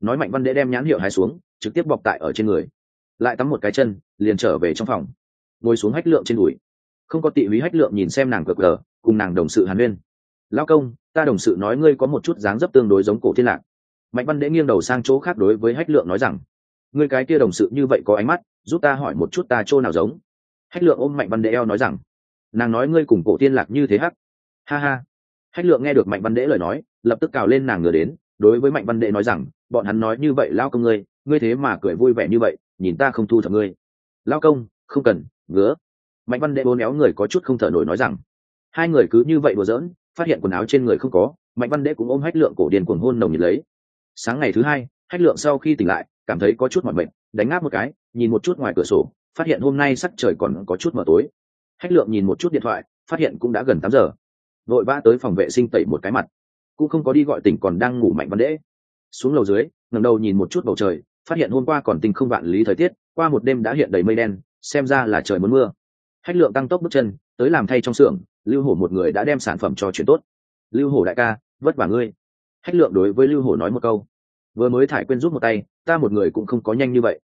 A: Nói mạnh văn đệ đem nhãn hiệu hai xuống, trực tiếp bọc tại ở trên người. Lại tắm một cái chân, liền trở về trong phòng. Ngồi xuống hách lượng trên đùi không có tị húy hách lượng nhìn xem nàng cờ cờ, cùng nàng đồng sự hàn huyên lao công, ta đồng sự nói ngươi có một chút dáng dấp tương đối giống cổ thiên lạc. Mạnh văn đễ nghiêng đầu sang chỗ khác đối với hách lượng nói rằng, ngươi cái kia đồng sự như vậy có ánh mắt, giúp ta hỏi một chút ta chỗ nào giống. Hách lượng ôm mạnh văn đễ eo nói rằng, nàng nói ngươi cùng cổ thiên lạc như thế hắc. Ha ha. Hách lượng nghe được mạnh văn đễ lời nói, lập tức cào lên nàng ngửa đến, đối với mạnh văn đệ nói rằng, bọn hắn nói như vậy lao công ngươi ngươi thế mà cười vui vẻ như vậy, nhìn ta không thu thập ngươi. Lao công, không cần, ngứa mạnh văn đệ bố néo người có chút không thở nổi nói rằng, hai người cứ như vậy đùa giỡn, phát hiện quần áo trên người không có, mạnh văn đệ cũng ôm hách lượng cổ điền cuồng hôn nồng nhiệt lấy. Sáng ngày thứ hai, hách lượng sau khi tỉnh lại, cảm thấy có chút mỏi mệt, đánh ngáp một cái, nhìn một chút ngoài cửa sổ, phát hiện hôm nay sắc trời còn có chút mờ tối. Hách lượng nhìn một chút điện thoại, phát hiện cũng đã gần tám giờ. Vội vã tới phòng vệ sinh tẩy một cái mặt. Cũng không có đi gọi tỉnh còn đang ngủ mạnh văn đễ xuống lầu dưới, ngẩng đầu nhìn một chút bầu trời, phát hiện hôm qua còn tinh không vạn lý thời tiết, qua một đêm đã hiện đầy mây đen, xem ra là trời muốn mưa hách lượng tăng tốc bước chân, tới làm thay trong xưởng, lưu hổ một người đã đem sản phẩm cho chuyện tốt. Lưu hổ đại ca, vất vả ngươi. Hách lượng đối với lưu hổ nói một câu. Vừa mới thải quên rút một tay, ta một người cũng không có nhanh như vậy.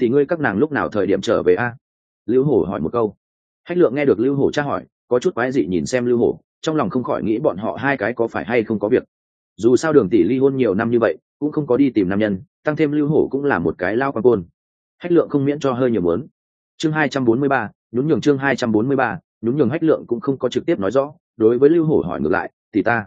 A: Thì ngươi các nàng lúc nào thời điểm trở về a? Lưu hổ hỏi một câu. Hách lượng nghe được lưu hổ tra hỏi, có chút quái dị nhìn xem lưu hổ, trong lòng không khỏi nghĩ bọn họ hai cái có phải hay không có việc. Dù sao đường tỷ ly hôn nhiều năm như vậy, cũng không có đi tìm nam nhân, tăng thêm lưu hổ cũng là một cái lao quan côn. Hách lượng không miễn cho hơi nhiều muốn. Chương hai trăm bốn mươi ba nhún nhường chương hai trăm bốn mươi ba, nhún nhường hách lượng cũng không có trực tiếp nói rõ, đối với lưu hổ hỏi ngược lại, tỷ ta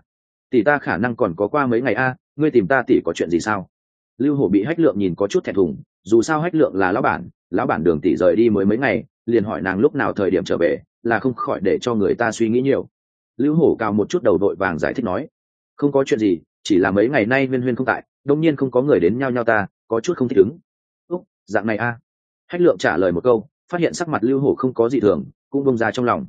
A: tỷ ta khả năng còn có qua mấy ngày a, ngươi tìm ta tỷ có chuyện gì sao? Lưu hổ bị hách lượng nhìn có chút thẹn thùng, dù sao hách lượng là lão bản lão bản đường tỷ rời đi mới mấy ngày, liền hỏi nàng lúc nào thời điểm trở về, là không khỏi để cho người ta suy nghĩ nhiều. Lưu hổ cao một chút đầu đội vàng giải thích nói, không có chuyện gì, chỉ là mấy ngày nay viên huyên không tại, đông nhiên không có người đến nhau nhau ta, có chút không thích ứng. Úc, dạng này a. À. hách lượng trả lời một câu phát hiện sắc mặt lưu hổ không có gì thường, cũng bông ra trong lòng.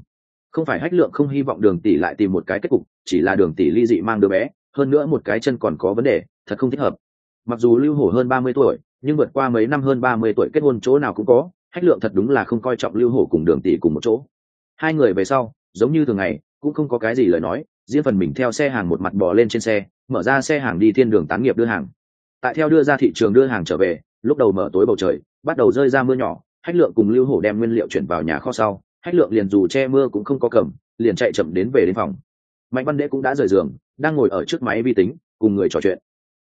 A: Không phải hách lượng không hy vọng đường tỷ lại tìm một cái kết cục, chỉ là đường tỷ ly dị mang đứa bé, hơn nữa một cái chân còn có vấn đề, thật không thích hợp. Mặc dù lưu hổ hơn ba mươi tuổi, nhưng vượt qua mấy năm hơn ba mươi tuổi kết hôn chỗ nào cũng có, hách lượng thật đúng là không coi trọng lưu hổ cùng đường tỷ cùng một chỗ. Hai người về sau, giống như thường ngày, cũng không có cái gì lời nói, riêng phần mình theo xe hàng một mặt bò lên trên xe, mở ra xe hàng đi thiên đường tán nghiệp đưa hàng. Tại theo đưa ra thị trường đưa hàng trở về, lúc đầu mở tối bầu trời, bắt đầu rơi ra mưa nhỏ hách lượng cùng lưu hổ đem nguyên liệu chuyển vào nhà kho sau, hách lượng liền dù che mưa cũng không có cầm, liền chạy chậm đến về đến phòng. Mạnh văn đễ cũng đã rời giường, đang ngồi ở trước máy vi tính, cùng người trò chuyện.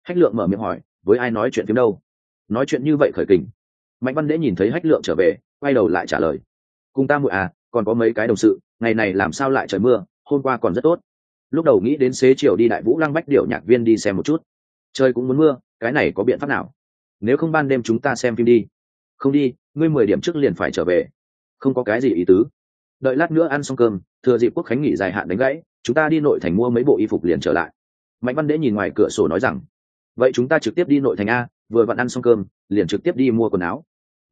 A: Hách lượng mở miệng hỏi, với ai nói chuyện phim đâu? Nói chuyện như vậy khởi kình. Mạnh văn đễ nhìn thấy hách lượng trở về, quay đầu lại trả lời, cùng ta muội à còn có mấy cái đồng sự, ngày này làm sao lại trời mưa, hôm qua còn rất tốt. Lúc đầu nghĩ đến xế chiều đi đại vũ lăng bách điệu nhạc viên đi xem một chút. Trời cũng muốn mưa, cái này có biện pháp nào? Nếu không ban đêm chúng ta xem phim đi không đi, ngươi mười điểm trước liền phải trở về. Không có cái gì ý tứ. Đợi lát nữa ăn xong cơm, thừa dịp quốc khánh nghỉ dài hạn đánh gãy, chúng ta đi nội thành mua mấy bộ y phục liền trở lại. Mạnh văn đễ nhìn ngoài cửa sổ nói rằng, vậy chúng ta trực tiếp đi nội thành a, vừa vặn ăn xong cơm, liền trực tiếp đi mua quần áo.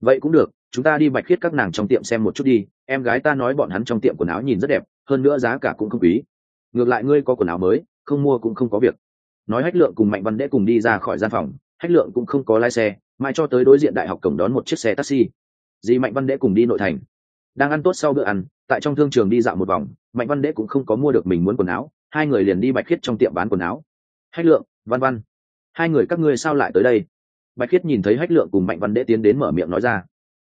A: Vậy cũng được, chúng ta đi bạch khiết các nàng trong tiệm xem một chút đi, em gái ta nói bọn hắn trong tiệm quần áo nhìn rất đẹp, hơn nữa giá cả cũng không quý. Ngược lại ngươi có quần áo mới, không mua cũng không có việc. Nói hách lượng cùng mạnh văn đễ cùng đi ra khỏi gian phòng, hách lượng cũng không có lái xe mai cho tới đối diện đại học cổng đón một chiếc xe taxi. Dì mạnh văn đễ cùng đi nội thành. Đang ăn tốt sau bữa ăn, tại trong thương trường đi dạo một vòng, mạnh văn đễ cũng không có mua được mình muốn quần áo, hai người liền đi bạch khiết trong tiệm bán quần áo. Hách lượng, văn văn, hai người các ngươi sao lại tới đây? Bạch khiết nhìn thấy hách lượng cùng mạnh văn đễ tiến đến mở miệng nói ra.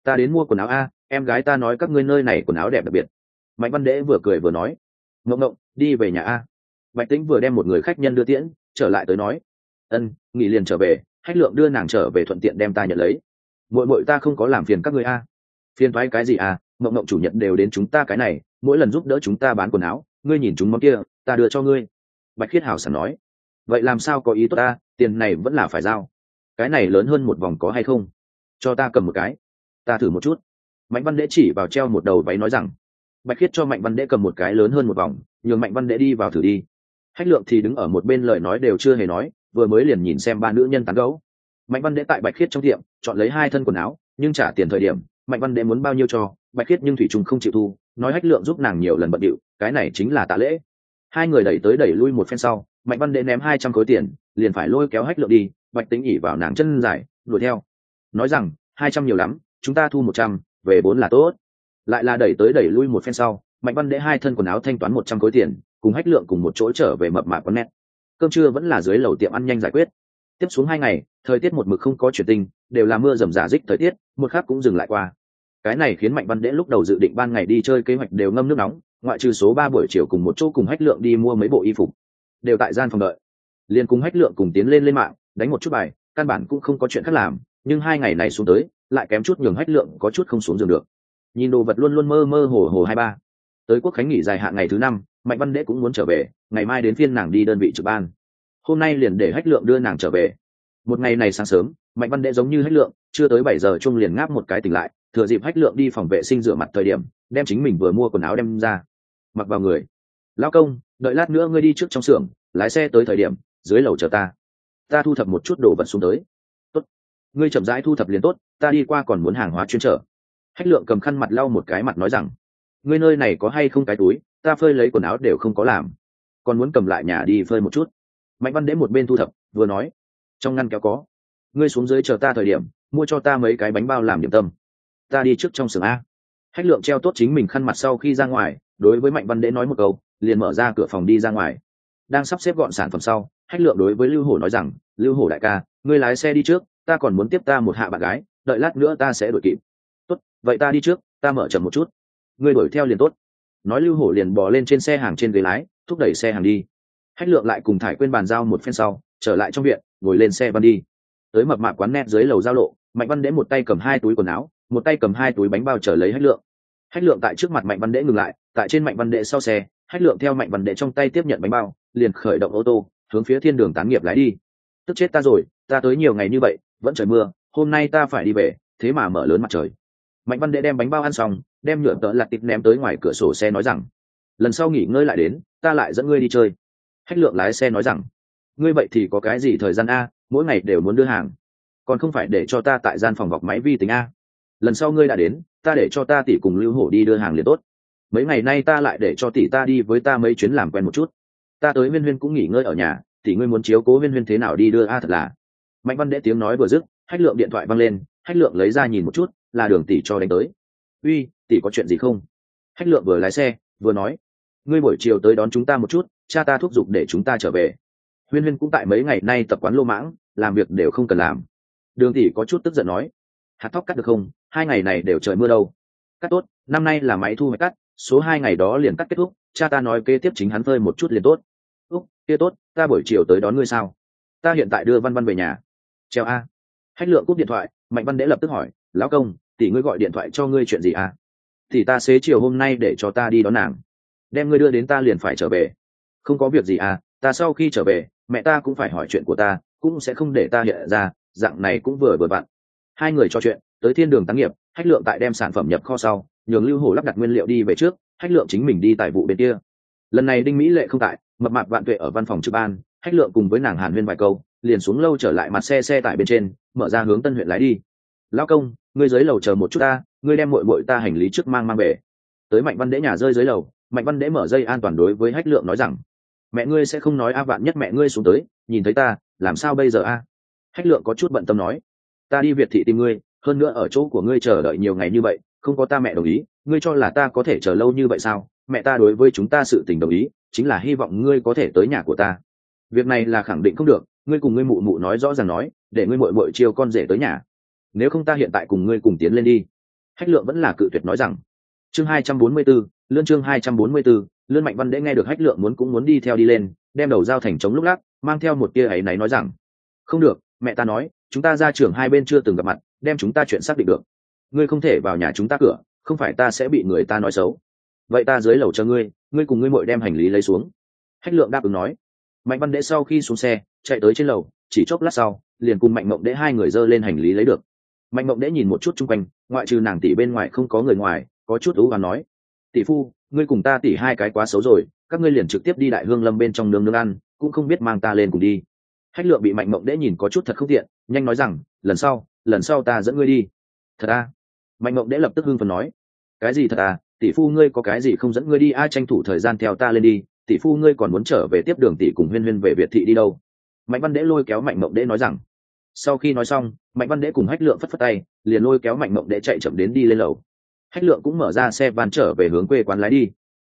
A: Ta đến mua quần áo a, em gái ta nói các ngươi nơi này quần áo đẹp đặc biệt. Mạnh văn đễ vừa cười vừa nói. Ngộng ngộng, đi về nhà a. Bạch tĩnh vừa đem một người khách nhân đưa tiễn, trở lại tới nói. Ân, nghỉ liền trở về hách lượng đưa nàng trở về thuận tiện đem ta nhận lấy. Mội mội ta không có làm phiền các ngươi a. Phiền thoái cái gì à mộng mộng chủ nhận đều đến chúng ta cái này, mỗi lần giúp đỡ chúng ta bán quần áo, ngươi nhìn chúng món kia, ta đưa cho ngươi. Bạch khiết hào sẵn nói. Vậy làm sao có ý tốt ta? Tiền này vẫn là phải giao. Cái này lớn hơn một vòng có hay không? Cho ta cầm một cái. Ta thử một chút. Mạnh văn đễ chỉ vào treo một đầu váy nói rằng. Bạch khiết cho mạnh văn đễ cầm một cái lớn hơn một vòng, nhường mạnh văn đễ đi vào thử đi. Hách lượng thì đứng ở một bên lời nói đều chưa hề nói vừa mới liền nhìn xem ba nữ nhân tán gấu mạnh văn đệ tại bạch khiết trong tiệm, chọn lấy hai thân quần áo, nhưng trả tiền thời điểm, mạnh văn đệ muốn bao nhiêu cho, bạch khiết nhưng thủy trung không chịu thu, nói hách lượng giúp nàng nhiều lần bận điệu, cái này chính là tạ lễ. Hai người đẩy tới đẩy lui một phen sau, mạnh văn đệ ném hai trăm khối tiền, liền phải lôi kéo hách lượng đi, bạch tính ỉ vào nàng chân dài, đuổi theo. Nói rằng, hai trăm nhiều lắm, chúng ta thu một trăm, về bốn là tốt. Lại là đẩy tới đẩy lui một phen sau, mạnh văn đệ hai thân quần áo thanh toán một trăm khối tiền, cùng hách lượng cùng một chỗ trở về mập mạp con nét cơm trưa vẫn là dưới lầu tiệm ăn nhanh giải quyết. Tiếp xuống hai ngày, thời tiết một mực không có chuyển tình, đều là mưa rầm rả dích thời tiết, một khác cũng dừng lại qua. Cái này khiến mạnh văn đễ lúc đầu dự định ban ngày đi chơi kế hoạch đều ngâm nước nóng, ngoại trừ số ba buổi chiều cùng một chỗ cùng hách lượng đi mua mấy bộ y phục, đều tại gian phòng đợi. Liền cùng hách lượng cùng tiến lên lên mạng, đánh một chút bài, căn bản cũng không có chuyện khác làm, nhưng hai ngày này xuống tới, lại kém chút nhường hách lượng có chút không xuống giường được. Nhìn đồ vật luôn luôn mơ mơ hồ hồ hai ba. Tới quốc khánh nghỉ dài hạn ngày thứ năm mạnh văn đễ cũng muốn trở về, ngày mai đến phiên nàng đi đơn vị trực ban. Hôm nay liền để hách lượng đưa nàng trở về. Một ngày này sáng sớm, mạnh văn đệ giống như hách lượng, chưa tới bảy giờ chung liền ngáp một cái tỉnh lại, thừa dịp hách lượng đi phòng vệ sinh rửa mặt thời điểm, đem chính mình vừa mua quần áo đem ra. Mặc vào người. Lao công, đợi lát nữa ngươi đi trước trong xưởng, lái xe tới thời điểm, dưới lầu chờ ta. Ta thu thập một chút đồ vật xuống tới. Tốt. Ngươi chậm rãi thu thập liền tốt, ta đi qua còn muốn hàng hóa chuyên trở. Hách lượng cầm khăn mặt lau một cái mặt nói rằng ngươi nơi này có hay không cái túi, ta phơi lấy quần áo đều không có làm. Còn muốn cầm lại nhà đi phơi một chút. Mạnh văn đế một bên thu thập, vừa nói. Trong ngăn kéo có. Ngươi xuống dưới chờ ta thời điểm, mua cho ta mấy cái bánh bao làm điểm tâm. Ta đi trước trong xưởng a. Hách lượng treo tốt chính mình khăn mặt sau khi ra ngoài, đối với mạnh văn đễ nói một câu, liền mở ra cửa phòng đi ra ngoài. Đang sắp xếp gọn sản phẩm sau, hách lượng đối với lưu hổ nói rằng, lưu hổ đại ca, ngươi lái xe đi trước, ta còn muốn tiếp ta một hạ bạn gái, đợi lát nữa ta sẽ đuổi kịp. Tốt, vậy ta đi trước, ta mở chậm một chút ngươi đuổi theo liền tốt. Nói lưu hổ liền bò lên trên xe hàng trên ghế lái, thúc đẩy xe hàng đi. Hách lượng lại cùng thải quên bàn giao một phen sau, trở lại trong viện, ngồi lên xe văn đi. Tới mập mạp quán net dưới lầu giao lộ, mạnh văn đễ một tay cầm hai túi quần áo, một tay cầm hai túi bánh bao trở lấy hách lượng. Hách lượng tại trước mặt mạnh văn đễ ngừng lại, tại trên mạnh văn đệ sau xe, hách lượng theo mạnh văn đệ trong tay tiếp nhận bánh bao, liền khởi động ô tô, hướng phía thiên đường tán nghiệp lái đi. Tức chết ta rồi, ta tới nhiều ngày như vậy, vẫn trời mưa, hôm nay ta phải đi về, thế mà mở lớn mặt trời. Mạnh văn đệ đem bánh bao ăn xong đem nhựa tợ lặt tịp ném tới ngoài cửa sổ xe nói rằng, lần sau nghỉ ngơi lại đến, ta lại dẫn ngươi đi chơi. Hách lượng lái xe nói rằng, ngươi vậy thì có cái gì thời gian a, mỗi ngày đều muốn đưa hàng. Còn không phải để cho ta tại gian phòng bọc máy vi tính a. Lần sau ngươi đã đến, ta để cho ta tỷ cùng lưu hổ đi đưa hàng liền tốt. Mấy ngày nay ta lại để cho tỷ ta đi với ta mấy chuyến làm quen một chút. Ta tới huyên huyên cũng nghỉ ngơi ở nhà, tỷ ngươi muốn chiếu cố huyên huyên thế nào đi đưa a thật là. Mạnh văn đệ tiếng nói vừa dứt, hách lượng điện thoại văng lên, hách lượng lấy ra nhìn một chút, là đường tỷ cho đánh tới. Uy tỷ có chuyện gì không? Hách lượng vừa lái xe, vừa nói, ngươi buổi chiều tới đón chúng ta một chút, cha ta thúc giục để chúng ta trở về. Huyên huyên cũng tại mấy ngày nay tập quán lô mãng, làm việc đều không cần làm. Đường tỷ có chút tức giận nói, hạt thóc cắt được không? Hai ngày này đều trời mưa đâu. Cắt tốt, năm nay là máy thu hoạch cắt, số hai ngày đó liền cắt kết thúc, cha ta nói kế tiếp chính hắn phơi một chút liền tốt. Úc, kia tốt, ta buổi chiều tới đón ngươi sao? Ta hiện tại đưa văn văn về nhà. Treo a. Hách lượng cúp điện thoại, mạnh văn đễ lập tức hỏi, lão công, tỷ ngươi gọi điện thoại cho ngươi chuyện gì à thì ta xế chiều hôm nay để cho ta đi đón nàng. Đem ngươi đưa đến ta liền phải trở về. Không có việc gì à ta sau khi trở về, mẹ ta cũng phải hỏi chuyện của ta, cũng sẽ không để ta hiện ra, dạng này cũng vừa vừa vặn. Hai người trò chuyện, tới thiên đường tăng nghiệp, hách lượng tại đem sản phẩm nhập kho sau, nhường lưu hồ lắp đặt nguyên liệu đi về trước, hách lượng chính mình đi tại vụ bên kia. Lần này đinh mỹ lệ không tại, mập mạp vạn tuệ ở văn phòng trực ban, hách lượng cùng với nàng hàn huyên vài câu, liền xuống lâu trở lại mặt xe xe tải bên trên, mở ra hướng tân huyện lái đi. Lao công, ngươi dưới lầu chờ một chút ta ngươi đem mội mội ta hành lý trước mang mang về. Tới mạnh văn đễ nhà rơi dưới lầu, mạnh văn đễ mở dây an toàn đối với hách lượng nói rằng, mẹ ngươi sẽ không nói a, vạn nhất mẹ ngươi xuống tới, nhìn thấy ta, làm sao bây giờ a? Hách lượng có chút bận tâm nói, ta đi việt thị tìm ngươi, hơn nữa ở chỗ của ngươi chờ đợi nhiều ngày như vậy, không có ta mẹ đồng ý, ngươi cho là ta có thể chờ lâu như vậy sao? Mẹ ta đối với chúng ta sự tình đồng ý, chính là hy vọng ngươi có thể tới nhà của ta. Việc này là khẳng định không được, ngươi cùng ngươi mụ mụ nói rõ ràng nói, để ngươi mội mội chiêu con rể tới nhà. Nếu không ta hiện tại cùng ngươi cùng tiến lên đi hách lượng vẫn là cự tuyệt nói rằng chương hai trăm bốn mươi 244, lươn chương hai trăm bốn mươi 244, lươn mạnh văn đễ nghe được hách lượng muốn cũng muốn đi theo đi lên đem đầu dao thành trống lúc lắc mang theo một tia ấy náy nói rằng không được mẹ ta nói chúng ta ra trường hai bên chưa từng gặp mặt đem chúng ta chuyện xác định được. Ngươi không thể vào nhà chúng ta cửa không phải ta sẽ bị người ta nói xấu. Vậy ta dưới lầu cho ngươi ngươi cùng ngươi mội đem hành lý lấy xuống. Hách lượng đáp ứng nói. Mạnh văn đễ sau khi xuống xe chạy tới trên lầu chỉ chốc lát sau liền cùng mạnh mộng đễ hai người dơ lên hành lý lấy được. Mạnh mộng đễ nhìn một chút chung quanh ngoại trừ nàng tỷ bên ngoài không có người ngoài, có chút ú và nói, tỷ phu, ngươi cùng ta tỷ hai cái quá xấu rồi, các ngươi liền trực tiếp đi đại hương lâm bên trong nương nương ăn, cũng không biết mang ta lên cùng đi. Hách lượng bị mạnh mộng đễ nhìn có chút thật không tiện, nhanh nói rằng, lần sau lần sau ta dẫn ngươi đi. Thật à? Mạnh mộng đễ lập tức hưng phần nói, cái gì thật à? Tỷ phu ngươi có cái gì không dẫn ngươi đi, ai tranh thủ thời gian theo ta lên đi? Tỷ phu ngươi còn muốn trở về tiếp đường tỷ cùng huyên huyên về việt thị đi đâu? Mạnh văn đễ lôi kéo mạnh mộng đễ nói rằng, sau khi nói xong mạnh văn đế cùng hách lượng phất phất tay, liền lôi kéo mạnh mộng đế chạy chậm đến đi lên lầu. Hách lượng cũng mở ra xe van trở về hướng quê quán lái đi.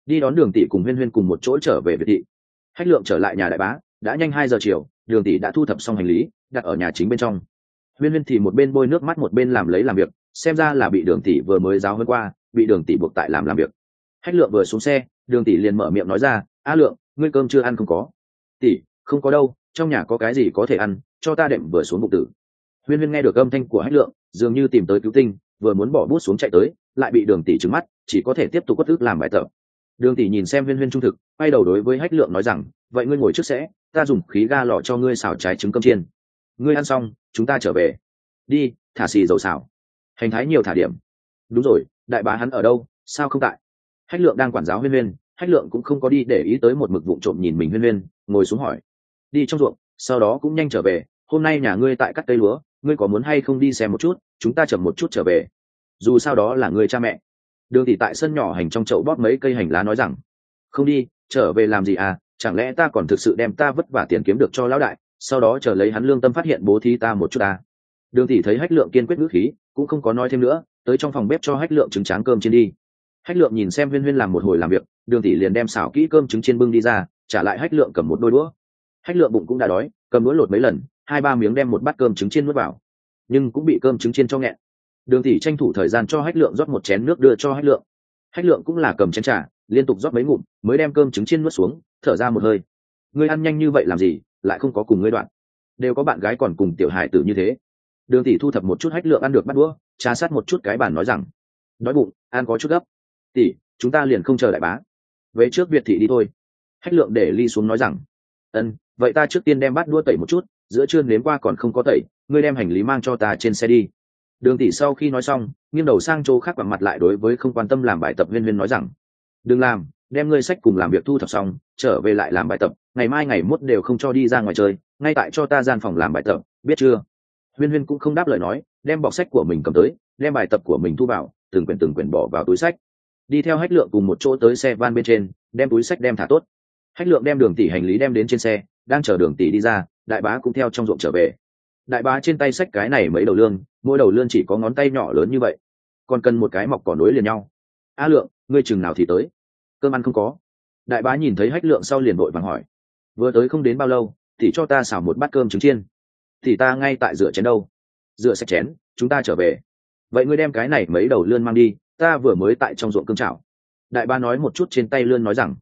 A: Đi đón đường tỷ cùng huyên huyên cùng một chỗ trở về việt thị. Hách lượng trở lại nhà đại bá, đã nhanh hai giờ chiều, đường tỷ đã thu thập xong hành lý, đặt ở nhà chính bên trong. Huyên huyên thì một bên bôi nước mắt một bên làm lấy làm việc, xem ra là bị đường tỷ vừa mới giáo hơn qua, bị đường tỷ buộc tại làm làm việc. Hách lượng vừa xuống xe, đường tỷ liền mở miệng nói ra, a lượng, ngươi cơm chưa ăn không có? Tỷ, không có đâu, trong nhà có cái gì có thể ăn, cho ta đệm vừa xuống bụng tử huyên huyên nghe được âm thanh của hách lượng, dường như tìm tới cứu tinh, vừa muốn bỏ bút xuống chạy tới, lại bị đường tỷ trừng mắt, chỉ có thể tiếp tục quất ức làm bài tập. Đường tỷ nhìn xem huyên huyên trung thực, quay đầu đối với hách lượng nói rằng, vậy ngươi ngồi trước sẽ, ta dùng khí ga lọ cho ngươi xào trái trứng cơm chiên. Ngươi ăn xong, chúng ta trở về. Đi, thả xì dầu xào. Hành thái nhiều thả điểm. Đúng rồi, đại bá hắn ở đâu, sao không tại? Hách lượng đang quản giáo huyên huyên, hách lượng cũng không có đi để ý tới một mực vụ trộm nhìn mình huyên huyên, ngồi xuống hỏi. Đi trong ruộng, sau đó cũng nhanh trở về hôm nay nhà ngươi tại cắt cây lúa, ngươi có muốn hay không đi xem một chút, chúng ta chậm một chút trở về. Dù sao đó là người cha mẹ. Đường tỷ tại sân nhỏ hành trong chậu bóp mấy cây hành lá nói rằng, không đi, trở về làm gì à chẳng lẽ ta còn thực sự đem ta vất vả tiền kiếm được cho lão đại, sau đó chờ lấy hắn lương tâm phát hiện bố thí ta một chút ta đường tỷ thấy hách lượng kiên quyết ngữ khí, cũng không có nói thêm nữa, tới trong phòng bếp cho hách lượng trứng tráng cơm trên đi. Hách lượng nhìn xem huyên huyên làm một hồi làm việc, đường tỷ liền đem xảo kỹ cơm trứng chiên bưng đi ra, trả lại hách lượng cầm một đôi đũa. Hách lượng bụng cũng đã đói, cầm đũa lột mấy lần hai ba miếng đem một bát cơm trứng chiên nuốt vào. Nhưng cũng bị cơm trứng chiên cho nghẹn. Đường tỷ tranh thủ thời gian cho hách lượng rót một chén nước đưa cho hách lượng. Hách lượng cũng là cầm chén trà, liên tục rót mấy ngụm, mới đem cơm trứng chiên nuốt xuống, thở ra một hơi. Ngươi ăn nhanh như vậy làm gì, lại không có cùng ngươi đoạn. Đều có bạn gái còn cùng tiểu hải tử như thế. Đường tỷ thu thập một chút hách lượng ăn được bắt đũa, trà sát một chút cái bàn nói rằng, đói bụng, ăn có chút gấp. Tỷ, chúng ta liền không chờ đại bá. Về trước việt thị đi thôi. Hách lượng để ly xuống nói rằng, ân vậy ta trước tiên đem bát đua tẩy một chút, giữa trưa nếm qua còn không có tẩy, ngươi đem hành lý mang cho ta trên xe đi. Đường tỷ sau khi nói xong, nghiêng đầu sang chỗ khác bằng mặt lại đối với không quan tâm làm bài tập viên viên nói rằng, đừng làm, đem ngươi sách cùng làm việc thu thập xong, trở về lại làm bài tập, ngày mai ngày mốt đều không cho đi ra ngoài chơi, ngay tại cho ta gian phòng làm bài tập, biết chưa? Huyên huyên cũng không đáp lời nói, đem bọc sách của mình cầm tới, đem bài tập của mình thu vào, từng quyển từng quyển bỏ vào túi sách. Đi theo hách lượng cùng một chỗ tới xe van bên trên, đem túi sách đem thả tốt. Hách lượng đem đường tỷ hành lý đem đến trên xe đang chờ đường tỷ đi ra, đại bá cũng theo trong ruộng trở về. Đại bá trên tay sách cái này mấy đầu lương, mỗi đầu lương chỉ có ngón tay nhỏ lớn như vậy, còn cần một cái mọc cỏ nối liền nhau. A lượng, ngươi chừng nào thì tới? Cơm ăn không có. Đại bá nhìn thấy hách lượng sau liền vội vàng hỏi. Vừa tới không đến bao lâu, thì cho ta xào một bát cơm trứng chiên. Thì ta ngay tại rửa chén đâu. Rửa sạch chén, chúng ta trở về. Vậy ngươi đem cái này mấy đầu lươn mang đi, ta vừa mới tại trong ruộng cơm chảo. Đại bá nói một chút trên tay lươn nói rằng.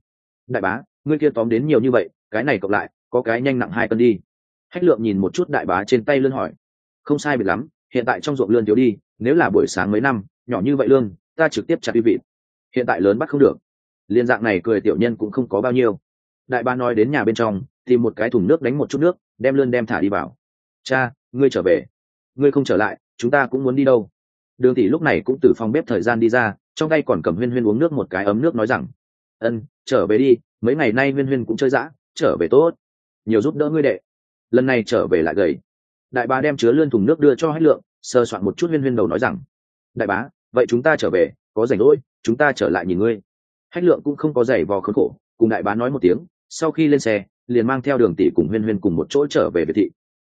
A: Đại bá, ngươi kia tóm đến nhiều như vậy, cái này cộng lại có cái nhanh nặng hai cân đi. Hách lượng nhìn một chút đại bá trên tay lươn hỏi. Không sai biệt lắm, hiện tại trong ruộng lươn thiếu đi, nếu là buổi sáng mấy năm, nhỏ như vậy lương ta trực tiếp chặt đi vị hiện tại lớn bắt không được. Liên dạng này cười tiểu nhân cũng không có bao nhiêu. Đại bá nói đến nhà bên trong, tìm một cái thùng nước đánh một chút nước, đem lươn đem thả đi vào. Cha, ngươi trở về. Ngươi không trở lại, chúng ta cũng muốn đi đâu. Đường tỷ lúc này cũng từ phòng bếp thời gian đi ra, trong tay còn cầm huyên huyên uống nước một cái ấm nước nói rằng, ân, trở về đi, mấy ngày nay huyên huyên cũng chơi dã, trở về tốt nhiều giúp đỡ ngươi đệ. Lần này trở về lại gầy. Đại bá đem chứa lươn thùng nước đưa cho hách lượng, sơ soạn một chút huyên huyên đầu nói rằng, đại bá, vậy chúng ta trở về, có rảnh rỗi, chúng ta trở lại nhìn ngươi. Hách lượng cũng không có giày vò khốn khổ, cùng đại bá nói một tiếng, sau khi lên xe, liền mang theo đường tỷ cùng huyên huyên cùng một chỗ trở về biệt thị.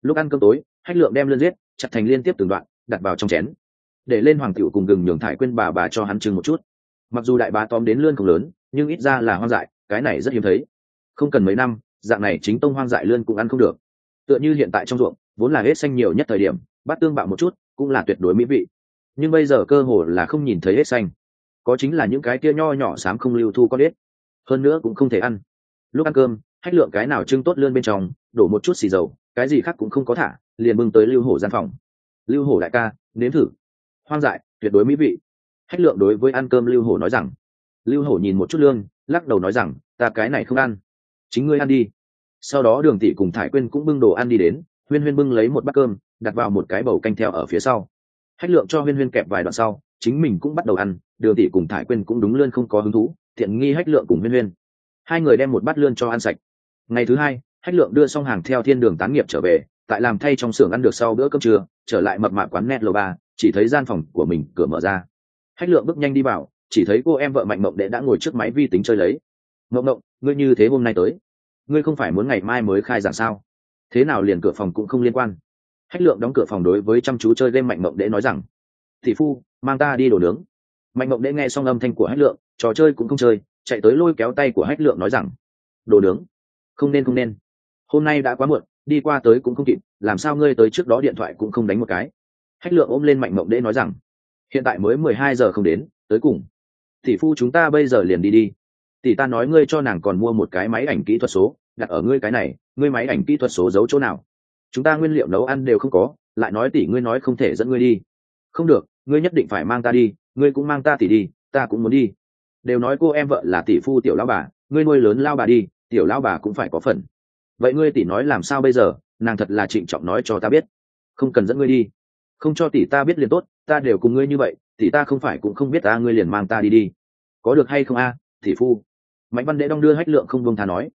A: Lúc ăn cơm tối, hách lượng đem lươn giết, chặt thành liên tiếp từng đoạn, đặt vào trong chén. Để lên hoàng tiểu cùng gừng nhường thải quên bà bà cho hắn chừng một chút. Mặc dù đại bá tóm đến lươn không lớn, nhưng ít ra là hoang dại, cái này rất hiếm thấy. Không cần mấy năm dạng này chính tông hoang dại lươn cũng ăn không được. Tựa như hiện tại trong ruộng, vốn là hết xanh nhiều nhất thời điểm, bát tương bạo một chút, cũng là tuyệt đối mỹ vị. Nhưng bây giờ cơ hồ là không nhìn thấy hết xanh. Có chính là những cái tia nho nhỏ xám không lưu thu có đết hơn nữa cũng không thể ăn. Lúc ăn cơm, hách lượng cái nào trưng tốt lươn bên trong, đổ một chút xì dầu, cái gì khác cũng không có thả, liền bưng tới lưu hổ gian phòng. Lưu hổ đại ca, nếm thử. Hoang dại, tuyệt đối mỹ vị. Hách lượng đối với ăn cơm lưu hổ nói rằng. Lưu hổ nhìn một chút lương lắc đầu nói rằng, ta cái này không ăn chính ngươi ăn đi. Sau đó đường tỷ cùng thải quyên cũng bưng đồ ăn đi đến, huyên huyên bưng lấy một bát cơm, đặt vào một cái bầu canh theo ở phía sau. Hách lượng cho huyên huyên kẹp vài đoạn sau, chính mình cũng bắt đầu ăn, đường tỷ cùng thải quyên cũng đúng lươn không có hứng thú thiện nghi hách lượng cùng huyên huyên. Hai người đem một bát lươn cho ăn sạch. Ngày thứ hai, hách lượng đưa xong hàng theo thiên đường tán nghiệp trở về, tại làm thay trong xưởng ăn được sau bữa cơm trưa, trở lại mập mạ quán net lầu ba, chỉ thấy gian phòng của mình cửa mở ra. Hách lượng bước nhanh đi vào, chỉ thấy cô em vợ mạnh mộng đệ đã ngồi trước máy vi tính chơi lấy mộng mộng ngươi như thế hôm nay tới, ngươi không phải muốn ngày mai mới khai giảng sao? Thế nào liền cửa phòng cũng không liên quan? Hách lượng đóng cửa phòng đối với chăm chú chơi game mạnh mộng đễ nói rằng thị phu, mang ta đi đồ nướng. Mạnh mộng đễ nghe xong âm thanh của hách lượng, trò chơi cũng không chơi, chạy tới lôi kéo tay của hách lượng nói rằng, đồ nướng, không nên không nên. Hôm nay đã quá muộn, đi qua tới cũng không kịp, làm sao ngươi tới trước đó điện thoại cũng không đánh một cái? Hách lượng ôm lên mạnh mộng đễ nói rằng, hiện tại mới mười hai giờ không đến, tới cùng. Tỷ phu chúng ta bây giờ liền đi đi tỷ ta nói ngươi cho nàng còn mua một cái máy ảnh kỹ thuật số, đặt ở ngươi cái này, ngươi máy ảnh kỹ thuật số giấu chỗ nào? Chúng ta nguyên liệu nấu ăn đều không có, lại nói tỷ ngươi nói không thể dẫn ngươi đi. Không được, ngươi nhất định phải mang ta đi, ngươi cũng mang ta tỷ đi, ta cũng muốn đi. Đều nói cô em vợ là tỷ phu tiểu lao bà, ngươi nuôi lớn lao bà đi, tiểu lao bà cũng phải có phần. Vậy ngươi tỷ nói làm sao bây giờ? Nàng thật là trịnh trọng nói cho ta biết. Không cần dẫn ngươi đi. Không cho tỷ ta biết liền tốt, ta đều cùng ngươi như vậy, tỷ ta không phải cũng không biết ta, ngươi liền mang ta đi đi. Có được hay không a, tỷ phu? mạnh văn đệ đong đưa hách lượng không buông tha nói.